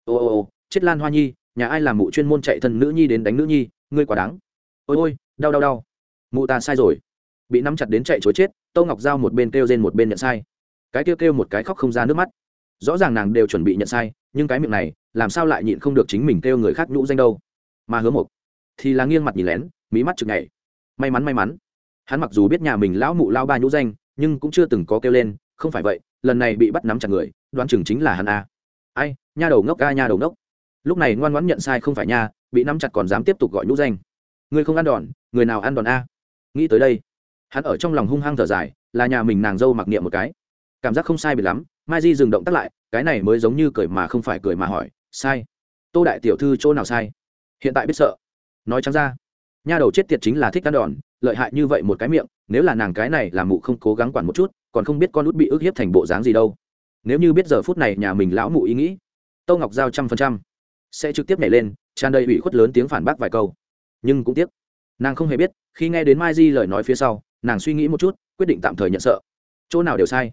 Ô ô ô, chết lan hoa nhi, nhà ai làm mụ chuyên môn chạy thân nữ nhi đến đánh nữ nhi, ngươi quá đáng. Ôi ôi, đau đau đau. Mụ ta sai rồi. Bị nắm chặt đến chạy chối chết tâu ngọc giao một bên kêu rên một bên nhận sai. Cái kêu kêu một cái khóc không ra nước mắt. Rõ ràng nàng đều chuẩn bị nhận sai, nhưng cái miệng này, làm sao lại nhịn không được chính mình kêu người khác nhũ danh đâu. Mà hứa một thì là nghiêng mặt nhìn lén, mí mắt chực ngày may mắn may mắn. Hắn mặc dù biết nhà mình lão mụ lao ba nhũ danh, nhưng cũng chưa từng có kêu lên, không phải vậy lần này bị bắt nắm chặt người, đoán chừng chính là hắn a. Ai, nha đầu ngốc a, nha đầu ngốc. Lúc này ngoan ngoãn nhận sai không phải nha, bị nắm chặt còn dám tiếp tục gọi nhũ danh. Người không ăn đòn, người nào ăn đòn a? Nghĩ tới đây, hắn ở trong lòng hung hăng thở dài, là nhà mình nàng dâu mặc niệm một cái. Cảm giác không sai biệt lắm, mai di dừng động tắt lại, cái này mới giống như cười mà không phải cười mà hỏi, sai, tô đại tiểu thư chỗ nào sai? Hiện tại biết sợ. Nói trắng ra, nha đầu chết tiệt chính là thích ăn đòn, lợi hại như vậy một cái miệng, nếu là nàng cái này làm mụ không cố gắng quản một chút còn không biết con út bị ức hiếp thành bộ dáng gì đâu. Nếu như biết giờ phút này nhà mình lão mụ ý nghĩ tâu ngọc giao trăm phần trăm sẽ trực tiếp nhảy lên, tràn đầy ủy khuất lớn tiếng phản bác vài câu. Nhưng cũng tiếc, nàng không hề biết, khi nghe đến mai di lời nói phía sau, nàng suy nghĩ một chút, quyết định tạm thời nhận sợ. Chỗ nào đều sai.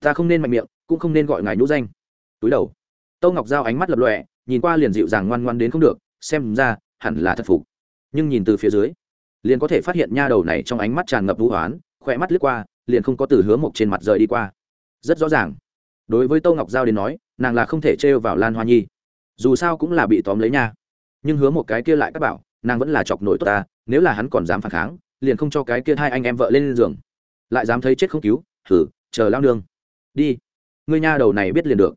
Ta không nên mạnh miệng, cũng không nên gọi ngài nhũ danh. Túi đầu. Tâu ngọc giao ánh mắt lập lọe nhìn qua liền dịu dàng ngoan ngoan đến không được, xem ra, hẳn là thật phục. Nhưng nhìn từ phía dưới, liền có thể phát hiện nha đầu này trong ánh mắt tràn ngập vũ hoán khỏe mắt lướt qua liền không có từ hứa mộc trên mặt rời đi qua. Rất rõ ràng. Đối với tô ngọc giao đến nói, nàng là không thể trêu vào lan hoa nhi. Dù sao cũng là bị tóm lấy nha. Nhưng hứa một cái kia lại các bảo, nàng vẫn là chọc nổi tốt ta, nếu là hắn còn dám phản kháng, liền không cho cái kia hai anh em vợ lên giường. Lại dám thấy chết không cứu thử chờ lao nương. Đi. Ngươi nha đầu này biết liền được.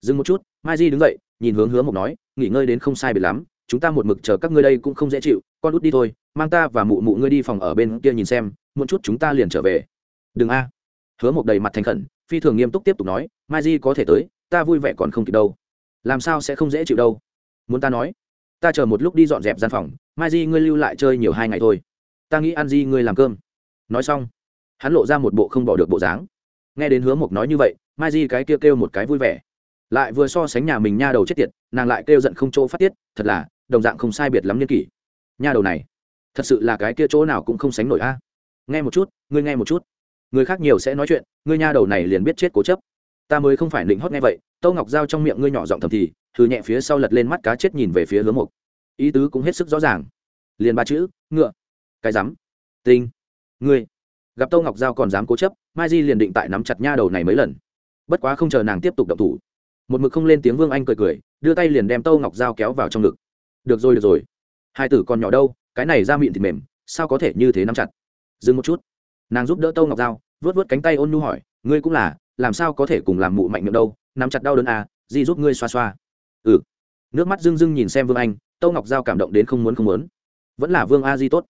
Dừng một chút, mai di đứng dậy, nhìn hướng hứa mộc nói, nghỉ ngơi đến không sai biệt lắm, chúng ta một mực chờ các ngươi đây cũng không dễ chịu, con út đi thôi, mang ta và mụ mụ ngươi đi phòng ở bên kia nhìn xem một chút chúng ta liền trở về đừng a. Hứa một đầy mặt thành khẩn phi thường nghiêm túc tiếp tục nói mai di có thể tới ta vui vẻ còn không kịp đâu. Làm sao sẽ không dễ chịu đâu? Muốn ta nói ta chờ một lúc đi dọn dẹp gian phòng mai di ngươi lưu lại chơi nhiều hai ngày thôi. Ta nghĩ ăn di ngươi làm cơm. Nói xong hắn lộ ra một bộ không bỏ được bộ dáng. Nghe đến hứa mộc nói như vậy mai di cái kia kêu, kêu một cái vui vẻ. Lại vừa so sánh nhà mình nha đầu chết tiệt nàng lại kêu giận không chỗ phát tiết thật là đồng dạng không sai biệt lắm n kỷ. Nha đầu này thật sự là cái kia chỗ nào cũng không sánh nổi a. Nghe một chút ngươi nghe một chút người khác nhiều sẽ nói chuyện, ngươi nha đầu này liền biết chết cố chấp. Ta mới không phải định hót nghe vậy, tâu ngọc giao trong miệng ngươi nhỏ giọng thầm thì thử nhẹ phía sau lật lên mắt cá chết nhìn về phía hứa mục ý tứ cũng hết sức rõ ràng. Liền ba chữ, ngựa. Cái rắm. Tinh. Ngươi. Gặp tâu ngọc giao còn dám cố chấp, mai di liền định tại nắm chặt nha đầu này mấy lần. Bất quá không chờ nàng tiếp tục động thủ. Một mực không lên tiếng vương anh cười cười, đưa tay liền đem tâu ngọc giao kéo vào trong ngực. Được rồi được rồi. Hai tử còn nhỏ đâu, cái này ra miệng thì mềm, sao có thể như thế nắm chặt? Dừng một chút nàng giúp đỡ tâu ngọc giao vớt vớt cánh tay ôn nhu hỏi, ngươi cũng là, làm sao có thể cùng làm mụ mạnh miệng đâu, nắm chặt đau đớn à di giúp ngươi xoa xoa? Ừ. Nước mắt rưng rưng nhìn xem vương anh, tâu ngọc giao cảm động đến không muốn không muốn. Vẫn là vương a di tốt.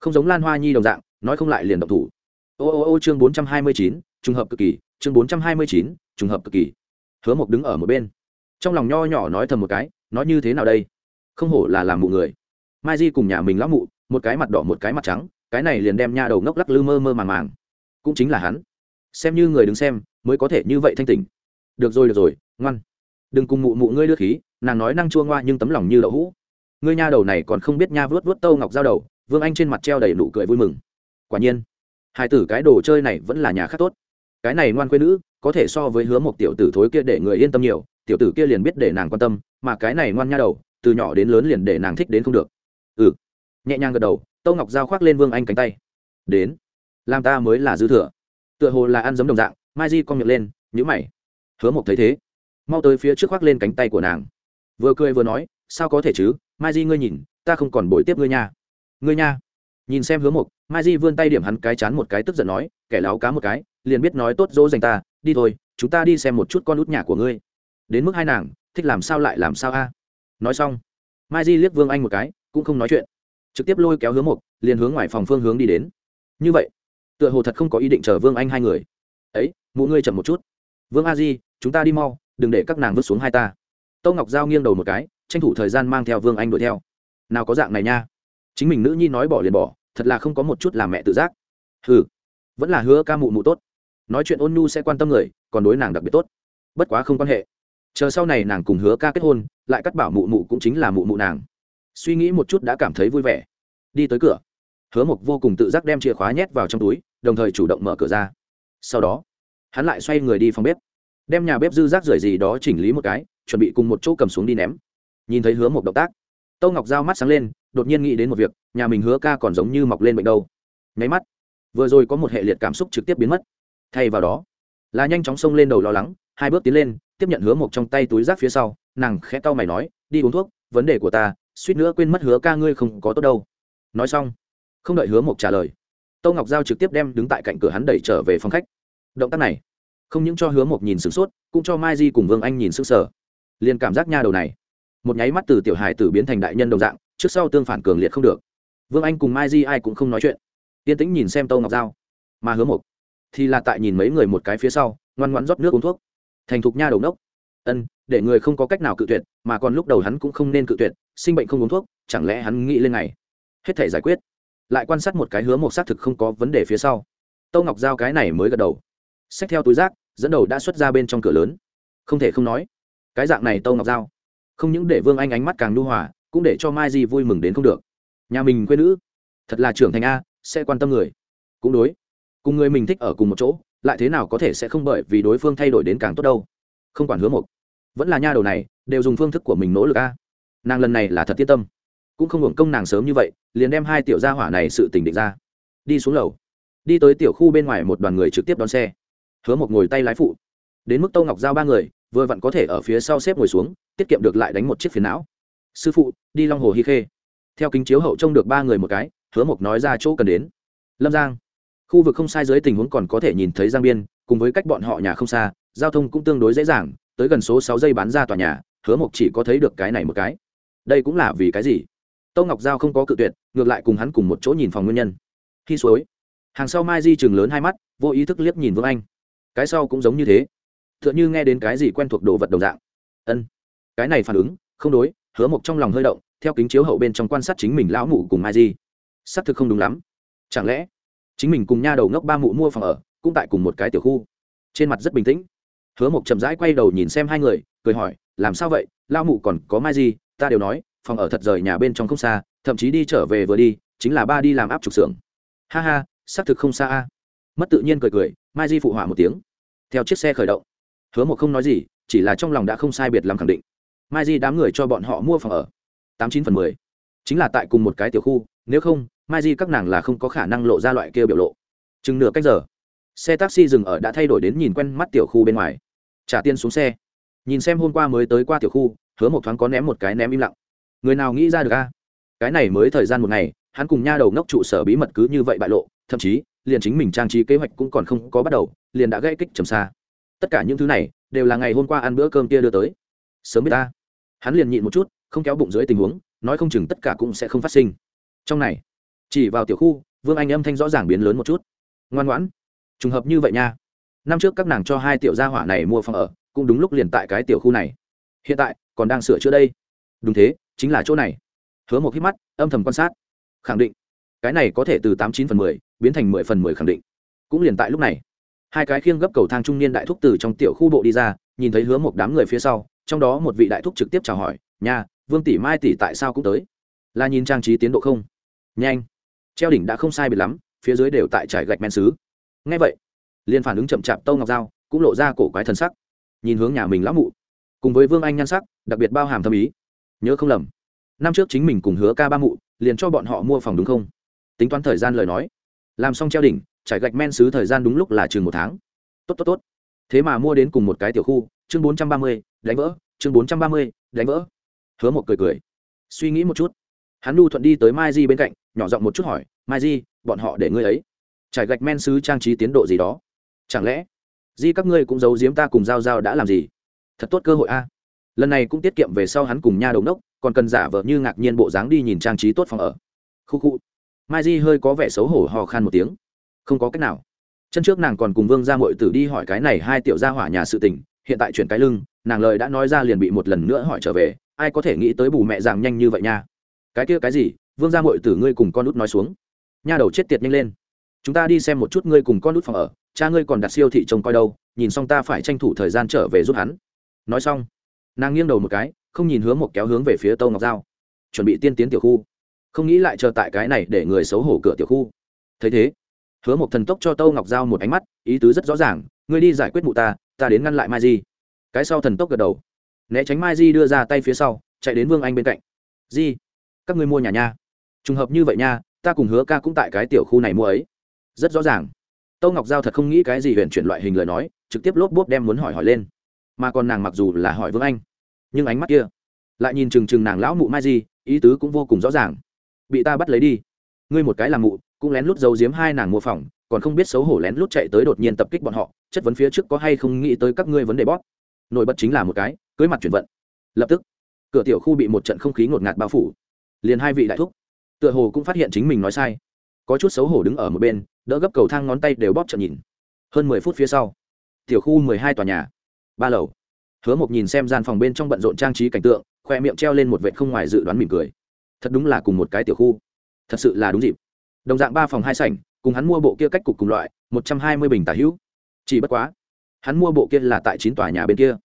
Không giống lan hoa nhi đồng dạng, nói không lại liền động thủ. Ô ô ô, chương bốn trăm hai mươi chín, trùng hợp cực kỳ, chương bốn trăm hai mươi chín, trùng hợp cực kỳ. Hứa mộc đứng ở một bên. Trong lòng nho nhỏ nói thầm một cái nói như thế nào đây? Không hổ là làm mụ người. Mai di cùng nhà mình lão mụ, một cái mặt đỏ một cái mặt trắng cái này liền đem nha đầu ngốc lắc lư mơ mơ màng màng. Cũng chính là hắn. Xem như người đứng xem, mới có thể như vậy thanh tỉnh. Được rồi được rồi, ngoan. Đừng cùng mụ mụ ngươi đưa khí, nàng nói năng chua ngoa nhưng tấm lòng như đậu hũ. Ngươi nha đầu này còn không biết nha vớt vớt tâu ngọc giao đầu, vương anh trên mặt treo đầy nụ cười vui mừng. Quả nhiên, hai tử cái đồ chơi này vẫn là nhà khác tốt. Cái này ngoan quê nữ, có thể so với hứa một tiểu tử thối kia để người yên tâm nhiều, tiểu tử kia liền biết để nàng quan tâm, mà cái này ngoan nha đầu, từ nhỏ đến lớn liền để nàng thích đến không được. Ừ. Nhẹ nhàng gật đầu tâu ngọc giao khoác lên vương anh cánh tay. Đến, làm ta mới là dư thừa. Tựa hồ là ăn giấm đồng dạng, mai di con miệng lên nhữ mày. Hứa mộc thấy thế, mau tới phía trước khoác lên cánh tay của nàng. Vừa cười vừa nói, sao có thể chứ? Mai di ngươi nhìn, ta không còn bồi tiếp ngươi nha. Ngươi nha? Nhìn xem hứa mộc, mai di vươn tay điểm hắn cái chán một cái tức giận nói, kẻ láo cá một cái, liền biết nói tốt dỗ dành ta, đi thôi, chúng ta đi xem một chút con út nhà của ngươi. Đến mức hai nàng, thích làm sao lại làm sao a? Nói xong, mai di liếc vương anh một cái, cũng không nói chuyện trực tiếp lôi kéo hướng một liền hướng ngoài phòng phương hướng đi đến. Như vậy, tựa hồ thật không có ý định chờ vương anh hai người. Ấy, mụ ngươi chậm một chút. Vương a di, chúng ta đi mau, đừng để các nàng vứt xuống hai ta. Tâu ngọc giao nghiêng đầu một cái, tranh thủ thời gian mang theo vương anh đuổi theo. Nào có dạng này nha. Chính mình nữ nhi nói bỏ liền bỏ, thật là không có một chút làm mẹ tự giác. Ừ vẫn là hứa ca mụ mụ tốt. Nói chuyện ôn nhu sẽ quan tâm người, còn đối nàng đặc biệt tốt. Bất quá không quan hệ. Chờ sau này nàng cùng hứa ca kết hôn, lại cắt bảo mụ mụ cũng chính là mụ mụ nàng suy nghĩ một chút đã cảm thấy vui vẻ. Đi tới cửa. Hứa mộc vô cùng tự giác đem chìa khóa nhét vào trong túi, đồng thời chủ động mở cửa ra. Sau đó, hắn lại xoay người đi phòng bếp. Đem nhà bếp dư rác rưởi gì đó chỉnh lý một cái, chuẩn bị cùng một chỗ cầm xuống đi ném. Nhìn thấy hứa mộc động tác, tâu ngọc giao mắt sáng lên, đột nhiên nghĩ đến một việc, nhà mình hứa ca còn giống như mọc lên bệnh đâu. Nháy mắt, vừa rồi có một hệ liệt cảm xúc trực tiếp biến mất. Thay vào đó, là nhanh chóng xông lên đầu lo lắng, hai bước tiến lên, tiếp nhận hứa mộc trong tay túi rác phía sau, nàng khẽ cau mày nói, đi uống thuốc, vấn đề của ta suýt nữa quên mất hứa ca ngươi không có tốt đâu. Nói xong, không đợi hứa mộc trả lời tâu ngọc giao trực tiếp đem đứng tại cạnh cửa hắn đẩy trở về phòng khách. Động tác này, không những cho hứa mộc nhìn sửng sốt, cũng cho mai di cùng vương anh nhìn sững sở liền cảm giác nha đầu này, một nháy mắt từ tiểu hài tử biến thành đại nhân đồng dạng, trước sau tương phản cường liệt không được. Vương anh cùng mai di ai cũng không nói chuyện. Yên tĩnh nhìn xem tâu ngọc giao, mà hứa mộc thì là tại nhìn mấy người một cái phía sau, ngoan ngoãn rót nước uống thuốc. Thành thục nha đầu nốc. Ân, để người không có cách nào cự tuyệt, mà còn lúc đầu hắn cũng không nên cự tuyệt sinh bệnh không uống thuốc, chẳng lẽ hắn nghĩ lên này? hết thể giải quyết? Lại quan sát một cái hứa một xác thực không có vấn đề phía sau. Tâu ngọc giao cái này mới gật đầu. Xách theo túi rác, dẫn đầu đã xuất ra bên trong cửa lớn. Không thể không nói, cái dạng này tâu ngọc giao, không những để vương anh ánh mắt càng nhu hòa, cũng để cho mai di vui mừng đến không được. Nhà mình quê nữ, thật là trưởng thành a, sẽ quan tâm người. Cũng đối, cùng người mình thích ở cùng một chỗ, lại thế nào có thể sẽ không bởi vì đối phương thay đổi đến càng tốt đâu. Không quản hứa một vẫn là nha đầu này, đều dùng phương thức của mình nỗ lực a nàng lần này là thật tiết tâm. Cũng không hưởng công nàng sớm như vậy, liền đem hai tiểu gia hỏa này sự tình định ra. Đi xuống lầu. Đi tới tiểu khu bên ngoài một đoàn người trực tiếp đón xe. Hứa một ngồi tay lái phụ. Đến mức tâu ngọc giao ba người, vừa vặn có thể ở phía sau xếp ngồi xuống, tiết kiệm được lại đánh một chiếc phiền não. Sư phụ, đi long hồ hy khê. Theo kính chiếu hậu trông được ba người một cái, hứa mộc nói ra chỗ cần đến. Lâm giang. Khu vực không sai dưới tình huống còn có thể nhìn thấy giang biên, cùng với cách bọn họ nhà không xa, giao thông cũng tương đối dễ dàng, tới gần số sáu giây bán ra tòa nhà, hứa mộc chỉ có thấy được cái này một cái đây cũng là vì cái gì? Tâu ngọc giao không có cự tuyệt, ngược lại cùng hắn cùng một chỗ nhìn phòng nguyên nhân. Khi suối, hàng sau mai di chừng lớn hai mắt, vô ý thức liếc nhìn vương anh. Cái sau cũng giống như thế. T h ư ợ n h ư nghe đến cái gì quen thuộc đồ vật đồng dạng. Ân. Cái này phản ứng, không đối, hứa mộc trong lòng hơi động, theo kính chiếu hậu bên trong quan sát chính mình lão mụ cùng mai di. Xác thực không đúng lắm. Chẳng lẽ, chính mình cùng nha đầu ngốc ba mụ mua phòng ở, cũng tại cùng một cái tiểu khu? Trên mặt rất bình tĩnh. Hứa mộc chậm rãi quay đầu nhìn xem hai người, cười hỏi, làm sao vậy? Lao mụ còn có mai di ta đều nói, phòng ở thật rời nhà bên trong không xa, thậm chí đi trở về vừa đi, chính là ba đi làm áp trục xưởng. Ha ha, xác thực không xa a. Mất tự nhiên cười cười, mai di phụ họa một tiếng. Theo chiếc xe khởi động, hứa một không nói gì, chỉ là trong lòng đã không sai biệt làm khẳng định. Mai di đám người cho bọn họ mua phòng ở. Tám chín phần mười. Chính là tại cùng một cái tiểu khu, nếu không, mai di các nàng là không có khả năng lộ ra loại kia biểu lộ. Chừng nửa cách giờ, xe taxi dừng ở đã thay đổi đến nhìn quen mắt tiểu khu bên ngoài. Trả tiền xuống xe. Nhìn xem hôm qua mới tới qua tiểu khu hứa một thoáng có ném một cái ném im lặng. Người nào nghĩ ra được a? Cái này mới thời gian một ngày, hắn cùng nha đầu ngốc trụ sở bí mật cứ như vậy bại lộ, thậm chí, liền chính mình trang trí kế hoạch cũng còn không có bắt đầu, liền đã gây kích trầm xa. Tất cả những thứ này, đều là ngày hôm qua ăn bữa cơm kia đưa tới. Sớm biết ta. Hắn liền nhịn một chút, không kéo bụng dưới tình huống, nói không chừng tất cả cũng sẽ không phát sinh. Trong này, chỉ vào tiểu khu, vương anh âm thanh rõ ràng biến lớn một chút. Ngoan ngoãn. Trùng hợp như vậy nha. Năm trước các nàng cho hai tiểu gia hỏa này mua phòng ở, cũng đúng lúc liền tại cái tiểu khu này. Hiện tại còn đang sửa chữa đây. Đúng thế, chính là chỗ này. Hứa một hít mắt, âm thầm quan sát. Khẳng định. Cái này có thể từ tám chín phần mười biến thành mười phần mười khẳng định. Cũng liền tại lúc này, hai cái khiêng gấp cầu thang trung niên đại thúc từ trong tiểu khu bộ đi ra, nhìn thấy hứa một đám người phía sau, trong đó một vị đại thúc trực tiếp chào hỏi nhà vương tỷ mai tỷ tại sao cũng tới? Là nhìn trang trí tiến độ không? Nhanh. Treo đỉnh đã không sai biệt lắm, phía dưới đều tại trải gạch men xứ. Ngay vậy. Liền phản ứng chậm chạp tâu ngọc dao cũng lộ ra cổ quái thần sắc. Nhìn hướng nhà mình lão mụ cùng với vương anh nhan sắc, đặc biệt bao hàm thâm ý. Nhớ không lầm, năm trước chính mình cùng hứa ca ba mụ, liền cho bọn họ mua phòng đúng không? Tính toán thời gian lời nói. Làm xong treo đỉnh, trải gạch men xứ thời gian đúng lúc là chừng một tháng. Tốt tốt tốt. Thế mà mua đến cùng một cái tiểu khu, chương bốn trăm ba mươi, đánh vỡ, chương bốn trăm ba mươi, đánh vỡ. Hứa một cười cười. Suy nghĩ một chút. Hắn nu thuận đi tới mai di bên cạnh, nhỏ giọng một chút hỏi, mai di, bọn họ để ngươi ấy. Trải gạch men xứ trang trí tiến độ gì đó. Chẳng lẽ di các ngươi cũng giấu giếm ta cùng giao giao đã làm gì? Thật tốt cơ hội a. Lần này cũng tiết kiệm về sau hắn cùng nha đầu đốc còn cần giả vờ như ngạc nhiên bộ dáng đi nhìn trang trí tốt phòng ở. Khu khu. Mai di hơi có vẻ xấu hổ hò khan một tiếng. Không có cách nào. Chân trước nàng còn cùng vương ra mội tử đi hỏi cái này hai tiểu gia hỏa nhà sự tình, hiện tại chuyển cái lưng, nàng lời đã nói ra liền bị một lần nữa hỏi trở về, ai có thể nghĩ tới bù mẹ rằng nhanh như vậy nha. Cái kia cái gì, vương ra mội tử ngươi cùng con út nói xuống. Nha đầu chết tiệt nhanh lên. Chúng ta đi xem một chút ngươi cùng con út phòng ở, cha ngươi còn đặt siêu thị trông coi đâu, nhìn xong ta phải tranh thủ thời gian trở về giúp hắn nói xong, nàng nghiêng đầu một cái, không nhìn hướng một kéo hướng về phía tâu ngọc giao. Chuẩn bị tiên tiến tiểu khu. Không nghĩ lại chờ tại cái này để người xấu hổ cửa tiểu khu. Thấy thế, hứa một thần tốc cho tâu ngọc giao một ánh mắt, ý tứ rất rõ ràng, ngươi đi giải quyết mụ ta ta đến ngăn lại mai di. Cái sau thần tốc gật đầu. Né tránh mai di đưa ra tay phía sau, chạy đến vương anh bên cạnh. Di, các ngươi mua nhà nha. Trùng hợp như vậy nha, ta cùng hứa ca cũng tại cái tiểu khu này mua ấy. Rất rõ ràng. Tâu ngọc giao thật không nghĩ cái gì huyền chuyển loại hình lời nói, trực tiếp lốp bốp đem muốn hỏi hỏi lên mà còn nàng mặc dù là hỏi vương anh, nhưng ánh mắt kia lại nhìn chừng chừng nàng lão mụ mai gì ý tứ cũng vô cùng rõ ràng. Bị ta bắt lấy đi. Ngươi một cái làm mụ, cũng lén lút giấu giếm hai nàng mua phòng còn không biết xấu hổ lén lút chạy tới đột nhiên tập kích bọn họ, chất vấn phía trước có hay không nghĩ tới các ngươi vấn đề bóp. Nổi bật chính là một cái, cưới mặt chuyển vận. Lập tức, cửa tiểu khu bị một trận không khí ngột ngạt bao phủ. Liền hai vị đại thúc, tựa hồ cũng phát hiện chính mình nói sai. Có chút xấu hổ đứng ở một bên, đỡ gấp cầu thang ngón tay đều bóp trận nhìn. Hơn mười phút phía sau, tiểu khu mười hai tòa nhà ba lầu. Hứa một nhìn xem gian phòng bên trong bận rộn trang trí cảnh tượng, khoe miệng treo lên một vệ không ngoài dự đoán mỉm cười. Thật đúng là cùng một cái tiểu khu. Thật sự là đúng dịp. Đồng dạng ba phòng hai sảnh, cùng hắn mua bộ kia cách cục cùng loại, một trăm hai mươi bình tả hữu. Chỉ bất quá, hắn mua bộ kia là tại chín tòa nhà bên kia.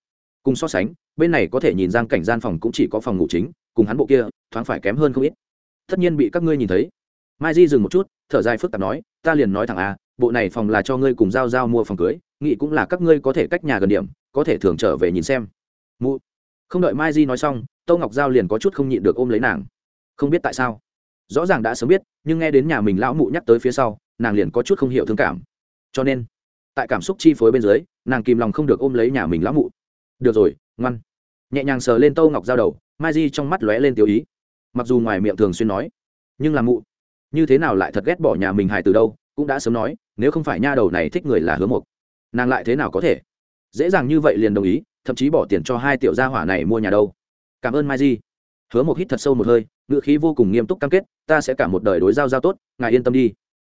Cùng so sánh, bên này có thể nhìn giang cảnh gian phòng cũng chỉ có phòng ngủ chính, cùng hắn bộ kia, thoáng phải kém hơn không ít. Tất nhiên bị các ngươi nhìn thấy. Mai di dừng một chút, thở dài phức tạp nói, ta liền nói thẳng à bộ này phòng là cho ngươi cùng giao giao mua phòng cưới nghị cũng là các ngươi có thể cách nhà gần điểm có thể thường trở về nhìn xem. Mụ. Không đợi mai di nói xong tâu ngọc giao liền có chút không nhịn được ôm lấy nàng. Không biết tại sao. Rõ ràng đã sớm biết, nhưng nghe đến nhà mình lão mụ nhắc tới phía sau, nàng liền có chút không hiểu thương cảm. Cho nên, tại cảm xúc chi phối bên dưới, nàng kìm lòng không được ôm lấy nhà mình lão mụ. Được rồi, ngoan. Nhẹ nhàng sờ lên tâu ngọc giao đầu, mai di trong mắt lóe lên tiêu ý. Mặc dù ngoài miệng thường xuyên nói, nhưng làm mụ, như thế nào lại thật ghét bỏ nhà mình hài từ đâu? cũng đã sớm nói, nếu không phải nha đầu này thích người là hứa mộc, nàng lại thế nào có thể? Dễ dàng như vậy liền đồng ý, thậm chí bỏ tiền cho hai tiểu gia hỏa này mua nhà đâu. Cảm ơn mai di. Hứa một hít thật sâu một hơi ngự khí vô cùng nghiêm túc cam kết, ta sẽ cả một đời đối giao giao tốt, ngài yên tâm đi.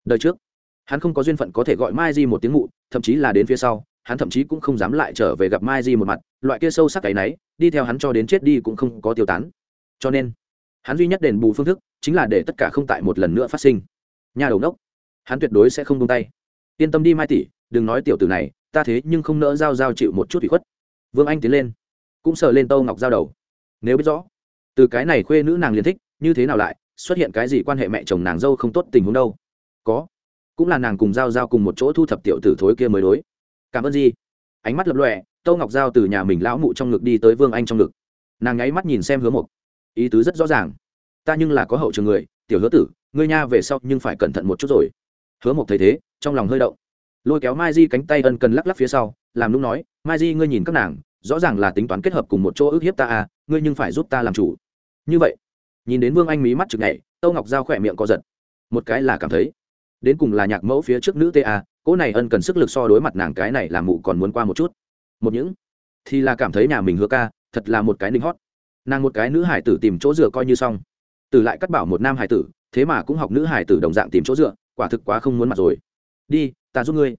Đời trước, hắn không có duyên phận có thể gọi mai di một tiếng mụ, thậm chí là đến phía sau, hắn thậm chí cũng không dám lại trở về gặp mai di một mặt, loại kia sâu sắc cái náy đi theo hắn cho đến chết đi cũng không có tiêu tán. Cho nên, hắn duy nhất đền bù phương thức chính là để tất cả không tại một lần nữa phát sinh. Nhà đầu đốc, hắn tuyệt đối sẽ không tung tay. Yên tâm đi mai tỷ, đừng nói tiểu tử này ta thế nhưng không nỡ giao giao chịu một chút bị khuất. Vương anh tiến lên, cũng sờ lên tâu ngọc giao đầu. Nếu biết rõ, từ cái này khuê nữ nàng liền thích, như thế nào lại xuất hiện cái gì quan hệ mẹ chồng nàng dâu không tốt tình huống đâu? Có, cũng là nàng cùng giao giao cùng một chỗ thu thập tiểu tử thối kia mới đối. Cảm ơn gì? Ánh mắt lập lọe tâu ngọc giao từ nhà mình lão mụ trong ngực đi tới vương anh trong ngực. Nàng nháy mắt nhìn xem hứa mộc ý tứ rất rõ ràng. Ta nhưng là có hậu trường người, tiểu hứa tử, ngươi nha về sau nhưng phải cẩn thận một chút rồi. Hứa mộc thấy thế, trong lòng hơi động lôi kéo mai di cánh tay ân cần lắc lắc phía sau, làm lúc nói, mai di, ngươi nhìn các nàng, rõ ràng là tính toán kết hợp cùng một chỗ ước hiếp ta à ngươi nhưng phải giúp ta làm chủ. Như vậy, nhìn đến vương anh mí mắt chực nhảy, tâu ngọc giao khỏe miệng có giật. Một cái là cảm thấy, đến cùng là nhạc mẫu phía trước nữ ta à, cỗ này ân cần sức lực so đối mặt nàng cái này làm mụ còn muốn qua một chút. Một những, thì là cảm thấy nhà mình hứa ca, thật là một cái ninh hót. Nàng một cái nữ hải tử tìm chỗ dựa coi như xong. Từ lại cắt bảo một nam hải tử, thế mà cũng học nữ hải tử đồng dạng tìm chỗ dựa, quả thực quá không muốn mặt rồi. Đi ta giúp ngươi.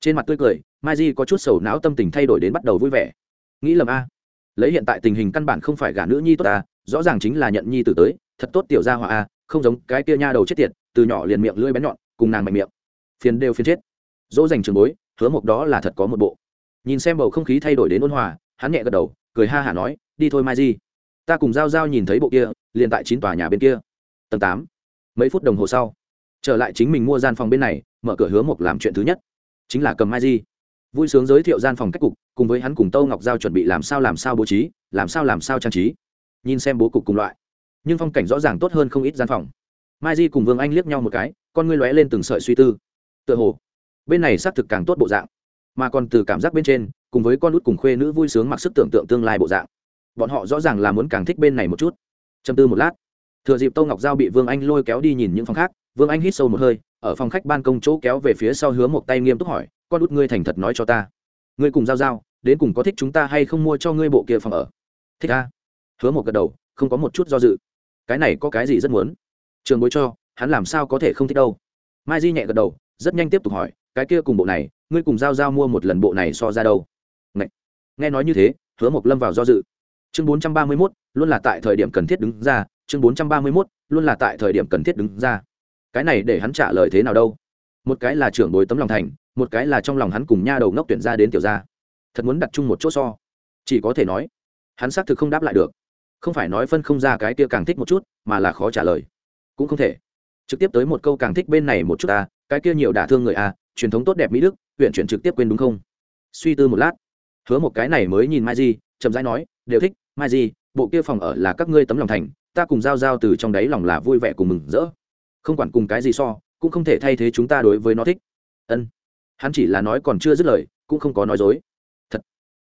Trên mặt tươi cười, mai di có chút sầu não tâm tình thay đổi đến bắt đầu vui vẻ. Nghĩ lầm a. Lấy hiện tại tình hình căn bản không phải gả nữ nhi tốt ta, rõ ràng chính là nhận nhi tử tới, thật tốt tiểu gia hỏa a, không giống cái kia nha đầu chết tiệt, từ nhỏ liền miệng lưỡi bén nhọn, cùng nàng mạnh miệng. Phiền đều phiền chết. Dỗ dành trường bối, hứa mộc đó là thật có một bộ. Nhìn xem bầu không khí thay đổi đến ôn hòa, hắn nhẹ gật đầu, cười ha hả nói, đi thôi mai di. Ta cùng g i a o g i a o nhìn thấy bộ kia, liền tại chín tòa nhà bên kia. Tầng tám. Mấy phút đồng hồ sau trở lại chính mình mua gian phòng bên này, mở cửa hứa mộc làm chuyện thứ nhất, chính là cầm mai di. Vui sướng giới thiệu gian phòng cách cục, cùng với hắn cùng tâu ngọc giao chuẩn bị làm sao làm sao bố trí, làm sao làm sao trang trí. Nhìn xem bố cục cùng loại, nhưng phong cảnh rõ ràng tốt hơn không ít gian phòng. Mai di cùng vương anh liếc nhau một cái, con ngươi lóe lên từng sợi suy tư. Tựa hồ, bên này xác thực càng tốt bộ dạng, mà còn từ cảm giác bên trên, cùng với con út cùng khuê nữ vui sướng mặc sức tưởng tượng tương lai bộ dạng. Bọn họ rõ ràng là muốn càng thích bên này một chút. Châm tư một lát, thừa dịp tô ngọc giao bị vương anh lôi kéo đi nhìn những phòng khác vương anh hít sâu một hơi ở phòng khách ban công chỗ kéo về phía sau hứa một tay nghiêm túc hỏi con út ngươi thành thật nói cho ta. Ngươi cùng giao giao đến cùng có thích chúng ta hay không mua cho ngươi bộ kia phòng ở? Thích ta, hứa một gật đầu không có một chút do dự. Cái này có cái gì rất muốn? Trường bối cho hắn làm sao có thể không thích đâu. Mai di nhẹ gật đầu rất nhanh tiếp tục hỏi cái kia cùng bộ này ngươi cùng giao giao mua một lần bộ này so ra đâu? Ngậy. nghe nói như thế hứa mộc lâm vào do dự. Chương bốn trăm ba mươi mốt luôn là tại thời điểm cần thiết đứng ra. Chương bốn trăm ba mươi mốt luôn là tại thời điểm cần thiết đứng ra cái này để hắn trả lời thế nào đâu? Một cái là trưởng bối tấm lòng thành, một cái là trong lòng hắn cùng nha đầu ngốc tuyển ra đến tiểu gia. Thật muốn đặt chung một chỗ so. Chỉ có thể nói, hắn xác thực không đáp lại được. Không phải nói phân không ra cái kia càng thích một chút, mà là khó trả lời. Cũng không thể. Trực tiếp tới một câu càng thích bên này một chút ta, cái kia nhiều đả thương người a, truyền thống tốt đẹp mỹ đức, huyện chuyển trực tiếp quên đúng không? Suy tư một lát. Hứa một cái này mới nhìn mai di, chậm rãi nói, đều thích, mai di, bộ kia phòng ở là các ngươi tấm lòng thành, ta cùng giao giao từ trong đáy lòng là vui vẻ cùng mừng rỡ không quản cùng cái gì so, cũng không thể thay thế chúng ta đối với nó thích. Ân. Hắn chỉ là nói còn chưa dứt lời, cũng không có nói dối. Thật.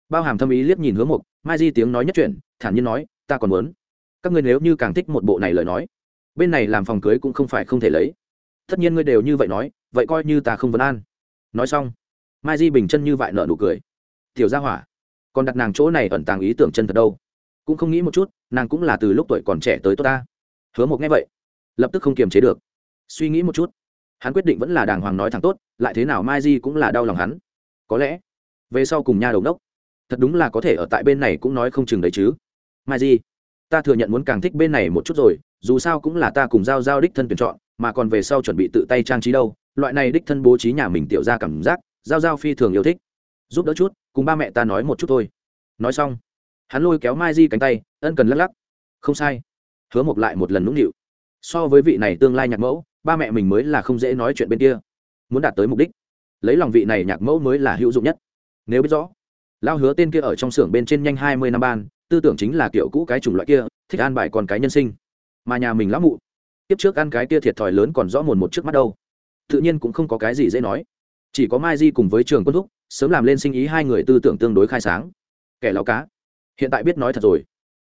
Bao hàm thâm ý liếc nhìn hứa mục mai di tiếng nói nhất chuyện thản nhiên nói, ta còn muốn. Các ngươi nếu như càng thích một bộ này lời nói, bên này làm phòng cưới cũng không phải không thể lấy. Tất nhiên ngươi đều như vậy nói, vậy coi như ta không vấn an. Nói xong, mai di bình chân như vậy nợ nụ cười. Tiểu gia hỏa, còn đặt nàng chỗ này ẩn tàng ý tưởng chân thật đâu? Cũng không nghĩ một chút, nàng cũng là từ lúc tuổi còn trẻ tới tôi ta. Hứa một nghe vậy, lập tức không kiềm chế được suy nghĩ một chút. Hắn quyết định vẫn là đàng hoàng nói thẳng tốt, lại thế nào mai di cũng là đau lòng hắn. Có lẽ, về sau cùng nha đầu đốc, thật đúng là có thể ở tại bên này cũng nói không chừng đấy chứ. Mai di, ta thừa nhận muốn càng thích bên này một chút rồi, dù sao cũng là ta cùng giao giao đích thân tuyển chọn, mà còn về sau chuẩn bị tự tay trang trí đâu, loại này đích thân bố trí nhà mình tiểu ra cảm giác, giao giao phi thường yêu thích. Giúp đỡ chút, cùng ba mẹ ta nói một chút thôi. Nói xong, hắn lôi kéo mai di cánh tay, ân cần lắc lắc. Không sai. Hứa mộc lại một lần nũng nịu. So với vị này tương lai nhạc mẫu ba mẹ mình mới là không dễ nói chuyện bên kia. Muốn đạt tới mục đích, lấy lòng vị này nhạc mẫu mới là hữu dụng nhất. Nếu biết rõ lao hứa tên kia ở trong xưởng bên trên nhanh hai mươi năm ban, tư tưởng chính là kiểu cũ cái chủng loại kia, thích an bài còn cái nhân sinh. Mà nhà mình lão mụ tiếp trước ăn cái kia thiệt thòi lớn còn rõ mồn một trước mắt đâu. Tự nhiên cũng không có cái gì dễ nói. Chỉ có mai di cùng với trường quân thúc, sớm làm lên sinh ý hai người tư tưởng tương đối khai sáng. Kẻ lao cá, hiện tại biết nói thật rồi.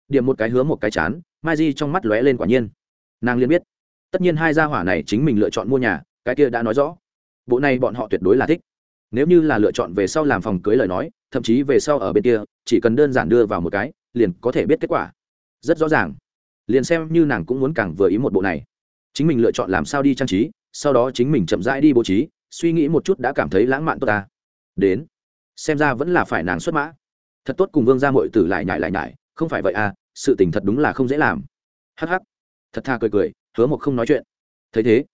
Điểm một cái hứa một cái chán, mai di trong mắt lóe lên quả nhiên. Nàng liên biết tất nhiên hai gia hỏa này chính mình lựa chọn mua nhà cái kia đã nói rõ. Bộ này bọn họ tuyệt đối là thích. Nếu như là lựa chọn về sau làm phòng cưới lời nói thậm chí về sau ở bên kia chỉ cần đơn giản đưa vào một cái liền có thể biết kết quả. Rất rõ ràng. Liền xem như nàng cũng muốn càng vừa ý một bộ này. Chính mình lựa chọn làm sao đi trang trí sau đó chính mình chậm rãi đi bố trí suy nghĩ một chút đã cảm thấy lãng mạn tốt ta. Đến. Xem ra vẫn là phải nàng xuất mã. Thật tốt cùng vương gia mội tử lại nhại lại nhại, không phải vậy à sự tình thật đúng là không dễ làm. Hắc hắc. Thật tha cười cười hứa một không nói chuyện. Thấy thế,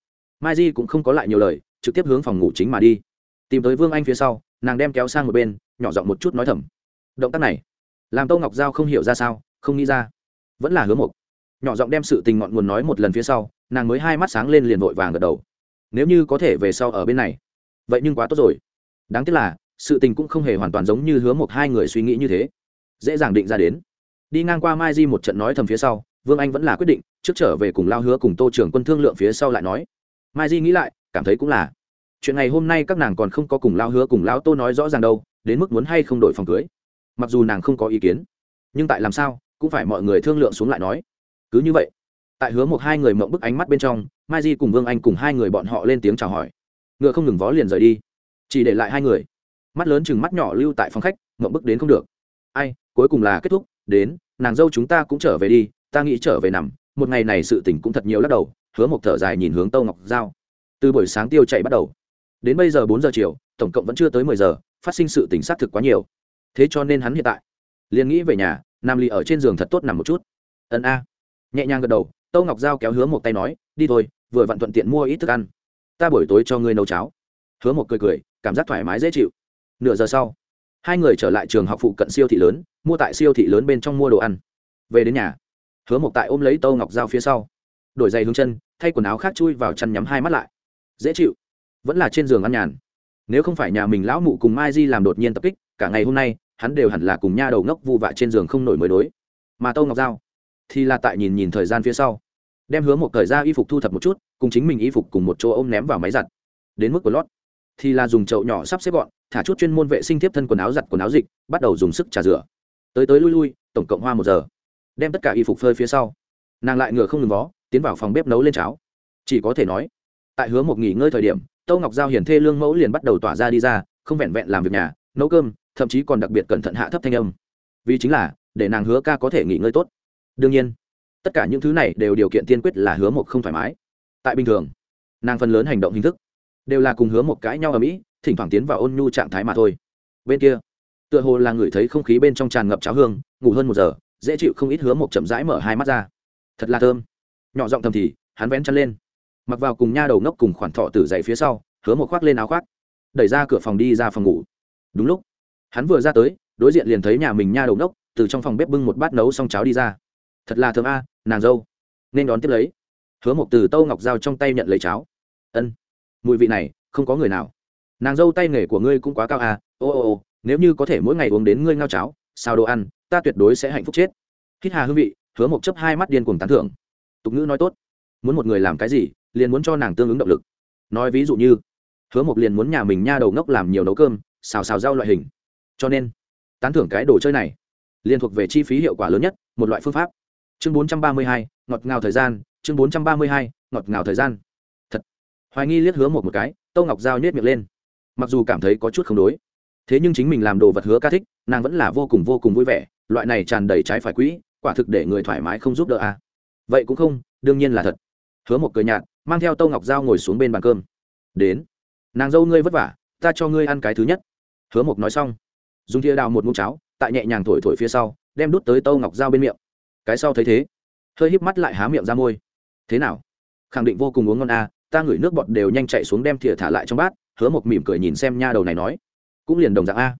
mai di cũng không có lại nhiều lời, trực tiếp hướng phòng ngủ chính mà đi. Tìm tới vương anh phía sau, nàng đem kéo sang một bên, nhỏ giọng một chút nói thầm. Động tác này, làm tô ngọc giao không hiểu ra sao, không nghĩ ra. Vẫn là hứa một nhỏ giọng đem sự tình ngọn nguồn nói một lần phía sau, nàng mới hai mắt sáng lên liền vội vàng gật đầu. Nếu như có thể về sau ở bên này, vậy nhưng quá tốt rồi. Đáng tiếc là, sự tình cũng không hề hoàn toàn giống như hứa một hai người suy nghĩ như thế. Dễ dàng định ra đến. Đi ngang qua mai di một trận nói thầm phía sau vương anh vẫn là quyết định, trước trở về cùng lao hứa cùng tô trưởng quân thương lượng phía sau lại nói. Mai di nghĩ lại, cảm thấy cũng là. Chuyện ngày hôm nay các nàng còn không có cùng lao hứa cùng lão tô nói rõ ràng đâu, đến mức muốn hay không đổi phòng cưới. Mặc dù nàng không có ý kiến, nhưng tại làm sao, cũng phải mọi người thương lượng xuống lại nói. Cứ như vậy, tại hứa một hai người mộng bức ánh mắt bên trong, mai di cùng vương anh cùng hai người bọn họ lên tiếng chào hỏi. Ngựa không ngừng vó liền rời đi. Chỉ để lại hai người. Mắt lớn chừng mắt nhỏ lưu tại phòng khách, mộng bức đến không được. Ai, cuối cùng là kết thúc, đến, nàng dâu chúng ta cũng trở về đi ta nghĩ trở về nằm, một ngày này sự tỉnh cũng thật nhiều lắc đầu, hứa một thở dài nhìn hướng tâu ngọc giao. Từ buổi sáng tiêu chạy bắt đầu. Đến bây giờ bốn giờ chiều, tổng cộng vẫn chưa tới mười giờ, phát sinh sự tỉnh xác thực quá nhiều. Thế cho nên hắn hiện tại, liền nghĩ về nhà, nam ly ở trên giường thật tốt nằm một chút. Ân a. Nhẹ nhàng gật đầu, tâu ngọc giao kéo hứa một tay nói, đi thôi, vừa vặn thuận tiện mua ít thức ăn. Ta buổi tối cho ngươi nấu cháo. Hứa một cười cười, cảm giác thoải mái dễ chịu. Nửa giờ sau, hai người trở lại trường học phụ cận siêu thị lớn, mua tại siêu thị lớn bên trong mua đồ ăn. Về đến nhà hứa một tại ôm lấy tâu ngọc dao phía sau, đổi giày hướng chân, thay quần áo khác chui vào chăn nhắm hai mắt lại. Dễ chịu, vẫn là trên giường ăn nhàn. Nếu không phải nhà mình lão mụ cùng mai di làm đột nhiên tập kích, cả ngày hôm nay, hắn đều hẳn là cùng nha đầu ngốc vu vạ trên giường không nổi mới đối. Mà tâu ngọc dao thì là tại nhìn nhìn thời gian phía sau, đem hứa một thời gian y phục thu thập một chút, cùng chính mình y phục cùng một chỗ ôm ném vào máy giặt. Đến mức của lót, thì là dùng chậu nhỏ sắp xếp gọn, thả chút chuyên môn vệ sinh tiếp thân quần áo giặt quần áo dịch, bắt đầu dùng sức trà rửa. Tới tới lui lui, tổng cộng hoa một giờ đem tất cả y phục phơi phía sau. Nàng lại ngựa không ngừng vó, tiến vào phòng bếp nấu lên cháo. Chỉ có thể nói, tại hứa một nghỉ ngơi thời điểm, tâu ngọc giao hiển thê lương mẫu liền bắt đầu tỏa ra đi ra, không vẹn vẹn làm việc nhà, nấu cơm, thậm chí còn đặc biệt cẩn thận hạ thấp thanh âm. Vì chính là, để nàng hứa ca có thể nghỉ ngơi tốt. Đương nhiên, tất cả những thứ này đều điều kiện tiên quyết là hứa một không thoải mái. Tại bình thường, nàng phần lớn hành động hình thức đều là cùng hứa một cãi nhau ở mỹ, thỉnh thoảng tiến vào ôn nhu trạng thái mà thôi. Bên kia, tựa hồ là người thấy không khí bên trong tràn ngập cháo hương, ngủ hơn một giờ dễ chịu không ít hứa một chậm rãi mở hai mắt ra. Thật là thơm. Nhỏ giọng thầm thì, hắn vén chân lên. Mặc vào cùng nha đầu ngốc cùng khoản thọ tử dậy phía sau, hứa một khoác lên áo khoác. Đẩy ra cửa phòng đi ra phòng ngủ. Đúng lúc, hắn vừa ra tới, đối diện liền thấy nhà mình nha đầu ngốc, từ trong phòng bếp bưng một bát nấu xong cháo đi ra. Thật là thơm a, nàng dâu. Nên đón tiếp lấy. Hứa một từ tâu ngọc dao trong tay nhận lấy cháo. Ân, mùi vị này, không có người nào. Nàng dâu tay nghề của ngươi cũng quá cao à ô ô ô, nếu như có thể mỗi ngày uống đến ngươi ngao cháo sao đồ ăn, ta tuyệt đối sẽ hạnh phúc chết. Hít hà hương vị, hứa một chấp hai mắt điên cùng tán thưởng. Tục ngữ nói tốt, muốn một người làm cái gì, liền muốn cho nàng tương ứng động lực. Nói ví dụ như, hứa một liền muốn nhà mình nha đầu ngốc làm nhiều nấu cơm, xào xào rau loại hình. Cho nên, tán thưởng cái đồ chơi này liên thuộc về chi phí hiệu quả lớn nhất, một loại phương pháp. Chương bốn trăm ba mươi hai, ngọt ngào thời gian, chương bốn trăm ba mươi hai, ngọt ngào thời gian. Thật. Hoài nghi liếc hứa một một cái tâu ngọc giao nhét miệng lên. Mặc dù cảm thấy có chút không đối thế nhưng chính mình làm đồ vật hứa ca thích nàng vẫn là vô cùng vô cùng vui vẻ loại này tràn đầy trái phải quỹ quả thực để người thoải mái không giúp đỡ à. vậy cũng không đương nhiên là thật. Hứa một cười nhạt mang theo tâu ngọc dao ngồi xuống bên bàn cơm. Đến. Nàng dâu ngươi vất vả ta cho ngươi ăn cái thứ nhất. Hứa mộc nói xong dùng thìa đào một mũ cháo tại nhẹ nhàng thổi thổi phía sau đem đút tới tâu ngọc dao bên miệng. Cái sau thấy thế hơi híp mắt lại há miệng ra môi. Thế nào? Khẳng định vô cùng uống ngon à, ta ngửi nước bọt đều nhanh chạy xuống đem thìa thả lại trong bát. Hứa mộc mỉm cười nhìn xem nha đầu này nói cũng liền đồng dạng a.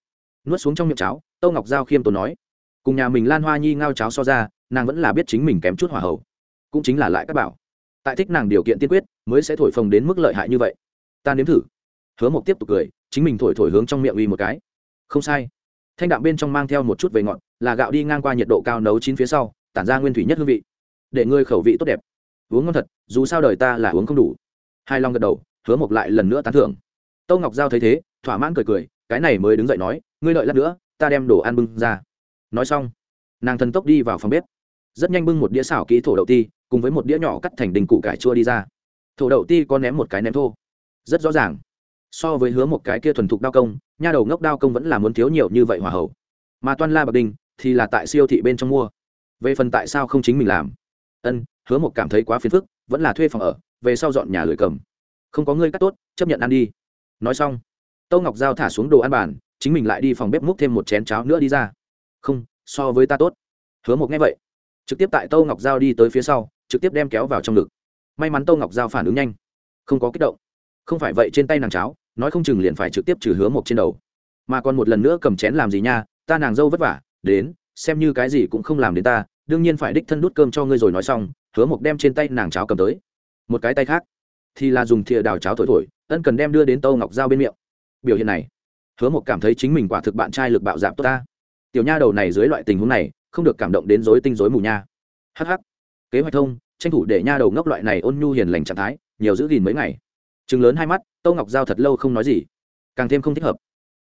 Nuốt xuống trong miệng cháo, tâu ngọc giao khiêm tốn nói, cùng nhà mình lan hoa nhi ngao cháo so ra, nàng vẫn là biết chính mình kém chút hỏa hậu cũng chính là lại các bảo. Tại thích nàng điều kiện tiên quyết, mới sẽ thổi phồng đến mức lợi hại như vậy. Ta nếm thử. Hứa mộc tiếp tục cười, chính mình thổi thổi hướng trong miệng uy một cái. Không sai. Thanh đạm bên trong mang theo một chút về ngọt là gạo đi ngang qua nhiệt độ cao nấu chín phía sau, tản ra nguyên thủy nhất hương vị. Để ngươi khẩu vị tốt đẹp. Uống ngon thật, dù sao đời ta là uống không đủ. Hai long gật đầu, hứa mộc lại lần nữa tán thưởng. Tâu ngọc giao thấy thế, thỏa mãn cười cười cái này mới đứng dậy nói, ngươi lợi lát nữa, ta đem đồ ăn bưng ra. Nói xong, nàng thần tốc đi vào phòng bếp. Rất nhanh bưng một đĩa xảo kỹ thổ đậu ti, cùng với một đĩa nhỏ cắt thành đình củ cải chua đi ra. Thổ đậu ti có ném một cái ném thô. Rất rõ ràng. So với hứa một cái kia thuần thục đao công, nha đầu ngốc đao công vẫn là muốn thiếu nhiều như vậy hòa hậu. Mà toan la bạc đình thì là tại siêu thị bên trong mua. Về phần tại sao không chính mình làm? Ân, hứa một cảm thấy quá phiền phức, vẫn là thuê phòng ở, về sau dọn nhà lưỡi cầm. Không có ngươi cắt tốt, chấp nhận ăn đi. Nói xong tâu ngọc giao thả xuống đồ ăn bàn, chính mình lại đi phòng bếp múc thêm một chén cháo nữa đi ra. Không, so với ta tốt. Hứa một nghe vậy, trực tiếp tại tâu ngọc giao đi tới phía sau, trực tiếp đem kéo vào trong ngực. May mắn tâu ngọc giao phản ứng nhanh, không có kích động. Không phải vậy trên tay nàng cháo, nói không chừng liền phải trực tiếp trừ hứa một trên đầu. Mà còn một lần nữa cầm chén làm gì nha, ta nàng dâu vất vả, đến, xem như cái gì cũng không làm đến ta, đương nhiên phải đích thân đút cơm cho ngươi rồi nói xong, hứa Mộc đem trên tay nàng cháo cầm tới. Một cái tay khác, thì là dùng thìa đào cháo thổi thổi, ân cần đem đưa đến tâu ngọc dao bên miệng biểu hiện này. Hứa một cảm thấy chính mình quả thực bạn trai lực bạo dạp tốt ta. Tiểu nha đầu này dưới loại tình huống này, không được cảm động đến dối tinh dối mù nha. Hh kế hoạch thông, tranh thủ để nha đầu ngốc loại này ôn nhu hiền lành trạng thái, nhiều giữ gìn mấy ngày. Chừng lớn hai mắt tâu ngọc giao thật lâu không nói gì. Càng thêm không thích hợp.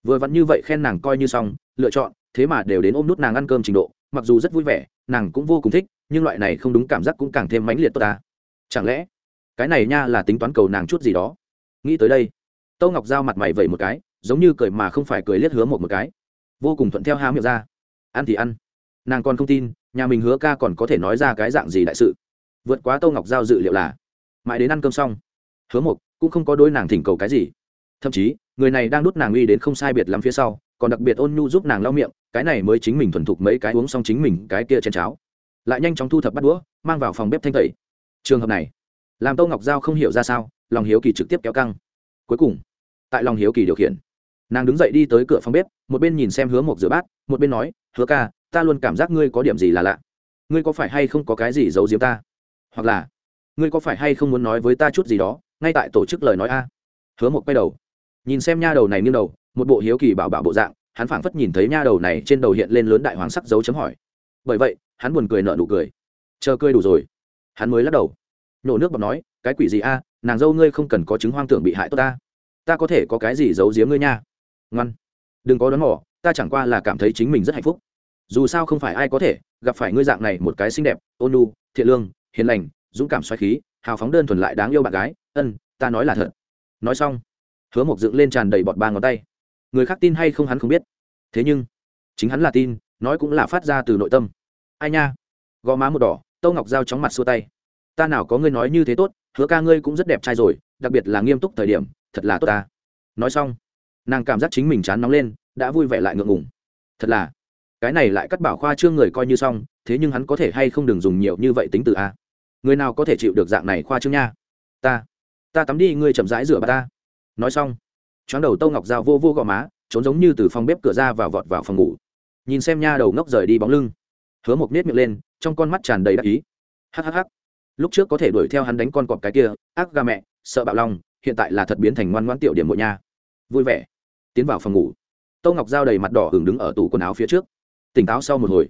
Vừa vặn như vậy khen nàng coi như xong, lựa chọn, thế mà đều đến ôm nút nàng ăn cơm trình độ, mặc dù rất vui vẻ, nàng cũng vô cùng thích, nhưng loại này không đúng cảm giác cũng càng thêm mãnh liệt tốt ta. Chẳng lẽ, cái này nha là tính toán cầu nàng chút gì đó? Nghĩ tới đây tâu ngọc giao mặt mày vẩy một cái, giống như cười mà không phải cười liếc hứa một một cái. Vô cùng thuận theo há miệng ra. Ăn thì ăn. Nàng còn không tin, nhà mình hứa ca còn có thể nói ra cái dạng gì đại sự. Vượt quá tâu ngọc giao dự liệu là, mãi đến ăn cơm xong, hứa một cũng không có đôi nàng thỉnh cầu cái gì. Thậm chí, người này đang đút nàng uy đến không sai biệt lắm phía sau, còn đặc biệt ôn nhu giúp nàng lau miệng, cái này mới chính mình thuần thục mấy cái uống xong chính mình cái kia chén cháo. Lại nhanh chóng thu thập bắt đũa, mang vào phòng bếp thanh tẩy. Trường hợp này, làm tô ngọc giao không hiểu ra sao, lòng hiếu kỳ trực tiếp kéo căng cuối cùng, tại lòng hiếu kỳ điều khiển, nàng đứng dậy đi tới cửa phòng bếp, một bên nhìn xem hứa một rửa bát, một bên nói, hứa ca, ta luôn cảm giác ngươi có điểm gì là lạ. Ngươi có phải hay không có cái gì giấu giếm ta? Hoặc là, ngươi có phải hay không muốn nói với ta chút gì đó, ngay tại tổ chức lời nói a? Hứa một quay đầu, nhìn xem nha đầu này nghiêng đầu, một bộ hiếu kỳ bảo bảo bộ dạng, hắn phảng phất nhìn thấy nha đầu này trên đầu hiện lên lớn đại hoàng sắc dấu chấm hỏi. Bởi vậy, hắn buồn cười nợ nụ cười. Chờ cười đủ rồi. Hắn mới lắc đầu, nổ nước bọc nói, cái quỷ gì a nàng dâu ngươi không cần có chứng hoang tưởng bị hại tốt ta. Ta có thể có cái gì giấu giếm ngươi nha. Ngoan. Đừng có đón mỏ ta chẳng qua là cảm thấy chính mình rất hạnh phúc. Dù sao không phải ai có thể gặp phải ngươi dạng này một cái xinh đẹp, ôn nu thiện lương, hiền lành, dũng cảm xoáy khí, hào phóng đơn thuần lại đáng yêu bạn gái. Ân, ta nói là thật. Nói xong, hứa mộc dựng lên tràn đầy bọt ba ngón tay. Người khác tin hay không hắn không biết. Thế nhưng, chính hắn là tin, nói cũng là phát ra từ nội tâm. Ai nha? Gò má một đỏ tâu ngọc giao chóng mặt xua tay. Ta nào có ngươi nói như thế tốt hứa ca ngươi cũng rất đẹp trai rồi, đặc biệt là nghiêm túc thời điểm, thật là tốt ta. Nói xong, nàng cảm giác chính mình chán nóng lên, đã vui vẻ lại ngượng ngùng. Thật là, cái này lại cắt bảo khoa trương người coi như xong, thế nhưng hắn có thể hay không đừng dùng nhiều như vậy tính từ a. Người nào có thể chịu được dạng này khoa trương nha? Ta ta tắm đi, ngươi chậm rãi rửa bà ta. Nói xong chóng đầu tâu ngọc dao vô vô gò má, trốn giống như từ phòng bếp cửa ra vào vọt vào phòng ngủ. Nhìn xem nha đầu ngốc rời đi bóng lưng. Hứa một nết miệng lên, trong con mắt tràn đầy đắc ý. Hhh lúc trước có thể đuổi theo hắn đánh con cọp cái kia, ác ga mẹ, sợ bạo long, hiện tại là thật biến thành ngoan ngoãn tiểu điểm bộ nha. Vui vẻ. Tiến vào phòng ngủ. Tâu ngọc dao đầy mặt đỏ hừng đứng ở tủ quần áo phía trước. Tỉnh táo sau một hồi.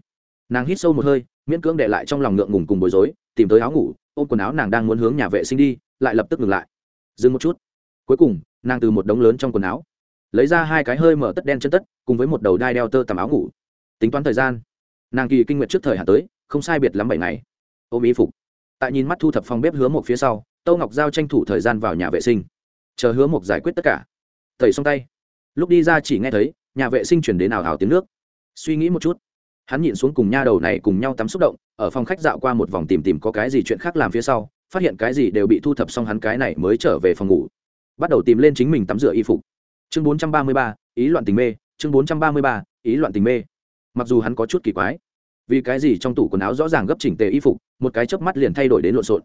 Nàng hít sâu một hơi, miễn cưỡng để lại trong lòng ngượng ngùng cùng bối rối, tìm tới áo ngủ, ôm quần áo nàng đang muốn hướng nhà vệ sinh đi, lại lập tức ngừng lại. Dừng một chút. Cuối cùng, nàng từ một đống lớn trong quần áo, lấy ra hai cái hơi mở tất đen chân tất, cùng với một đầu đai đeo tơ tằm áo ngủ. Tính toán thời gian, nàng kỳ kinh nguyệt trước thời hạn tới, không sai biệt lắm bảy ngày. Ôm ý phục tại nhìn mắt thu thập phòng bếp hứa một phía sau, tâu ngọc giao tranh thủ thời gian vào nhà vệ sinh. Chờ hứa một giải quyết tất cả. Tẩy xong tay. Lúc đi ra chỉ nghe thấy, nhà vệ sinh chuyển đến ảo hào tiếng nước. Suy nghĩ một chút. Hắn nhìn xuống cùng nha đầu này cùng nhau tắm xúc động, ở phòng khách dạo qua một vòng tìm tìm có cái gì chuyện khác làm phía sau, phát hiện cái gì đều bị thu thập xong hắn cái này mới trở về phòng ngủ. Bắt đầu tìm lên chính mình tắm rửa y phục. Chương bốn trăm ba mươi ba, ý loạn tình mê. Chương bốn trăm ba mươi ba, ý loạn tình mê. Mặc dù hắn có chút kỳ quái, vì cái gì trong tủ quần áo rõ ràng gấp chỉnh tề y phục một cái chớp mắt liền thay đổi đến lộn xộn.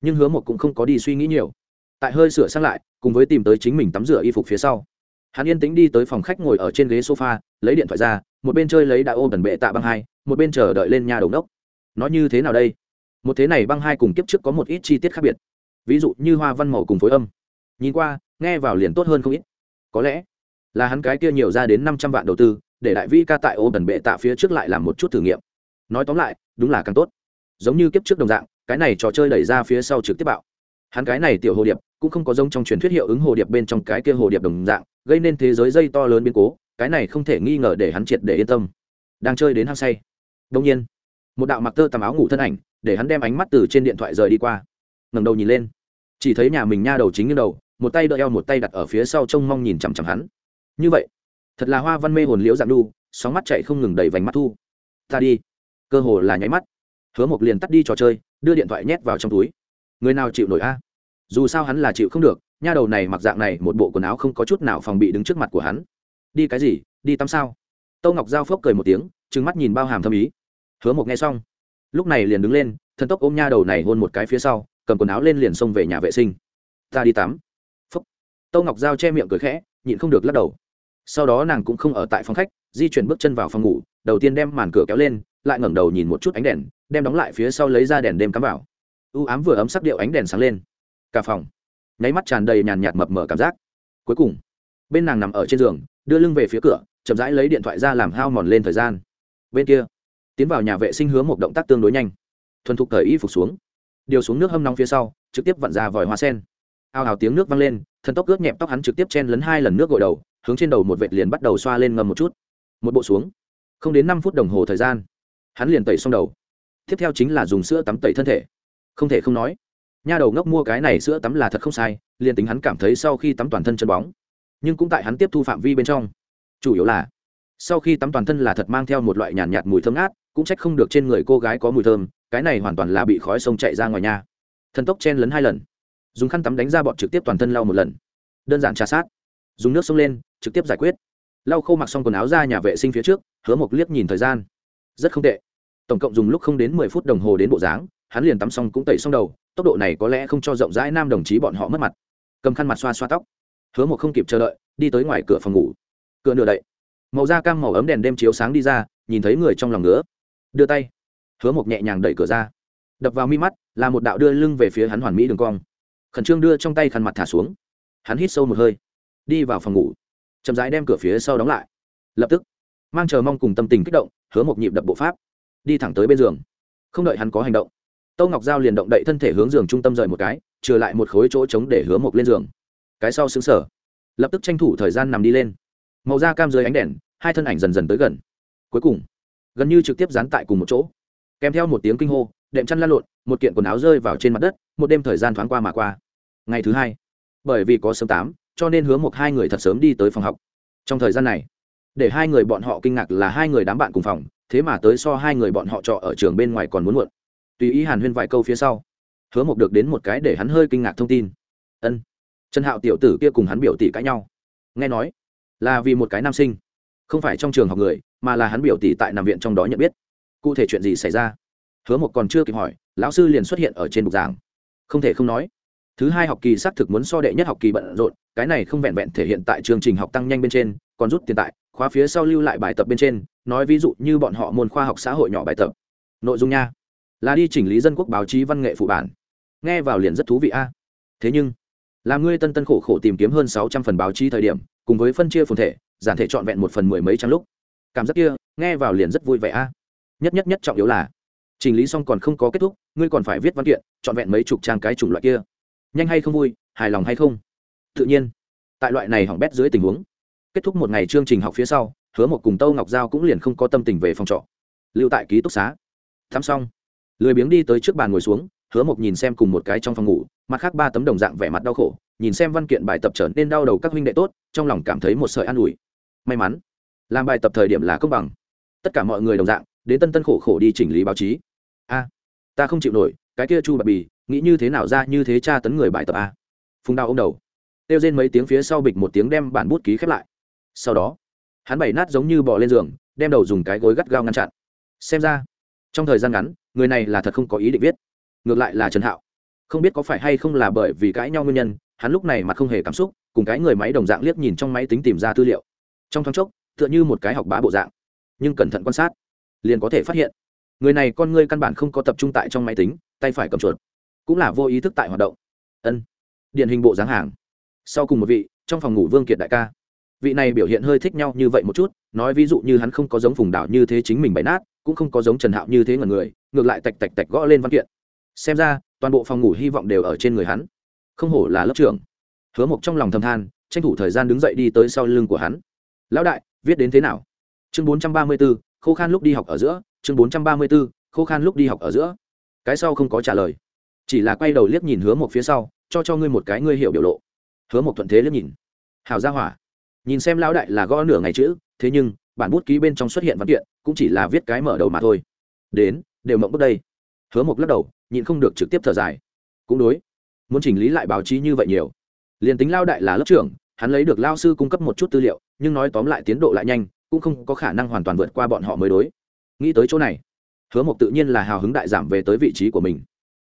Nhưng hứa một cũng không có đi suy nghĩ nhiều. Tại hơi sửa sang lại, cùng với tìm tới chính mình tắm rửa y phục phía sau, hắn yên tĩnh đi tới phòng khách ngồi ở trên ghế sofa, lấy điện thoại ra, một bên chơi lấy đại ô tần bệ tạ băng hai, một bên chờ đợi lên nhà đầu đốc. Nó như thế nào đây? Một thế này băng hai cùng kiếp trước có một ít chi tiết khác biệt. Ví dụ như hoa văn màu cùng phối âm. Nhìn qua, nghe vào liền tốt hơn không ít. Có lẽ là hắn cái kia nhiều ra đến năm trăm vạn đầu tư, để đại vi ca tại ô tần bệ tạ phía trước lại làm một chút thử nghiệm. Nói tóm lại, đúng là càng tốt giống như kiếp trước đồng dạng, cái này trò chơi đẩy ra phía sau trực tiếp bạo. Hắn cái này tiểu hồ điệp, cũng không có giống trong truyền thuyết hiệu ứng hồ điệp bên trong cái kia hồ điệp đồng dạng, gây nên thế giới dây to lớn biến cố, cái này không thể nghi ngờ để hắn triệt để yên tâm. Đang chơi đến hăng say. Đông nhiên, một đạo mặc tơ tầm áo ngủ thân ảnh, để hắn đem ánh mắt từ trên điện thoại rời đi qua. Ngẩng đầu nhìn lên. Chỉ thấy nhà mình nha đầu chính như đầu, một tay đỡ eo một tay đặt ở phía sau trông mong nhìn chằm chằm hắn. Như vậy, thật là hoa văn mê hồn liễu dạng đu, sóng mắt chạy không ngừng đầy vành mắt thu. Ta đi. Cơ hồ là nháy mắt hứa một liền tắt đi trò chơi, đưa điện thoại nhét vào trong túi. Người nào chịu nổi a? Dù sao hắn là chịu không được, nha đầu này mặc dạng này một bộ quần áo không có chút nào phòng bị đứng trước mặt của hắn. Đi cái gì, đi tắm sao? Tâu ngọc giao phốc cười một tiếng, trừng mắt nhìn bao hàm thâm ý. Hứa một nghe xong, lúc này liền đứng lên, thần tốc ôm nha đầu này hôn một cái phía sau, cầm quần áo lên liền xông về nhà vệ sinh. Ta đi tắm. Phúc tâu ngọc giao che miệng cười khẽ, nhịn không được lắc đầu. Sau đó nàng cũng không ở tại phòng khách, di chuyển bước chân vào phòng ngủ, đầu tiên đem màn cửa kéo lên, lại ngẩng đầu nhìn một chút ánh đèn đem đóng lại phía sau lấy ra đèn đêm cắm vào. U ám vừa ấm sắc điệu ánh đèn sáng lên. Cả phòng, nháy mắt tràn đầy nhàn nhạt mập mờ cảm giác. Cuối cùng, bên nàng nằm ở trên giường, đưa lưng về phía cửa, chậm rãi lấy điện thoại ra làm hao mòn lên thời gian. Bên kia, tiến vào nhà vệ sinh hứa một động tác tương đối nhanh. Thuần thục thời y phục xuống. Điều xuống nước hâm nóng phía sau, trực tiếp vặn ra vòi hoa sen. Ao hào tiếng nước văng lên, thần tốc ướt nhẹp tóc hắn trực tiếp chen lấn hai lần nước gội đầu, hướng trên đầu một vệt liền bắt đầu xoa lên ngầm một chút. Một bộ xuống. Không đến năm phút đồng hồ thời gian, hắn liền tẩy xong đầu tiếp theo chính là dùng sữa tắm tẩy thân thể. Không thể không nói nha đầu ngốc mua cái này sữa tắm là thật không sai liền tính hắn cảm thấy sau khi tắm toàn thân chân bóng nhưng cũng tại hắn tiếp thu phạm vi bên trong. Chủ yếu là sau khi tắm toàn thân là thật mang theo một loại nhàn nhạt, nhạt mùi thơm ngát cũng trách không được trên người cô gái có mùi thơm cái này hoàn toàn là bị khói sông chạy ra ngoài nhà thần tốc chen lấn hai lần. Dùng khăn tắm đánh ra bọn trực tiếp toàn thân lau một lần. Đơn giản trà sát. Dùng nước sông lên trực tiếp giải quyết. Lau khô mặc xong quần áo ra nhà vệ sinh phía trước hứa một liếc nhìn thời gian. Rất không tệ tổng cộng dùng lúc không đến mười phút đồng hồ đến bộ dáng, hắn liền tắm xong cũng tẩy xong đầu, tốc độ này có lẽ không cho rộng rãi nam đồng chí bọn họ mất mặt. Cầm khăn mặt xoa xoa tóc. Hứa một không kịp chờ đợi, đi tới ngoài cửa phòng ngủ. Cửa nửa đậy. Màu da cam màu ấm đèn đêm chiếu sáng đi ra, nhìn thấy người trong lòng ngứa. Đưa tay. Hứa một nhẹ nhàng đẩy cửa ra. Đập vào mi mắt, là một đạo đưa lưng về phía hắn hoàn mỹ đường cong. Khẩn trương đưa trong tay khăn mặt thả xuống. Hắn hít sâu một hơi. Đi vào phòng ngủ. Chậm rãi đem cửa phía sau đóng lại. Lập tức, mang chờ mong cùng tâm tình kích động, hứa một nhịp đập bộ pháp đi thẳng tới bên giường. Không đợi hắn có hành động, tâu ngọc giao liền động đậy thân thể hướng giường trung tâm rời một cái, trừ lại một khối chỗ trống để hứa mộc lên giường. Cái sau xứng sở lập tức tranh thủ thời gian nằm đi lên. Màu da cam dưới ánh đèn, hai thân ảnh dần dần tới gần. Cuối cùng, gần như trực tiếp dán tại cùng một chỗ. Kèm theo một tiếng kinh hô, đệm chăn lan lộn, một kiện quần áo rơi vào trên mặt đất, một đêm thời gian thoáng qua mà qua. Ngày thứ hai, bởi vì có sớm tám, cho nên hứa một hai người thật sớm đi tới phòng học. Trong thời gian này, để hai người bọn họ kinh ngạc là hai người đám bạn cùng phòng thế mà tới so hai người bọn họ trọ ở trường bên ngoài còn muốn muộn. Tùy ý hàn huyên vài câu phía sau, hứa một được đến một cái để hắn hơi kinh ngạc thông tin. Ân, trần hạo tiểu tử kia cùng hắn biểu tỷ cãi nhau. Nghe nói, là vì một cái nam sinh, không phải trong trường học người, mà là hắn biểu tỷ tại nằm viện trong đó nhận biết. Cụ thể chuyện gì xảy ra? Hứa một còn chưa kịp hỏi, lão sư liền xuất hiện ở trên bục giảng. Không thể không nói, thứ hai học kỳ xác thực muốn so đệ nhất học kỳ bận rộn, cái này không vẹn vẹn thể hiện tại chương trình học tăng nhanh bên trên, còn rút tiền tại khóa phía sau lưu lại bài tập bên trên, nói ví dụ như bọn họ môn khoa học xã hội nhỏ bài tập. Nội dung nha. Là đi chỉnh lý dân quốc báo chí văn nghệ phụ bản. Nghe vào liền rất thú vị a. Thế nhưng, làm ngươi tân tân khổ khổ tìm kiếm hơn sáu trăm phần báo chí thời điểm, cùng với phân chia phồn thể, giản thể trọn vẹn một phần mười mấy trăm lúc. Cảm giác kia, nghe vào liền rất vui vẻ a. Nhất nhất nhất trọng yếu là, chỉnh lý xong còn không có kết thúc, ngươi còn phải viết văn kiện, trọn vẹn mấy chục trang cái chủng loại kia. Nhanh hay không vui, hài lòng hay không? Tự nhiên, tại loại này hỏng bét dưới tình huống kết thúc một ngày chương trình học phía sau, hứa một cùng tâu ngọc giao cũng liền không có tâm tình về phòng trọ. Lưu tại ký túc xá. Thắm xong, lười biếng đi tới trước bàn ngồi xuống, hứa mộc nhìn xem cùng một cái trong phòng ngủ, mặt khác ba tấm đồng dạng vẻ mặt đau khổ, nhìn xem văn kiện bài tập trở nên đau đầu các huynh đệ tốt, trong lòng cảm thấy một sợi an ủi. May mắn, làm bài tập thời điểm là công bằng. Tất cả mọi người đồng dạng, đến tân tân khổ khổ đi chỉnh lý báo chí. A, ta không chịu nổi, cái kia chu bạc bì, nghĩ như thế nào ra như thế tra tấn người bài tập a. Phùng đào ô m đầu. Kêu trên mấy tiếng phía sau bịch một tiếng đem bản bút ký khép lại sau đó, hắn bày nát giống như bỏ lên giường, đem đầu dùng cái gối gắt gao ngăn chặn. Xem ra, trong thời gian ngắn, người này là thật không có ý định viết. Ngược lại là trần hạo. Không biết có phải hay không là bởi vì cãi nhau nguyên nhân, hắn lúc này mặt không hề cảm xúc, cùng cái người máy đồng dạng liếc nhìn trong máy tính tìm ra tư liệu. Trong thoáng chốc, tựa như một cái học bá bộ dạng. Nhưng cẩn thận quan sát, liền có thể phát hiện, người này con ngươi căn bản không có tập trung tại trong máy tính, tay phải cầm chuột. Cũng là vô ý thức tại hoạt động. Ân, điển hình bộ dáng hàng. Sau cùng một vị, trong phòng ngủ vương kiệt đại ca vị này biểu hiện hơi thích nhau như vậy một chút, nói ví dụ như hắn không có giống phùng đảo như thế chính mình bày nát, cũng không có giống trần hạo như thế ngần người, ngược lại tạch tạch tạch gõ lên văn kiện. Xem ra, toàn bộ phòng ngủ hy vọng đều ở trên người hắn. Không hổ là lớp trưởng. Hứa mộc trong lòng thầm than, tranh thủ thời gian đứng dậy đi tới sau lưng của hắn. Lão đại, viết đến thế nào? Chương bốn trăm ba mươi b ố khô khan lúc đi học ở giữa. Chương bốn trăm ba mươi b ố khô khan lúc đi học ở giữa. Cái sau không có trả lời. Chỉ là quay đầu liếc nhìn hứa một phía sau, cho cho ngươi một cái ngươi hiểu biểu lộ. Hứa một thuận thế liếc nhìn. Hào ra hỏa nhìn xem lão đại là gõ nửa ngày chữ, thế nhưng, bản bút ký bên trong xuất hiện văn kiện, cũng chỉ là viết cái mở đầu mà thôi. Đến, đều mộng bước đây. Hứa một lắc đầu, nhịn không được trực tiếp thở dài. Cũng đối. Muốn chỉnh lý lại báo chí như vậy nhiều. Liền tính lao đại là lớp trưởng, hắn lấy được lao sư cung cấp một chút tư liệu, nhưng nói tóm lại tiến độ lại nhanh, cũng không có khả năng hoàn toàn vượt qua bọn họ mới đối. Nghĩ tới chỗ này, hứa mộc tự nhiên là hào hứng đại giảm về tới vị trí của mình.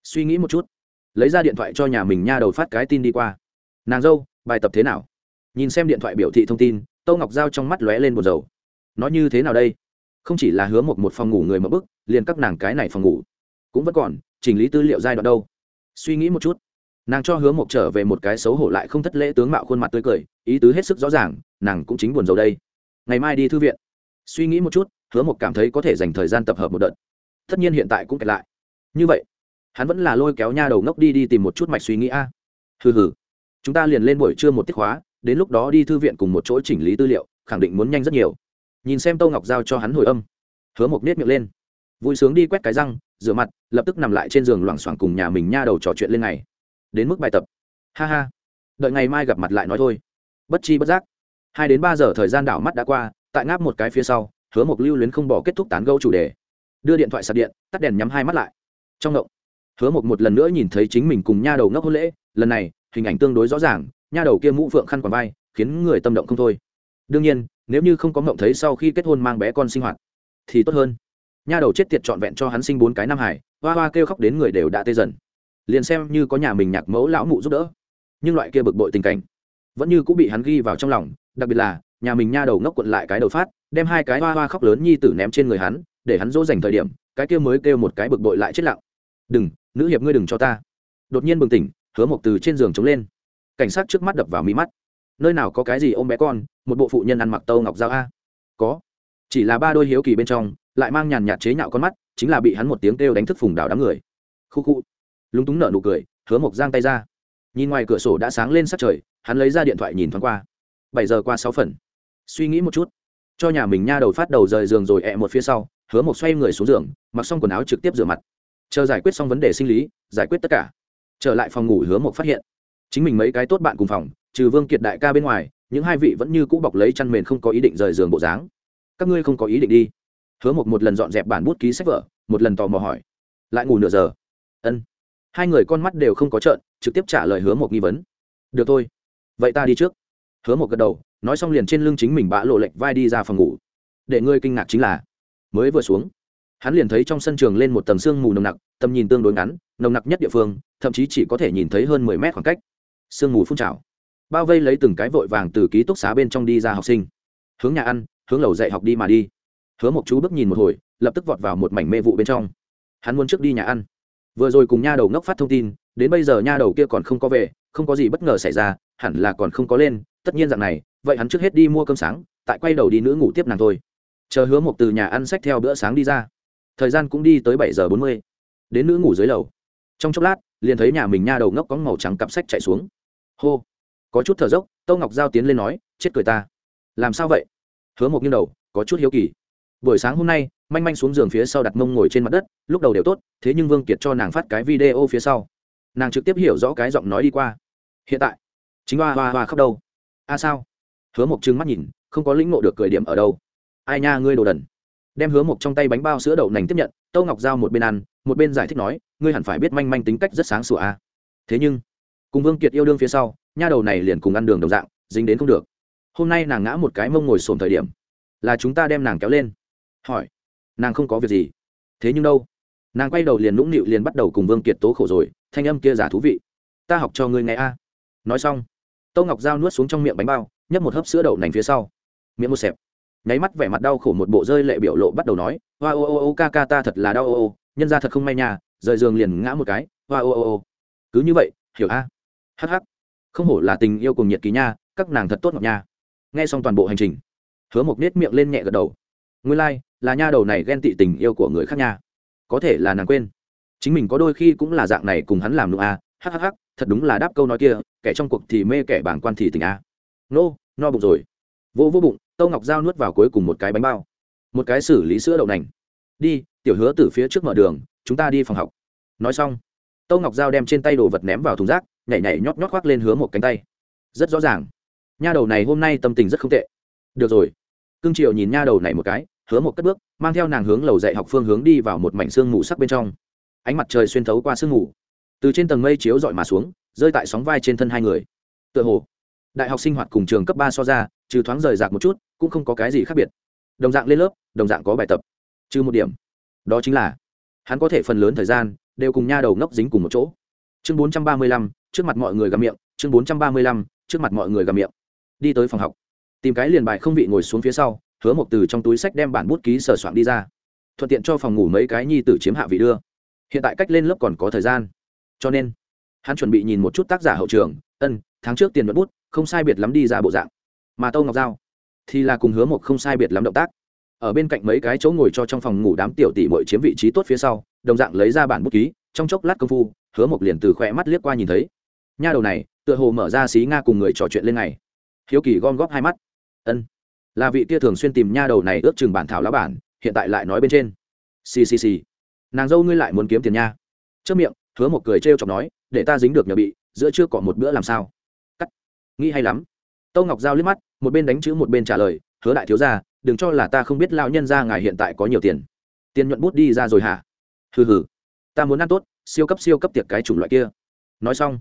Suy nghĩ một chút, lấy ra điện thoại cho nhà mình nha đầu phát cái tin đi qua. Nàng dâu, bài tập thế nào? Nhìn xem điện thoại biểu thị thông tin, tâu ngọc giao trong mắt lóe lên một dầu nói như thế nào đây? Không chỉ là hứa một một phòng ngủ người mở bức, liền các nàng cái này phòng ngủ cũng vẫn còn, chỉnh lý tư liệu giai đoạn đâu. Suy nghĩ một chút. Nàng cho hứa một trở về một cái xấu hổ lại không thất lễ tướng mạo khuôn mặt tươi cười, ý tứ hết sức rõ ràng, nàng cũng chính buồn rầu đây. Ngày mai đi thư viện. Suy nghĩ một chút, hứa một cảm thấy có thể dành thời gian tập hợp một đợt. Tất nhiên hiện tại cũng kẹt lại. Như vậy, hắn vẫn là lôi kéo nha đầu ngốc đi đi tìm một chút mạch suy nghĩ a. À. hừ hừ. Chúng ta liền lên buổi trưa một tiết khóa đến lúc đó đi thư viện cùng một chỗ chỉnh lý tư liệu, khẳng định muốn nhanh rất nhiều. Nhìn xem tô ngọc giao cho hắn hồi âm. Hứa mộc nết miệng lên. Vui sướng đi quét cái răng, rửa mặt, lập tức nằm lại trên giường loảng xoảng cùng nhà mình nha đầu trò chuyện lên ngày. Đến mức bài tập. Ha ha. Đợi ngày mai gặp mặt lại nói thôi. Bất chi bất giác. Hai đến ba giờ thời gian đảo mắt đã qua, tại ngáp một cái phía sau, hứa mộc lưu luyến không bỏ kết thúc tán gâu chủ đề. Đưa điện thoại sạc điện, tắt đèn nhắm hai mắt lại. Trong ngộng, hứa mộc một lần nữa nhìn thấy chính mình cùng nha đầu ngốc hôn lễ. Lần này, hình ảnh tương đối rõ ràng nha đầu kia mũ phượng khăn quàng vai, khiến người tâm động không thôi. Đương nhiên, nếu như không có mộng thấy sau khi kết hôn mang bé con sinh hoạt, thì tốt hơn. Nha đầu chết tiệt trọn vẹn cho hắn sinh bốn cái nam hải, hoa hoa kêu khóc đến người đều đã tê dần. Liền xem như có nhà mình nhạc mẫu lão mụ giúp đỡ, nhưng loại kia bực bội tình cảnh vẫn như cũng bị hắn ghi vào trong lòng, đặc biệt là nhà mình nha đầu ngốc quận lại cái đầu phát, đem hai cái hoa hoa khóc lớn nhi tử ném trên người hắn, để hắn dỗ dành thời điểm, cái kia mới kêu một cái bực bội lại chết lặng. Đừng, nữ hiệp ngươi đừng cho ta. Đột nhiên bừng tỉnh, hứa mộc từ trên giường chống lên cảnh sát trước mắt đập vào mí mắt. Nơi nào có cái gì ôm bé con, một bộ phụ nhân ăn mặc tâu ngọc dao a? Có. Chỉ là ba đôi hiếu kỳ bên trong, lại mang nhàn nhạt chế nhạo con mắt, chính là bị hắn một tiếng kêu đánh thức phùng đảo đám người. Khu khu. Lúng túng nở nụ cười, hứa mộc giang tay ra. Nhìn ngoài cửa sổ đã sáng lên sát trời, hắn lấy ra điện thoại nhìn thoáng qua. Bảy giờ qua sáu phần. Suy nghĩ một chút. Cho nhà mình nha đầu phát đầu rời giường rồi ẹ một phía sau, hứa mộc xoay người xuống giường, mặc xong quần áo trực tiếp rửa mặt. Chờ giải quyết xong vấn đề sinh lý, giải quyết tất cả. Trở lại phòng ngủ hứa mộc phát hiện chính mình mấy cái tốt bạn cùng phòng, trừ vương kiệt đại ca bên ngoài, những hai vị vẫn như cũ bọc lấy chăn mền không có ý định rời giường bộ dáng. Các ngươi không có ý định đi. Hứa một một lần dọn dẹp bản bút ký sách vở, một lần tò mò hỏi. Lại ngủ nửa giờ. Ân. Hai người con mắt đều không có trợn, trực tiếp trả lời hứa một nghi vấn. Được thôi. Vậy ta đi trước. Hứa một gật đầu, nói xong liền trên lưng chính mình bã lộ lệch vai đi ra phòng ngủ. Để ngươi kinh ngạc chính là, mới vừa xuống, hắn liền thấy trong sân trường lên một tầng sương mù nồng nặc, tầm nhìn tương đối ngắn, nồng nặc nhất địa phương, thậm chí chỉ có thể nhìn thấy hơn mười mét khoảng cách sương mù phun trào. Bao vây lấy từng cái vội vàng từ ký túc xá bên trong đi ra học sinh. Hướng nhà ăn, hướng lầu dạy học đi mà đi. Hứa một chú bước nhìn một hồi, lập tức vọt vào một mảnh mê vụ bên trong. Hắn muốn trước đi nhà ăn. Vừa rồi cùng nha đầu ngốc phát thông tin, đến bây giờ nha đầu kia còn không có về, không có gì bất ngờ xảy ra, hẳn là còn không có lên, tất nhiên dạng này, vậy hắn trước hết đi mua cơm sáng, tại quay đầu đi nữ ngủ tiếp nàng thôi. Chờ hứa một từ nhà ăn sách theo bữa sáng đi ra. Thời gian cũng đi tới bảy giờ bốn mươi. Đến nữ ngủ dưới lầu. Trong chốc lát, liền thấy nhà mình nha đầu ngốc có màu trắng cặp sách chạy xuống hô. Có chút thở dốc, tâu ngọc giao tiến lên nói, chết cười ta. Làm sao vậy? Hứa một nghiêng đầu, có chút hiếu kỳ. Buổi sáng hôm nay, manh manh xuống giường phía sau đặt mông ngồi trên mặt đất, lúc đầu đều tốt, thế nhưng vương kiệt cho nàng phát cái video phía sau. Nàng trực tiếp hiểu rõ cái giọng nói đi qua. Hiện tại, chính hoa hoa hoa khóc đâu. A sao? Hứa mộc trừng mắt nhìn, không có lĩnh ngộ được cười điểm ở đâu. Ai nha, ngươi đồ đần. Đem hứa mộc trong tay bánh bao sữa đậu nành tiếp nhận, tâu ngọc giao một bên ăn, một bên giải thích nói, ngươi hẳn phải biết manh manh tính cách rất sáng sủa a thế nhưng cùng vương kiệt yêu đương phía sau, nha đầu này liền cùng ăn đường đồng dạng, dính đến không được. Hôm nay nàng ngã một cái mông ngồi sồn thời điểm, là chúng ta đem nàng kéo lên. Hỏi, nàng không có việc gì. Thế nhưng đâu? Nàng quay đầu liền nũng nịu liền bắt đầu cùng vương kiệt tố khổ rồi, thanh âm kia giả thú vị. Ta học cho ngươi nghe a. Nói xong, tô ngọc dao nuốt xuống trong miệng bánh bao, nhấp một hớp sữa đậu nành phía sau. Miệng một xẹp. Nháy mắt vẻ mặt đau khổ một bộ rơi lệ biểu lộ bắt đầu nói hoa ô ô ô, ca ca ta thật là đau, ô ô. Nhân ra thật không may nhà rời giường liền ngã một cái. Hoa ô ô ô. Cứ như vậy, hiểu a? Hh không hổ là tình yêu cùng nhiệt ký nha các nàng thật tốt ngọc nha. Nghe xong toàn bộ hành trình hứa mộc nết miệng lên nhẹ gật đầu. Nguyên lai、like, là nha đầu này ghen tị tình yêu của người khác nha. Có thể là nàng quên. Chính mình có đôi khi cũng là dạng này cùng hắn làm nụ a. Hhh thật đúng là đáp câu nói kia kẻ trong cuộc thì mê kẻ bảng quan thì tình a. Nô、no, no bụng rồi. Vô vô bụng tâu ngọc dao nuốt vào cuối cùng một cái bánh bao. Một cái xử lý sữa đậu nành. Đi tiểu hứa từ phía trước mở đường chúng ta đi phòng học. Nói xong tâu ngọc dao đem trên tay đồ vật ném vào thùng rác nhảy nhảy nhót nhót khoác lên hứa một cánh tay. Rất rõ ràng. Nha đầu này hôm nay tâm tình rất không tệ. Được rồi. Cương triệu nhìn nha đầu này một cái, hứa một cất bước, mang theo nàng hướng lầu dạy học phương hướng đi vào một mảnh sương mù sắc bên trong. Ánh mặt trời xuyên thấu qua sương mù. Từ trên tầng mây chiếu dọi mà xuống, rơi tại sóng vai trên thân hai người. Tựa hồ, đại học sinh hoạt cùng trường cấp ba so ra, trừ thoáng rời rạc một chút, cũng không có cái gì khác biệt. Đồng dạng lên lớp, đồng dạng có bài tập. Trừ một điểm. Đó chính là, hắn có thể phần lớn thời gian đều cùng nha đầu ngốc dính cùng một chỗ. Chương bốn trăm ba mươi lăm trước mặt mọi người gặm miệng, chương bốn trăm ba mươi lăm, trước mặt mọi người gặm miệng. Đi tới phòng học. Tìm cái liền bài không vị ngồi xuống phía sau, hứa một từ trong túi sách đem bản bút ký sờ soạn đi ra. Thuận tiện cho phòng ngủ mấy cái nhi tử chiếm hạ vị đưa. Hiện tại cách lên lớp còn có thời gian. Cho nên, hắn chuẩn bị nhìn một chút tác giả hậu trường, ân, tháng trước tiền vẫn bút, không sai biệt lắm đi ra bộ dạng. Mà tâu ngọc giao, thì là cùng hứa một không sai biệt lắm động tác. Ở bên cạnh mấy cái chỗ ngồi cho trong phòng ngủ đám tiểu tỷ bội chiếm vị trí tốt phía sau, đồng dạng lấy ra bản bút ký, trong chốc lát công phu, hứa một liền từ khỏe mắt liếc qua nhìn thấy nha đầu này, tựa hồ mở ra xí nga cùng người trò chuyện lên ngày. Hiếu kỳ gom góp hai mắt. Ân, là vị kia thường xuyên tìm nha đầu này ước chừng bản thảo lá bản, hiện tại lại nói bên trên. Xì xì xì. Nàng dâu ngươi lại muốn kiếm tiền nha. Trước miệng, hứa một cười trêu chọc nói, để ta dính được nhờ bị, giữa chưa cọ một bữa làm sao. Cắt. Nghĩ hay lắm. Tâu ngọc giao liếc mắt, một bên đánh chữ một bên trả lời, hứa đại thiếu ra đừng cho là ta không biết lão nhân ra ngài hiện tại có nhiều tiền. Tiền nhuận bút đi ra rồi hả? Hừ hừ. Ta muốn ăn tốt, siêu cấp siêu cấp tiệc cái chủng loại kia. Nói xong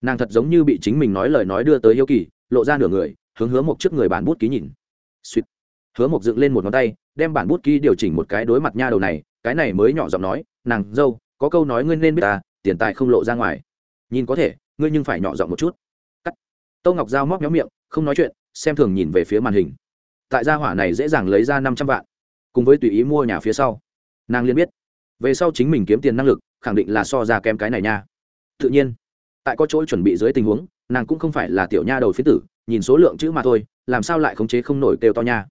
nàng thật giống như bị chính mình nói lời nói đưa tới yêu kỳ, lộ ra nửa người, hướng hứa một trước người bản bút ký nhìn. Suýt hứa một dựng lên một ngón tay, đem bản bút ký điều chỉnh một cái đối mặt nha đầu này, cái này mới nhỏ giọng nói, nàng, dâu, có câu nói ngươi nên biết ta, tiền tài không lộ ra ngoài. Nhìn có thể, ngươi nhưng phải nhỏ giọng một chút. Cắt. Tâu ngọc dao móc nhóm miệng, không nói chuyện, xem thường nhìn về phía màn hình. Tại gia hỏa này dễ dàng lấy ra năm trăm vạn, cùng với tùy ý mua nhà phía sau. Nàng liên biết, về sau chính mình kiếm tiền năng lực, khẳng định là so ra kém cái này nha. Tự nhiên tại có chỗ chuẩn bị dưới tình huống, nàng cũng không phải là tiểu nha đầu phía tử, nhìn số lượng chữ mà thôi, làm sao lại khống chế không nổi kêu to nha.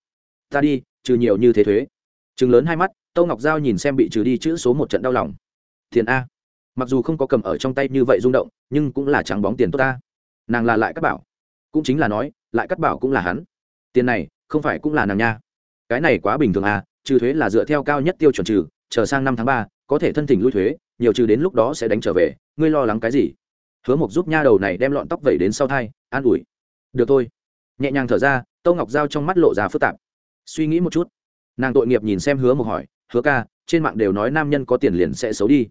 Ta đi, trừ nhiều như thế thuế. Chừng lớn hai mắt, tâu ngọc giao nhìn xem bị trừ đi chữ số một trận đau lòng. Tiền a. Mặc dù không có cầm ở trong tay như vậy rung động, nhưng cũng là trắng bóng tiền tốt ta. Nàng là lại cắt bảo. Cũng chính là nói, lại cắt bảo cũng là hắn. Tiền này, không phải cũng là nàng nha. Cái này quá bình thường à trừ thuế là dựa theo cao nhất tiêu chuẩn trừ, chờ sang năm tháng ba, có thể thân thỉnh lui thuế, nhiều trừ đến lúc đó sẽ đánh trở về, ngươi lo lắng cái gì? Hứa mộc giúp nha đầu này đem lọn tóc vẩy đến sau thai, an ủi. Được thôi. Nhẹ nhàng thở ra, tâu ngọc giao trong mắt lộ ra phức tạp. Suy nghĩ một chút. Nàng tội nghiệp nhìn xem hứa mộc hỏi, hứa ca, trên mạng đều nói nam nhân có tiền liền sẽ xấu đi.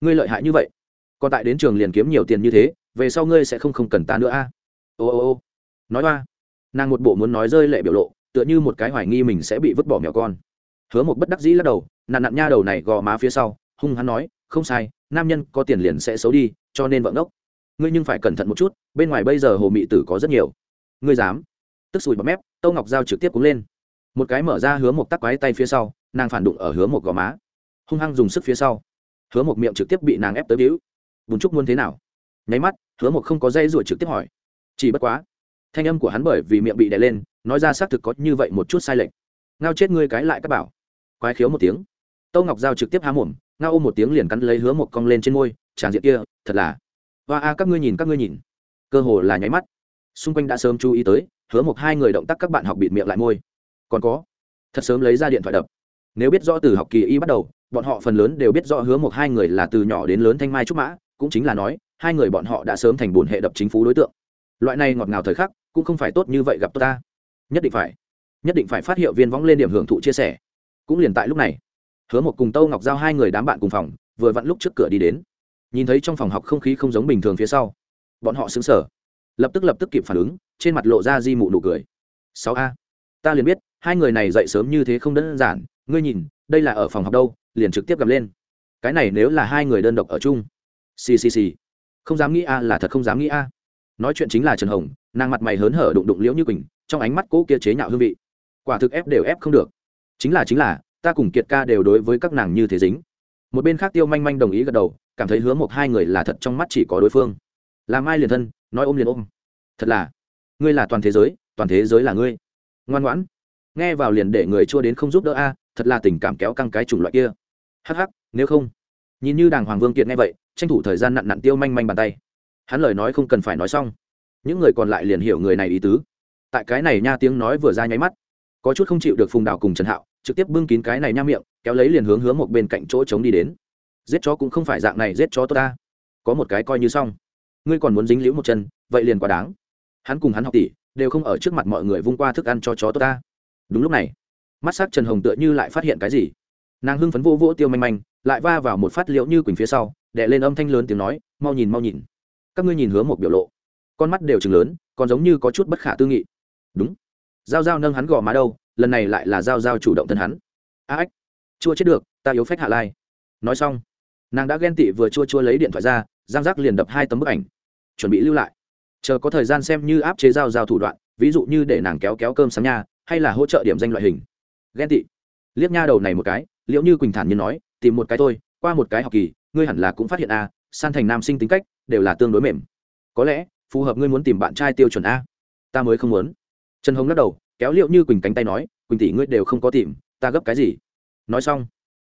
Ngươi lợi hại như vậy, còn tại đến trường liền kiếm nhiều tiền như thế, về sau ngươi sẽ không không cần ta nữa a. À? ô ô ô. Nói ba nàng một bộ muốn nói rơi lệ biểu lộ, tựa như một cái hoài nghi mình sẽ bị vứt bỏ mèo con. Hứa một bất đắc dĩ lắc đầu nạn nạn nha đầu này gò má phía sau, hung hắn nói, không sai, nam nhân có tiền liền sẽ xấu đi, cho nên vợ ngốc ngươi nhưng phải cẩn thận một chút, bên ngoài bây giờ hồ mị tử có rất nhiều. Ngươi dám. Tức sùi bọt mép tâu ngọc giao trực tiếp cúng lên. Một cái mở ra hứa một tắc quái tay phía sau, nàng phản đụng ở hứa một gò má. Hung hăng dùng sức phía sau. Hứa một miệng trực tiếp bị nàng ép tới víu bùn trúc muốn thế nào? Nháy mắt, hứa một không có dây ruột trực tiếp hỏi. Chỉ bất quá, thanh âm của hắn bởi vì miệng bị đè lên, nói ra xác thực có như vậy một chút sai lệch. Ngao chết ngươi cái lại các bảo. Quái khiếu một tiếng. Tâu ngọc giao trực tiếp há mồm, ngao ôm một tiếng liền cắn lấy hứa một cong lên trên môi tràng diện kia, thật là và a, các ngươi nhìn, các ngươi nhìn. Cơ hồ là nháy mắt. Xung quanh đã sớm chú ý tới, hứa một hai người động tác các bạn học bịt miệng lại môi. Còn có, thật sớm lấy ra điện thoại đập. Nếu biết rõ từ học kỳ y bắt đầu, bọn họ phần lớn đều biết rõ hứa một hai người là từ nhỏ đến lớn thanh mai trúc mã, cũng chính là nói, hai người bọn họ đã sớm thành bồn hệ đập chính phủ đối tượng. Loại này ngọt ngào thời khắc, cũng không phải tốt như vậy gặp tôi ta. Nhất định phải, nhất định phải phát hiệu viên võng lên điểm hưởng thụ chia sẻ. Cũng liền tại lúc này, hứa một cùng tâu ngọc giao hai người đám bạn cùng phòng, vừa vặn lúc trước cửa đi đến nhìn thấy trong phòng học không khí không giống bình thường phía sau, bọn họ xứng sở lập tức lập tức kịp phản ứng, trên mặt lộ ra di mụ nụ cười. Sáu a, ta liền biết, hai người này dậy sớm như thế không đơn giản, ngươi nhìn, đây là ở phòng học đâu, liền trực tiếp gặp lên. Cái này nếu là hai người đơn độc ở chung. Ccc không dám nghĩ a là thật không dám nghĩ a. Nói chuyện chính là trần hồng, nàng mặt mày hớn hở đụng đụng liễu như quỳnh, trong ánh mắt cỗ kia chế nhạo hương vị. Quả thực ép đều ép không được. Chính là chính là, ta cùng kiệt ca đều đối với các nàng như thế dính một bên khác tiêu manh manh đồng ý gật đầu, cảm thấy hứa một hai người là thật trong mắt chỉ có đối phương. Làm ai liền thân, nói ôm liền ôm. Thật là, ngươi là toàn thế giới, toàn thế giới là ngươi. Ngoan ngoãn. Nghe vào liền để người chua đến không giúp đỡ a, thật là tình cảm kéo căng cái chủng loại kia. Hắc hắc, nếu không. Nhìn như đàng hoàng vương kiệt nghe vậy, tranh thủ thời gian nặn nặn tiêu manh manh bàn tay. Hắn lời nói không cần phải nói xong. Những người còn lại liền hiểu người này ý tứ. Tại cái này nha tiếng nói vừa ra nháy mắt, có chút không chịu được phùng đào cùng trần hạo, trực tiếp bưng kín cái này nha miệng kéo lấy liền hướng hướng một bên cạnh chỗ trống đi đến. Giết chó cũng không phải dạng này, giết chó tốt ta. Có một cái coi như xong. Ngươi còn muốn dính liễu một chân, vậy liền quá đáng. Hắn cùng hắn học tỷ đều không ở trước mặt mọi người vung qua thức ăn cho chó tốt ta. Đúng lúc này, mắt s ắ c trần hồng tựa như lại phát hiện cái gì. Nàng hưng phấn vô vỗ tiêu manh manh, lại va vào một phát liễu như quỳnh phía sau đệ lên âm thanh lớn tiếng nói, mau nhìn mau nhìn. Các ngươi nhìn hướng một biểu lộ. Con mắt đều chừng lớn, còn giống như có chút bất khả tư nghị. Đúng. G i a o g i a o nâng hắn gò má đâu, lần này lại là g i a o g i a o chủ động thân hắn. A ếch chua chết được, ta yếu phách hạ lai. Nói xong, nàng đã ghen tị vừa chua chua lấy điện thoại ra giang giác liền đập hai tấm bức ảnh, chuẩn bị lưu lại. Chờ có thời gian xem như áp chế giao giao thủ đoạn, ví dụ như để nàng kéo kéo cơm sáng nha, hay là hỗ trợ điểm danh loại hình. Ghen tị. Liếc nha đầu này một cái liệu như quỳnh thản nhiên nói, tìm một cái thôi, qua một cái học kỳ, ngươi hẳn là cũng phát hiện a, san thành nam sinh tính cách, đều là tương đối mềm. Có lẽ, phù hợp ngươi muốn tìm bạn trai tiêu chuẩn a. Ta mới không muốn. Trần hồng lắc đầu, kéo liệu như quỳnh cánh tay nói, quỳnh tỷ ngươi đều không có tìm, ta gấp cái gì? Nói xong,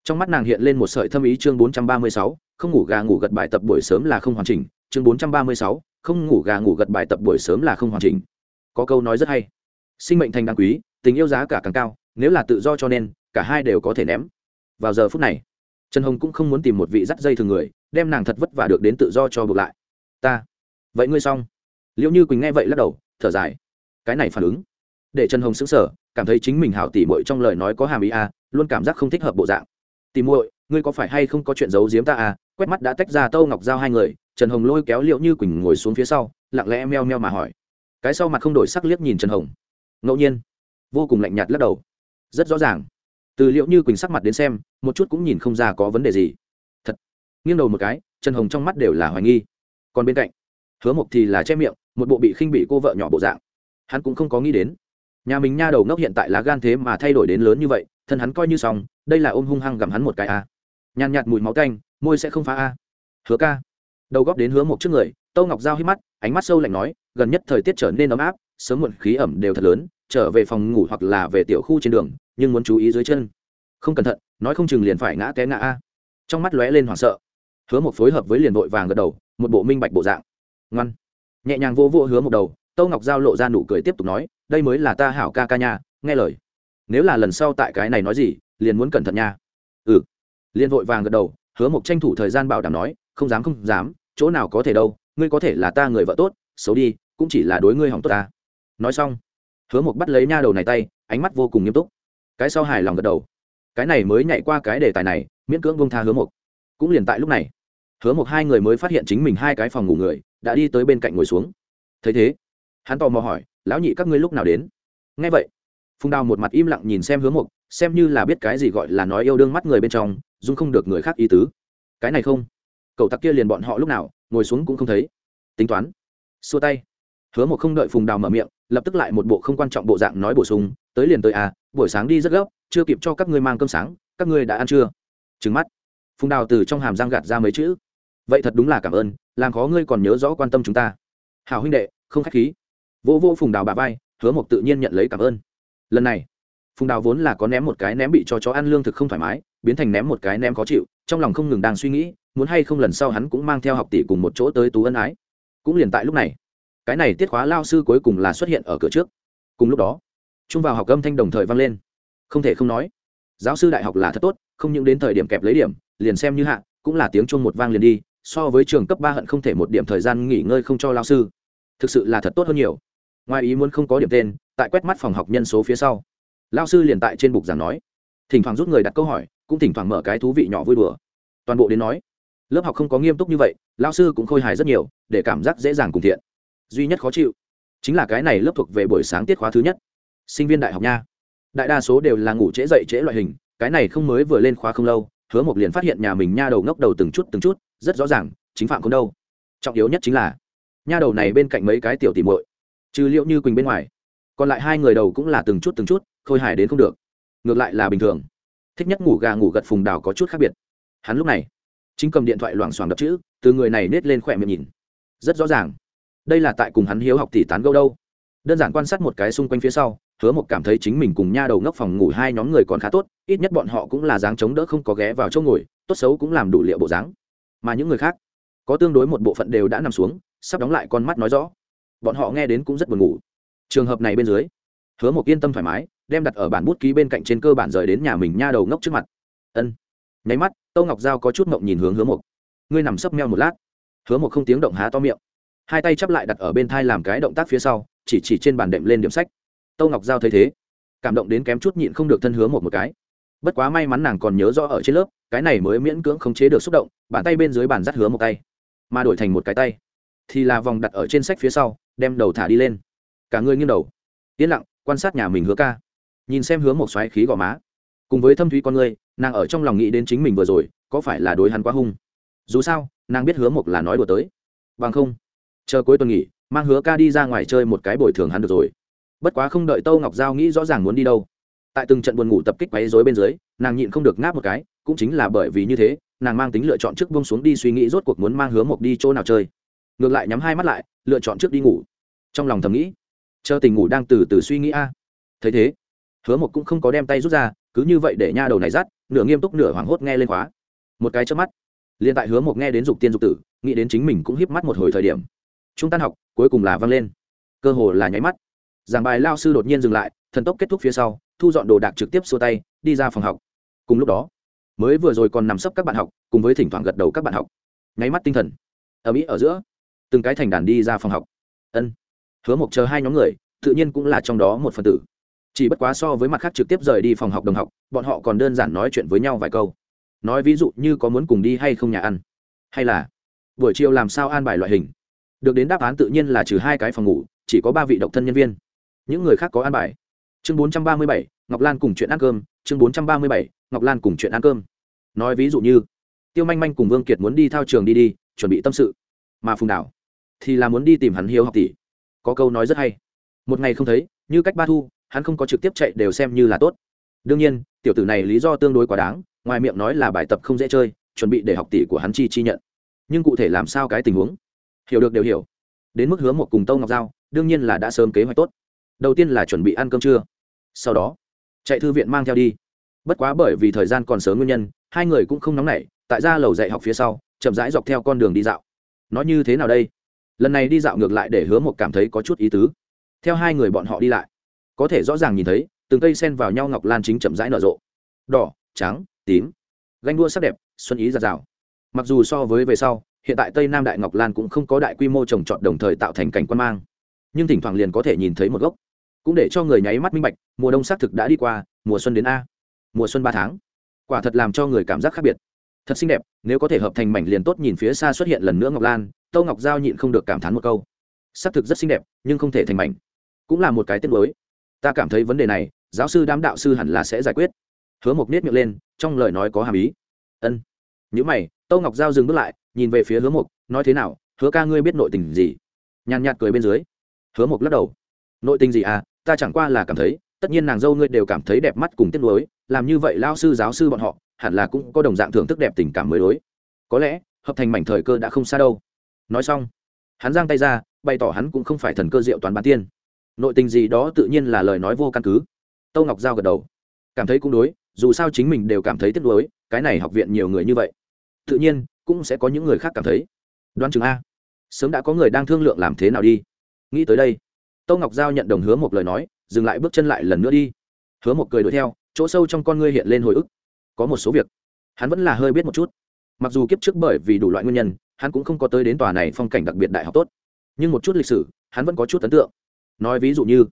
trong mắt nàng hiện lên một sợi thâm ý chương bốn trăm ba mươi sáu, không ngủ gà ngủ gật bài tập buổi sớm là không hoàn chỉnh. Chương bốn trăm ba mươi sáu, không ngủ gà ngủ gật bài tập buổi sớm là không hoàn chỉnh. Có câu nói rất hay. Sinh mệnh thành đáng quý, tình yêu giá cả càng cao, nếu là tự do cho nên, cả hai đều có thể ném. Vào giờ phút này, trần hồng cũng không muốn tìm một vị dắt dây thường người, đem nàng thật vất vả được đến tự do cho buộc lại. Ta, vậy ngươi xong? Liệu như quỳnh nghe vậy lắc đầu, thở dài. Cái này phản ứng. Để trần hồng xứng sở cảm thấy chính mình hảo tỉ muội trong lời nói có hàm ý a luôn cảm giác không thích hợp bộ dạng. Tỉ muội, ngươi có phải hay không có chuyện giấu giếm ta à? Quét mắt đã tách ra tâu ngọc giao hai người, trần hồng lôi kéo liệu như quỳnh ngồi xuống phía sau, lặng lẽ meo meo mà hỏi. Cái sau mặt không đổi sắc liếc nhìn trần hồng. Ngẫu nhiên, vô cùng lạnh nhạt lắc đầu. Rất rõ ràng. Từ liệu như quỳnh sắc mặt đến xem, một chút cũng nhìn không ra có vấn đề gì. Thật. Nghiêng đầu một cái, trần hồng trong mắt đều là hoài nghi. Còn bên cạnh, hứa mộc thì là che miệng, một bộ bị khinh bị cô vợ nhỏ bộ dạng. Hắn cũng không có nghĩ đến nhà mình nha đầu ngốc hiện tại là gan thế mà thay đổi đến lớn như vậy, thân hắn coi như xong, đây là ôm hung hăng gặm hắn một cái a. À. nhàn nhạt mùi máu canh môi sẽ không phá a. Hứa ca. Đầu góp đến hứa một trước người, tâu ngọc giao hít mắt, ánh mắt sâu lạnh nói, gần nhất thời tiết trở nên ấm áp, sớm muộn khí ẩm đều thật lớn, trở về phòng ngủ hoặc là về tiểu khu trên đường, nhưng muốn chú ý dưới chân. Không cẩn thận, nói không chừng liền phải ngã té ngã a. Trong mắt lóe lên hoảng sợ. Hứa một phối hợp với liền vội vàng gật đầu, một bộ minh bạch bộ dạng. Ngoan. Nhẹ nhàng vô vô hứa một đầu tâu ngọc giao lộ ra nụ cười tiếp tục nói, đây mới là ta hảo ca ca nha, nghe lời. Nếu là lần sau tại cái này nói gì, liền muốn cẩn thận nha. Ừ. Liền vội vàng gật đầu, hứa mộc tranh thủ thời gian bảo đảm nói, không dám không dám, chỗ nào có thể đâu, ngươi có thể là ta người vợ tốt, xấu đi, cũng chỉ là đối ngươi hỏng tốt ta. Nói xong, hứa mộc bắt lấy nha đầu này tay, ánh mắt vô cùng nghiêm túc. Cái sau hài lòng gật đầu. Cái này mới nhảy qua cái đề tài này, miễn cưỡng bông tha hứa mộc. Cũng liền tại lúc này, hứa mộc hai người mới phát hiện chính mình hai cái phòng ngủ người, đã đi tới bên cạnh ngồi xuống. Thấy thế hắn tò mò hỏi lão nhị các ngươi lúc nào đến? Nghe vậy. Phùng đào một mặt im lặng nhìn xem hướng mục, xem như là biết cái gì gọi là nói yêu đương mắt người bên trong dung không được người khác ý tứ. Cái này không. Cậu tặc kia liền bọn họ lúc nào ngồi xuống cũng không thấy. Tính toán. Xua tay. Hứa một không đợi phùng đào mở miệng lập tức lại một bộ không quan trọng bộ dạng nói bổ sung tới liền tới à buổi sáng đi rất gấp chưa kịp cho các ngươi mang cơm sáng các ngươi đã ăn chưa trứng mắt. Phùng đào từ trong hàm răng gạt ra mấy chữ. Vậy thật đúng là cảm ơn làm khó ngươi còn nhớ rõ quan tâm chúng ta. Hào huynh đệ không k h á c h khí vô vô phùng đào bà vai, hứa một tự nhiên nhận lấy cảm ơn. Lần này, phùng đào vốn là có ném một cái ném bị cho chó ăn lương thực không thoải mái, biến thành ném một cái ném khó chịu, trong lòng không ngừng đang suy nghĩ, muốn hay không lần sau hắn cũng mang theo học tỷ cùng một chỗ tới tú ân ái. Cũng liền tại lúc này, cái này tiết khóa lao sư cuối cùng là xuất hiện ở cửa trước. Cùng lúc đó trung vào học âm thanh đồng thời vang lên. Không thể không nói, giáo sư đại học là thật tốt, không những đến thời điểm kẹp lấy điểm, liền xem như hạ, cũng là tiếng chuông một vang liền đi, so với trường cấp ba hận không thể một điểm thời gian nghỉ ngơi không cho lao sư. Thực sự là thật tốt hơn nhiều ngoài ý muốn không có điểm tên, tại quét mắt phòng học nhân số phía sau. Lao sư liền tại trên bục giảng nói. Thỉnh thoảng rút người đặt câu hỏi, cũng thỉnh thoảng mở cái thú vị nhỏ vui đùa. Toàn bộ đến nói, lớp học không có nghiêm túc như vậy lao sư cũng khôi hài rất nhiều, để cảm giác dễ dàng cùng thiện. Duy nhất khó chịu, chính là cái này lớp thuộc về buổi sáng tiết khóa thứ nhất. Sinh viên đại học nha. Đại đa số đều là ngủ trễ dậy trễ loại hình, cái này không mới vừa lên khóa không lâu, hứa một liền phát hiện nhà mình nha đầu ngốc đầu từng chút từng chút, rất rõ ràng, chính phạm không đâu. Trọng yếu nhất chính là, nha đầu này bên cạnh mấy cái tiểu tìm muội trừ liệu như quỳnh bên ngoài còn lại hai người đầu cũng là từng chút từng chút khôi hài đến không được ngược lại là bình thường thích nhất ngủ gà ngủ gật phùng đào có chút khác biệt hắn lúc này chính cầm điện thoại loảng xoảng đập chữ từ người này nết lên khỏe miệng nhìn rất rõ ràng đây là tại cùng hắn hiếu học tỷ tán gâu đâu đơn giản quan sát một cái xung quanh phía sau hứa một cảm thấy chính mình cùng nha đầu ngốc phòng ngủ hai nhóm người còn khá tốt ít nhất bọn họ cũng là dáng chống đỡ không có ghé vào chỗ ngồi tốt xấu cũng làm đủ liệu bộ dáng mà những người khác có tương đối một bộ phận đều đã nằm xuống sắp đóng lại con mắt nói rõ bọn họ nghe đến cũng rất buồn ngủ. Trường hợp này bên dưới, hứa một yên tâm thoải mái, đem đặt ở bản bút ký bên cạnh trên cơ bản rời đến nhà mình nha đầu ngốc trước mặt. Ân. Nháy mắt, tâu ngọc giao có chút mộng nhìn hướng hứa một ngươi nằm sấp meo một lát. Hứa một không tiếng động há to miệng. Hai tay chắp lại đặt ở bên thai làm cái động tác phía sau, chỉ chỉ trên bàn đệm lên điểm sách. Tâu ngọc giao thấy thế, cảm động đến kém chút nhịn không được thân hứa một một cái. Bất quá may mắn nàng còn nhớ rõ ở trên lớp, cái này mới miễn cưỡng khống chế được xúc động, bàn tay bên dưới bàn dắt hứa một tay, mà đổi thành một cái tay, thì là vòng đặt ở trên sách phía sau đem đầu thả đi lên. Cả người nghiêng đầu, yên lặng, quan sát nhà mình hứa ca. Nhìn xem hứa một xoáy khí gò má. Cùng với thâm thúy con người, nàng ở trong lòng nghĩ đến chính mình vừa rồi, có phải là đối hắn quá hung? Dù sao, nàng biết hứa một là nói đùa tới. Bằng không, chờ cuối tuần nghỉ, mang hứa ca đi ra ngoài chơi một cái bồi thường hắn được rồi. Bất quá không đợi tâu ngọc giao nghĩ rõ ràng muốn đi đâu. Tại từng trận buồn ngủ tập kích quấy rối bên dưới, nàng nhịn không được ngáp một cái, cũng chính là bởi vì như thế, nàng mang tính lựa chọn trước buông xuống đi suy nghĩ rốt cuộc muốn mang hứa mộc đi chỗ nào chơi ngược lại nhắm hai mắt lại, lựa chọn trước đi ngủ. Trong lòng thầm nghĩ, chờ tình ngủ đang từ từ suy nghĩ a. Thấy thế, hứa một cũng không có đem tay rút ra, cứ như vậy để nha đầu này rát, nửa nghiêm túc nửa hoảng hốt nghe lên khóa. Một cái trước mắt, liền tại hứa một nghe đến dục tiên dục tử, nghĩ đến chính mình cũng híp mắt một hồi thời điểm. Trung tan học, cuối cùng là văng lên. Cơ hồ là nháy mắt. Giảng bài lao sư đột nhiên dừng lại, thần tốc kết thúc phía sau, thu dọn đồ đạc trực tiếp xua tay, đi ra phòng học. Cùng lúc đó, mới vừa rồi còn nằm sấp các bạn học, cùng với thỉnh thoảng gật đầu các bạn học. Nháy mắt tinh thần. Ở mỹ ở giữa từng cái thành đàn đi ra phòng học. Ân. Hứa mộc chờ hai nhóm người, tự nhiên cũng là trong đó một phần tử. Chỉ bất quá so với mặt khác trực tiếp rời đi phòng học đồng học, bọn họ còn đơn giản nói chuyện với nhau vài câu. Nói ví dụ như có muốn cùng đi hay không nhà ăn. Hay là, buổi chiều làm sao an bài loại hình. Được đến đáp án tự nhiên là trừ hai cái phòng ngủ, chỉ có ba vị độc thân nhân viên. Những người khác có an bài. Chương bốn trăm ba mươi bảy, ngọc lan cùng chuyện ăn cơm. Chương bốn trăm ba mươi bảy, ngọc lan cùng chuyện ăn cơm. Nói ví dụ như, tiêu manh manh cùng vương kiệt muốn đi thao trường đi đi, chuẩn bị tâm sự. Mà phùng đảo thì là muốn đi tìm hắn hiếu học tỷ. Có câu nói rất hay. Một ngày không thấy, như cách ba thu, hắn không có trực tiếp chạy đều xem như là tốt. Đương nhiên, tiểu tử này lý do tương đối quá đáng, ngoài miệng nói là bài tập không dễ chơi, chuẩn bị để học tỷ của hắn chi chi nhận. Nhưng cụ thể làm sao cái tình huống? Hiểu được đều hiểu. Đến mức hứa một cùng tâu ngọc giao, đương nhiên là đã sớm kế hoạch tốt. Đầu tiên là chuẩn bị ăn cơm trưa. Sau đó, chạy thư viện mang theo đi. Bất quá bởi vì thời gian còn sớm nguyên nhân, hai người cũng không nóng nảy, tại ra lầu dạy học phía sau, chậm rãi dọc theo con đường đi dạo. Nói như thế nào đây? Lần này đi dạo ngược lại để hứa một cảm thấy có chút ý tứ. Theo hai người bọn họ đi lại, có thể rõ ràng nhìn thấy, từng cây sen vào nhau ngọc lan chính chậm rãi nở rộ. Đỏ, trắng, tím. Ganh đua sắc đẹp, xuân ý giạt rào. Mặc dù so với về sau, hiện tại tây nam đại ngọc lan cũng không có đại quy mô trồng trọt đồng thời tạo thành cảnh quan mang. Nhưng thỉnh thoảng liền có thể nhìn thấy một gốc. Cũng để cho người nháy mắt minh bạch, mùa đông xác thực đã đi qua, mùa xuân đến a. Mùa xuân ba tháng. Quả thật làm cho người cảm giác khác biệt thật xinh đẹp, nếu có thể hợp thành mảnh liền tốt nhìn phía xa xuất hiện lần nữa ngọc lan, tâu ngọc giao nhịn không được cảm thán một câu. Xác thực rất xinh đẹp, nhưng không thể thành mảnh. Cũng là một cái tiết mới ta cảm thấy vấn đề này, giáo sư đám đạo sư hẳn là sẽ giải quyết. Hứa mộc nết miệng lên, trong lời nói có hàm ý. Ân. Nhữ mày, tâu ngọc giao dừng bước lại, nhìn về phía hứa mộc, nói thế nào, hứa ca ngươi biết nội tình gì? Nhàn nhạt cười bên dưới. Hứa mộc lắc đầu. Nội tình gì à? Ta chẳng qua là cảm thấy, tất nhiên nàng dâu ngươi đều cảm thấy đẹp mắt cùng tiếc nuối, làm như vậy lao sư giáo sư bọn họ hẳn là cũng có đồng dạng thưởng thức đẹp tình cảm mới đối. Có lẽ, hợp thành mảnh thời cơ đã không xa đâu. Nói xong, hắn giang tay ra, bày tỏ hắn cũng không phải thần cơ diệu toán bán tiên. Nội tình gì đó tự nhiên là lời nói vô căn cứ. Tâu ngọc giao gật đầu. Cảm thấy cũng đối, dù sao chính mình đều cảm thấy tiếc nuối, cái này học viện nhiều người như vậy. Tự nhiên, cũng sẽ có những người khác cảm thấy. Đoán chừng a. Sớm đã có người đang thương lượng làm thế nào đi. Nghĩ tới đây, tâu ngọc giao nhận đồng hứa một lời nói, dừng lại bước chân lại lần nữa đi. Hứa một cười đuổi theo, chỗ sâu trong con ngươi hiện lên hồi ức có một số việc. Hắn vẫn là hơi biết một chút. Mặc dù kiếp trước bởi vì đủ loại nguyên nhân, hắn cũng không có tới đến tòa này phong cảnh đặc biệt đại học tốt. Nhưng một chút lịch sử, hắn vẫn có chút ấn tượng. Nói ví dụ như,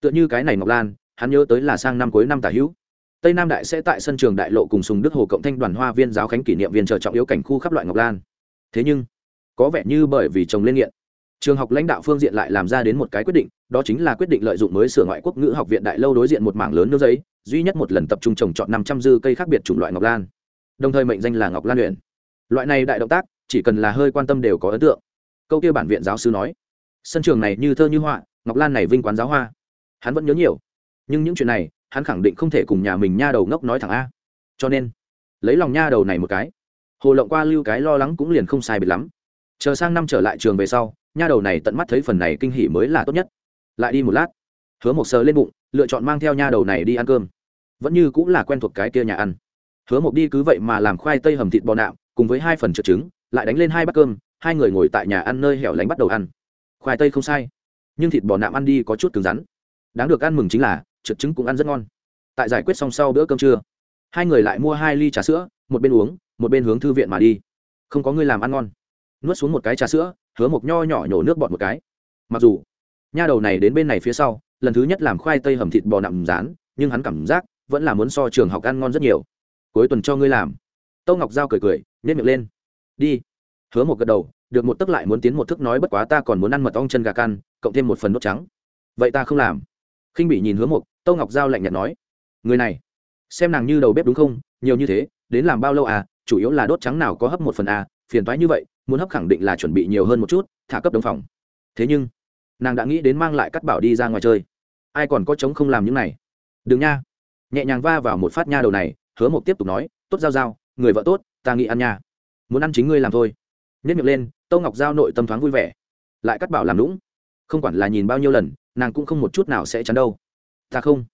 tựa như cái này ngọc lan, hắn nhớ tới là sang năm cuối năm tả hữu. Tây nam đại sẽ tại sân trường đại lộ cùng sùng đức hồ cộng thanh đoàn hoa viên giáo khánh kỷ niệm viên chờ trọng yếu cảnh khu khắp loại ngọc lan. Thế nhưng, có vẻ như bởi vì chồng lên nghiện trường học lãnh đạo phương diện lại làm ra đến một cái quyết định, đó chính là quyết định lợi dụng mới sửa ngoại quốc ngữ học viện đại lâu đối diện một mảng lớn nước giấy, duy nhất một lần tập trung trồng trọt năm trăm dư cây khác biệt chủng loại ngọc lan. Đồng thời mệnh danh là ngọc lan luyện loại này đại động tác, chỉ cần là hơi quan tâm đều có ấn tượng. Câu kia bản viện giáo sư nói, sân trường này như thơ như họa, ngọc lan này vinh quán giáo hoa. Hắn vẫn nhớ nhiều. Nhưng những chuyện này, hắn khẳng định không thể cùng nhà mình nha đầu ngốc nói thẳng a. Cho nên, lấy lòng nha đầu này một cái. Hồ lộng qua lưu cái lo lắng cũng liền không sai biệt lắm. Chờ sang năm trở lại trường về sau nha đầu này tận mắt thấy phần này kinh hỉ mới là tốt nhất. Lại đi một lát, hứa một sờ lên bụng, lựa chọn mang theo nha đầu này đi ăn cơm. Vẫn như cũng là quen thuộc cái kia nhà ăn. Hứa một đi cứ vậy mà làm khoai tây hầm thịt bò nạm, cùng với hai phần trợ trứng, lại đánh lên hai bát cơm, hai người ngồi tại nhà ăn nơi hẻo lánh bắt đầu ăn. Khoai tây không sai, nhưng thịt bò nạm ăn đi có chút cứng rắn. Đáng được ăn mừng chính là, trượt trứng cũng ăn rất ngon. Tại giải quyết xong sau bữa cơm trưa, hai người lại mua hai ly trà sữa, một bên uống, một bên hướng thư viện mà đi. Không có người làm ăn ngon nuốt xuống một cái trà sữa, hứa một nho nhỏ nhổ nước bọt một cái. Mặc dù, nha đầu này đến bên này phía sau, lần thứ nhất làm khoai tây hầm thịt bò nằm rán, nhưng hắn cảm giác vẫn là muốn so trường học ăn ngon rất nhiều. Cuối tuần cho ngươi làm. Tâu ngọc giao cười cười nhét miệng lên. Đi. Hứa một gật đầu, được một tức lại muốn tiến một thức nói bất quá ta còn muốn ăn mật ong chân gà căn cộng thêm một phần đốt trắng. Vậy ta không làm. Khinh bị nhìn hứa một tâu ngọc giao lạnh nhạt nói. Người này, xem nàng như đầu bếp đúng không? Nhiều như thế, đến làm bao lâu à? Chủ yếu là đốt trắng nào có hấp một phần à? Phiền toái như vậy muốn hấp khẳng định là chuẩn bị nhiều hơn một chút, thả cấp đồng phòng. Thế nhưng, nàng đã nghĩ đến mang lại cắt bảo đi ra ngoài chơi. Ai còn có chống không làm những này? Đừng nha. Nhẹ nhàng va vào một phát nha đầu này, hứa một tiếp tục nói, tốt giao giao, người vợ tốt, ta nghĩ ăn nha. Muốn ăn chính ngươi làm thôi. Nhất miệng lên, tâu ngọc giao nội tâm thoáng vui vẻ. Lại cắt bảo làm lũng không quản là nhìn bao nhiêu lần, nàng cũng không một chút nào sẽ chắn đâu. Ta không.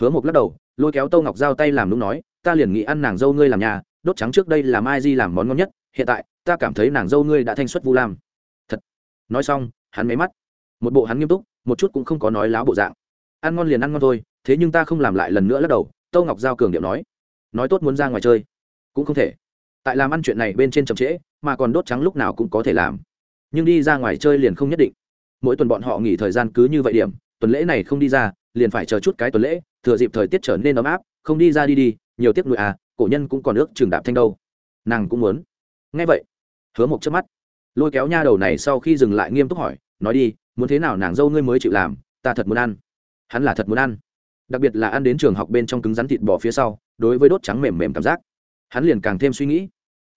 Hứa một lắc đầu, lôi kéo tâu ngọc giao tay làm lũng nói, ta liền nghĩ ăn nàng dâu ngươi làm nhà, đốt trắng trước đây là mai di làm món ngon nhất hiện tại, ta cảm thấy nàng dâu ngươi đã thanh xuất vu lam. Thật. Nói xong, hắn mấy mắt. Một bộ hắn nghiêm túc, một chút cũng không có nói láo bộ dạng. Ăn ngon liền ăn ngon thôi, thế nhưng ta không làm lại lần nữa lắc đầu, tâu ngọc giao cường điệu nói. Nói tốt muốn ra ngoài chơi. Cũng không thể. Tại làm ăn chuyện này bên trên chậm trễ, mà còn đốt trắng lúc nào cũng có thể làm. Nhưng đi ra ngoài chơi liền không nhất định. Mỗi tuần bọn họ nghỉ thời gian cứ như vậy điểm, tuần lễ này không đi ra, liền phải chờ chút cái tuần lễ, thừa dịp thời tiết trở nên ấm áp, không đi ra đi đi, nhiều tiếc nuôi à cổ nhân cũng còn ước trường đạp thanh đâu. Nàng cũng muốn nghe vậy, hứa một chớp mắt. Lôi kéo nha đầu này sau khi dừng lại nghiêm túc hỏi, nói đi, muốn thế nào nàng dâu ngươi mới chịu làm? Ta thật muốn ăn. Hắn là thật muốn ăn. Đặc biệt là ăn đến trường học bên trong cứng rắn thịt bò phía sau, đối với đốt trắng mềm mềm cảm giác. Hắn liền càng thêm suy nghĩ.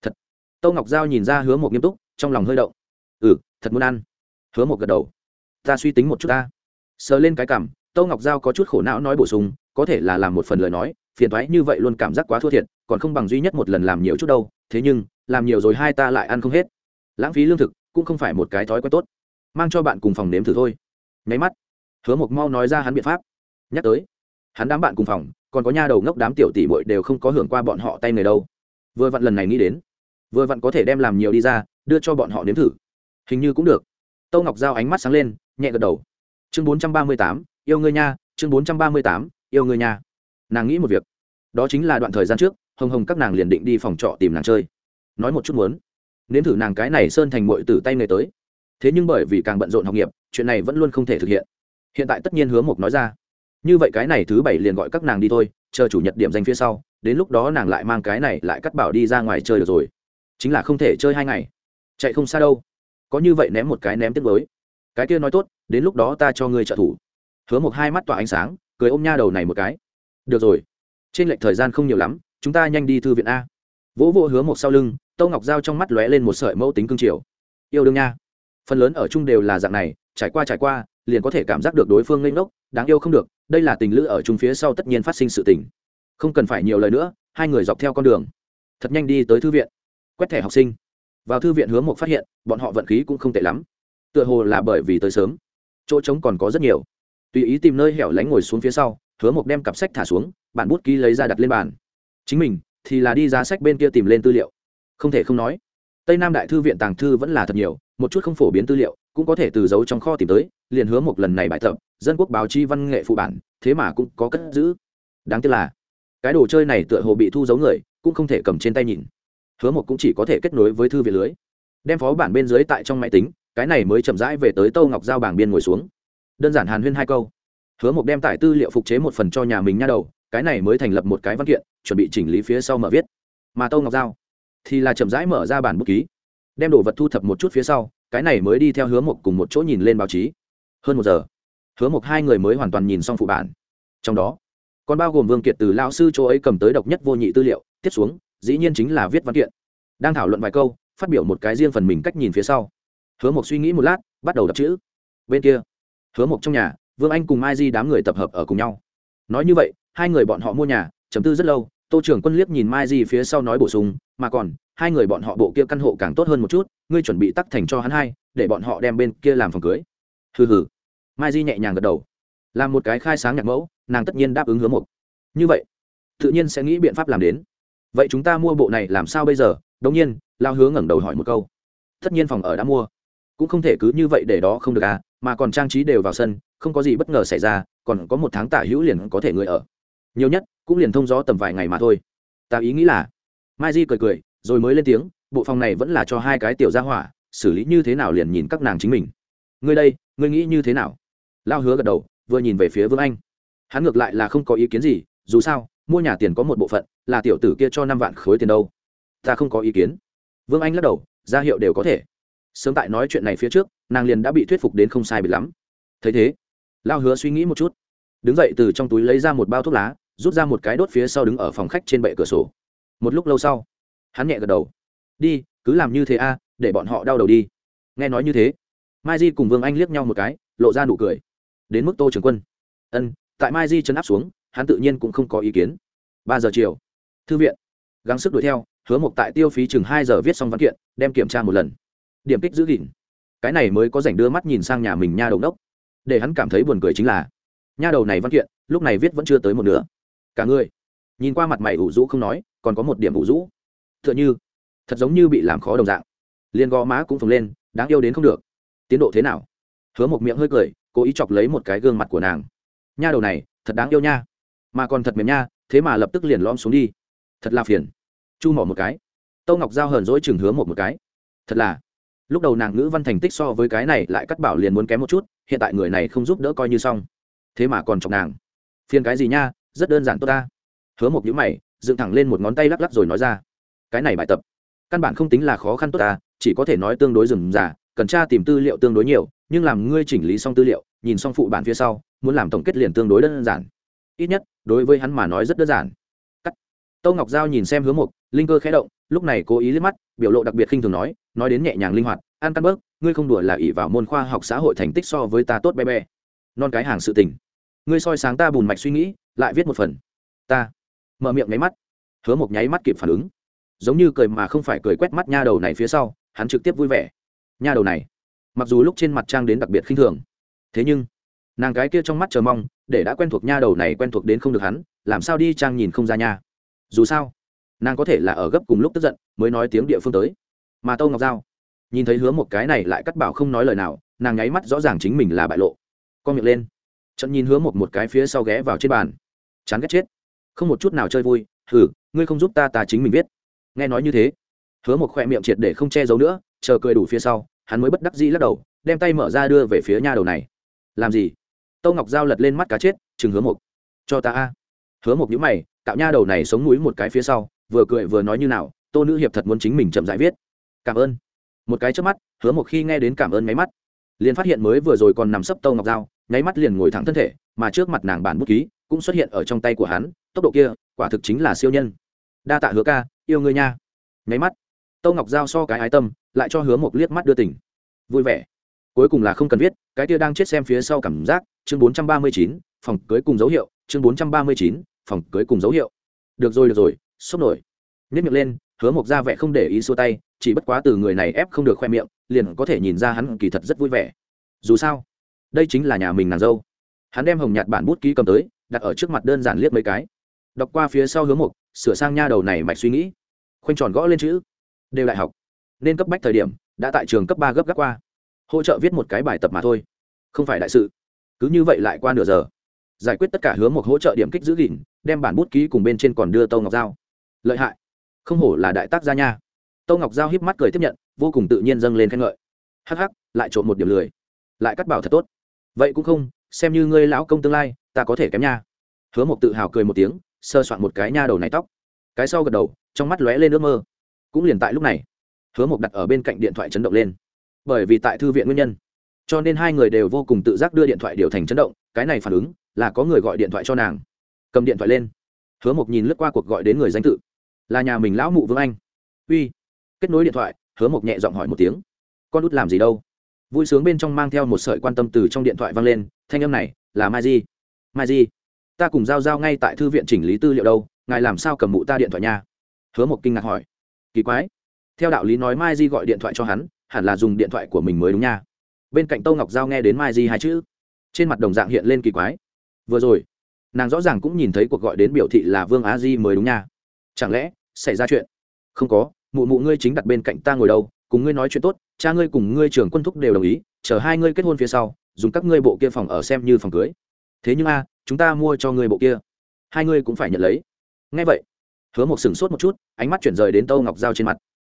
Thật. Tâu ngọc giao nhìn ra hứa một nghiêm túc, trong lòng hơi động. Ừ thật muốn ăn. Hứa một gật đầu. Ta suy tính một chút ta. Sờ lên cái cảm tâu ngọc giao có chút khổ não nói bổ sung, có thể là làm một phần lời nói phiền thoái như vậy luôn cảm giác quá thua thiệt, còn không bằng duy nhất một lần làm nhiều chút đâu, thế nhưng, làm nhiều rồi hai ta lại ăn không hết. Lãng phí lương thực, cũng không phải một cái thói quen tốt. Mang cho bạn cùng phòng nếm thử thôi. Nháy mắt, hứa mộc mau nói ra hắn biện pháp. Nhắc tới, hắn đám bạn cùng phòng, còn có nha đầu ngốc đám tiểu tỷ bội đều không có hưởng qua bọn họ tay người đâu. Vừa vặn lần này nghĩ đến, vừa vặn có thể đem làm nhiều đi ra, đưa cho bọn họ nếm thử. Hình như cũng được. Tâu ngọc giao ánh mắt sáng lên, nhẹ gật đầu. Chương bốn trăm ba mươi tám, yêu ngươi nha, chương bốn trăm ba mươi tám, yêu ngươi nha nàng nghĩ một việc. Đó chính là đoạn thời gian trước, hồng hồng các nàng liền định đi phòng trọ tìm nàng chơi. Nói một chút muốn. Nếm thử nàng cái này sơn thành mội từ tay người tới. Thế nhưng bởi vì càng bận rộn học nghiệp, chuyện này vẫn luôn không thể thực hiện. Hiện tại tất nhiên hứa mộc nói ra. Như vậy cái này thứ bảy liền gọi các nàng đi thôi, chờ chủ nhật điểm danh phía sau, đến lúc đó nàng lại mang cái này lại cắt bảo đi ra ngoài chơi được rồi. Chính là không thể chơi hai ngày. Chạy không xa đâu. Có như vậy ném một cái ném tiếp với. Cái kia nói tốt, đến lúc đó ta cho ngươi trợ thủ. Hứa một hai mắt tỏa ánh sáng, cười ôm nha đầu này một cái được rồi. Trên lệch thời gian không nhiều lắm, chúng ta nhanh đi thư viện a. Vỗ vỗ hứa một sau lưng, tâu ngọc giao trong mắt lóe lên một sợi mẫu tính cương triều. Yêu đương nha. Phần lớn ở chung đều là dạng này, trải qua trải qua, liền có thể cảm giác được đối phương lên ngốc, đáng yêu không được, đây là tình lữ ở chung phía sau tất nhiên phát sinh sự tình. Không cần phải nhiều lời nữa, hai người dọc theo con đường. Thật nhanh đi tới thư viện. Quét thẻ học sinh. Vào thư viện Hứa một phát hiện, bọn họ vận khí cũng không tệ lắm. Tựa hồ là bởi vì tới sớm. Chỗ trống còn có rất nhiều. Tùy ý tìm nơi hẻo lánh ngồi xuống phía sau hứa một đem cặp sách thả xuống, bản bút ký lấy ra đặt lên bàn. Chính mình thì là đi ra sách bên kia tìm lên tư liệu. Không thể không nói, tây nam đại thư viện tàng thư vẫn là thật nhiều, một chút không phổ biến tư liệu, cũng có thể từ giấu trong kho tìm tới, liền hứa một lần này bài tập, dân quốc báo chi văn nghệ phụ bản, thế mà cũng có cất giữ. Đáng tiếc là, cái đồ chơi này tựa hồ bị thu giấu người, cũng không thể cầm trên tay nhìn. Hứa một cũng chỉ có thể kết nối với thư viện lưới, đem phó bản bên dưới tại trong máy tính, cái này mới chậm rãi về tới tâu ngọc giao bảng biên ngồi xuống. Đơn giản hàn huyên hai câu hứa một đem tải tư liệu phục chế một phần cho nhà mình nha đầu, cái này mới thành lập một cái văn kiện, chuẩn bị chỉnh lý phía sau mở viết. Mà tâu ngọc giao thì là chậm rãi mở ra bản bút ký, đem đồ vật thu thập một chút phía sau, cái này mới đi theo hứa một cùng một chỗ nhìn lên báo chí. Hơn một giờ, hứa một hai người mới hoàn toàn nhìn xong phụ bản. Trong đó, còn bao gồm vương kiệt từ lao sư chỗ ấy cầm tới độc nhất vô nhị tư liệu, tiếp xuống, dĩ nhiên chính là viết văn kiện. Đang thảo luận vài câu, phát biểu một cái riêng phần mình cách nhìn phía sau. Hứa một suy nghĩ một lát, bắt đầu đọc chữ. Bên kia, hứa một trong nhà vương anh cùng mai di đám người tập hợp ở cùng nhau. Nói như vậy, hai người bọn họ mua nhà, chấm tư rất lâu, tô trưởng quân liếc nhìn mai di phía sau nói bổ sung, mà còn, hai người bọn họ bộ kia căn hộ càng tốt hơn một chút, ngươi chuẩn bị tắc thành cho hắn hai, để bọn họ đem bên kia làm phòng cưới. Hừ hừ. Mai di nhẹ nhàng gật đầu. Làm một cái khai sáng nhạc mẫu, nàng tất nhiên đáp ứng hứa một như vậy, tự nhiên sẽ nghĩ biện pháp làm đến. Vậy chúng ta mua bộ này làm sao bây giờ? Đống nhiên, lao hứa ngẩng đầu hỏi một câu. Tất nhiên phòng ở đã mua cũng không thể cứ như vậy để đó không được à mà còn trang trí đều vào sân, không có gì bất ngờ xảy ra, còn có một tháng tả hữu liền có thể người ở. Nhiều nhất, cũng liền thông gió tầm vài ngày mà thôi. Ta ý nghĩ là, mai di cười cười, rồi mới lên tiếng, bộ phòng này vẫn là cho hai cái tiểu gia hỏa, xử lý như thế nào liền nhìn các nàng chính mình. Ngươi đây, ngươi nghĩ như thế nào? Lao hứa gật đầu, vừa nhìn về phía vương anh. Hắn ngược lại là không có ý kiến gì, dù sao, mua nhà tiền có một bộ phận, là tiểu tử kia cho năm vạn khối tiền đâu. Ta không có ý kiến. Vương anh lắc đầu, ra hiệu đều có thể sớm tại nói chuyện này phía trước, nàng liền đã bị thuyết phục đến không sai bị lắm. Thấy thế, lao hứa suy nghĩ một chút, đứng dậy từ trong túi lấy ra một bao thuốc lá, rút ra một cái đốt phía sau đứng ở phòng khách trên bệ cửa sổ. Một lúc lâu sau, hắn nhẹ gật đầu. Đi, cứ làm như thế a, để bọn họ đau đầu đi. Nghe nói như thế, mai di cùng vương anh liếc nhau một cái, lộ ra nụ cười. Đến mức tô trường quân. Ân, tại mai di chấn áp xuống, hắn tự nhiên cũng không có ý kiến. Ba giờ chiều, thư viện. Gắng sức đuổi theo, hứa mộc tại tiêu phí chừng hai giờ viết xong văn kiện, đem kiểm tra một lần điểm kích giữ gìn. Cái này mới có dành đưa mắt nhìn sang nhà mình nha đầu đốc. Để hắn cảm thấy buồn cười chính là, nha đầu này văn kiện, lúc này viết vẫn chưa tới một nửa. Cả người, nhìn qua mặt mày ủ rũ không nói, còn có một điểm ủ rũ. T h ư ợ n h ư thật giống như bị làm khó đồng dạng. Liền gò má cũng phồng lên, đáng yêu đến không được. Tiến độ thế nào? Hứa một miệng hơi cười, cố ý chọc lấy một cái gương mặt của nàng. Nha đầu này, thật đáng yêu nha. Mà còn thật mềm nha, thế mà lập tức liền lom xuống đi. Thật là phiền. Chu mỏ một cái. Tâu ngọc giao hờn dỗi chừng hứa một một cái. Thật là lúc đầu nàng ngữ văn thành tích so với cái này lại cắt bảo liền muốn kém một chút, hiện tại người này không giúp đỡ coi như xong. Thế mà còn chọc nàng. Phiền cái gì nha, rất đơn giản tốt ta. Hứa một nhữ mày, dựng thẳng lên một ngón tay lắc lắc rồi nói ra. Cái này bài tập, căn bản không tính là khó khăn tốt ta, chỉ có thể nói tương đối rừng giả cần tra tìm tư liệu tương đối nhiều, nhưng làm ngươi chỉnh lý xong tư liệu, nhìn xong phụ bản phía sau, muốn làm tổng kết liền tương đối đơn giản. Ít nhất, đối với hắn mà nói rất đơn giản. Cắt. Tâu ngọc giao nhìn xem hứa mục linh cơ khẽ động, lúc này cố ý liếc mắt, biểu lộ đặc biệt khinh thường nói nói đến nhẹ nhàng linh hoạt, an căn bớt ngươi không đùa là ỷ vào môn khoa học xã hội thành tích so với ta tốt bé bé. Non cái hàng sự tình. Ngươi soi sáng ta bùn mạch suy nghĩ, lại viết một phần. Ta mở miệng nháy mắt, hứa một nháy mắt kịp phản ứng. Giống như cười mà không phải cười quét mắt nha đầu này phía sau, hắn trực tiếp vui vẻ. Nha đầu này, mặc dù lúc trên mặt trang đến đặc biệt khinh thường, thế nhưng, nàng cái kia trong mắt chờ mong, để đã quen thuộc nha đầu này quen thuộc đến không được hắn, làm sao đi trang nhìn không ra nha. Dù sao, nàng có thể là ở gấp cùng lúc tức giận, mới nói tiếng địa phương tới mà tâu ngọc giao nhìn thấy hứa một cái này lại cắt bảo không nói lời nào nàng nháy mắt rõ ràng chính mình là bại lộ con miệng lên trận nhìn hứa một một cái phía sau ghé vào trên bàn chán ghét chết không một chút nào chơi vui hừ ngươi không giúp ta ta chính mình viết nghe nói như thế hứa một khoe miệng triệt để không che giấu nữa chờ cười đủ phía sau hắn mới bất đắc dĩ lắc đầu đem tay mở ra đưa về phía nha đầu này làm gì tâu ngọc giao lật lên mắt cá chết chừng hứa một cho ta a hứa một nhữ mày cạo nha đầu này sống núi một cái phía sau vừa cười vừa nói như nào tô nữ hiệp thật muốn chính mình chậm dãi viết cảm ơn. Một cái trước mắt, hứa một khi nghe đến cảm ơn máy mắt, liền phát hiện mới vừa rồi còn nằm sấp tâu ngọc dao nháy mắt liền ngồi thẳng thân thể, mà trước mặt nàng bản bút ký cũng xuất hiện ở trong tay của hắn, tốc độ kia, quả thực chính là siêu nhân. Đa tạ hứa ca, yêu ngươi nha. Nháy mắt, tâu ngọc giao so cái ái tâm, lại cho hứa một liếc mắt đưa tỉnh vui vẻ. Cuối cùng là không cần viết, cái kia đang chết xem phía sau cảm giác, chương bốn trăm ba mươi chín, phòng cưới cùng dấu hiệu, chương bốn trăm ba mươi chín, phòng cưới cùng dấu hiệu. Được rồi được rồi, sốc nổi. Nhất miệng lên, hứa mộc ra vẻ không để ý xua tay chỉ bất quá từ người này ép không được khoe miệng, liền có thể nhìn ra hắn kỳ thật rất vui vẻ. Dù sao, đây chính là nhà mình nàng dâu. Hắn đem hồng nhạt bản bút ký cầm tới, đặt ở trước mặt đơn giản liếc mấy cái. Đọc qua phía sau hướng một sửa sang nha đầu này mạch suy nghĩ. Khoanh tròn gõ lên chữ. Đều đại học. Nên cấp bách thời điểm, đã tại trường cấp ba gấp gáp qua. Hỗ trợ viết một cái bài tập mà thôi. Không phải đại sự. Cứ như vậy lại qua nửa giờ. Giải quyết tất cả hướng một hỗ trợ điểm kích giữ gìn, đem bản bút ký cùng bên trên còn đưa tâu ngọc giao. Lợi hại. Không hổ là đại tác gia nha. Tô ngọc giao híp mắt cười tiếp nhận, vô cùng tự nhiên dâng lên khen ngợi. Hắc hắc, lại trộm một điểm lười. Lại cắt bảo thật tốt. Vậy cũng không, xem như ngươi lão công tương lai, ta có thể kém nha. Hứa mộc tự hào cười một tiếng, sơ soạn một cái nha đầu này tóc. Cái sau gật đầu, trong mắt lóe lên ước mơ. Cũng liền tại lúc này, hứa mộc đặt ở bên cạnh điện thoại chấn động lên. Bởi vì tại thư viện nguyên nhân, cho nên hai người đều vô cùng tự giác đưa điện thoại điều thành chấn động, cái này phản ứng là có người gọi điện thoại cho nàng. Cầm điện thoại lên. Hứa mộc nhìn lướt qua cuộc gọi đến người danh tự, là nhà mình lão mụ vương anh. Uy kết nối điện thoại, hứa mộc nhẹ giọng hỏi một tiếng. Con út làm gì đâu? Vui sướng bên trong mang theo một sợi quan tâm từ trong điện thoại vang lên, thanh âm này, là mai di. Mai di, ta cùng giao giao ngay tại thư viện chỉnh lý tư liệu đâu, ngài làm sao cầm mụ ta điện thoại nha? Hứa một kinh ngạc hỏi. Kỳ quái. Theo đạo lý nói mai di gọi điện thoại cho hắn, hẳn là dùng điện thoại của mình mới đúng nha. Bên cạnh tâu ngọc giao nghe đến mai di hai chữ, trên mặt đồng dạng hiện lên kỳ quái. Vừa rồi, nàng rõ ràng cũng nhìn thấy cuộc gọi đến biểu thị là vương á di mới đúng nha. Chẳng lẽ xảy ra chuyện? Không có mụ mụ ngươi chính đặt bên cạnh ta ngồi đâu, cùng ngươi nói chuyện tốt, cha ngươi cùng ngươi trưởng quân thúc đều đồng ý, chờ hai ngươi kết hôn phía sau, dùng các ngươi bộ kia phòng ở xem như phòng cưới. Thế nhưng a, chúng ta mua cho ngươi bộ kia. Hai ngươi cũng phải nhận lấy. Ngay vậy, hứa một sừng sốt một chút, ánh mắt chuyển rời đến tâu ngọc dao trên mặt.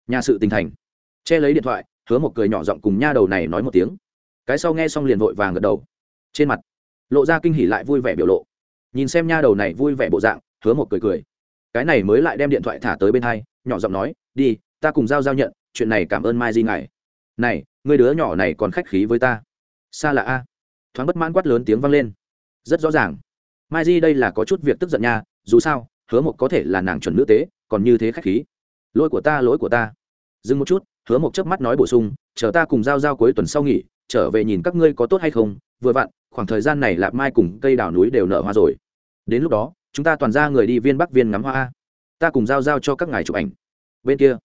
Nhà sự tình thành. Che lấy điện thoại, hứa một cười nhỏ giọng cùng nha đầu này nói một tiếng. Cái sau nghe xong liền vội vàng gật đầu. Trên mặt, lộ ra kinh hỉ lại vui vẻ biểu lộ. Nhìn xem nha đầu này vui vẻ bộ dạng, hứa một cười cười. Cái này mới lại đem điện thoại thả tới bên hai, nhỏ giọng nói đi, ta cùng giao giao nhận, chuyện này cảm ơn mai di ngài. Này, người đứa nhỏ này còn khách khí với ta. Xa là a. Thoáng bất mãn quát lớn tiếng vang lên. Rất rõ ràng. Mai di đây là có chút việc tức giận nha, dù sao, hứa một có thể là nàng chuẩn nữ tế, còn như thế khách khí. Lỗi của ta, lỗi của ta. Dừng một chút, hứa một chớp mắt nói bổ sung, chờ ta cùng giao giao cuối tuần sau nghỉ, trở về nhìn các ngươi có tốt hay không, vừa vặn, khoảng thời gian này lạp mai cùng cây đào núi đều nở hoa rồi. Đến lúc đó, chúng ta toàn ra người đi viên bắc viên ngắm hoa ta cùng giao giao cho các ngài chụp ảnh bên kia.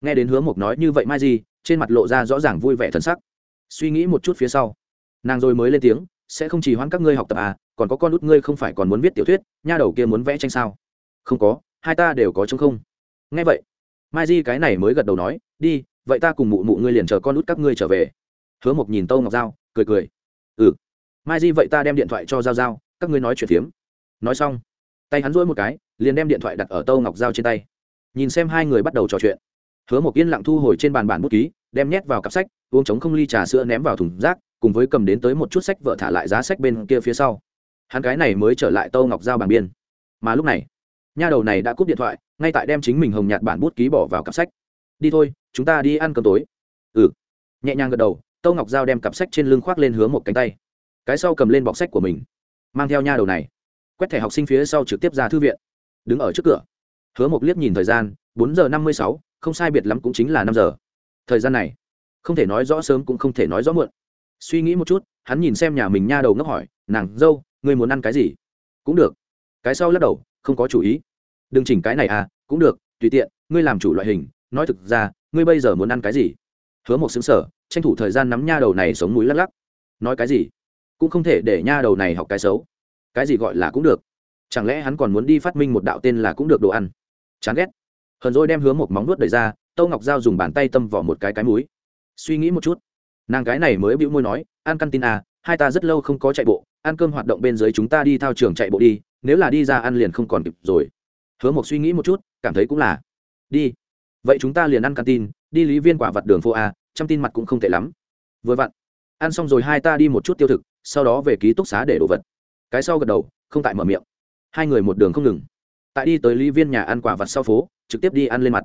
Nghe đến hứa mộc nói như vậy mai gì trên mặt lộ ra rõ ràng vui vẻ thân sắc. Suy nghĩ một chút phía sau, nàng rồi mới lên tiếng, sẽ không chỉ hoãn các ngươi học tập à còn có con út ngươi không phải còn muốn viết tiểu thuyết, nha đầu kia muốn vẽ tranh sao? Không có, hai ta đều có chống không. Nghe vậy, mai di cái này mới gật đầu nói, đi, vậy ta cùng mụ mụ ngươi liền chờ con út các ngươi trở về. Hứa mộc nhìn tâu ngọc giao, cười cười ừ. Mai di vậy ta đem điện thoại cho giao giao, các ngươi nói chuyện phiếm. Nói xong, tay hắn rỗi một cái, liền đem điện thoại đặt ở tâu ngọc giao trên tay nhìn xem hai người bắt đầu trò chuyện. Hứa một yên lặng thu hồi trên bàn bản bút ký, đem nhét vào cặp sách, uống trống không ly trà sữa ném vào thùng rác, cùng với cầm đến tới một chút sách vợ thả lại giá sách bên kia phía sau. Hắn cái này mới trở lại tâu ngọc giao bàn biên. Mà lúc này, nha đầu này đã cúp điện thoại, ngay tại đem chính mình hồng nhạt bản bút ký bỏ vào cặp sách. Đi thôi, chúng ta đi ăn cơm tối. Ừ. Nhẹ nhàng gật đầu, tâu ngọc giao đem cặp sách trên lưng khoác lên hướng một cánh tay. Cái sau cầm lên bọc sách của mình, mang theo nha đầu này, quét thẻ học sinh phía sau trực tiếp ra thư viện. Đứng ở trước cửa hứa một liếc nhìn thời gian, bốn giờ năm mươi sáu, không sai biệt lắm cũng chính là năm giờ. Thời gian này, không thể nói rõ sớm cũng không thể nói rõ muộn. Suy nghĩ một chút, hắn nhìn xem nhà mình nha đầu ngốc hỏi, nàng, dâu, ngươi muốn ăn cái gì? Cũng được. Cái sau lắc đầu, không có chủ ý. Đừng chỉnh cái này à cũng được, tùy tiện, ngươi làm chủ loại hình, nói thực ra, ngươi bây giờ muốn ăn cái gì? Hứa một xứng sở tranh thủ thời gian nắm nha đầu này sống mũi lắc lắc. Nói cái gì? Cũng không thể để nha đầu này học cái xấu. Cái gì gọi là cũng được? Chẳng lẽ hắn còn muốn đi phát minh một đạo tên là cũng được đồ ăn? Chán ghét. Hờn rồi đem hướng một móng nuốt đẩy ra, tâu ngọc g dùng bàn tay tâm vào một cái cái múi suy nghĩ một chút. Nàng cái này mới bĩu môi nói ăn căn tin à hai ta rất lâu không có chạy bộ, ăn cơm hoạt động bên dưới chúng ta đi thao trường chạy bộ đi, nếu là đi ra ăn liền không còn kịp rồi. Hứa một suy nghĩ một chút, cảm thấy cũng là. Đi. Vậy chúng ta liền ăn căn tin, đi lý viên quả vật đường phố a trăm tin mặt cũng không tệ lắm. Vừa vặn. Ăn xong rồi hai ta đi một chút tiêu thực, sau đó về ký túc xá để đồ vật. Cái sau gật đầu, không tại mở miệng. Hai người một đường không ngừng tại đi tới lý viên nhà ăn quả vặt sau phố, trực tiếp đi ăn lên mặt.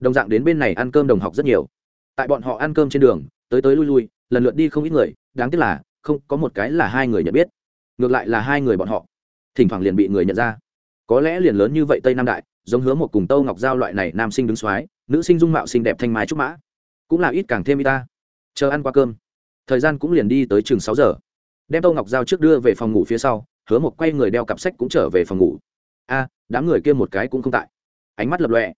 Đồng dạng đến bên này ăn cơm đồng học rất nhiều. Tại bọn họ ăn cơm trên đường, tới tới lui lui, lần lượt đi không ít người, đáng tiếc là, không có một cái là hai người nhận biết. Ngược lại là hai người bọn họ. Thỉnh thoảng liền bị người nhận ra. Có lẽ liền lớn như vậy tây nam đại, giống hứa một cùng tâu ngọc giao loại này nam sinh đứng xoái, nữ sinh dung mạo xinh đẹp thanh mai trúc mã. Cũng là ít càng thêm y ta. Chờ ăn qua cơm. Thời gian cũng liền đi tới chừng sáu giờ. Đem tâu ngọc giao trước đưa về phòng ngủ phía sau, hứa một quay người đeo cặp sách cũng trở về phòng ngủ a, đám người kia một cái cũng không tại. Ánh mắt lập lọe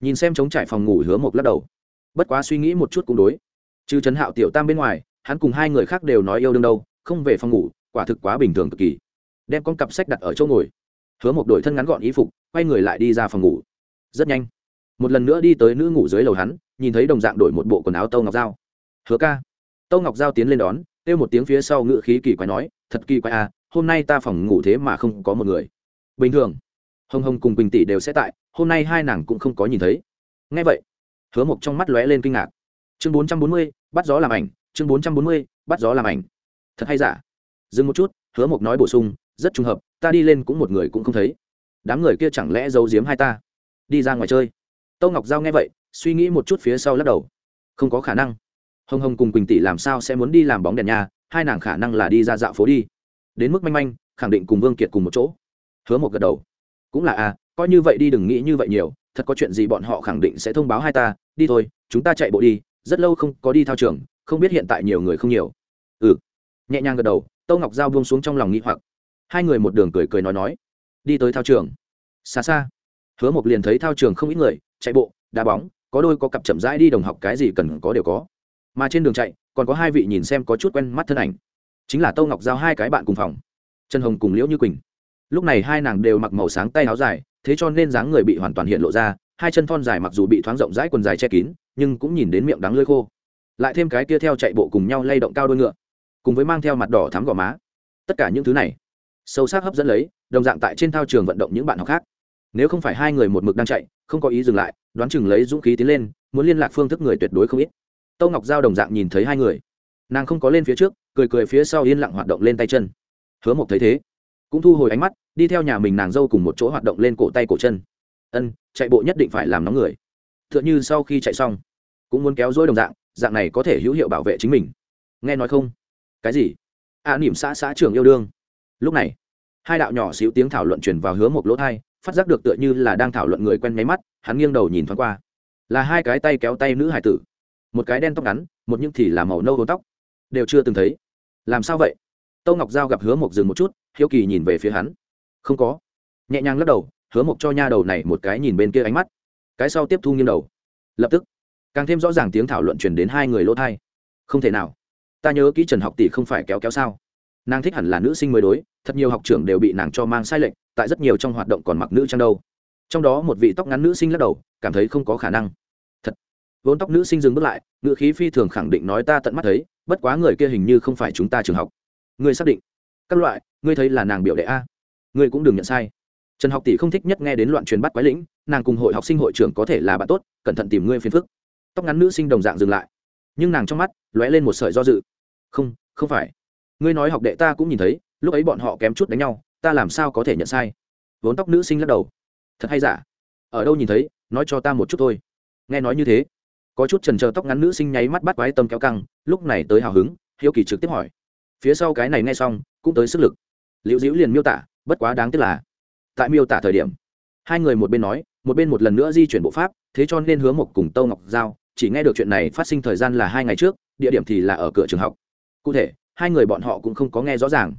nhìn xem chống trải phòng ngủ hứa một lắc đầu. Bất quá suy nghĩ một chút cũng đối. Chứ trấn hạo tiểu tam bên ngoài, hắn cùng hai người khác đều nói yêu đương đâu, không về phòng ngủ, quả thực quá bình thường cực kỳ. Đem con cặp sách đặt ở chỗ ngồi. Hứa một đội thân ngắn gọn y phục, quay người lại đi ra phòng ngủ. Rất nhanh, một lần nữa đi tới nữ ngủ dưới lầu hắn, nhìn thấy đồng dạng đổi một bộ quần áo tâu ngọc dao hứa ca. Tâu ngọc dao tiến lên đón, kêu một tiếng phía sau ngự khí kỳ quái nói, thật kỳ quái à hôm nay ta phòng ngủ thế mà không có một người. Bình thường hồng hồng cùng quỳnh tỷ đều sẽ tại, hôm nay hai nàng cũng không có nhìn thấy. Ngay vậy, hứa mộc trong mắt lóe lên kinh ngạc. Chương bốn trăm bốn mươi, bắt gió làm ảnh, chương bốn trăm bốn mươi, bắt gió làm ảnh. Thật hay giả? Dừng một chút, hứa mộc nói bổ sung, rất trùng hợp, ta đi lên cũng một người cũng không thấy. Đám người kia chẳng lẽ giấu giếm hai ta? Đi ra ngoài chơi. Tâu ngọc giao nghe vậy, suy nghĩ một chút phía sau lắc đầu. Không có khả năng. Hồng hồng cùng quỳnh tỷ làm sao sẽ muốn đi làm bóng đèn nhà? Hai nàng khả năng là đi ra dạo phố đi. Đến mức manh manh, khẳng định cùng vương kiệt cùng một chỗ. Hứa một gật đầu cũng là à coi như vậy đi đừng nghĩ như vậy nhiều, thật có chuyện gì bọn họ khẳng định sẽ thông báo hai ta, đi thôi, chúng ta chạy bộ đi, rất lâu không có đi thao trường, không biết hiện tại nhiều người không nhiều. Ừ. Nhẹ nhàng gật đầu, tâu ngọc giao buông xuống trong lòng nghĩ hoặc. Hai người một đường cười cười nói nói. Đi tới thao trường. Xa xa. Hứa một liền thấy thao trường không ít người, chạy bộ, đá bóng, có đôi có cặp chậm rãi đi đồng học cái gì cần có đều có. Mà trên đường chạy, còn có hai vị nhìn xem có chút quen mắt thân ảnh. Chính là tâu ngọc giao hai cái bạn cùng phòng. Trần hồng cùng liễu như quỳnh lúc này hai nàng đều mặc màu sáng tay áo dài, thế cho nên dáng người bị hoàn toàn hiện lộ ra, hai chân thon dài mặc dù bị thoáng rộng rãi quần dài che kín, nhưng cũng nhìn đến miệng đắng lơi khô. Lại thêm cái kia theo chạy bộ cùng nhau lay động cao đôi ngựa, cùng với mang theo mặt đỏ thắm gò má. Tất cả những thứ này, sâu sắc hấp dẫn lấy, đồng dạng tại trên thao trường vận động những bạn học khác. Nếu không phải hai người một mực đang chạy, không có ý dừng lại, đoán chừng lấy dũng khí tiến lên, muốn liên lạc phương thức người tuyệt đối không ít. Tâu ngọc giao đồng dạng nhìn thấy hai người. Nàng không có lên phía trước, cười cười phía sau yên lặng hoạt động lên tay chân. Hứa mộc thấy thế cũng thu hồi ánh mắt đi theo nhà mình nàng dâu cùng một chỗ hoạt động lên cổ tay cổ chân. Ân chạy bộ nhất định phải làm nóng người. T h ư ợ n h ư sau khi chạy xong cũng muốn kéo dối đồng dạng dạng này có thể hữu hiệu bảo vệ chính mình. Nghe nói không? Cái gì? A à, nỉm xã xã trưởng yêu đương. Lúc này hai đạo nhỏ xíu tiếng thảo luận truyền vào hứa một lỗ thai phát giác được tựa như là đang thảo luận người quen nháy mắt hắn nghiêng đầu nhìn thoáng qua. Là hai cái tay kéo tay nữ hải tử. Một cái đen tóc ngắn một những thì là màu nâu hôn tóc. Đều chưa từng thấy. Làm sao vậy? Tâu ngọc giao gặp hứa mộc dừng một chút, hiếu kỳ nhìn về phía hắn. Không có. Nhẹ nhàng lắc đầu, hứa mộc cho nha đầu này một cái nhìn bên kia ánh mắt. Cái sau tiếp thu nghiêng đầu. Lập tức, càng thêm rõ ràng tiếng thảo luận truyền đến hai người lỗ thai. Không thể nào. Ta nhớ kỹ trần học tỷ không phải kéo kéo sao. Nàng thích hẳn là nữ sinh mới đối, thật nhiều học trưởng đều bị nàng cho mang sai lệch, tại rất nhiều trong hoạt động còn mặc nữ trang đâu. Trong đó một vị tóc ngắn nữ sinh lắc đầu, cảm thấy không có khả năng. Thật. Vốn tóc nữ sinh dừng bước lại, ngữ khí phi thường khẳng định nói ta tận mắt thấy, bất quá người kia hình như không phải chúng ta trường học ngươi xác định. Các loại, ngươi thấy là nàng biểu đệ a. Ngươi cũng đừng nhận sai. Trần học tỷ không thích nhất nghe đến loạn truyền bắt quái lĩnh, nàng cùng hội học sinh hội trưởng có thể là bạn tốt, cẩn thận tìm ngươi phiền phức. Tóc ngắn nữ sinh đồng dạng dừng lại. Nhưng nàng trong mắt, lóe lên một sợi do dự. Không không phải. Ngươi nói học đệ ta cũng nhìn thấy, lúc ấy bọn họ kém chút đánh nhau, ta làm sao có thể nhận sai? Vốn tóc nữ sinh lắc đầu. Thật hay giả? Ở đâu nhìn thấy, nói cho ta một chút thôi. Nghe nói như thế. Có chút trần chờ tóc ngắn nữ sinh nháy mắt bắt quái tâm kéo căng, lúc này tới hào hứng, hiếu kỳ trực tiếp hỏi phía sau cái này nghe xong, cũng tới sức lực. Liễu diễu liền miêu tả, bất quá đáng tiếc là, tại miêu tả thời điểm, hai người một bên nói, một bên một lần nữa di chuyển bộ pháp, thế cho nên hứa một cùng tâu ngọc giao, chỉ nghe được chuyện này phát sinh thời gian là hai ngày trước, địa điểm thì là ở cửa trường học. Cụ thể, hai người bọn họ cũng không có nghe rõ ràng.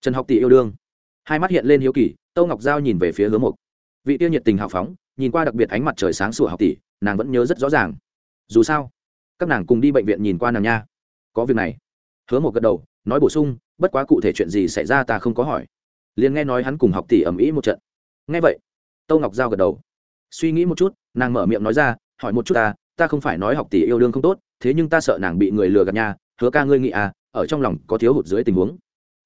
Trần học tỷ yêu đương. Hai mắt hiện lên hiếu kỳ, tâu ngọc giao nhìn về phía hứa mộc. Vị tiêu nhiệt tình hào phóng, nhìn qua đặc biệt ánh mặt trời sáng sủa học tỷ, nàng vẫn nhớ rất rõ ràng. Dù sao, các nàng cùng đi bệnh viện nhìn qua nàng nha. Có việc này. Hứa một gật đầu nói bổ sung, bất quá cụ thể chuyện gì xảy ra ta không có hỏi. Liền nghe nói hắn cùng học tỷ ầm ĩ một trận. Nghe vậy, tâu ngọc giao gật đầu. Suy nghĩ một chút, nàng mở miệng nói ra, hỏi một chút ta ta không phải nói học tỷ yêu đương không tốt, thế nhưng ta sợ nàng bị người lừa gạt nhà, hứa ca ngươi nghĩ à ở trong lòng có thiếu hụt dưới tình huống.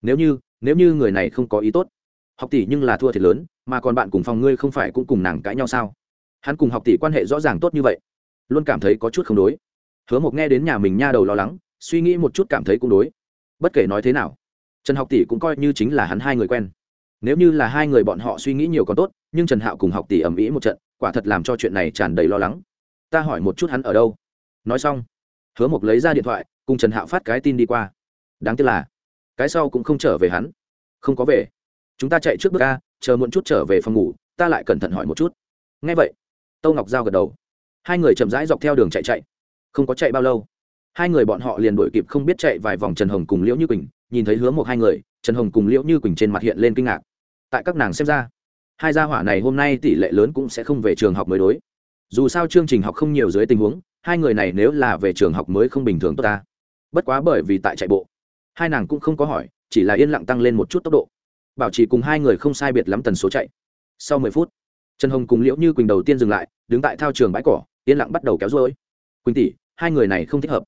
Nếu như nếu như người này không có ý tốt, học tỷ nhưng là thua thiệt lớn, mà còn bạn cùng phòng ngươi không phải cũng cùng nàng cãi nhau sao? Hắn cùng học tỷ quan hệ rõ ràng tốt như vậy, luôn cảm thấy có chút không đối. Hứa mộc nghe đến nhà mình nha đầu lo lắng, suy nghĩ một chút cảm thấy cũng đối bất kể nói thế nào, trần học tỷ cũng coi như chính là hắn hai người quen. Nếu như là hai người bọn họ suy nghĩ nhiều còn tốt, nhưng trần hạo cùng học tỷ ầm ĩ một trận, quả thật làm cho chuyện này tràn đầy lo lắng. Ta hỏi một chút hắn ở đâu? Nói xong, hứa mộc lấy ra điện thoại, cùng trần hạo phát cái tin đi qua. Đáng tiếc là, cái sau cũng không trở về hắn. Không có về. Chúng ta chạy trước bước ca chờ muộn chút trở về phòng ngủ, ta lại cẩn thận hỏi một chút. Ngay vậy, tâu ngọc giao gật đầu. Hai người chậm rãi dọc theo đường chạy chạy. Không có chạy bao lâu hai người bọn họ liền đuổi kịp không biết chạy vài vòng trần hồng cùng liễu như quỳnh, nhìn thấy hướng một hai người, trần hồng cùng liễu như quỳnh trên mặt hiện lên kinh ngạc. Tại các nàng xem ra, hai gia hỏa này hôm nay tỷ lệ lớn cũng sẽ không về trường học mới đối. Dù sao chương trình học không nhiều dưới tình huống, hai người này nếu là về trường học mới không bình thường tốt ta. Bất quá bởi vì tại chạy bộ, hai nàng cũng không có hỏi, chỉ là yên lặng tăng lên một chút tốc độ. Bảo trì cùng hai người không sai biệt lắm tần số chạy. Sau mười phút, trần hồng cùng liễu như quỳnh đầu tiên dừng lại, đứng tại thao trường bãi cỏ, yên lặng bắt đầu kéo rối quỳnh tỷ, hai người này không thích hợp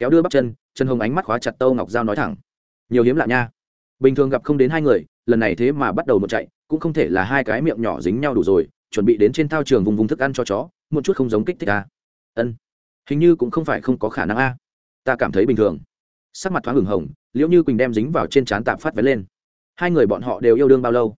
kéo đưa bắp chân, trần hồng ánh mắt khóa chặt tâu ngọc giao nói thẳng. Nhiều hiếm lạ nha. Bình thường gặp không đến hai người, lần này thế mà bắt đầu một chạy, cũng không thể là hai cái miệng nhỏ dính nhau đủ rồi, chuẩn bị đến trên thao trường vùng vùng thức ăn cho chó, một chút không giống kích thích a. Ân, hình như cũng không phải không có khả năng a. Ta cảm thấy bình thường. Sắc mặt thoáng hửng hồng, liễu như quỳnh đem dính vào trên trán tạm phát vén lên. Hai người bọn họ đều yêu đương bao lâu?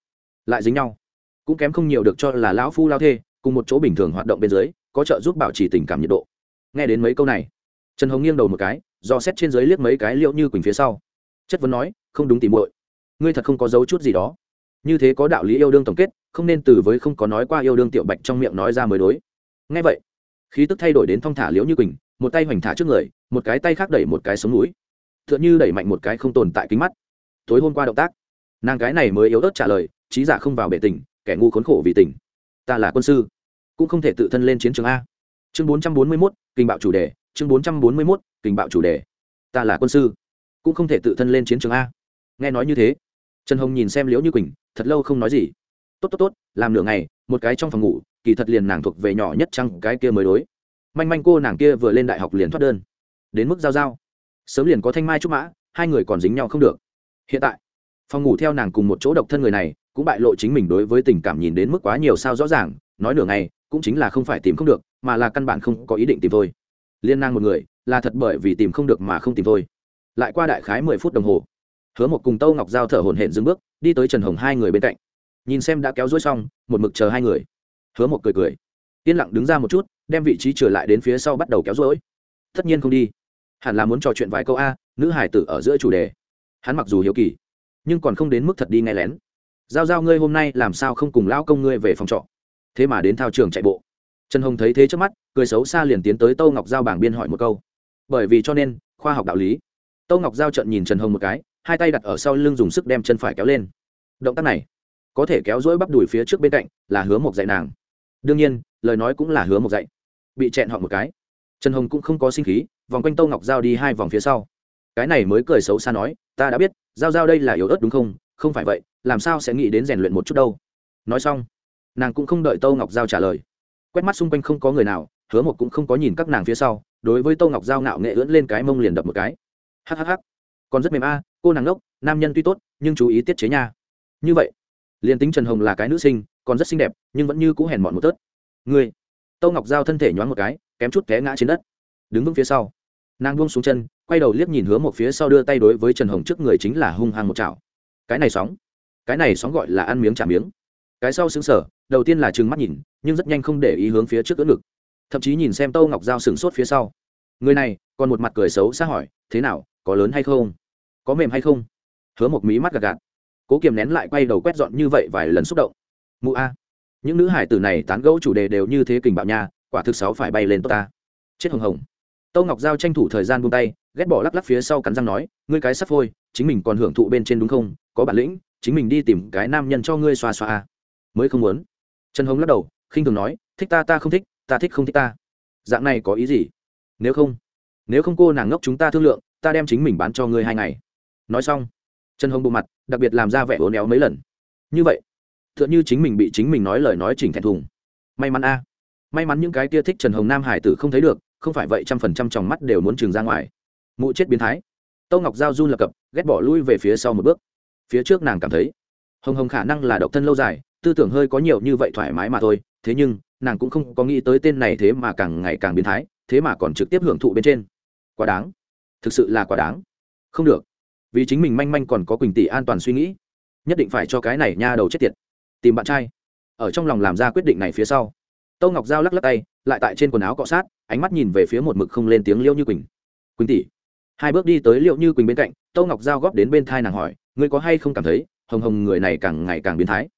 Lại dính nhau. Cũng kém không nhiều được cho là lão phu lao thê, cùng một chỗ bình thường hoạt động bên dưới, có trợ giúp bảo trì tình cảm nhiệt độ. Nghe đến mấy câu này trần hồng nghiêng đầu một cái, do xét trên dưới liếc mấy cái liễu như quỳnh phía sau. Chất vấn nói, không đúng tìm muội. Ngươi thật không có dấu chút gì đó. Như thế có đạo lý yêu đương tổng kết, không nên từ với không có nói qua yêu đương tiểu bạch trong miệng nói ra mới đối. Ngay vậy, khí tức thay đổi đến thong thả liễu như quỳnh, một tay hoành thả trước người, một cái tay khác đẩy một cái sống núi. T h ư ợ n h ư đẩy mạnh một cái không tồn tại kính mắt. Tối hôm qua động tác, nàng cái này mới yếu ớt trả lời trí giả không vào bể tình kẻ ngu khốn khổ vì tình ta là quân sư, cũng không thể tự thân lên chiến trường a. Chương bốn trăm bốn mươi mốt, kinh bạo chủ đề chương bốn trăm bốn mươi mốt kinh bạo chủ đề. Ta là quân sư, cũng không thể tự thân lên chiến trường a. Nghe nói như thế, trần hồng nhìn xem liễu như quỳnh, thật lâu không nói gì. Tốt tốt tốt, làm nửa ngày, một cái trong phòng ngủ, kỳ thật liền nàng thuộc về nhỏ nhất chăng cái kia mới đối. Manh manh cô nàng kia vừa lên đại học liền thoát đơn. Đến mức giao giao. Sớm liền có thanh mai trúc mã, hai người còn dính nhau không được. Hiện tại, phòng ngủ theo nàng cùng một chỗ độc thân người này, cũng bại lộ chính mình đối với tình cảm nhìn đến mức quá nhiều sao rõ ràng, nói nửa ngày, cũng chính là không phải tìm không được, mà là căn bản không có ý định tìm thôi liên năng một người, là thật bởi vì tìm không được mà không tìm thôi. Lại qua đại khái mười phút đồng hồ, hứa một cùng tâu ngọc giao thở hổn hển dừng bước, đi tới trần hồng hai người bên cạnh. Nhìn xem đã kéo dối xong, một mực chờ hai người. Hứa một cười cười, yên lặng đứng ra một chút, đem vị trí trở lại đến phía sau bắt đầu kéo dối tất nhiên không đi. Hẳn là muốn trò chuyện vài câu a, nữ hải tử ở giữa chủ đề. Hắn mặc dù hiếu kỳ, nhưng còn không đến mức thật đi nghe lén. Giao giao ngươi hôm nay làm sao không cùng lão công ngươi về phòng trọ? Thế mà đến thao trường chạy bộ trần hồng thấy thế trước mắt, cười xấu xa liền tiến tới tâu ngọc giao bảng biên hỏi một câu. Bởi vì cho nên, khoa học đạo lý. Tâu ngọc giao trận nhìn trần hồng một cái, hai tay đặt ở sau lưng dùng sức đem chân phải kéo lên. Động tác này, có thể kéo rỗi bắp đùi phía trước bên cạnh, là hứa một dạy nàng. Đương nhiên, lời nói cũng là hứa một dạy. Bị chẹn họ một cái. Trần hồng cũng không có sinh khí, vòng quanh tâu ngọc giao đi hai vòng phía sau. Cái này mới cười xấu xa nói, ta đã biết, giao giao đây là yếu ớt đúng không? Không phải vậy, làm sao sẽ nghĩ đến rèn luyện một chút đâu? Nói xong, nàng cũng không đợi tâu ngọc giao trả lời quét mắt xung quanh không có người nào hứa một cũng không có nhìn các nàng phía sau đối với Tô ngọc giao ngạo nghệ ưỡn lên cái mông liền đập một cái. Hhh còn rất mềm a cô nàng ngốc nam nhân tuy tốt nhưng chú ý tiết chế nha. Như vậy liền tính trần hồng là cái nữ sinh còn rất xinh đẹp nhưng vẫn như cũ hèn mọn một tớt. Người, Tô ngọc giao thân thể nhoáng một cái kém chút té ngã trên đất. Đứng vững phía sau. Nàng buông xuống chân quay đầu liếc nhìn hướng một phía sau đưa tay đối với trần hồng trước người chính là hung hăng một chảo. Cái này sóng. Cái này sóng gọi là ăn miếng trả miếng cái sau xứng sở đầu tiên là trừng mắt nhìn, nhưng rất nhanh không để ý hướng phía trước ưỡn ngực. Thậm chí nhìn xem tâu ngọc giao sừng sốt phía sau. Người này, còn một mặt cười xấu xa hỏi, thế nào, có lớn hay không? Có mềm hay không? Hứa một mí mắt gạt gạt. Cố kiềm nén lại quay đầu quét dọn như vậy vài lần xúc động. Mụ a, những nữ hải tử này tán gẫu chủ đề đều như thế kình bạo nha, quả thực sáu phải bay lên tốt ta. Chết hồng hồng. Tâu ngọc giao tranh thủ thời gian buông tay, ghét bỏ lắc lắc phía sau cắn răng nói, ngươi cái sắp phôi, chính mình còn hưởng thụ bên trên đúng không? Có bản lĩnh, chính mình đi tìm cái nam nhân cho ngươi xoa xoa a mới không muốn. Trần hồng lắc đầu, khinh thường nói, thích ta ta không thích, ta thích không thích ta. Dạng này có ý gì? Nếu không nếu không cô nàng ngốc chúng ta thương lượng, ta đem chính mình bán cho ngươi hai ngày. Nói xong, trần hồng bộ mặt, đặc biệt làm ra vẻ ố néo mấy lần. Như vậy t h ư ợ n như chính mình bị chính mình nói lời nói chỉnh thẹn thùng. May mắn a. May mắn những cái tia thích trần hồng nam hải tử không thấy được, không phải vậy trăm phần trăm tròng mắt đều muốn trừng ra ngoài. Mụ chết biến thái. Tâu ngọc giao run lập cập, ghét bỏ lui về phía sau một bước. Phía trước nàng cảm thấy, hồng hồng khả năng là độc thân lâu dài tư tưởng hơi có nhiều như vậy thoải mái mà thôi, thế nhưng, nàng cũng không có nghĩ tới tên này thế mà càng ngày càng biến thái, thế mà còn trực tiếp hưởng thụ bên trên. Quá đáng. Thực sự là quá đáng. Không được. Vì chính mình manh manh còn có quỳnh tỷ an toàn suy nghĩ, nhất định phải cho cái này nha đầu chết tiệt. Tìm bạn trai. Ở trong lòng làm ra quyết định này phía sau, tâu ngọc giao lắc lắc tay, lại tại trên quần áo cọ sát, ánh mắt nhìn về phía một mực không lên tiếng liêu như quỳnh. Quỳnh tỷ. Hai bước đi tới liệu như quỳnh bên cạnh, tâu ngọc giao góp đến bên thai nàng hỏi, ngươi có hay không cảm thấy hồng hồng người này càng ngày càng biến thái?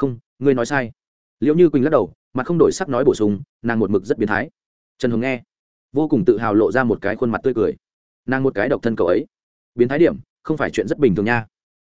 Không, ngươi nói sai. Liệu như quỳnh lắc đầu, mặt không đổi sắc nói bổ sung, nàng một mực rất biến thái. Trần hồng nghe, vô cùng tự hào lộ ra một cái khuôn mặt tươi cười. Nàng một cái độc thân cậu ấy. Biến thái điểm, không phải chuyện rất bình thường nha.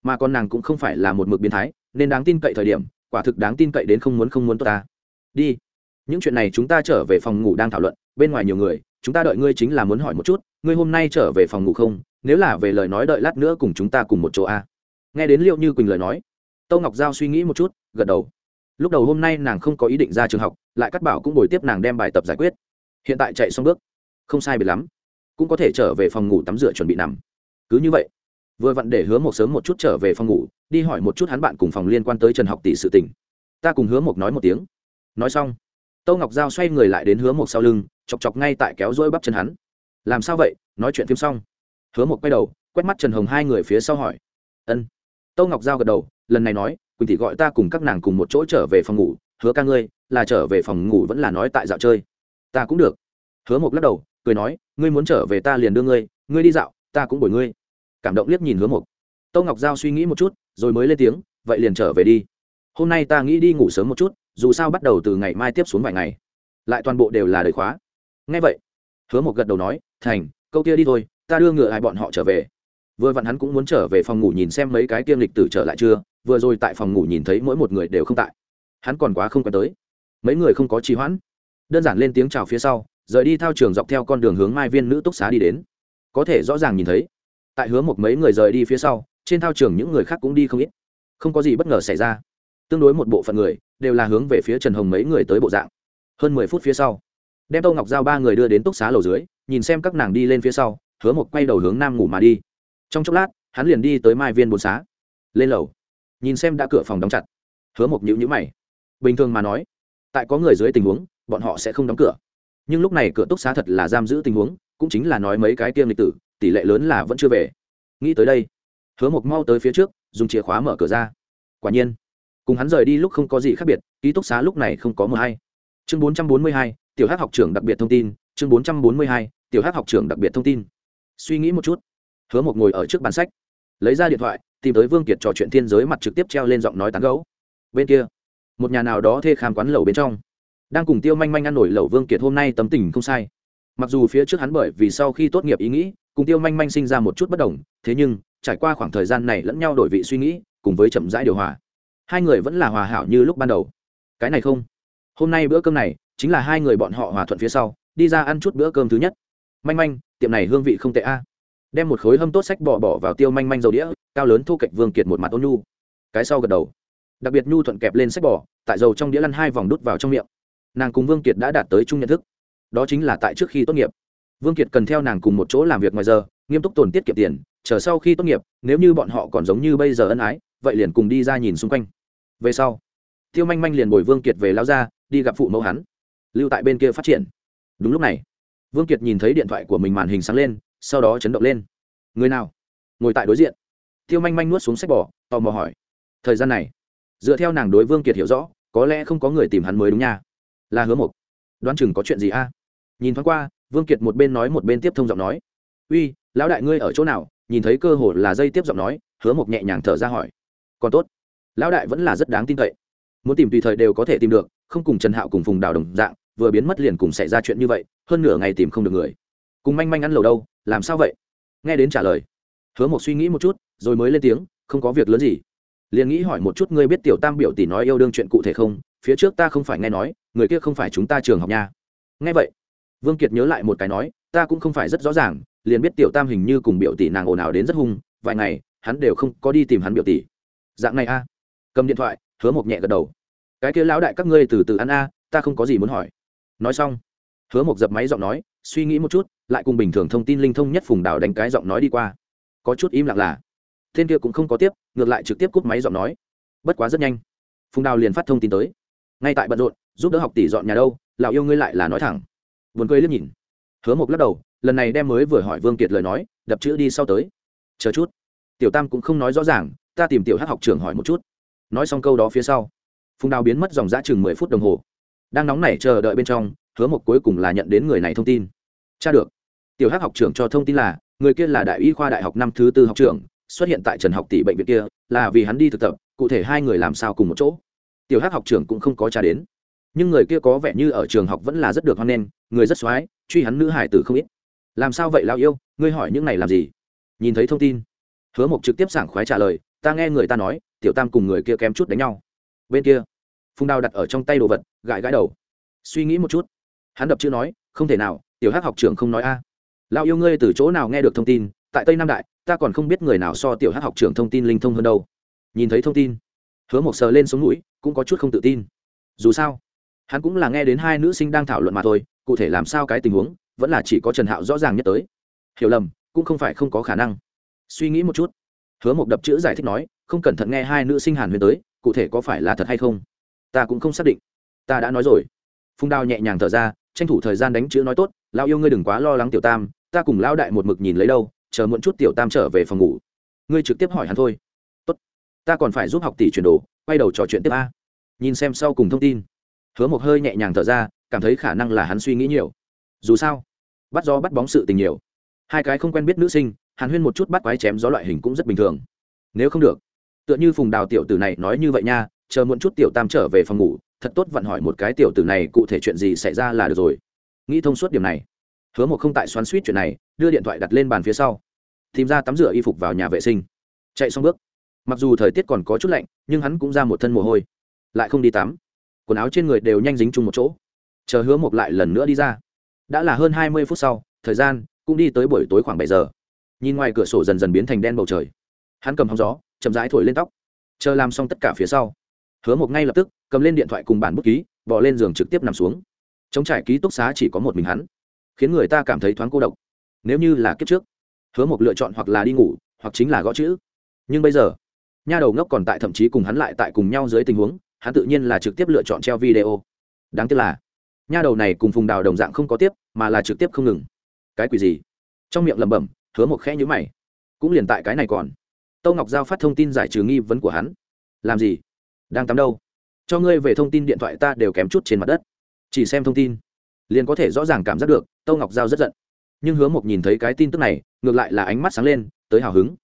Mà con nàng cũng không phải là một mực biến thái, nên đáng tin cậy thời điểm, quả thực đáng tin cậy đến không muốn không muốn tốt ta. Đi. Những chuyện này chúng ta trở về phòng ngủ đang thảo luận, bên ngoài nhiều người, chúng ta đợi ngươi chính là muốn hỏi một chút, ngươi hôm nay trở về phòng ngủ không? Nếu là về lời nói đợi lát nữa cùng chúng ta cùng một chỗ a. Nghe đến liệu như quỳnh lời nói tâu ngọc giao suy nghĩ một chút, gật đầu. Lúc đầu hôm nay nàng không có ý định ra trường học, lại cắt bảo cũng ngồi tiếp nàng đem bài tập giải quyết. Hiện tại chạy xong bước. Không sai biệt lắm. Cũng có thể trở về phòng ngủ tắm rửa chuẩn bị nằm. Cứ như vậy. Vừa vặn để hứa một sớm một chút trở về phòng ngủ, đi hỏi một chút hắn bạn cùng phòng liên quan tới trần học tỷ sự tình. Ta cùng hứa một nói một tiếng. Nói xong, tâu ngọc giao xoay người lại đến hứa một sau lưng, chọc chọc ngay tại kéo duỗi bắp chân hắn. Làm sao vậy? Nói chuyện phim xong. Hứa một quay đầu, quét mắt trần hồng hai người phía sau hỏi. Ân. Tâu ngọc giao gật đầu lần này nói, quỳnh thị gọi ta cùng các nàng cùng một chỗ trở về phòng ngủ, hứa ca ngươi, là trở về phòng ngủ vẫn là nói tại dạo chơi. Ta cũng được. Hứa một lắc đầu, cười nói, ngươi muốn trở về ta liền đưa ngươi ngươi đi dạo, ta cũng bồi ngươi. Cảm động liếc nhìn hứa một tâu ngọc giao suy nghĩ một chút, rồi mới lên tiếng, vậy liền trở về đi. Hôm nay ta nghĩ đi ngủ sớm một chút, dù sao bắt đầu từ ngày mai tiếp xuống vài ngày. Lại toàn bộ đều là đời khóa. Ngay vậy, hứa một gật đầu nói, thành, câu kia đi thôi, ta đưa ngựa hai bọn họ trở về vừa vặn hắn cũng muốn trở về phòng ngủ nhìn xem mấy cái kiêm lịch tử trở lại chưa, vừa rồi tại phòng ngủ nhìn thấy mỗi một người đều không tại. Hắn còn quá không quen tới. Mấy người không có trì hoãn. Đơn giản lên tiếng chào phía sau, rời đi thao trường dọc theo con đường hướng mai viên nữ túc xá đi đến. Có thể rõ ràng nhìn thấy, tại hướng một mấy người rời đi phía sau, trên thao trường những người khác cũng đi không ít. Không có gì bất ngờ xảy ra. Tương đối một bộ phận người, đều là hướng về phía trần hồng mấy người tới bộ dạng. Hơn mười phút phía sau, đem tô ngọc giao ba người đưa đến túc xá lầu dưới, nhìn xem các nàng đi lên phía sau, hứa một quay đầu hướng nam ngủ mà đi trong chốc lát, hắn liền đi tới mai viên bốn xá. Lên lầu. Nhìn xem đã cửa phòng đóng chặt. Hứa một nhữ nhữ mày. Bình thường mà nói, tại có người dưới tình huống, bọn họ sẽ không đóng cửa. Nhưng lúc này cửa túc xá thật là giam giữ tình huống, cũng chính là nói mấy cái tiêm lịch tử, tỷ lệ lớn là vẫn chưa về. Nghĩ tới đây, hứa một mau tới phía trước, dùng chìa khóa mở cửa ra. Quả nhiên, cùng hắn rời đi lúc không có gì khác biệt, ký túc xá lúc này không có mờ hay. Chương bốn trăm bốn mươi hai, tiểu hát học trưởng đặc biệt thông tin, chương bốn trăm bốn mươi hai, tiểu hát học trưởng đặc biệt thông tin. Suy nghĩ một chút hứa một ngồi ở trước bàn sách, lấy ra điện thoại, tìm tới vương kiệt trò chuyện thiên giới mặt trực tiếp treo lên giọng nói tán gấu bên kia, một nhà nào đó thê khám quán lẩu bên trong, đang cùng tiêu manh manh ăn nổi lẩu vương kiệt hôm nay tấm tình không sai. Mặc dù phía trước hắn bởi vì sau khi tốt nghiệp ý nghĩ, cùng tiêu manh manh sinh ra một chút bất đồng, thế nhưng, trải qua khoảng thời gian này lẫn nhau đổi vị suy nghĩ, cùng với chậm rãi điều hòa, hai người vẫn là hòa hảo như lúc ban đầu. Cái này không. Hôm nay bữa cơm này, chính là hai người bọn họ hòa thuận phía sau, đi ra ăn chút bữa cơm thứ nhất. Manh manh, tiệm này hương vị không tệ a đem một khối hâm tốt sách bỏ bỏ vào tiêu manh manh dầu đĩa, cao lớn thu kệch vương kiệt một mặt ôn nhu. Cái sau gật đầu. Đặc biệt nhu thuận kẹp lên sách bỏ, tại dầu trong đĩa lăn hai vòng đút vào trong miệng. Nàng cùng vương kiệt đã đạt tới chung nhận thức. Đó chính là tại trước khi tốt nghiệp. Vương kiệt cần theo nàng cùng một chỗ làm việc ngoài giờ, nghiêm túc tồn tiết kiệm tiền, chờ sau khi tốt nghiệp, nếu như bọn họ còn giống như bây giờ ân ái, vậy liền cùng đi ra nhìn xung quanh. Về sau, tiêu manh manh liền bồi vương kiệt về lao ra đi gặp phụ mẫu hắn, lưu tại bên kia phát triển. Đúng lúc này, vương kiệt nhìn thấy điện thoại của mình màn hình sáng lên sau đó chấn động lên. Người nào? Ngồi tại đối diện. Tiêu manh manh nuốt xuống sách bỏ tò mò hỏi. Thời gian này, dựa theo nàng đối vương kiệt hiểu rõ, có lẽ không có người tìm hắn mới đúng nha. Là hứa mộc. Đoán chừng có chuyện gì a? Nhìn thoáng qua, vương kiệt một bên nói một bên tiếp thông giọng nói. Uy, lão đại ngươi ở chỗ nào? Nhìn thấy cơ hội là dây tiếp giọng nói. Hứa mộc nhẹ nhàng thở ra hỏi. Còn tốt. Lão đại vẫn là rất đáng tin cậy. Muốn tìm tùy thời đều có thể tìm được, không cùng trần hạo cùng phùng đào đồng dạng, vừa biến mất liền cùng xảy ra chuyện như vậy, hơn nửa ngày tìm không được người. Cùng manh manh ăn lầu đâu? Làm sao vậy? Nghe đến trả lời, hứa một suy nghĩ một chút, rồi mới lên tiếng, không có việc lớn gì. Liền nghĩ hỏi một chút ngươi biết tiểu tam biểu tỷ nói yêu đương chuyện cụ thể không? Phía trước ta không phải nghe nói, người kia không phải chúng ta trường học nha. Nghe vậy, vương kiệt nhớ lại một cái nói, ta cũng không phải rất rõ ràng, liền biết tiểu tam hình như cùng biểu tỷ nàng ồn ào đến rất hung, vài ngày, hắn đều không có đi tìm hắn biểu tỷ. Dạng này a. Cầm điện thoại, hứa một nhẹ gật đầu. Cái kia lão đại các ngươi từ từ ăn a, ta không có gì muốn hỏi. Nói xong, hứa một dập máy giọng nói, suy nghĩ một chút lại cùng bình thường thông tin linh thông nhất phùng đào đánh cái giọng nói đi qua. Có chút im lặng là, tên kia cũng không có tiếp, ngược lại trực tiếp cúp máy giọng nói. Bất quá rất nhanh, phùng đào liền phát thông tin tới. Ngay tại bận rộn, giúp đỡ học tỷ dọn nhà đâu, lão yêu ngươi lại là nói thẳng. Buồn cười liếc nhìn. Hứa một lắc đầu, lần này đem mới vừa hỏi vương kiệt lời nói, đập chữ đi sau tới. Chờ chút. Tiểu tam cũng không nói rõ ràng, ta tìm tiểu hát học trường hỏi một chút. Nói xong câu đó phía sau, phùng đào biến mất dòng giã chừng mười phút đồng hồ. Đang nóng nảy chờ đợi bên trong, hứa một cuối cùng là nhận đến người này thông tin. Cha được tiểu Hắc học trưởng cho thông tin là, người kia là đại y khoa đại học năm thứ tư học trưởng, xuất hiện tại trần học tỷ bệnh viện kia, là vì hắn đi thực tập, cụ thể hai người làm sao cùng một chỗ. Tiểu Hắc học trưởng cũng không có trả đến. Nhưng người kia có vẻ như ở trường học vẫn là rất được hoan nghênh, người rất x o á i truy hắn nữ hải tử không ít. Làm sao vậy lao yêu, ngươi hỏi những này làm gì? Nhìn thấy thông tin, hứa mộc trực tiếp sảng khoái trả lời, ta nghe người ta nói, tiểu tam cùng người kia kém chút đánh nhau. Bên kia, phùng đào đặt ở trong tay đồ vật, gãi gãi đầu. Suy nghĩ một chút. Hắn đập chữ nói, không thể nào, tiểu Hắc học trưởng không nói a. à lao yêu ngươi từ chỗ nào nghe được thông tin? Tại tây nam đại, ta còn không biết người nào so tiểu hát học trưởng thông tin linh thông hơn đâu. Nhìn thấy thông tin, hứa một sờ lên sống mũi, cũng có chút không tự tin. Dù sao, hắn cũng là nghe đến hai nữ sinh đang thảo luận mà thôi, cụ thể làm sao cái tình huống, vẫn là chỉ có trần hạo rõ ràng nhất tới. Hiểu lầm, cũng không phải không có khả năng. Suy nghĩ một chút, hứa một đập chữ giải thích nói, không cẩn thận nghe hai nữ sinh hàn huyền tới, cụ thể có phải là thật hay không? Ta cũng không xác định. Ta đã nói rồi. Phung đao nhẹ nhàng thở ra, tranh thủ thời gian đánh chữ nói tốt lao yêu ngươi đừng quá lo lắng tiểu tam ta cùng lao đại một mực nhìn lấy đâu, chờ muộn chút tiểu tam trở về phòng ngủ. Ngươi trực tiếp hỏi hắn thôi. Tốt. Ta còn phải giúp học tỷ chuyển đồ, quay đầu trò chuyện tiếp a. Nhìn xem sau cùng thông tin. Hứa một hơi nhẹ nhàng thở ra, cảm thấy khả năng là hắn suy nghĩ nhiều. Dù sao, bắt gió bắt bóng sự tình nhiều. Hai cái không quen biết nữ sinh, hàn huyên một chút bắt quái chém gió loại hình cũng rất bình thường. Nếu không được, tựa như phùng đào tiểu tử này nói như vậy nha, chờ muộn chút tiểu tam trở về phòng ngủ, thật tốt vặn hỏi một cái tiểu tử này cụ thể chuyện gì xảy ra là được rồi. Nghĩ thông suốt điểm này hứa một không tại xoắn suýt chuyện này, đưa điện thoại đặt lên bàn phía sau. Tìm ra tắm rửa y phục vào nhà vệ sinh. Chạy xong bước. Mặc dù thời tiết còn có chút lạnh, nhưng hắn cũng ra một thân mồ hôi. Lại không đi tắm. Quần áo trên người đều nhanh dính chung một chỗ. Chờ hứa một lại lần nữa đi ra. Đã là hơn hai mươi phút sau, thời gian cũng đi tới buổi tối khoảng bảy giờ. Nhìn ngoài cửa sổ dần dần biến thành đen bầu trời. Hắn cầm hóng gió, chậm rãi thổi lên tóc. Chờ làm xong tất cả phía sau, hứa một ngay lập tức cầm lên điện thoại cùng bản bút ký bỏ lên giường trực tiếp nằm xuống. Chống trải ký túc xá chỉ có một mình hắn khiến người ta cảm thấy thoáng cô độc. Nếu như là kiếp trước, hứa một lựa chọn hoặc là đi ngủ, hoặc chính là gõ chữ. Nhưng bây giờ, nha đầu ngốc còn tại thậm chí cùng hắn lại tại cùng nhau dưới tình huống, hắn tự nhiên là trực tiếp lựa chọn treo video. Đáng tiếc là, nha đầu này cùng phùng đào đồng dạng không có tiếp, mà là trực tiếp không ngừng. Cái quỷ gì? Trong miệng lẩm bẩm, hứa một khẽ nhữ mày. Cũng liền tại cái này còn. Tâu ngọc giao phát thông tin giải trừ nghi vấn của hắn. Làm gì? Đang tắm đâu? Cho ngươi về thông tin điện thoại ta đều kém chút trên mặt đất. Chỉ xem thông tin, liền có thể rõ ràng cảm giác được tâu ngọc giao rất giận. Nhưng hứa mộc nhìn thấy cái tin tức này, ngược lại là ánh mắt sáng lên, tới hào hứng.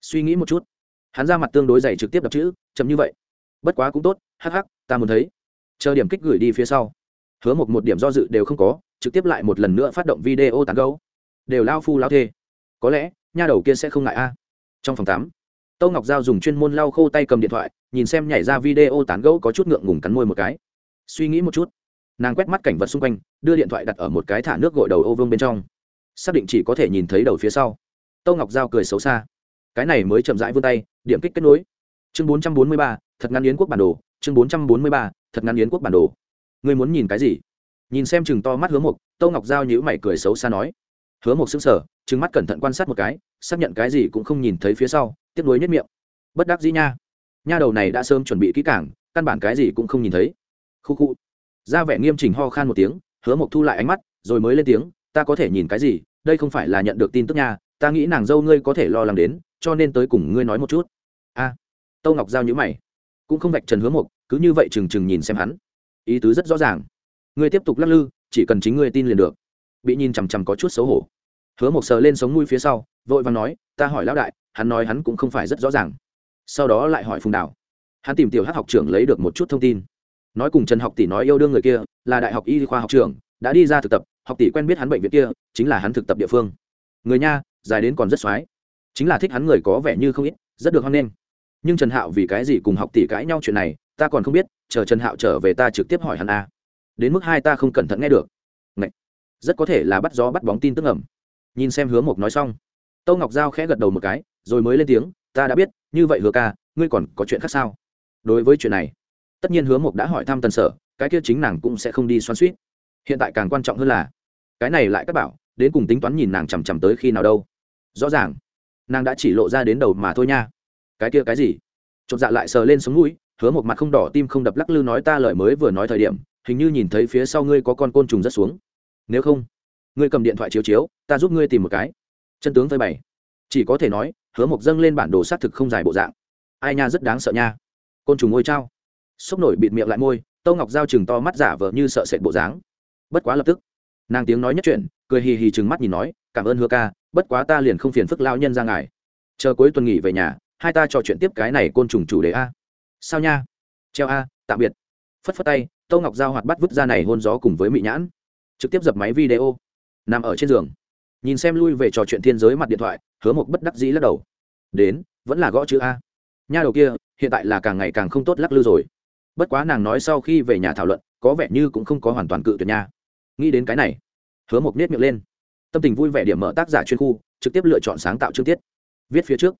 Suy nghĩ một chút. Hắn ra mặt tương đối dày trực tiếp đọc chữ, chậm như vậy. Bất quá cũng tốt, hắc hắc, ta muốn thấy. Chờ điểm kích gửi đi phía sau. Hứa mộc một điểm do dự đều không có, trực tiếp lại một lần nữa phát động video tán gấu. Đều lao phu lao thê. Có lẽ, nha đầu kia sẽ không ngại a. Trong phòng tắm, tâu ngọc giao dùng chuyên môn lau khô tay cầm điện thoại, nhìn xem nhảy ra video tán gẫu có chút ngượng ngùng cắn môi một cái. Suy nghĩ một chút. Nàng quét mắt cảnh vật xung quanh đưa điện thoại đặt ở một cái thả nước gội đầu ô vương bên trong. Xác định chỉ có thể nhìn thấy đầu phía sau. Tâu ngọc giao cười xấu xa. Cái này mới chậm rãi vươn tay, điểm kích kết nối. Chương bốn trăm bốn mươi ba, thật ngắn yến quốc bản đồ. Chương bốn trăm bốn mươi ba, thật ngắn yến quốc bản đồ. Ngươi muốn nhìn cái gì? Nhìn xem chừng to mắt hứa mộc, tâu ngọc giao nhữ mày cười xấu xa nói. Hứa mộc xứng sở chừng mắt cẩn thận quan sát một cái, xác nhận cái gì cũng không nhìn thấy phía sau, tiếp nối nhất miệng. Bất đắc dĩ nha. Nha đầu này đã sớm chuẩn bị kỹ cảng căn bản cái gì cũng không nhìn thấy. Khu khu. Ra vẻ nghiêm chỉnh ho khan một tiếng hứa mộc thu lại ánh mắt rồi mới lên tiếng ta có thể nhìn cái gì? Đây không phải là nhận được tin tức nha ta nghĩ nàng dâu ngươi có thể lo lắng đến cho nên tới cùng ngươi nói một chút. A. À, tâu ngọc giao nhữ mày. Cũng không vạch trần hứa mộc cứ như vậy trừng trừng nhìn xem hắn. Ý tứ rất rõ ràng. Ngươi tiếp tục lắc lư chỉ cần chính ngươi tin liền được. Bị nhìn chằm chằm có chút xấu hổ. Hứa mộc sờ lên sống mũi phía sau vội vàng nói ta hỏi lão đại hắn nói hắn cũng không phải rất rõ ràng. Sau đó lại hỏi phùng đào. Hắn tìm tiểu hát học trưởng lấy được một chút thông tin nói cùng trần học tỷ nói yêu đương người kia, là đại học y khoa học trưởng, đã đi ra thực tập, học tỷ quen biết hắn bệnh viện kia, chính là hắn thực tập địa phương. Người nha, dài đến còn rất x o á i chính là thích hắn người có vẻ như không ít, rất được hoan nghênh. Nhưng trần hạo vì cái gì cùng học tỷ cãi nhau chuyện này, ta còn không biết, chờ trần hạo trở về ta trực tiếp hỏi hắn a. Đến mức hai ta không cẩn thận nghe được. Ngậy! rất có thể là bắt gió bắt bóng tin tức ẩm. Nhìn xem hứa mộc nói xong, tâu ngọc giao khẽ gật đầu một cái, rồi mới lên tiếng, ta đã biết, như vậy hứa ca, ngươi còn có chuyện khác sao? Đối với chuyện này tất nhiên hứa mộc đã hỏi thăm tần sở, cái kia chính nàng cũng sẽ không đi xoắn suýt hiện tại càng quan trọng hơn là, cái này lại các bảo, đến cùng tính toán nhìn nàng chằm chằm tới khi nào đâu. Rõ ràng, nàng đã chỉ lộ ra đến đầu mà thôi nha. Cái kia cái gì? Chột dạ lại sờ lên sống mũi, hứa một mặt không đỏ tim không đập lắc lư nói ta lời mới vừa nói thời điểm, hình như nhìn thấy phía sau ngươi có con côn trùng rất xuống. Nếu không, ngươi cầm điện thoại chiếu chiếu, ta giúp ngươi tìm một cái. Chân tướng phơi bày. Chỉ có thể nói, hứa mộc dâng lên bản đồ xác thực không dài bộ dạng. Ai nha, rất đáng sợ nha. Côn trùng ngôi trao sốc nổi bịt miệng lại môi, tâu ngọc giao chừng to mắt giả vờ như sợ sệt bộ dáng. Bất quá lập tức, nàng tiếng nói nhất chuyện cười hì hì chừng mắt nhìn nói, cảm ơn hứa ca, bất quá ta liền không phiền phức lao nhân ra ngài. Chờ cuối tuần nghỉ về nhà, hai ta trò chuyện tiếp cái này côn trùng chủ đề a. Sao nha? Treo a, tạm biệt. Phất phất tay, tâu ngọc giao hoạt bắt vứt ra này hôn gió cùng với mị nhãn, trực tiếp dập máy video, nằm ở trên giường. Nhìn xem lui về trò chuyện thiên giới mặt điện thoại, hứa một bất đắc dĩ lắc đầu. Đến, vẫn là gõ chữ a. Nha đầu kia, hiện tại là càng ngày càng không tốt lắc lư rồi bất quá nàng nói sau khi về nhà thảo luận, có vẻ như cũng không có hoàn toàn cự tuyệt nha. Nghĩ đến cái này, hứa một nết miệng lên. Tâm tình vui vẻ điểm mở tác giả chuyên khu, trực tiếp lựa chọn sáng tạo chương tiết. Viết phía trước.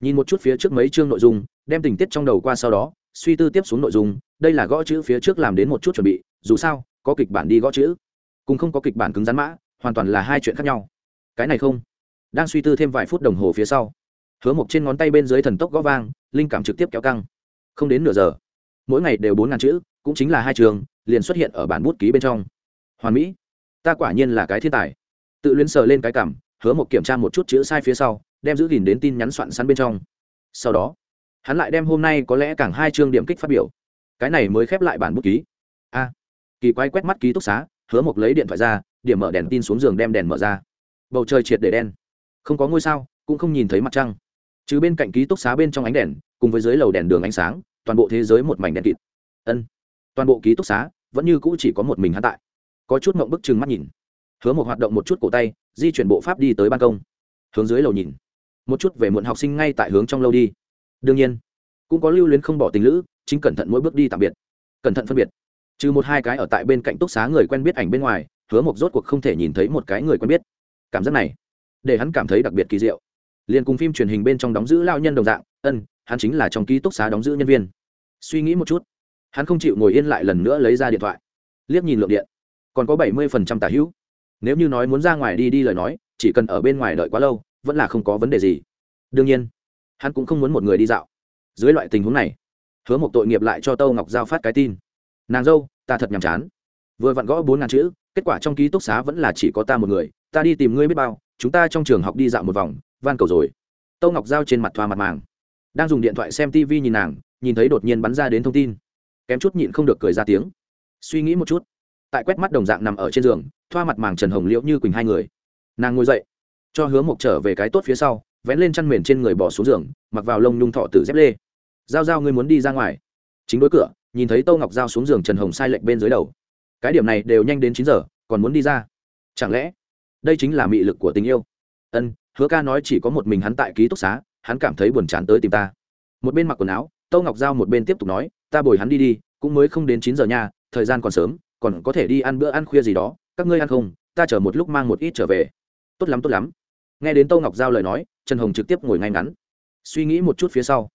Nhìn một chút phía trước mấy chương nội dung, đem tình tiết trong đầu qua sau đó, suy tư tiếp xuống nội dung, đây là gõ chữ phía trước làm đến một chút chuẩn bị, dù sao, có kịch bản đi gõ chữ. Cùng không có kịch bản cứng rắn mã, hoàn toàn là hai chuyện khác nhau. Cái này không. Đang suy tư thêm vài phút đồng hồ phía sau, hứa mộc trên ngón tay bên dưới thần tốc gõ vang, linh cảm trực tiếp kéo căng. Không đến nửa giờ mỗi ngày đều bốn ngàn chữ, cũng chính là hai trường, liền xuất hiện ở bản bút ký bên trong. Hoàn mỹ, ta quả nhiên là cái thiên tài. Tự luyến sờ lên cái cảm, hứa một kiểm tra một chút chữ sai phía sau, đem giữ gìn đến tin nhắn soạn sẵn bên trong. Sau đó, hắn lại đem hôm nay có lẽ càng hai chương điểm kích phát biểu. Cái này mới khép lại bản bút ký. A, kỳ quái quét mắt ký túc xá, hứa một lấy điện thoại ra, điểm mở đèn tin xuống giường đem đèn mở ra. Bầu trời triệt để đen. Không có ngôi sao, cũng không nhìn thấy mặt trăng. Chứ bên cạnh ký túc xá bên trong ánh đèn, cùng với dưới lầu đèn đường ánh sáng toàn bộ thế giới một mảnh đen kịt. Ân, toàn bộ ký túc xá vẫn như cũ chỉ có một mình hắn tại. Có chút mộng bức chừng mắt nhìn. Hứa một hoạt động một chút cổ tay, di chuyển bộ pháp đi tới ban công. Hướng dưới lầu nhìn. Một chút về muộn học sinh ngay tại hướng trong lâu đi. Đương nhiên, cũng có lưu luyến không bỏ tình lữ, chính cẩn thận mỗi bước đi tạm biệt. Cẩn thận phân biệt. Trừ một hai cái ở tại bên cạnh túc xá người quen biết ảnh bên ngoài, hứa một rốt cuộc không thể nhìn thấy một cái người quen biết. Cảm giác này, để hắn cảm thấy đặc biệt kỳ diệu. Liền cùng phim truyền hình bên trong đóng giữ lao nhân đồng dạng, ân, hắn chính là trong ký túc xá đóng giữ nhân viên suy nghĩ một chút. Hắn không chịu ngồi yên lại lần nữa lấy ra điện thoại. Liếc nhìn lượng điện. Còn có bảy mươi phần trăm tả hữu. Nếu như nói muốn ra ngoài đi đi lời nói, chỉ cần ở bên ngoài đợi quá lâu, vẫn là không có vấn đề gì. Đương nhiên, hắn cũng không muốn một người đi dạo. Dưới loại tình huống này, hứa một tội nghiệp lại cho tâu ngọc giao phát cái tin. Nàng dâu, ta thật nhàm chán. Vừa vặn gõ bốn ngàn chữ, kết quả trong ký túc xá vẫn là chỉ có ta một người, ta đi tìm ngươi biết bao, chúng ta trong trường học đi dạo một vòng, van cầu rồi. Tâu ngọc giao trên mặt thoa mặt màng. Đang dùng điện thoại xem tv nhìn nàng nhìn thấy đột nhiên bắn ra đến thông tin. Kém chút nhịn không được cười ra tiếng. Suy nghĩ một chút. Tại quét mắt đồng dạng nằm ở trên giường, thoa mặt màng trần hồng liễu như quỳnh hai người. Nàng ngồi dậy, cho hứa mộc trở về cái tốt phía sau, vén lên chăn mền trên người bỏ xuống giường, mặc vào lông nhung thọ tử dép lê. Giao giao, ngươi muốn đi ra ngoài. Chính đối cửa, nhìn thấy tâu ngọc giao xuống giường trần hồng sai lệnh bên dưới đầu. Cái điểm này đều nhanh đến chín giờ, còn muốn đi ra? Chẳng lẽ đây chính là mị lực của tình yêu? Ân, hứa ca nói chỉ có một mình hắn tại ký túc xá, hắn cảm thấy buồn chán tới tìm ta. Một bên mặc quần áo tâu ngọc giao một bên tiếp tục nói, ta bồi hắn đi đi, cũng mới không đến chín giờ nha, thời gian còn sớm, còn có thể đi ăn bữa ăn khuya gì đó, các ngươi ăn không, ta chờ một lúc mang một ít trở về. Tốt lắm tốt lắm. Nghe đến tâu ngọc giao lời nói, trần hồng trực tiếp ngồi ngay ngắn. Suy nghĩ một chút phía sau,